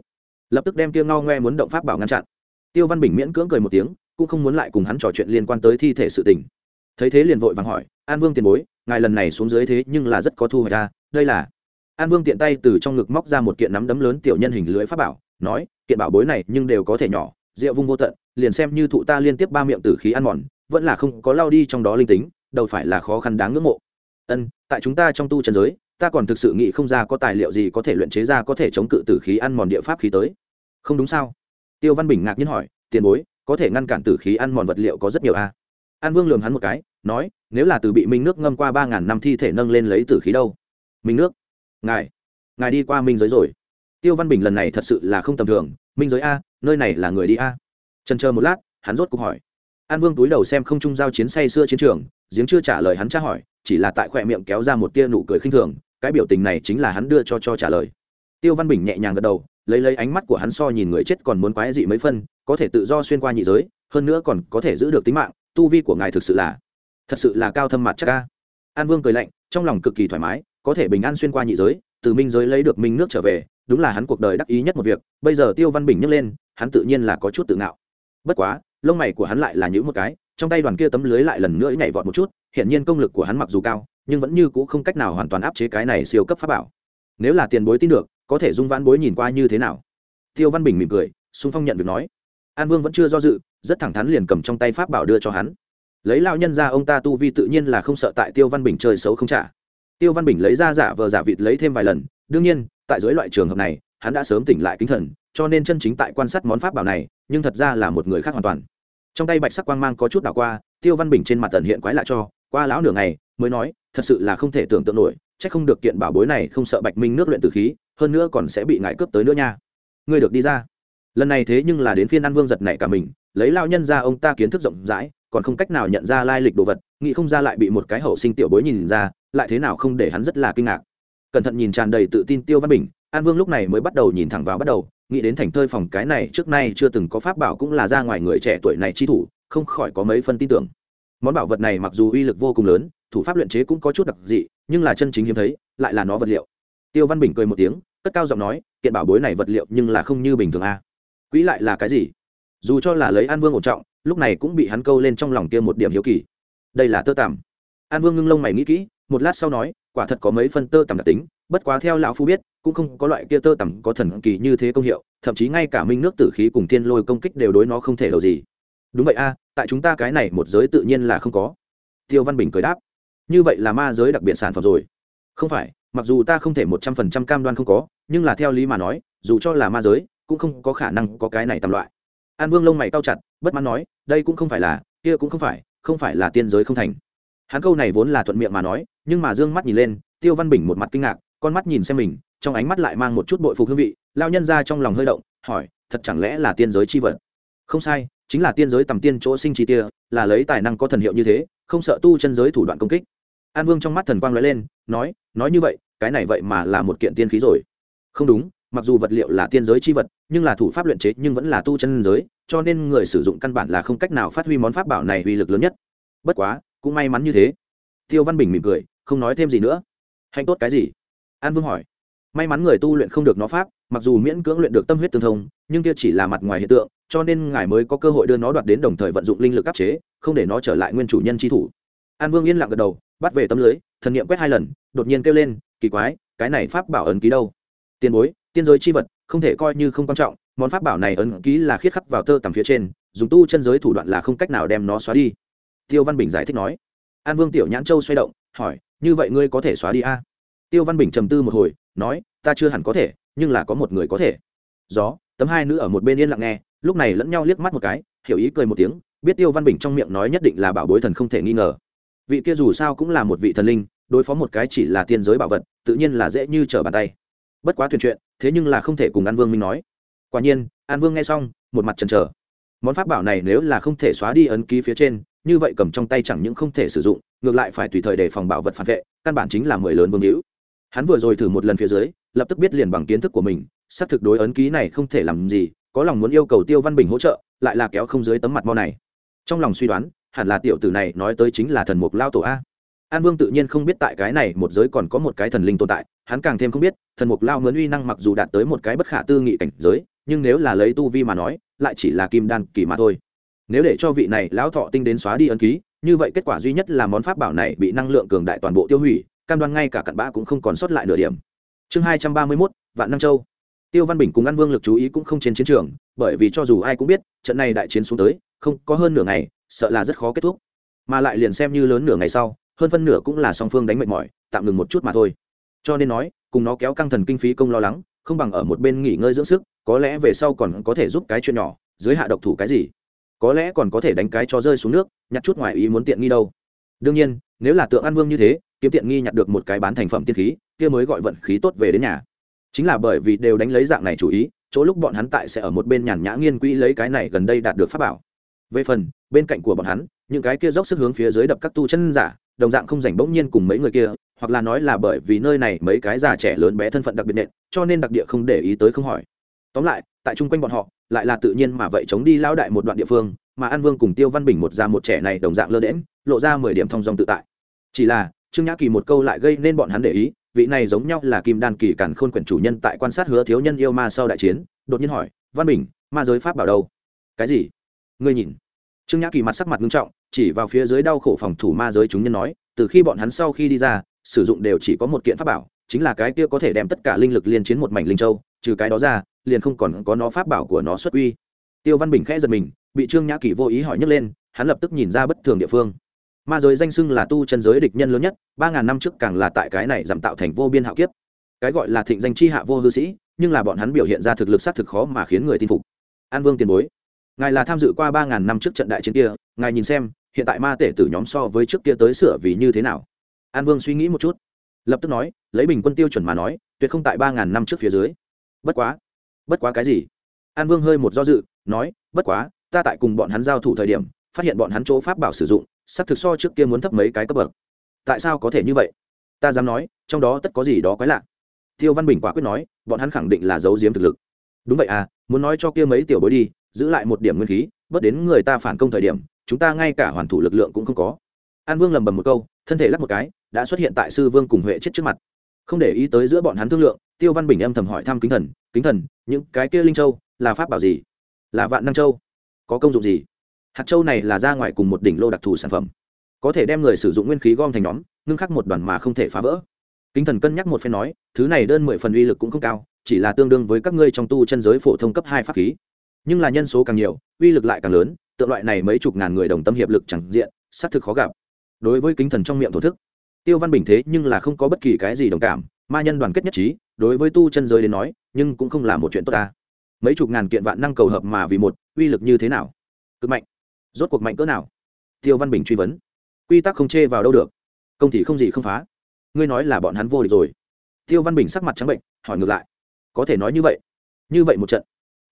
Lập tức đem kia ngao ngoe muốn động pháp bảo ngăn chặn. Tiêu văn bình miễn cưỡng cười một tiếng, cũng không muốn lại cùng hắn trò chuyện liên quan tới thi thể sự tình. Thấy thế liền vội vàng hỏi, an vương tiền bối, ngài lần này xuống dưới thế nhưng là rất có thu hoạch ra, đây là an vương tiện tay từ trong ngực móc ra một kiện nắm đấm lớn tiểu nhân hình lưới pháp bảo, nói, kiện bảo bối này nhưng đều có thể nhỏ, rượu vung vô tận, liền xem như thụ ta liên tiếp ba miệng tử khí ăn mòn, vẫn là không có lao đi trong đó linh tính, đâu phải là khó khăn đáng ngưỡng mộ. Ân, tại chúng ta trong tu trần giới, ta còn thực sự nghĩ không ra có tài liệu gì có thể luyện chế ra có thể chống cự tử khí ăn mòn địa pháp khí tới. Không đúng sao? Tiêu văn bình ngạc nhiên hỏi, tiền bối, có thể ngăn cản tử khí ăn mòn vật liệu có rất nhiều a an vương lường hắn một cái, nói, nếu là từ bị minh nước ngâm qua ba ngàn năm thi thể nâng lên lấy tử khí đâu? Minh nước? Ngài ngài đi qua minh giới rồi. Tiêu văn bình lần này thật sự là không tầm thường. Minh giới a, nơi này là người đi a. Trần chờ một lát, hắn rốt cuộc hỏi. An vương túi đầu xem không trung giao chiến say xưa chiến trường, giếng chưa trả lời hắn tra hỏi, chỉ là tại khoe miệng kéo ra một tia nụ cười khinh thường, cái biểu tình này chính là hắn đưa cho cho trả lời. Tiêu văn bình nhẹ nhàng gật đầu, lấy lấy ánh mắt của hắn so nhìn người chết còn muốn quái dị mấy phân, có thể tự do xuyên qua nhị giới, hơn nữa còn có thể giữ được tính mạng, tu vi của ngài thực sự là, thật sự là cao thâm mặt chắc ca an vương cười lạnh, trong lòng cực kỳ thoải mái có thể bình an xuyên qua nhị giới, từ minh giới lấy được minh nước trở về, đúng là hắn cuộc đời đắc ý nhất một việc, bây giờ tiêu văn bình nhấc lên, hắn tự nhiên là có chút tự ngạo. Bất quá, lông mày của hắn lại là những một cái, trong tay đoàn kia tấm lưới lại lần nữa nhảy vọt một chút hiện nhiên công lực của hắn mặc dù cao, nhưng vẫn như c ũ không cách nào hoàn toàn áp chế cái này siêu cấp pháp bảo. Nếu là tiền bối tin được, có thể dung vãn bối nhìn qua như thế nào? Tiêu văn bình mỉm cười, xung phong nhận việc nói. An vương vẫn chưa do dự, rất thẳng thắn liền cầm trong tay pháp bảo đưa cho hắn. Lấy lao nhân ra ông ta tu vi tự nhiên là không sợ tại tiêu văn bình chơi xấu không trả tiêu văn bình lấy ra giả vờ giả vịt lấy thêm vài lần, đương nhiên, tại dưới loại trường hợp này, hắn đã sớm tỉnh lại kinh thần, cho nên chân chính tại quan sát món pháp bảo này, nhưng thật ra là một người khác hoàn toàn. Trong tay bạch sắc quang mang có chút đảo qua, tiêu văn bình trên mặt tần hiện quái lạ cho, qua lão nửa ngày, mới nói, thật sự là không thể tưởng tượng nổi c h ắ c không được kiện bảo bối này không sợ bạch minh nước luyện từ khí, hơn nữa còn sẽ bị ngại cướp tới nữa nha. Ngươi được đi ra. Lần này thế nhưng là đến phiên ăn vương giật này cả mình, lấy lao nhân ra ông ta kiến thức rộng rãi, còn không cách nào nhận ra lai lịch đồ vật, nghĩ không ra lại bị một cái hậu sinh tiểu bối nhìn ra lại thế nào không để hắn rất là kinh ngạc. Cẩn thận nhìn tràn đầy tự tin tiêu văn bình, an vương lúc này mới bắt đầu nhìn thẳng vào bắt đầu, nghĩ đến thành thơi phòng cái này trước nay chưa từng có pháp bảo cũng là ra ngoài người trẻ tuổi này chi thủ, không khỏi có mấy phân tin tưởng. Món bảo vật này mặc dù uy lực vô cùng lớn, thủ pháp luyện chế cũng có chút đặc dị, nhưng là chân chính hiếm thấy, lại là nó vật liệu. Tiêu văn bình cười một tiếng, cất cao giọng nói, kiện bảo bối này vật liệu nhưng là không như bình thường a. Quỹ lại là cái gì? Dù cho là lấy an vương ổn trọng, lúc này cũng bị hắn câu lên trong lòng kia một điểm hiếu kỳ. Đây là tơ tằm. An vương ngưng lông mày nghĩ kỹ một lát sau nói, quả thật có mấy phân tơ tằm đặc tính, bất quá theo lão phu biết, cũng không có loại kia tơ tằm có thần kỳ như thế công hiệu, thậm chí ngay cả minh nước tử khí cùng thiên lôi công kích đều đối nó không thể đầu gì. Đúng vậy a, tại chúng ta cái này một giới tự nhiên là không có. Tiêu văn bình cười đáp. Như vậy là ma giới đặc biệt sản phẩm rồi. Không phải, mặc dù ta không thể một trăm phần trăm cam đoan không có, nhưng là theo lý mà nói, dù cho là ma giới, cũng không có khả năng có cái này tầm loại. An vương lông mày cao chặt, bất mãn nói, đây cũng không phải là, kia cũng không phải không phải là tiên giới không thành hắn câu này vốn là thuận miệng mà nói, nhưng mà d ư ơ n g mắt nhìn lên, tiêu văn bình một mặt kinh ngạc, con mắt nhìn xem mình, trong ánh mắt lại mang một chút bội phục hương vị lao nhân ra trong lòng hơi động, hỏi, thật chẳng lẽ là tiên giới chi vật? Không sai, chính là tiên giới tầm tiên chỗ sinh chi tia, là lấy tài năng có thần hiệu như thế, không sợ tu chân giới thủ đoạn công kích. An vương trong mắt thần quang lóe lên, nói nói như vậy, cái này vậy mà là một kiện tiên khí rồi. Không đúng, mặc dù vật liệu là tiên giới chi vật, nhưng là thủ pháp luyện chế nhưng vẫn là tu chân giới, cho nên người sử dụng căn bản là không cách nào phát huy món pháp bảo này uy lực lớn nhất. Bất quá cũng may mắn như thế. Tiêu văn bình mỉm cười, không nói thêm gì nữa. Hạnh tốt cái gì? An vương hỏi. May mắn người tu luyện không được nó pháp, mặc dù miễn cưỡng luyện được tâm huyết tương thông, nhưng kia chỉ là mặt ngoài hiện tượng, cho nên ngài mới có cơ hội đưa nó đoạt đến đồng thời vận dụng linh lực áp chế, không để nó trở lại nguyên chủ nhân tri thủ. An vương yên lặng gật đầu, bắt về tấm lưới, thần nghiệm quét hai lần, đột nhiên kêu lên, kỳ quái, cái này pháp bảo ấn ký đâu? Tiền bối, tiên giới chi vật, không thể coi như không quan trọng, món pháp bảo này ấn ký là khiết khắc vào tơ tầm phía trên, dùng tu chân giới thủ đoạn là không cách nào đem nó xóa đi tiêu văn bình giải thích nói. An vương tiểu nhãn châu xoay động, hỏi, như vậy ngươi có thể xóa đi a? Tiêu văn bình trầm tư một hồi, nói, ta chưa hẳn có thể, nhưng là có một người có thể. Gió, tấm hai nữ ở một bên yên lặng nghe, lúc này lẫn nhau liếc mắt một cái, hiểu ý cười một tiếng, biết tiêu văn bình trong miệng nói nhất định là bảo bối thần không thể nghi ngờ. Vị kia dù sao cũng là một vị thần linh, đối phó một cái chỉ là tiên giới bảo vật, tự nhiên là dễ như trở bàn tay. Bất quá thuyền chuyện, thế nhưng là không thể cùng an vương minh nói. Quả nhiên, an vương nghe xong, một mặt chần chờ. Món pháp bảo này nếu là không thể xóa đi ấn ký phía trên như vậy cầm trong tay chẳng những không thể sử dụng, ngược lại phải tùy thời để phòng bảo vật phản vệ, căn bản chính là mười lớn vương hữu. Hắn vừa rồi thử một lần phía dưới, lập tức biết liền bằng kiến thức của mình, xác thực đối ấn ký này không thể làm gì, có lòng muốn yêu cầu tiêu văn bình hỗ trợ, lại là kéo không dưới tấm mặt mo này. Trong lòng suy đoán, hẳn là tiểu tử này nói tới chính là thần mục lao tổ a. An vương tự nhiên không biết tại cái này một giới còn có một cái thần linh tồn tại, hắn càng thêm không biết, thần mục lao mướn uy năng mặc dù đạt tới một cái bất khả tư nghị cảnh giới, nhưng nếu là lấy tu vi mà nói, lại chỉ là kim đan kỳ mà thôi nếu để cho vị này lão thọ tinh đến xóa đi ấn ký, như vậy kết quả duy nhất là món pháp bảo này bị năng lượng cường đại toàn bộ tiêu hủy, cam đoan ngay cả cặn bã cũng không còn sót lại nửa điểm. Chương hai trăm ba mươi mốt, vạn nam châu. Tiêu văn bình cùng ăn vương lực chú ý cũng không trên chiến trường, bởi vì cho dù ai cũng biết, trận này đại chiến xuống tới, không có hơn nửa ngày, sợ là rất khó kết thúc. Mà lại liền xem như lớn nửa ngày sau, hơn phân nửa cũng là song phương đánh mệt mỏi, tạm ngừng một chút mà thôi. Cho nên nói, cùng nó kéo căng thần kinh phí công lo lắng, không bằng ở một bên nghỉ ngơi dưỡng sức, có lẽ về sau còn có thể giúp cái chuyện nhỏ, dưới hạ độc thủ cái gì có lẽ còn có thể đánh cái cho rơi xuống nước, nhặt chút ngoài ý muốn tiện nghi đâu. Đương nhiên, nếu là tượng an vương như thế, kiếm tiện nghi nhặt được một cái bán thành phẩm tiên khí, kia mới gọi vận khí tốt về đến nhà. Chính là bởi vì đều đánh lấy dạng này chủ ý, chỗ lúc bọn hắn tại sẽ ở một bên nhàn nhã nghiên quỹ lấy cái này gần đây đạt được pháp bảo. Về phần, bên cạnh của bọn hắn, những cái kia dốc sức hướng phía dưới đập các tu chân giả, đồng dạng không rảnh bỗng nhiên cùng mấy người kia, hoặc là nói là bởi vì nơi này mấy cái già trẻ lớn bé thân phận đặc biệt nện, cho nên đặc địa không để ý tới không hỏi. Tóm lại tại chung quanh bọn họ, lại là tự nhiên mà vậy chống đi lao đại một đoạn địa phương, mà an vương cùng tiêu văn bình một già một trẻ này đồng dạng lơ đễm lộ ra mười điểm thong dòng tự tại. Chỉ là, trương nhã kỳ một câu lại gây nên bọn hắn để ý, vị này giống nhau là kim đan kỳ càn khôn quyển chủ nhân tại quan sát hứa thiếu nhân yêu ma sau đại chiến, đột nhiên hỏi, văn bình, ma giới pháp bảo đâu? Cái gì? Ngươi nhìn. Trương nhã kỳ mặt sắc mặt nghiêm trọng, chỉ vào phía dưới đau khổ phòng thủ ma giới chúng nhân nói, từ khi bọn hắn sau khi đi ra, sử dụng đều chỉ có một kiện pháp bảo, chính là cái kia có thể đem tất cả linh lực liên chiến một mảnh linh châu trừ cái đó ra, liền không còn có nó pháp bảo của nó xuất uy. Tiêu văn bình khẽ giật mình, bị trương nhã kỳ vô ý hỏi nhấc lên, hắn lập tức nhìn ra bất thường địa phương. Ma giới danh xưng là tu chân giới địch nhân lớn nhất, ba ngàn năm trước càng là tại cái này giảm tạo thành vô biên hạo kiếp. Cái gọi là thịnh danh chi hạ vô hư sĩ, nhưng là bọn hắn biểu hiện ra thực lực xác thực khó mà khiến người tin phục. An vương tiền bối, ngài là tham dự qua ba ngàn năm trước trận đại chiến kia, ngài nhìn xem, hiện tại ma tể tử nhóm so với trước kia tới sửa vì như thế nào? An vương suy nghĩ một chút, lập tức nói, lấy bình quân tiêu chuẩn mà nói, tuyệt không tại ba ngàn năm trước phía dưới bất quá bất quá cái gì? An vương hơi một do dự, nói, bất quá, ta tại cùng bọn hắn giao thủ thời điểm, phát hiện bọn hắn chỗ pháp bảo sử dụng, sắp thực so trước kia muốn thấp mấy cái cấp bậc. Tại sao có thể như vậy? Ta dám nói, trong đó tất có gì đó quái lạ. Tiêu văn bình quả quyết nói, bọn hắn khẳng định là giấu giếm thực lực. Đúng vậy à muốn nói cho kia mấy tiểu bối đi, giữ lại một điểm nguyên khí, bớt đến người ta phản công thời điểm, chúng ta ngay cả hoàn thủ lực lượng cũng không có. An vương lầm bầm một câu, thân thể lắp một cái, đã xuất hiện tại sư vương cùng huệ chết trước mặt không để ý tới giữa bọn hắn thương lượng, tiêu văn bình âm thầm hỏi thăm kính thần kính thần, những cái kia linh châu là pháp bảo gì? Là vạn năng châu? Có công dụng gì? Hạt châu này là ra ngoài cùng một đỉnh lô đặc thù sản phẩm. Có thể đem người sử dụng nguyên khí gom thành nhóm, ngưng khắc một đoàn mà không thể phá vỡ. Kính thần cân nhắc một phen nói, thứ này đơn mười phần uy lực cũng không cao, chỉ là tương đương với các ngươi trong tu chân giới phổ thông cấp hai pháp khí. Nhưng là nhân số càng nhiều, uy lực lại càng lớn, tượng loại này mấy chục ngàn người đồng tâm hiệp lực chẳng diện, xác thực khó gặp. Đối với kính thần trong miệng thổ thức tiêu văn bình thế nhưng là không có bất kỳ cái gì đồng cảm, ma nhân đoàn kết nhất trí, đối với tu chân giới đến nói, nhưng cũng không là một chuyện tốt ta. Mấy chục ngàn kiện vạn năng cầu hợp mà vì một, uy lực như thế nào? Cực mạnh. Rốt cuộc mạnh cỡ nào? Tiêu văn bình truy vấn. Quy tắc không chê vào đâu được. Công thì không gì không phá. Ngươi nói là bọn hắn vô địch rồi. Tiêu văn bình sắc mặt trắng bệnh, hỏi ngược lại. Có thể nói như vậy. Như vậy một trận.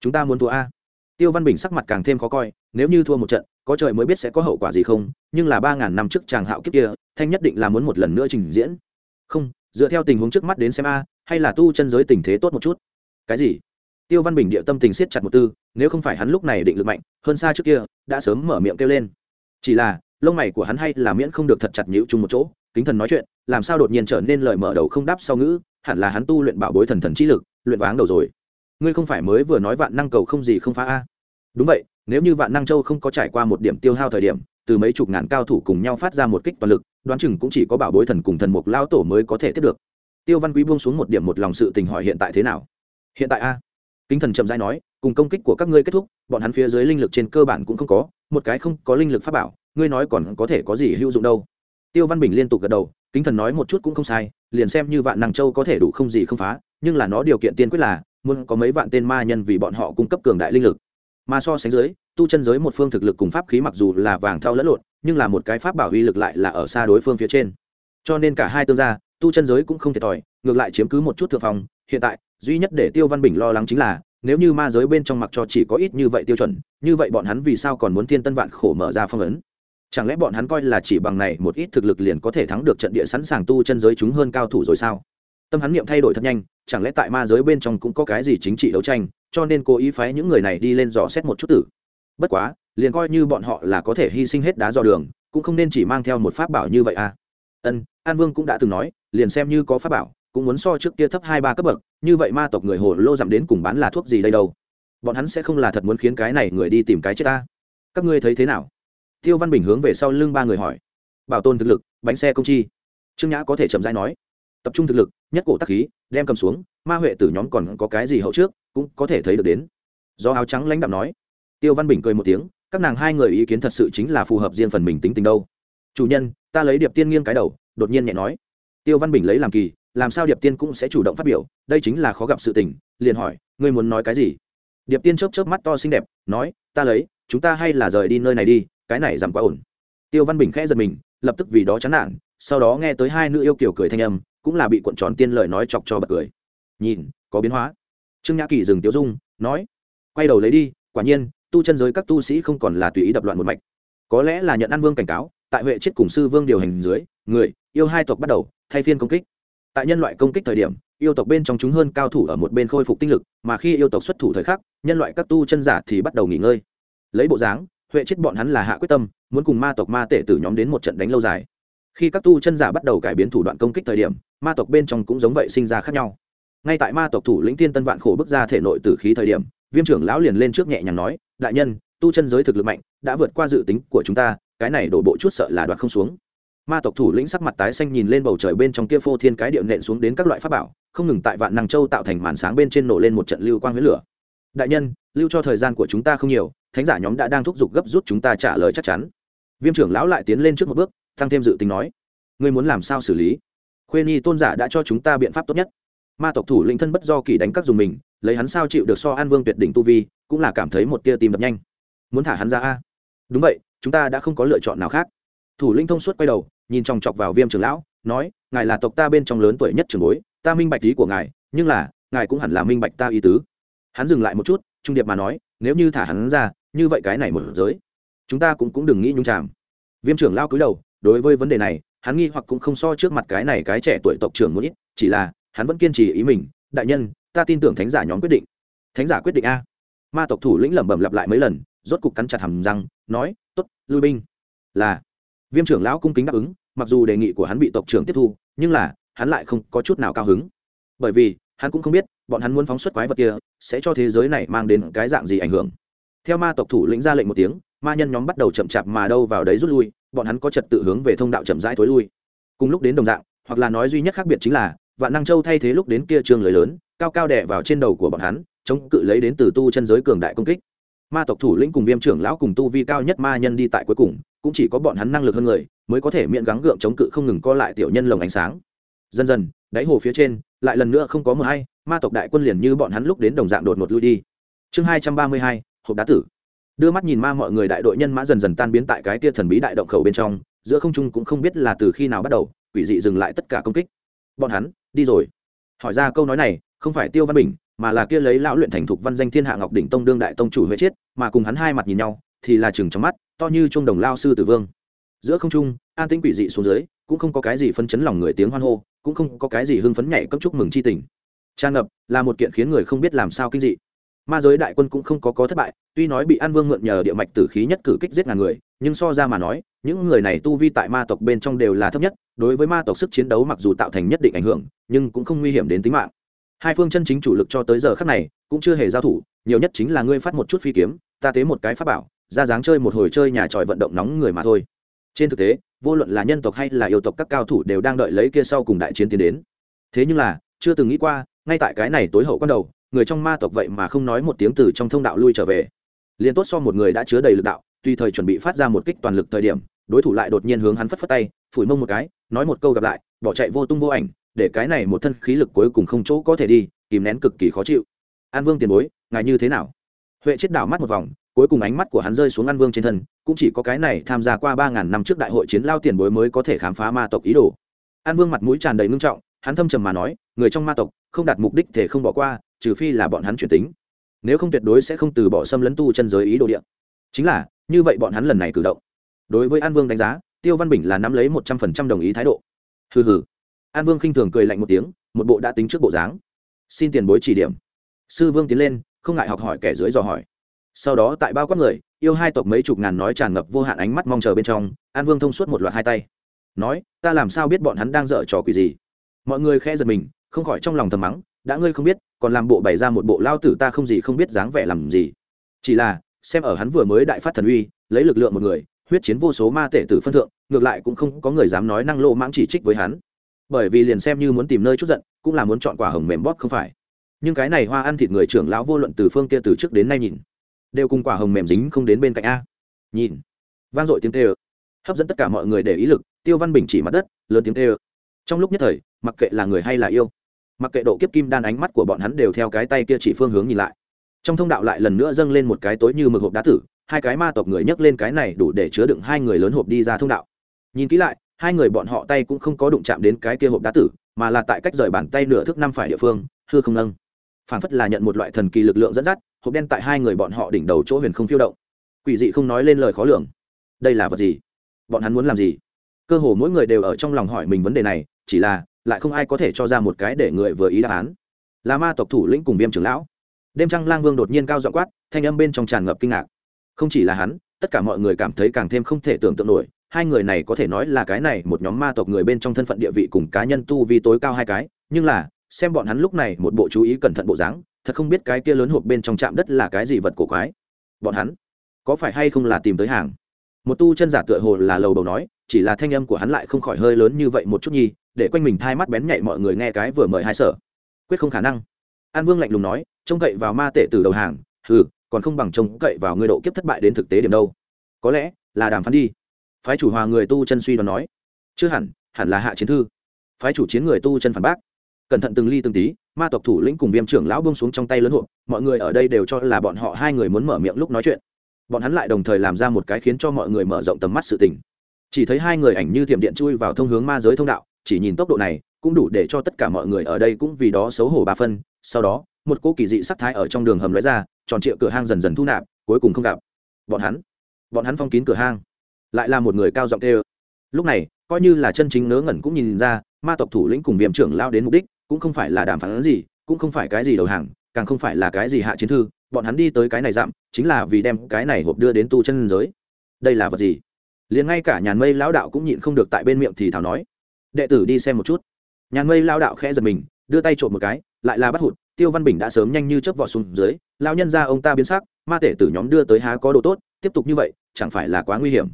Chúng ta muốn thua a tiêu văn bình sắc mặt càng thêm khó coi, nếu như thua một trận, có trời mới biết sẽ có hậu quả gì không, nhưng là ba ngàn năm trước chàng hạo kiếp kia, thanh nhất định là muốn một lần nữa trình diễn. Không, dựa theo tình huống trước mắt đến xem a, hay là tu chân giới tình thế tốt một chút. Cái gì? Tiêu văn bình địa tâm tình siết chặt một tư, nếu không phải hắn lúc này định lực mạnh, hơn xa trước kia, đã sớm mở miệng kêu lên. Chỉ là, lông mày của hắn hay là miễn không được thật chặt nhịu chung một chỗ, kính thần nói chuyện, làm sao đột nhiên trở nên lời mở đầu không đáp sau ngữ, hẳn là hắn tu luyện bảo bối thần thần trí lực, luyện váng đầu rồi ngươi không phải mới vừa nói vạn năng cầu không gì không phá a. Đúng vậy, nếu như vạn năng châu không có trải qua một điểm tiêu hao thời điểm, từ mấy chục ngàn cao thủ cùng nhau phát ra một kích toàn lực, đoán chừng cũng chỉ có bảo bối thần cùng thần mục lao tổ mới có thể tiếp được. Tiêu văn quý buông xuống một điểm một lòng sự tình hỏi hiện tại thế nào? Hiện tại a. Kính thần chậm dãi nói, cùng công kích của các ngươi kết thúc, bọn hắn phía dưới linh lực trên cơ bản cũng không có, một cái không có linh lực pháp bảo, ngươi nói còn có thể có gì hữu dụng đâu? Tiêu văn bình liên tục gật đầu, kính thần nói một chút cũng không sai, liền xem như vạn năng châu có thể đủ không gì không phá, nhưng là nó điều kiện tiên quyết là muốn có mấy vạn tên ma nhân vì bọn họ cung cấp cường đại linh lực. Mà so sánh dưới, tu chân giới một phương thực lực cùng pháp khí mặc dù là vàng thau lẫn lộn, nhưng là một cái pháp bảo uy lực lại là ở xa đối phương phía trên. Cho nên cả hai tương gia, tu chân giới cũng không thiệt thòi, ngược lại chiếm cứ một chút thượng phòng. hiện tại, duy nhất để tiêu văn bình lo lắng chính là, nếu như ma giới bên trong mặc cho chỉ có ít như vậy tiêu chuẩn, như vậy bọn hắn vì sao còn muốn thiên tân vạn khổ mở ra phong ấn? Chẳng lẽ bọn hắn coi là chỉ bằng này một ít thực lực liền có thể thắng được trận địa sẵn sàng tu chân giới chúng hơn cao thủ rồi sao? Tâm hắn niệm thay đổi thật nhanh, chẳng lẽ tại ma giới bên trong cũng có cái gì chính trị đấu tranh, cho nên cố ý phái những người này đi lên dò xét một chút tử. Bất quá, liền coi như bọn họ là có thể hy sinh hết đá dò đường, cũng không nên chỉ mang theo một pháp bảo như vậy à. Ân, an vương cũng đã từng nói, liền xem như có pháp bảo, cũng muốn so trước kia thấp hai ba cấp bậc, như vậy ma tộc người hồ lô dặm đến cùng bán là thuốc gì đây đâu? Bọn hắn sẽ không là thật muốn khiến cái này người đi tìm cái chết ta. Các ngươi thấy thế nào? Tiêu văn bình hướng về sau lưng ba người hỏi. Bảo tồn thực lực, bánh xe công chi. Trương nhã có thể chậm rãi nói tập trung thực lực, nhất cổ tắc khí, đem cầm xuống, ma huệ tử nhóm còn có cái gì hậu trước, cũng có thể thấy được đến. Do áo trắng lãnh đạo nói. Tiêu văn bình cười một tiếng, các nàng hai người ý kiến thật sự chính là phù hợp riêng phần mình tính tình đâu. Chủ nhân, ta lấy điệp tiên nghiêng cái đầu, đột nhiên nhẹ nói. Tiêu văn bình lấy làm kỳ, làm sao điệp tiên cũng sẽ chủ động phát biểu, đây chính là khó gặp sự tình, liền hỏi, ngươi muốn nói cái gì? Điệp tiên chớp chớp mắt to xinh đẹp, nói, ta lấy, chúng ta hay là rời đi nơi này đi, cái này giảm quá ổn. Tiêu văn bình khẽ giật mình, lập tức vì đó chán nản, sau đó nghe tới hai nữ yêu kiểu cười thanh âm cũng là bị cuộn tròn tiên lời nói chọc cho bật cười. Nhìn, có biến hóa. Trương nhã kỳ dừng tiêu dung, nói, quay đầu lấy đi, quả nhiên, tu chân giới các tu sĩ không còn là tùy ý đập loạn một mạch. Có lẽ là nhận an vương cảnh cáo, tại huệ chết cùng sư vương điều hành dưới, người, yêu hai tộc bắt đầu, thay phiên công kích. Tại nhân loại công kích thời điểm, yêu tộc bên trong chúng hơn cao thủ ở một bên khôi phục tinh lực, mà khi yêu tộc xuất thủ thời khắc, nhân loại các tu chân giả thì bắt đầu nghỉ ngơi. Lấy bộ dáng, huệ chết bọn hắn là hạ quyết tâm, muốn cùng ma tộc ma tể tử nhóm đến một trận đánh lâu dài khi các tu chân giả bắt đầu cải biến thủ đoạn công kích thời điểm, ma tộc bên trong cũng giống vậy sinh ra khác nhau. Ngay tại ma tộc thủ lĩnh tiên tân vạn khổ bước ra thể nội tử khí thời điểm, viêm trưởng lão liền lên trước nhẹ nhàng nói, đại nhân, tu chân giới thực lực mạnh, đã vượt qua dự tính của chúng ta, cái này đổ bộ chút sợ là đoạt không xuống. Ma tộc thủ lĩnh sắc mặt tái xanh nhìn lên bầu trời bên trong kia phô thiên cái điệu nện xuống đến các loại pháp bảo, không ngừng tại vạn năng châu tạo thành màn sáng bên trên nổ lên một trận lưu quang huyết lửa. Đại nhân, lưu cho thời gian của chúng ta không nhiều, thánh giả nhóm đã đang thúc giục gấp rút chúng ta trả lời chắc chắn. Viêm trưởng lão lại tiến lên trước một bước tăng thêm dự tính nói, ngươi muốn làm sao xử lý? Khuê nhi tôn giả đã cho chúng ta biện pháp tốt nhất. Ma tộc thủ lĩnh thân bất do kỳ đánh các dùng mình, lấy hắn sao chịu được so an vương tuyệt đỉnh tu vi, cũng là cảm thấy một tia tim đập nhanh. Muốn thả hắn ra a? Đúng vậy, chúng ta đã không có lựa chọn nào khác. Thủ lĩnh thông suốt quay đầu, nhìn chòng chọc vào viêm trưởng lão, nói, ngài là tộc ta bên trong lớn tuổi nhất trường bối, ta minh bạch ý của ngài, nhưng là, ngài cũng hẳn là minh bạch ta ý tứ. Hắn dừng lại một chút, trung điệp mà nói, nếu như thả hắn ra, như vậy cái này một giới, chúng ta cũng cũng đừng nghĩ nhung chàm. Viêm trưởng lao cúi đầu đối với vấn đề này, hắn nghi hoặc cũng không so trước mặt cái này cái trẻ tuổi tộc trưởng muốn ít, chỉ là, hắn vẫn kiên trì ý mình, đại nhân, ta tin tưởng thánh giả nhóm quyết định. Thánh giả quyết định a? Ma tộc thủ lĩnh lẩm bẩm lặp lại mấy lần, rốt cục cắn chặt hầm răng, nói t ố t lui binh. Là, viêm trưởng lão cung kính đáp ứng, mặc dù đề nghị của hắn bị tộc trưởng tiếp thu, nhưng là, hắn lại không có chút nào cao hứng. Bởi vì, hắn cũng không biết, bọn hắn muốn phóng xuất quái vật kia, sẽ cho thế giới này mang đến cái dạng gì ảnh hưởng. Theo ma tộc thủ lĩnh ra lệnh một tiếng, ma nhân nhóm bắt đầu chậm chạp mà đâu vào đấy rút lui bọn hắn có trật tự hướng về thông đạo chậm rãi thối lui. Cùng lúc đến đồng dạng, hoặc là nói duy nhất khác biệt chính là, vạn năng châu thay thế lúc đến kia trương lưới lớn, cao cao đè vào trên đầu của bọn hắn, chống cự lấy đến từ tu chân giới cường đại công kích. Ma tộc thủ lĩnh cùng viêm trưởng lão cùng tu vi cao nhất ma nhân đi tại cuối cùng, cũng chỉ có bọn hắn năng lực hơn người, mới có thể miễn gắng gượng chống cự không ngừng co lại tiểu nhân lồng ánh sáng. Dần dần, đáy hồ phía trên, lại lần nữa không có mờ hay, ma tộc đại quân liền như bọn hắn lúc đến đồng dạng đột ngột lui đi. Chương hai trăm ba mươi hai, hộp đá tử đưa mắt nhìn ma mọi người đại đội nhân mã dần dần tan biến tại cái tia thần bí đại động khẩu bên trong, giữa không trung cũng không biết là từ khi nào bắt đầu, quỷ dị dừng lại tất cả công kích. Bọn hắn, đi rồi. Hỏi ra câu nói này, không phải tiêu văn bình, mà là kia lấy lão luyện thành thục văn danh thiên hạ ngọc đỉnh tông đương đại tông chủ huệ chiết, mà cùng hắn hai mặt nhìn nhau, thì là chừng trong mắt, to như trung đồng lao sư tử vương. Giữa không trung, an tĩnh quỷ dị xuống dưới, cũng không có cái gì phân chấn lòng người tiếng hoan hô, cũng không có cái gì hưng phấn nhảy cấp chúc mừng chi tình. Tràn ngập, là một kiện khiến người không biết làm sao kinh dị ma giới đại quân cũng không có có thất bại, tuy nói bị an vương mượn nhờ địa mạch tử khí nhất cử kích giết ngàn người, nhưng so ra mà nói, những người này tu vi tại ma tộc bên trong đều là thấp nhất, đối với ma tộc sức chiến đấu mặc dù tạo thành nhất định ảnh hưởng, nhưng cũng không nguy hiểm đến tính mạng. Hai phương chân chính chủ lực cho tới giờ khắc này, cũng chưa hề giao thủ, nhiều nhất chính là ngươi phát một chút phi kiếm, ta tế một cái pháp bảo, ra dáng chơi một hồi chơi nhà tròi vận động nóng người mà thôi. Trên thực tế, vô luận là nhân tộc hay là yêu tộc các cao thủ đều đang đợi lấy kia sau cùng đại chiến tiến đến. Thế nhưng là, chưa từng nghĩ qua, ngay tại cái này tối hậu con đầu người trong ma tộc vậy mà không nói một tiếng từ trong thông đạo lui trở về. Liền tốt so một người đã chứa đầy lực đạo tùy thời chuẩn bị phát ra một kích toàn lực thời điểm, đối thủ lại đột nhiên hướng hắn phất phất tay, phủi mông một cái, nói một câu gặp lại, bỏ chạy vô tung vô ảnh, để cái này một thân khí lực cuối cùng không chỗ có thể đi, kìm nén cực kỳ khó chịu. An vương tiền bối, ngài như thế nào? Huệ chết đảo mắt một vòng, cuối cùng ánh mắt của hắn rơi xuống an vương trên thân, cũng chỉ có cái này tham gia qua ba ngàn năm trước đại hội chiến lao tiền bối mới có thể khám phá ma tộc ý đồ. An vương mặt mũi tràn đầy ngưng trọng, hắn thâm trầm mà nói, người trong ma tộc, không đạt mục đích thể không bỏ qua trừ phi là bọn hắn chuyển tính. Nếu không tuyệt đối sẽ không từ bỏ xâm lấn tu chân giới ý đồ điện chính là, như vậy bọn hắn lần này cử động. Đối với an vương đánh giá, tiêu văn bình là nắm lấy một trăm phần trăm đồng ý thái độ. Hừ hừ. An vương khinh thường cười lạnh một tiếng, một bộ đã tính trước bộ dáng. Xin tiền bối chỉ điểm. Sư vương tiến lên, không ngại học hỏi kẻ dưới dò hỏi. Sau đó tại bao quát người, yêu hai tộc mấy chục ngàn nói tràn ngập vô hạn ánh mắt mong chờ bên trong, an vương thông suốt một loạt hai tay. Nói, ta làm sao biết bọn hắn đang dở trò quỷ gì? Mọi người khẽ giật mình, không khỏi trong lòng thầm mắng, đã ngươi không biết còn làm bộ bày ra một bộ lao tử ta không gì không biết dáng vẻ làm gì. Chỉ là, xem ở hắn vừa mới đại phát thần uy, lấy lực lượng một người, huyết chiến vô số ma tể tử phân thượng, ngược lại cũng không có người dám nói năng lô mãng chỉ trích với hắn. Bởi vì liền xem như muốn tìm nơi chút giận, cũng là muốn chọn quả hồng mềm bóp không phải. Nhưng cái này hoa ăn thịt người trưởng lão vô luận từ phương kia từ trước đến nay nhìn, đều cùng quả hồng mềm dính không đến bên cạnh a. Nhìn, vang dội tiếng tê ơ hấp dẫn tất cả mọi người để ý lực, tiêu văn bình chỉ mặt đất, lớn tiếng tê ơ trong lúc nhất thời, mặc kệ là người hay là yêu mặc kệ độ kiếp kim đan ánh mắt của bọn hắn đều theo cái tay kia chỉ phương hướng nhìn lại. Trong thông đạo lại lần nữa dâng lên một cái tối như mực hộp đá tử, hai cái ma tộc người nhấc lên cái này đủ để chứa đựng hai người lớn hộp đi ra thông đạo. Nhìn kỹ lại, hai người bọn họ tay cũng không có đụng chạm đến cái kia hộp đá tử, mà là tại cách rời bàn tay nửa thước năm phải địa phương, hư không nâng. Phản phất là nhận một loại thần kỳ lực lượng dẫn dắt, hộp đen tại hai người bọn họ đỉnh đầu chỗ huyền không phiêu động. Quỷ dị không nói lên lời khó lường. Đây là vật gì? Bọn hắn muốn làm gì? Cơ hồ mỗi người đều ở trong lòng hỏi mình vấn đề này, chỉ là lại không ai có thể cho ra một cái để người vừa ý đáp án. Là ma tộc thủ lĩnh cùng viêm trưởng lão. Đêm trăng lang vương đột nhiên cao dọ quát, thanh âm bên trong tràn ngập kinh ngạc. Không chỉ là hắn, tất cả mọi người cảm thấy càng thêm không thể tưởng tượng nổi, hai người này có thể nói là cái này một nhóm ma tộc người bên trong thân phận địa vị cùng cá nhân tu vi tối cao hai cái, nhưng là, xem bọn hắn lúc này một bộ chú ý cẩn thận bộ dáng, thật không biết cái kia lớn hộp bên trong trạm đất là cái gì vật cổ quái. Bọn hắn, có phải hay không là tìm tới hàng? Một tu chân giả tựa hồ là lầu đầu nói, chỉ là thanh âm của hắn lại không khỏi hơi lớn như vậy một chút nhi để quanh mình thai mắt bén nhạy mọi người nghe cái vừa mời hai sở. Quyết không khả năng. An vương lạnh lùng nói, trông cậy vào ma tể từ đầu hàng, hừ, còn không bằng trông cậy vào người độ kiếp thất bại đến thực tế điểm đâu. Có lẽ là đàm phán đi. Phái chủ hòa người tu chân suy đoán nói, chưa hẳn hẳn là hạ chiến thư. Phái chủ chiến người tu chân phản bác. Cẩn thận từng ly từng tí, ma tộc thủ lĩnh cùng viêm trưởng lão bông xuống trong tay lớn hộp, mọi người ở đây đều cho là bọn họ hai người muốn mở miệng lúc nói chuyện. Bọn hắn lại đồng thời làm ra một cái khiến cho mọi người mở rộng tầm mắt sự tình. Chỉ thấy hai người ảnh như thiểm điện chui vào thông hướng ma giới thông đạo chỉ nhìn tốc độ này, cũng đủ để cho tất cả mọi người ở đây cũng vì đó xấu hổ ba phân. Sau đó, một cô kỳ dị sắc thái ở trong đường hầm lóe ra, tròn trịa cửa hang dần dần thu nạp, cuối cùng không gặp. Bọn hắn bọn hắn phong kín cửa hang, lại là một người cao giọng tê lúc này, coi như là chân chính ngớ ngẩn cũng nhìn ra, ma tộc thủ lĩnh cùng viêm trưởng lao đến mục đích, cũng không phải là đàm phán gì, cũng không phải cái gì đầu hàng, càng không phải là cái gì hạ chiến thư. Bọn hắn đi tới cái này dặm, chính là vì đem cái này hộp đưa đến tu chân giới. Đây là vật gì? Liền ngay cả nhàn mây lão đạo cũng nhịn không được tại bên miệng thì thảo nói đệ tử đi xem một chút. Nhàn mây lao đạo khẽ giật mình, đưa tay trộm một cái, lại là bắt hụt, tiêu văn bình đã sớm nhanh như chớp vỏ xuống dưới lao nhân ra ông ta biến sắc, ma tể tử nhóm đưa tới há có đồ tốt, tiếp tục như vậy, chẳng phải là quá nguy hiểm.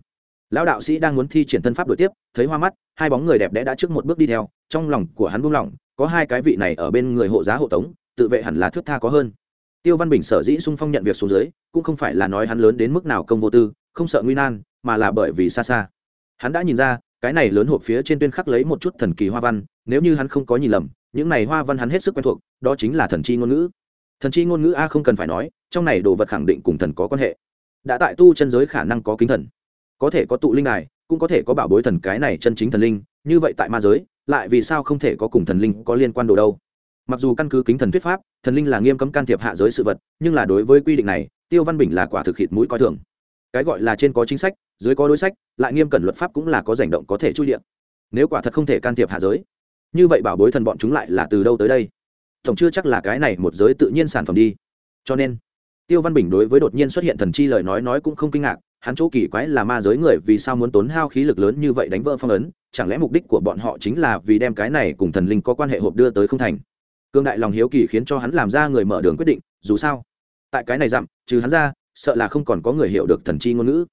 Lão đạo sĩ đang muốn thi triển thân pháp đổi tiếp, thấy hoa mắt, hai bóng người đẹp đẽ đã trước một bước đi theo, trong lòng của hắn buông lỏng, có hai cái vị này ở bên người hộ giá hộ tống, tự vệ hẳn là thước tha có hơn. Tiêu văn bình sở dĩ sung phong nhận việc xuống dưới, cũng không phải là nói hắn lớn đến mức nào công vô tư, không sợ nguy nan, mà là bởi vì xa xa. Hắn đã nhìn ra cái này lớn hộp phía trên tuyên khắc lấy một chút thần kỳ hoa văn, nếu như hắn không có nhìn lầm, những này hoa văn hắn hết sức quen thuộc, đó chính là thần chi ngôn ngữ. Thần chi ngôn ngữ a không cần phải nói, trong này đồ vật khẳng định cùng thần có quan hệ. Đã tại tu chân giới khả năng có kính thần, có thể có tụ linh này cũng có thể có bảo bối thần cái này chân chính thần linh, như vậy tại ma giới, lại vì sao không thể có cùng thần linh có liên quan đồ đâu? Mặc dù căn cứ kính thần thuyết pháp, thần linh là nghiêm cấm can thiệp hạ giới sự vật, nhưng là đối với quy định này, tiêu văn bình là quả thực khịt mũi coi thường. Cái gọi là trên có chính sách dưới có đối sách, lại nghiêm cẩn luật pháp cũng là có rảnh động có thể chui điện nếu quả thật không thể can thiệp hạ giới, như vậy bảo bối thần bọn chúng lại là từ đâu tới đây? Tổng chưa chắc là cái này một giới tự nhiên sản phẩm đi. Cho nên, tiêu văn bình đối với đột nhiên xuất hiện thần chi lời nói nói cũng không kinh ngạc, hắn chỗ kỳ quái là ma giới người vì sao muốn tốn hao khí lực lớn như vậy đánh vỡ phong ấn, chẳng lẽ mục đích của bọn họ chính là vì đem cái này cùng thần linh có quan hệ hộp đưa tới không thành? Cương đại lòng hiếu kỳ khiến cho hắn làm ra người mở đường quyết định, dù sao, tại cái này dặm, trừ hắn ra, sợ là không còn có người hiểu được thần chi ngôn ngữ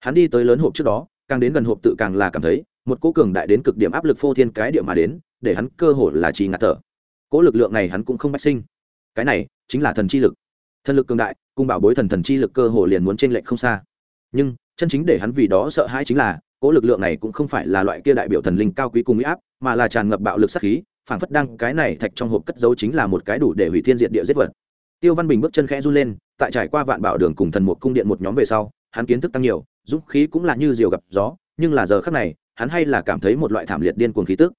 hắn đi tới lớn hộp trước đó, càng đến gần hộp tự càng là cảm thấy, một cỗ cường đại đến cực điểm áp lực phô thiên cái điểm mà đến, để hắn cơ hồ là trì ngạt thở. Cỗ lực lượng này hắn cũng không bách sinh. Cái này chính là thần chi lực. Thần lực cường đại, cùng bảo bối thần thần chi lực cơ hồ liền muốn t r ê n lệch không xa. Nhưng, chân chính để hắn vì đó sợ hãi chính là, cỗ lực lượng này cũng không phải là loại kia đại biểu thần linh cao quý cùng huy áp, mà là tràn ngập bạo lực sắc khí, phảng phất đăng cái này thạch trong hộp cất dấu chính là một cái đủ để hủy thiên diệt địa giết vật. Tiêu văn bình bước chân khẽ run lên, tại trải qua vạn bảo đường cùng thần một cung điện một nhóm về sau hắn kiến thức tăng nhiều, dũng khí cũng là như diều gặp gió, nhưng là giờ khác này, hắn hay là cảm thấy một loại thảm liệt điên cuồng khí tức.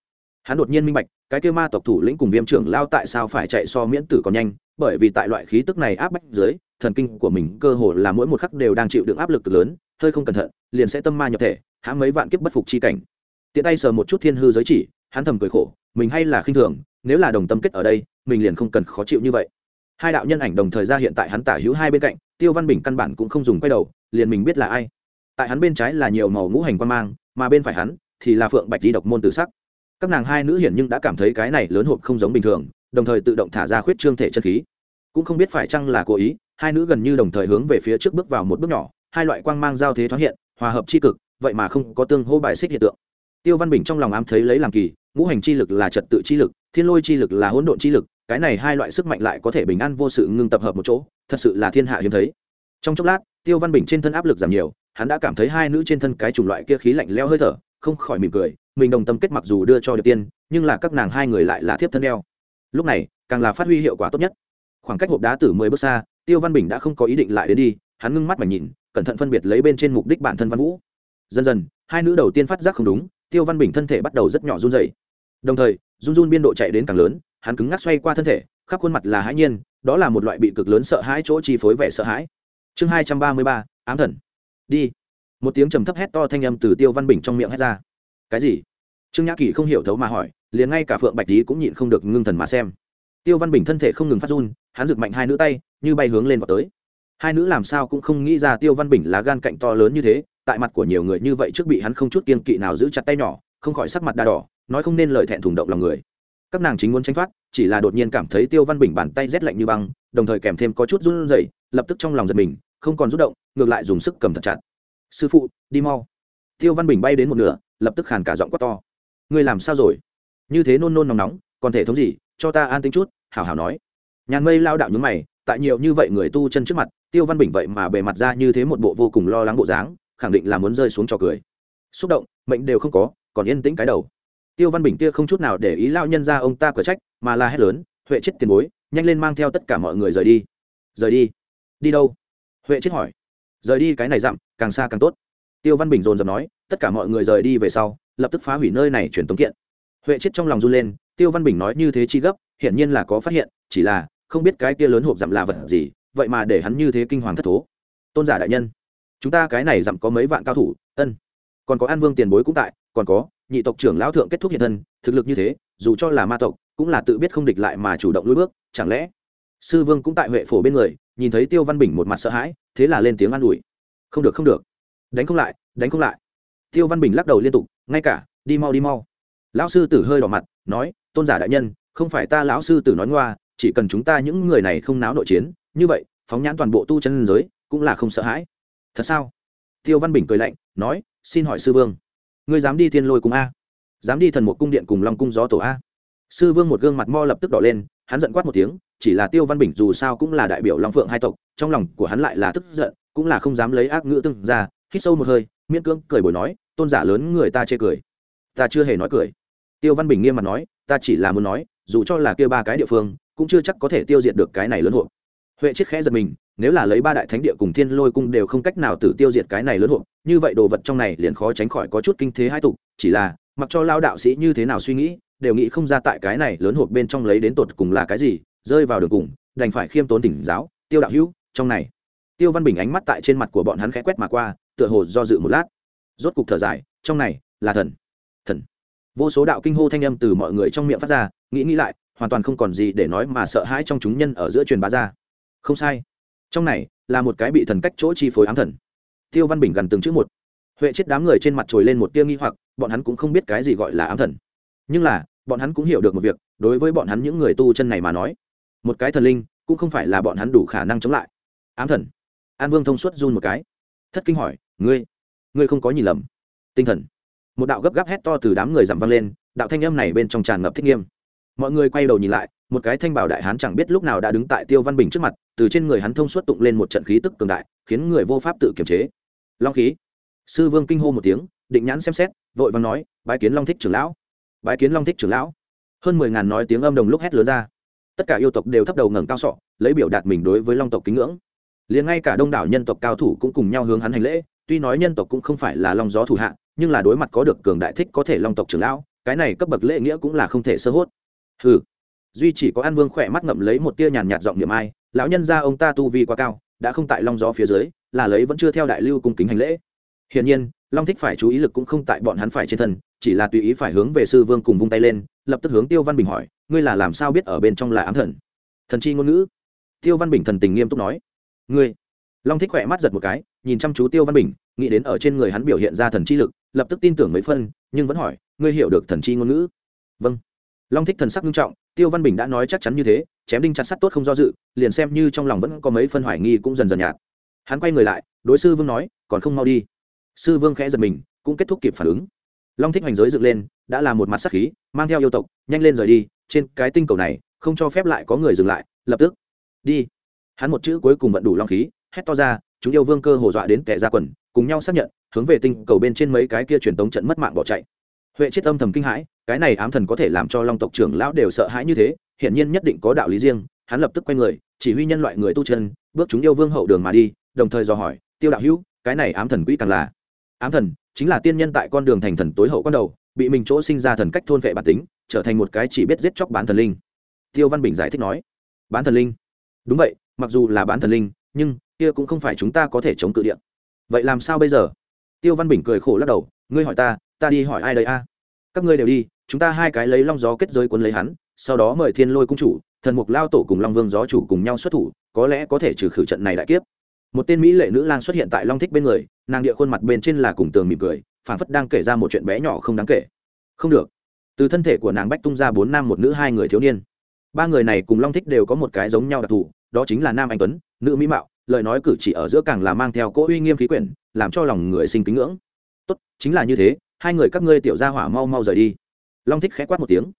Hắn đột nhiên minh bạch, cái kêu ma tộc thủ lĩnh cùng viêm trưởng lao tại sao phải chạy so miễn tử còn nhanh, bởi vì tại loại khí tức này áp bách dưới, thần kinh của mình cơ hồ là mỗi một khắc đều đang chịu đựng áp lực cực lớn, hơi không cẩn thận, liền sẽ tâm ma nhập thể hãm mấy vạn kiếp bất phục chi cảnh. Tiện tay sờ một chút thiên hư giới chỉ, hắn thầm cười khổ, mình hay là khinh thường, nếu là đồng tâm kết ở đây, mình liền không cần khó chịu như vậy. Hai đạo nhân ảnh đồng thời ra hiện tại hắn tả hữu hai bên cạnh, tiêu văn bình căn bản cũng không dùng quay đầu liền mình biết là ai. Tại hắn bên trái là nhiều màu ngũ hành quan mang, mà bên phải hắn thì là phượng bạch di độc môn tử sắc. Các nàng hai nữ hiển nhưng đã cảm thấy cái này lớn hộp không giống bình thường, đồng thời tự động thả ra khuyết trương thể chân khí. Cũng không biết phải chăng là cố ý, hai nữ gần như đồng thời hướng về phía trước bước vào một bước nhỏ, hai loại quang mang giao thế thoáng hiện, hòa hợp c h i cực, vậy mà không có tương hô bài xích hiện tượng. Tiêu văn bình trong lòng ám thấy lấy làm kỳ, ngũ hành chi lực là trật tự chi lực, thiên lôi chi lực là hỗn độn chi lực, cái này hai loại sức mạnh lại có thể bình an vô sự ngưng tập hợp một chỗ, thật sự là thiên hạ hiếm thấy trong chốc lát, tiêu văn bình trên thân áp lực giảm nhiều, hắn đã cảm thấy hai nữ trên thân cái chủng loại kia khí lạnh leo hơi thở, không khỏi mỉm cười, mình đồng tâm kết mặc dù đưa cho điệp tiên, nhưng là các nàng hai người lại là thiếp thân đeo. Lúc này, càng là phát huy hiệu quả tốt nhất. Khoảng cách hộp đá từ mười bước xa, tiêu văn bình đã không có ý định lại đến đi, hắn ngưng mắt mà nhìn, cẩn thận phân biệt lấy bên trên mục đích bản thân văn vũ. Dần dần, hai nữ đầu tiên phát giác không đúng, tiêu văn bình thân thể bắt đầu rất nhỏ run dày đồng thời, run run biên độ chạy đến càng lớn, hắn cứng ngắc xoay qua thân thể, khắp khuôn mặt là hãi nhiên, đó là một loại bị cực lớn sợ hãi chỗ chi phối vẻ sợ hãi chương hai trăm ba mươi ba, ám thần. Đi. Một tiếng trầm thấp hét to thanh âm từ tiêu văn bình trong miệng hét ra. Cái gì? Trương nhã kỳ không hiểu thấu mà hỏi, liền ngay cả phượng bạch tý cũng nhịn không được ngưng thần mà xem. Tiêu văn bình thân thể không ngừng phát run, hắn giựt mạnh hai nữ tay, như bay hướng lên vào tới. Hai nữ làm sao cũng không nghĩ ra tiêu văn bình lá gan cạnh to lớn như thế, tại mặt của nhiều người như vậy trước bị hắn không chút kiên kỵ nào giữ chặt tay nhỏ, không khỏi sắc mặt đa đỏ, nói không nên lời thẹn thùng động lòng người. Các nàng chính muốn tranh thoát, chỉ là đột nhiên cảm thấy tiêu văn bình bàn tay rét lạnh như băng, đồng thời kèm thêm có chút run rẩy, lập tức trong lòng giật mình không còn rút động, ngược lại dùng sức cầm thật chặt. Sư phụ, đi mau. Tiêu văn bình bay đến một nửa, lập tức khàn cả giọng quát to. Ngươi làm sao rồi? Như thế nôn nôn nóng nóng, còn thể thống gì? Cho ta an tính chút, hảo hảo nói. Nhàn mây lao đạo nhúng mày, tại nhiều như vậy người tu chân trước mặt, tiêu văn bình vậy mà bề mặt ra như thế một bộ vô cùng lo lắng bộ dáng, khẳng định là muốn rơi xuống trò cười. Xúc động, mệnh đều không có, còn yên tĩnh cái đầu. Tiêu văn bình kia không chút nào để ý lao nhân ra ông ta cửa trách, mà la hét lớn, huệ chết tiền bối, nhanh lên mang theo tất cả mọi người rời đi. Rời đi? Đi đâu? Huệ chết hỏi. Rời đi cái này dặm, càng xa càng tốt. Tiêu văn bình dồn dập nói, tất cả mọi người rời đi về sau, lập tức phá hủy nơi này chuyển tống kiện. Huệ chết trong lòng run lên, tiêu văn bình nói như thế chi gấp, hiển nhiên là có phát hiện, chỉ là, không biết cái kia lớn hộp dặm là vật gì, vậy mà để hắn như thế kinh hoàng thất thố. Tôn giả đại nhân, chúng ta cái này dặm có mấy vạn cao thủ, ân. Còn có an vương tiền bối cũng tại, còn có, nhị tộc trưởng lão thượng kết thúc hiện thân, thực lực như thế, dù cho là ma tộc, cũng là tự biết không địch lại mà chủ động lui bước, chẳng lẽ sư vương cũng tại huệ phổ bên người, nhìn thấy tiêu văn bình một mặt sợ hãi, thế là lên tiếng an ủi. Không được không được. Đánh không lại, đánh không lại. Tiêu văn bình lắc đầu liên tục, ngay cả, đi mau đi mau. Lão sư tử hơi đỏ mặt, nói, tôn giả đại nhân, không phải ta lão sư tử nói ngoa, chỉ cần chúng ta những người này không náo nội chiến, như vậy, phóng nhãn toàn bộ tu chân giới, cũng là không sợ hãi. Thật sao? Tiêu văn bình cười lạnh, nói, xin hỏi sư vương, ngươi dám đi thiên lôi cùng a? Dám đi thần một cung điện cùng long cung gió tổ a? Sư vương một gương mặt mo lập tức đỏ lên, hắn giận quát một tiếng, chỉ là tiêu văn bình dù sao cũng là đại biểu long phượng hai tộc, trong lòng của hắn lại là tức giận, cũng là không dám lấy ác ngữ tương ra, hít sâu một hơi, miễn cưỡng cười bồi nói, tôn giả lớn người ta chê cười. Ta chưa hề nói cười. Tiêu văn bình nghiêm mặt nói, ta chỉ là muốn nói, dù cho là kêu ba cái địa phương, cũng chưa chắc có thể tiêu diệt được cái này lớn hộp. Huệ chết khẽ giật mình, nếu là lấy ba đại thánh địa cùng thiên lôi cung đều không cách nào tử tiêu diệt cái này lớn hộp, như vậy đồ vật trong này liền khó tránh khỏi có chút kinh thế hai tục, chỉ là, mặc cho lao đạo sĩ như thế nào suy nghĩ đều nghĩ không ra tại cái này lớn hộp bên trong lấy đến tột cùng là cái gì, rơi vào đường cùng, đành phải khiêm tốn tỉnh giáo, tiêu đạo hữu, trong này. Tiêu văn bình ánh mắt tại trên mặt của bọn hắn khẽ quét mà qua, tựa hồ do dự một lát. Rốt cục thở dài, trong này là thần thần. Vô số đạo kinh hô thanh âm từ mọi người trong miệng phát ra, nghĩ nghĩ lại, hoàn toàn không còn gì để nói mà sợ hãi trong chúng nhân ở giữa truyền bá ra. Không sai, trong này là một cái bị thần cách chỗ chi phối ám thần. Tiêu văn bình gần từng chữ một. Huệ chết đám người trên mặt trồi lên một tia nghi hoặc, bọn hắn cũng không biết cái gì gọi là ám thần nhưng là, bọn hắn cũng hiểu được một việc, đối với bọn hắn những người tu chân này mà nói, một cái thần linh cũng không phải là bọn hắn đủ khả năng chống lại. Ám thần. An vương thông suốt run một cái. Thất kinh hỏi, ngươi ngươi không có nhìn lầm? Tinh thần. Một đạo gấp gáp hét to từ đám người dặm vang lên, đạo thanh âm này bên trong tràn ngập thích nghiêm. Mọi người quay đầu nhìn lại, một cái thanh bảo đại hán chẳng biết lúc nào đã đứng tại tiêu văn bình trước mặt, từ trên người hắn thông suốt tụng lên một trận khí tức cường đại, khiến người vô pháp tự kiềm chế. Long khí. Sư vương kinh hô một tiếng, định nhãn xem xét, vội và nói, bái kiến long thích trưởng lão bái kiến long thích trưởng lão. Hơn mười ngàn nói tiếng âm đồng lúc hét lớn ra. Tất cả yêu tộc đều thấp đầu ngẩng cao sọ, lấy biểu đạt mình đối với long tộc kính ngưỡng. Liền ngay cả đông đảo nhân tộc cao thủ cũng cùng nhau hướng hắn hành lễ, tuy nói nhân tộc cũng không phải là long gió thủ hạ, nhưng là đối mặt có được cường đại thích có thể long tộc trưởng lão, cái này cấp bậc lễ nghĩa cũng là không thể sơ hốt. Hừ. Duy chỉ có an vương khỏe mắt ngậm lấy một tia nhàn nhạt giọng niệm ai, lão nhân gia ông ta tu vi quá cao, đã không tại long gió phía dưới, là lấy vẫn chưa theo đại lưu cung kính hành lễ. Hiển nhiên long thích phải chú ý lực cũng không tại bọn hắn phải trên thân, chỉ là tùy ý phải hướng về sư vương cùng vung tay lên, lập tức hướng tiêu văn bình hỏi, ngươi là làm sao biết ở bên trong là ám thần? Thần chi ngôn ngữ. Tiêu văn bình thần tình nghiêm túc nói. Ngươi? Long thích khỏe mắt giật một cái, nhìn chăm chú tiêu văn bình, nghĩ đến ở trên người hắn biểu hiện ra thần chi lực, lập tức tin tưởng mấy phân, nhưng vẫn hỏi, ngươi hiểu được thần chi ngôn ngữ? Vâng. Long thích thần sắc nghiêm trọng, tiêu văn bình đã nói chắc chắn như thế, chém đinh chặt sắt tốt không do dự, liền xem như trong lòng vẫn có mấy phân hoài nghi cũng dần dần nhạt. Hắn quay người lại, đối sư vương nói, còn không mau đi sư vương khẽ giật mình, cũng kết thúc kịp phản ứng. Long thích hoành giới dựng lên, đã là một mặt sắc khí, mang theo yêu tộc, nhanh lên rời đi, trên cái tinh cầu này, không cho phép lại có người dừng lại, lập tức, đi. Hắn một chữ cuối cùng vận đủ long khí, hét to ra, chúng yêu vương cơ hồ dọa đến kẻ ra quần, cùng nhau xác nhận, hướng về tinh cầu bên trên mấy cái kia truyền tống trận mất mạng bỏ chạy. Huệ chết âm thầm kinh hãi, cái này ám thần có thể làm cho long tộc trưởng lão đều sợ hãi như thế, hiển nhiên nhất định có đạo lý riêng, hắn lập tức quay người, chỉ huy nhân loại người tu chân, bước chúng yêu vương hậu đường mà đi, đồng thời dò hỏi, tiêu đạo hữu, cái này ám thần quỹ càng là ám thần, chính là tiên nhân tại con đường thành thần tối hậu con đầu, bị mình chỗ sinh ra thần cách thôn vệ bản tính, trở thành một cái chỉ biết giết chóc bán thần linh. Tiêu văn bình giải thích nói, bán thần linh? Đúng vậy, mặc dù là bán thần linh, nhưng kia cũng không phải chúng ta có thể chống cự điện. Vậy làm sao bây giờ? Tiêu văn bình cười khổ lắc đầu, ngươi hỏi ta ta đi hỏi ai đây a? Các ngươi đều đi, chúng ta hai cái lấy long gió kết giới cuốn lấy hắn, sau đó mời thiên lôi cung chủ, thần mục lao tổ cùng long vương gió chủ cùng nhau xuất thủ, có lẽ có thể trừ khử trận này đại kiếp. Một tên mỹ lệ nữ lang xuất hiện tại long thích bên người nàng địa khuôn mặt bên trên là cùng tường mỉm cười phản phất đang kể ra một chuyện bé nhỏ không đáng kể. Không được. Từ thân thể của nàng bách tung ra bốn nam một nữ hai người thiếu niên. Ba người này cùng long thích đều có một cái giống nhau đặc thù, đó chính là nam anh tuấn, nữ mỹ mạo, lời nói cử chỉ ở giữa càng là mang theo cỗ uy nghiêm khí quyển, làm cho lòng người sinh kính ngưỡng. Tốt, chính là như thế, hai người các ngươi tiểu gia hỏa mau mau rời đi. Long thích khẽ quát một tiếng.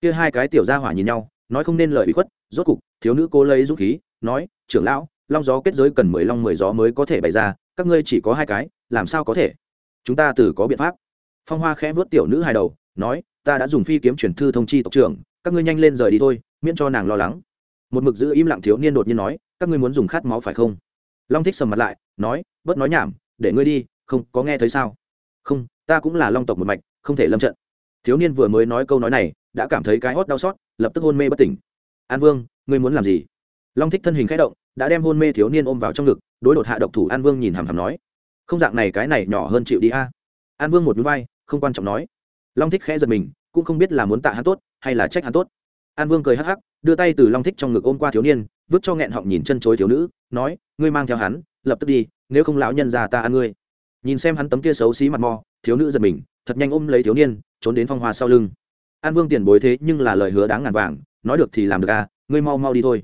Kia hai cái tiểu gia hỏa nhìn nhau, nói không nên lời bị khuất, rốt cục, thiếu nữ cố lấy dũng khí, nói, trưởng lão long gió kết giới cần mười long mười gió mới có thể bày ra, các ngươi chỉ có hai cái, làm sao có thể? Chúng ta từ có biện pháp. Phong hoa khẽ vớt tiểu nữ hài đầu, nói, ta đã dùng phi kiếm chuyển thư thông chi tộc trưởng, các ngươi nhanh lên rời đi thôi, miễn cho nàng lo lắng. Một mực giữ im lặng thiếu niên đột nhiên nói, các ngươi muốn dùng khát máu phải không? Long thích sầm mặt lại, nói, bớt nói nhảm, để ngươi đi, không, có nghe thấy sao? Không, ta cũng là long tộc một mạch, không thể lâm trận. Thiếu niên vừa mới nói câu nói này, đã cảm thấy cái hót đau xót, lập tức hôn mê bất tỉnh. An vương, ngươi muốn làm gì? Long thích thân hình k h ẽ động đã đem hôn mê thiếu niên ôm vào trong ngực, đối đột hạ độc thủ an vương nhìn hàm hàm nói, không dạng này, cái này nhỏ hơn chịu đi a. An vương một núi vai, không quan trọng nói. Long thích khẽ giật mình, cũng không biết là muốn tạ hắn tốt, hay là trách hắn tốt. An vương cười hắc hắc, đưa tay từ long thích trong ngực ôm qua thiếu niên, vứt cho nghẹn họng nhìn chân chối thiếu nữ, nói, ngươi mang theo hắn, lập tức đi, nếu không lão nhân già ta ăn ngươi. Nhìn xem hắn tấm kia xấu xí mặt mò, thiếu nữ giật mình, thật nhanh ôm lấy thiếu niên, trốn đến phong hoa sau lưng. An vương tiền bối thế nhưng là lời hứa đáng ngàn vàng, nói được thì làm được à ngươi mau mau đi thôi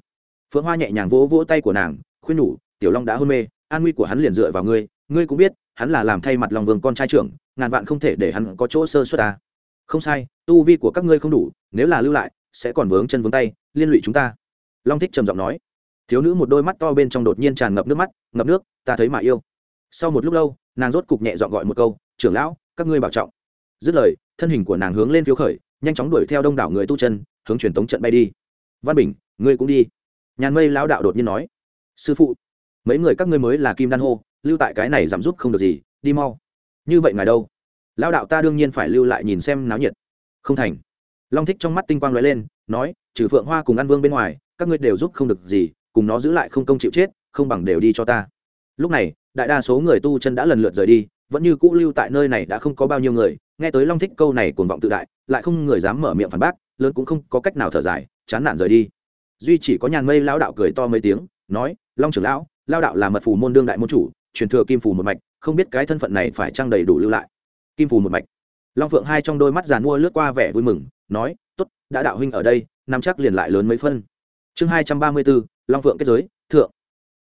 phượng hoa nhẹ nhàng vỗ vỗ tay của nàng, khuyên nhủ, tiểu long đã hôn mê, an nguy của hắn liền dựa vào ngươi ngươi cũng biết, hắn là làm thay mặt lòng vương con trai trưởng, ngàn vạn không thể để hắn có chỗ sơ suất ta. Không sai, tu vi của các ngươi không đủ, nếu là lưu lại, sẽ còn vướng chân vướng tay, liên lụy chúng ta. Long thích trầm giọng nói. Thiếu nữ một đôi mắt to bên trong đột nhiên tràn ngập nước mắt, ngập nước, ta thấy mà yêu. Sau một lúc lâu, nàng rốt cục nhẹ dọn gọi một câu, trưởng lão, các ngươi bảo trọng. Dứt lời, thân hình của nàng hướng lên phiếu khởi, nhanh chóng đuổi theo đông đảo người tu chân, hướng truyền tống trận bay đi. Văn bình, ngươi cũng đi nhàn mây lão đạo đột nhiên nói, sư phụ, mấy người các ngươi mới là kim đan hô, lưu tại cái này giảm giúp không được gì, đi mau. Như vậy ngài đâu? Lão đạo ta đương nhiên phải lưu lại nhìn xem náo nhiệt. Không thành. Long thích trong mắt tinh quang lóe lên, nói, trừ phượng hoa cùng ăn vương bên ngoài, các ngươi đều giúp không được gì, cùng nó giữ lại không công chịu chết, không bằng đều đi cho ta. Lúc này, đại đa số người tu chân đã lần lượt rời đi, vẫn như cũ lưu tại nơi này đã không có bao nhiêu người, nghe tới long thích câu này cuồng vọng tự đại, lại không người dám mở miệng phản bác, lớn cũng không có cách nào thở dài, chán nản rời đi duy chỉ có nhàn mây lão đạo cười to mấy tiếng, nói, long trưởng lão lao đạo là mật phù môn đương đại môn chủ, truyền thừa kim phù một mạch, không biết cái thân phận này phải trang đầy đủ lưu lại? Kim phù một mạch. Long phượng hai trong đôi mắt giàn mua lướt qua vẻ vui mừng, nói t ố t đã đạo huynh ở đây, nắm chắc liền lại lớn mấy phân. Chương hai trăm ba mươi b ố long phượng kết giới, thượng.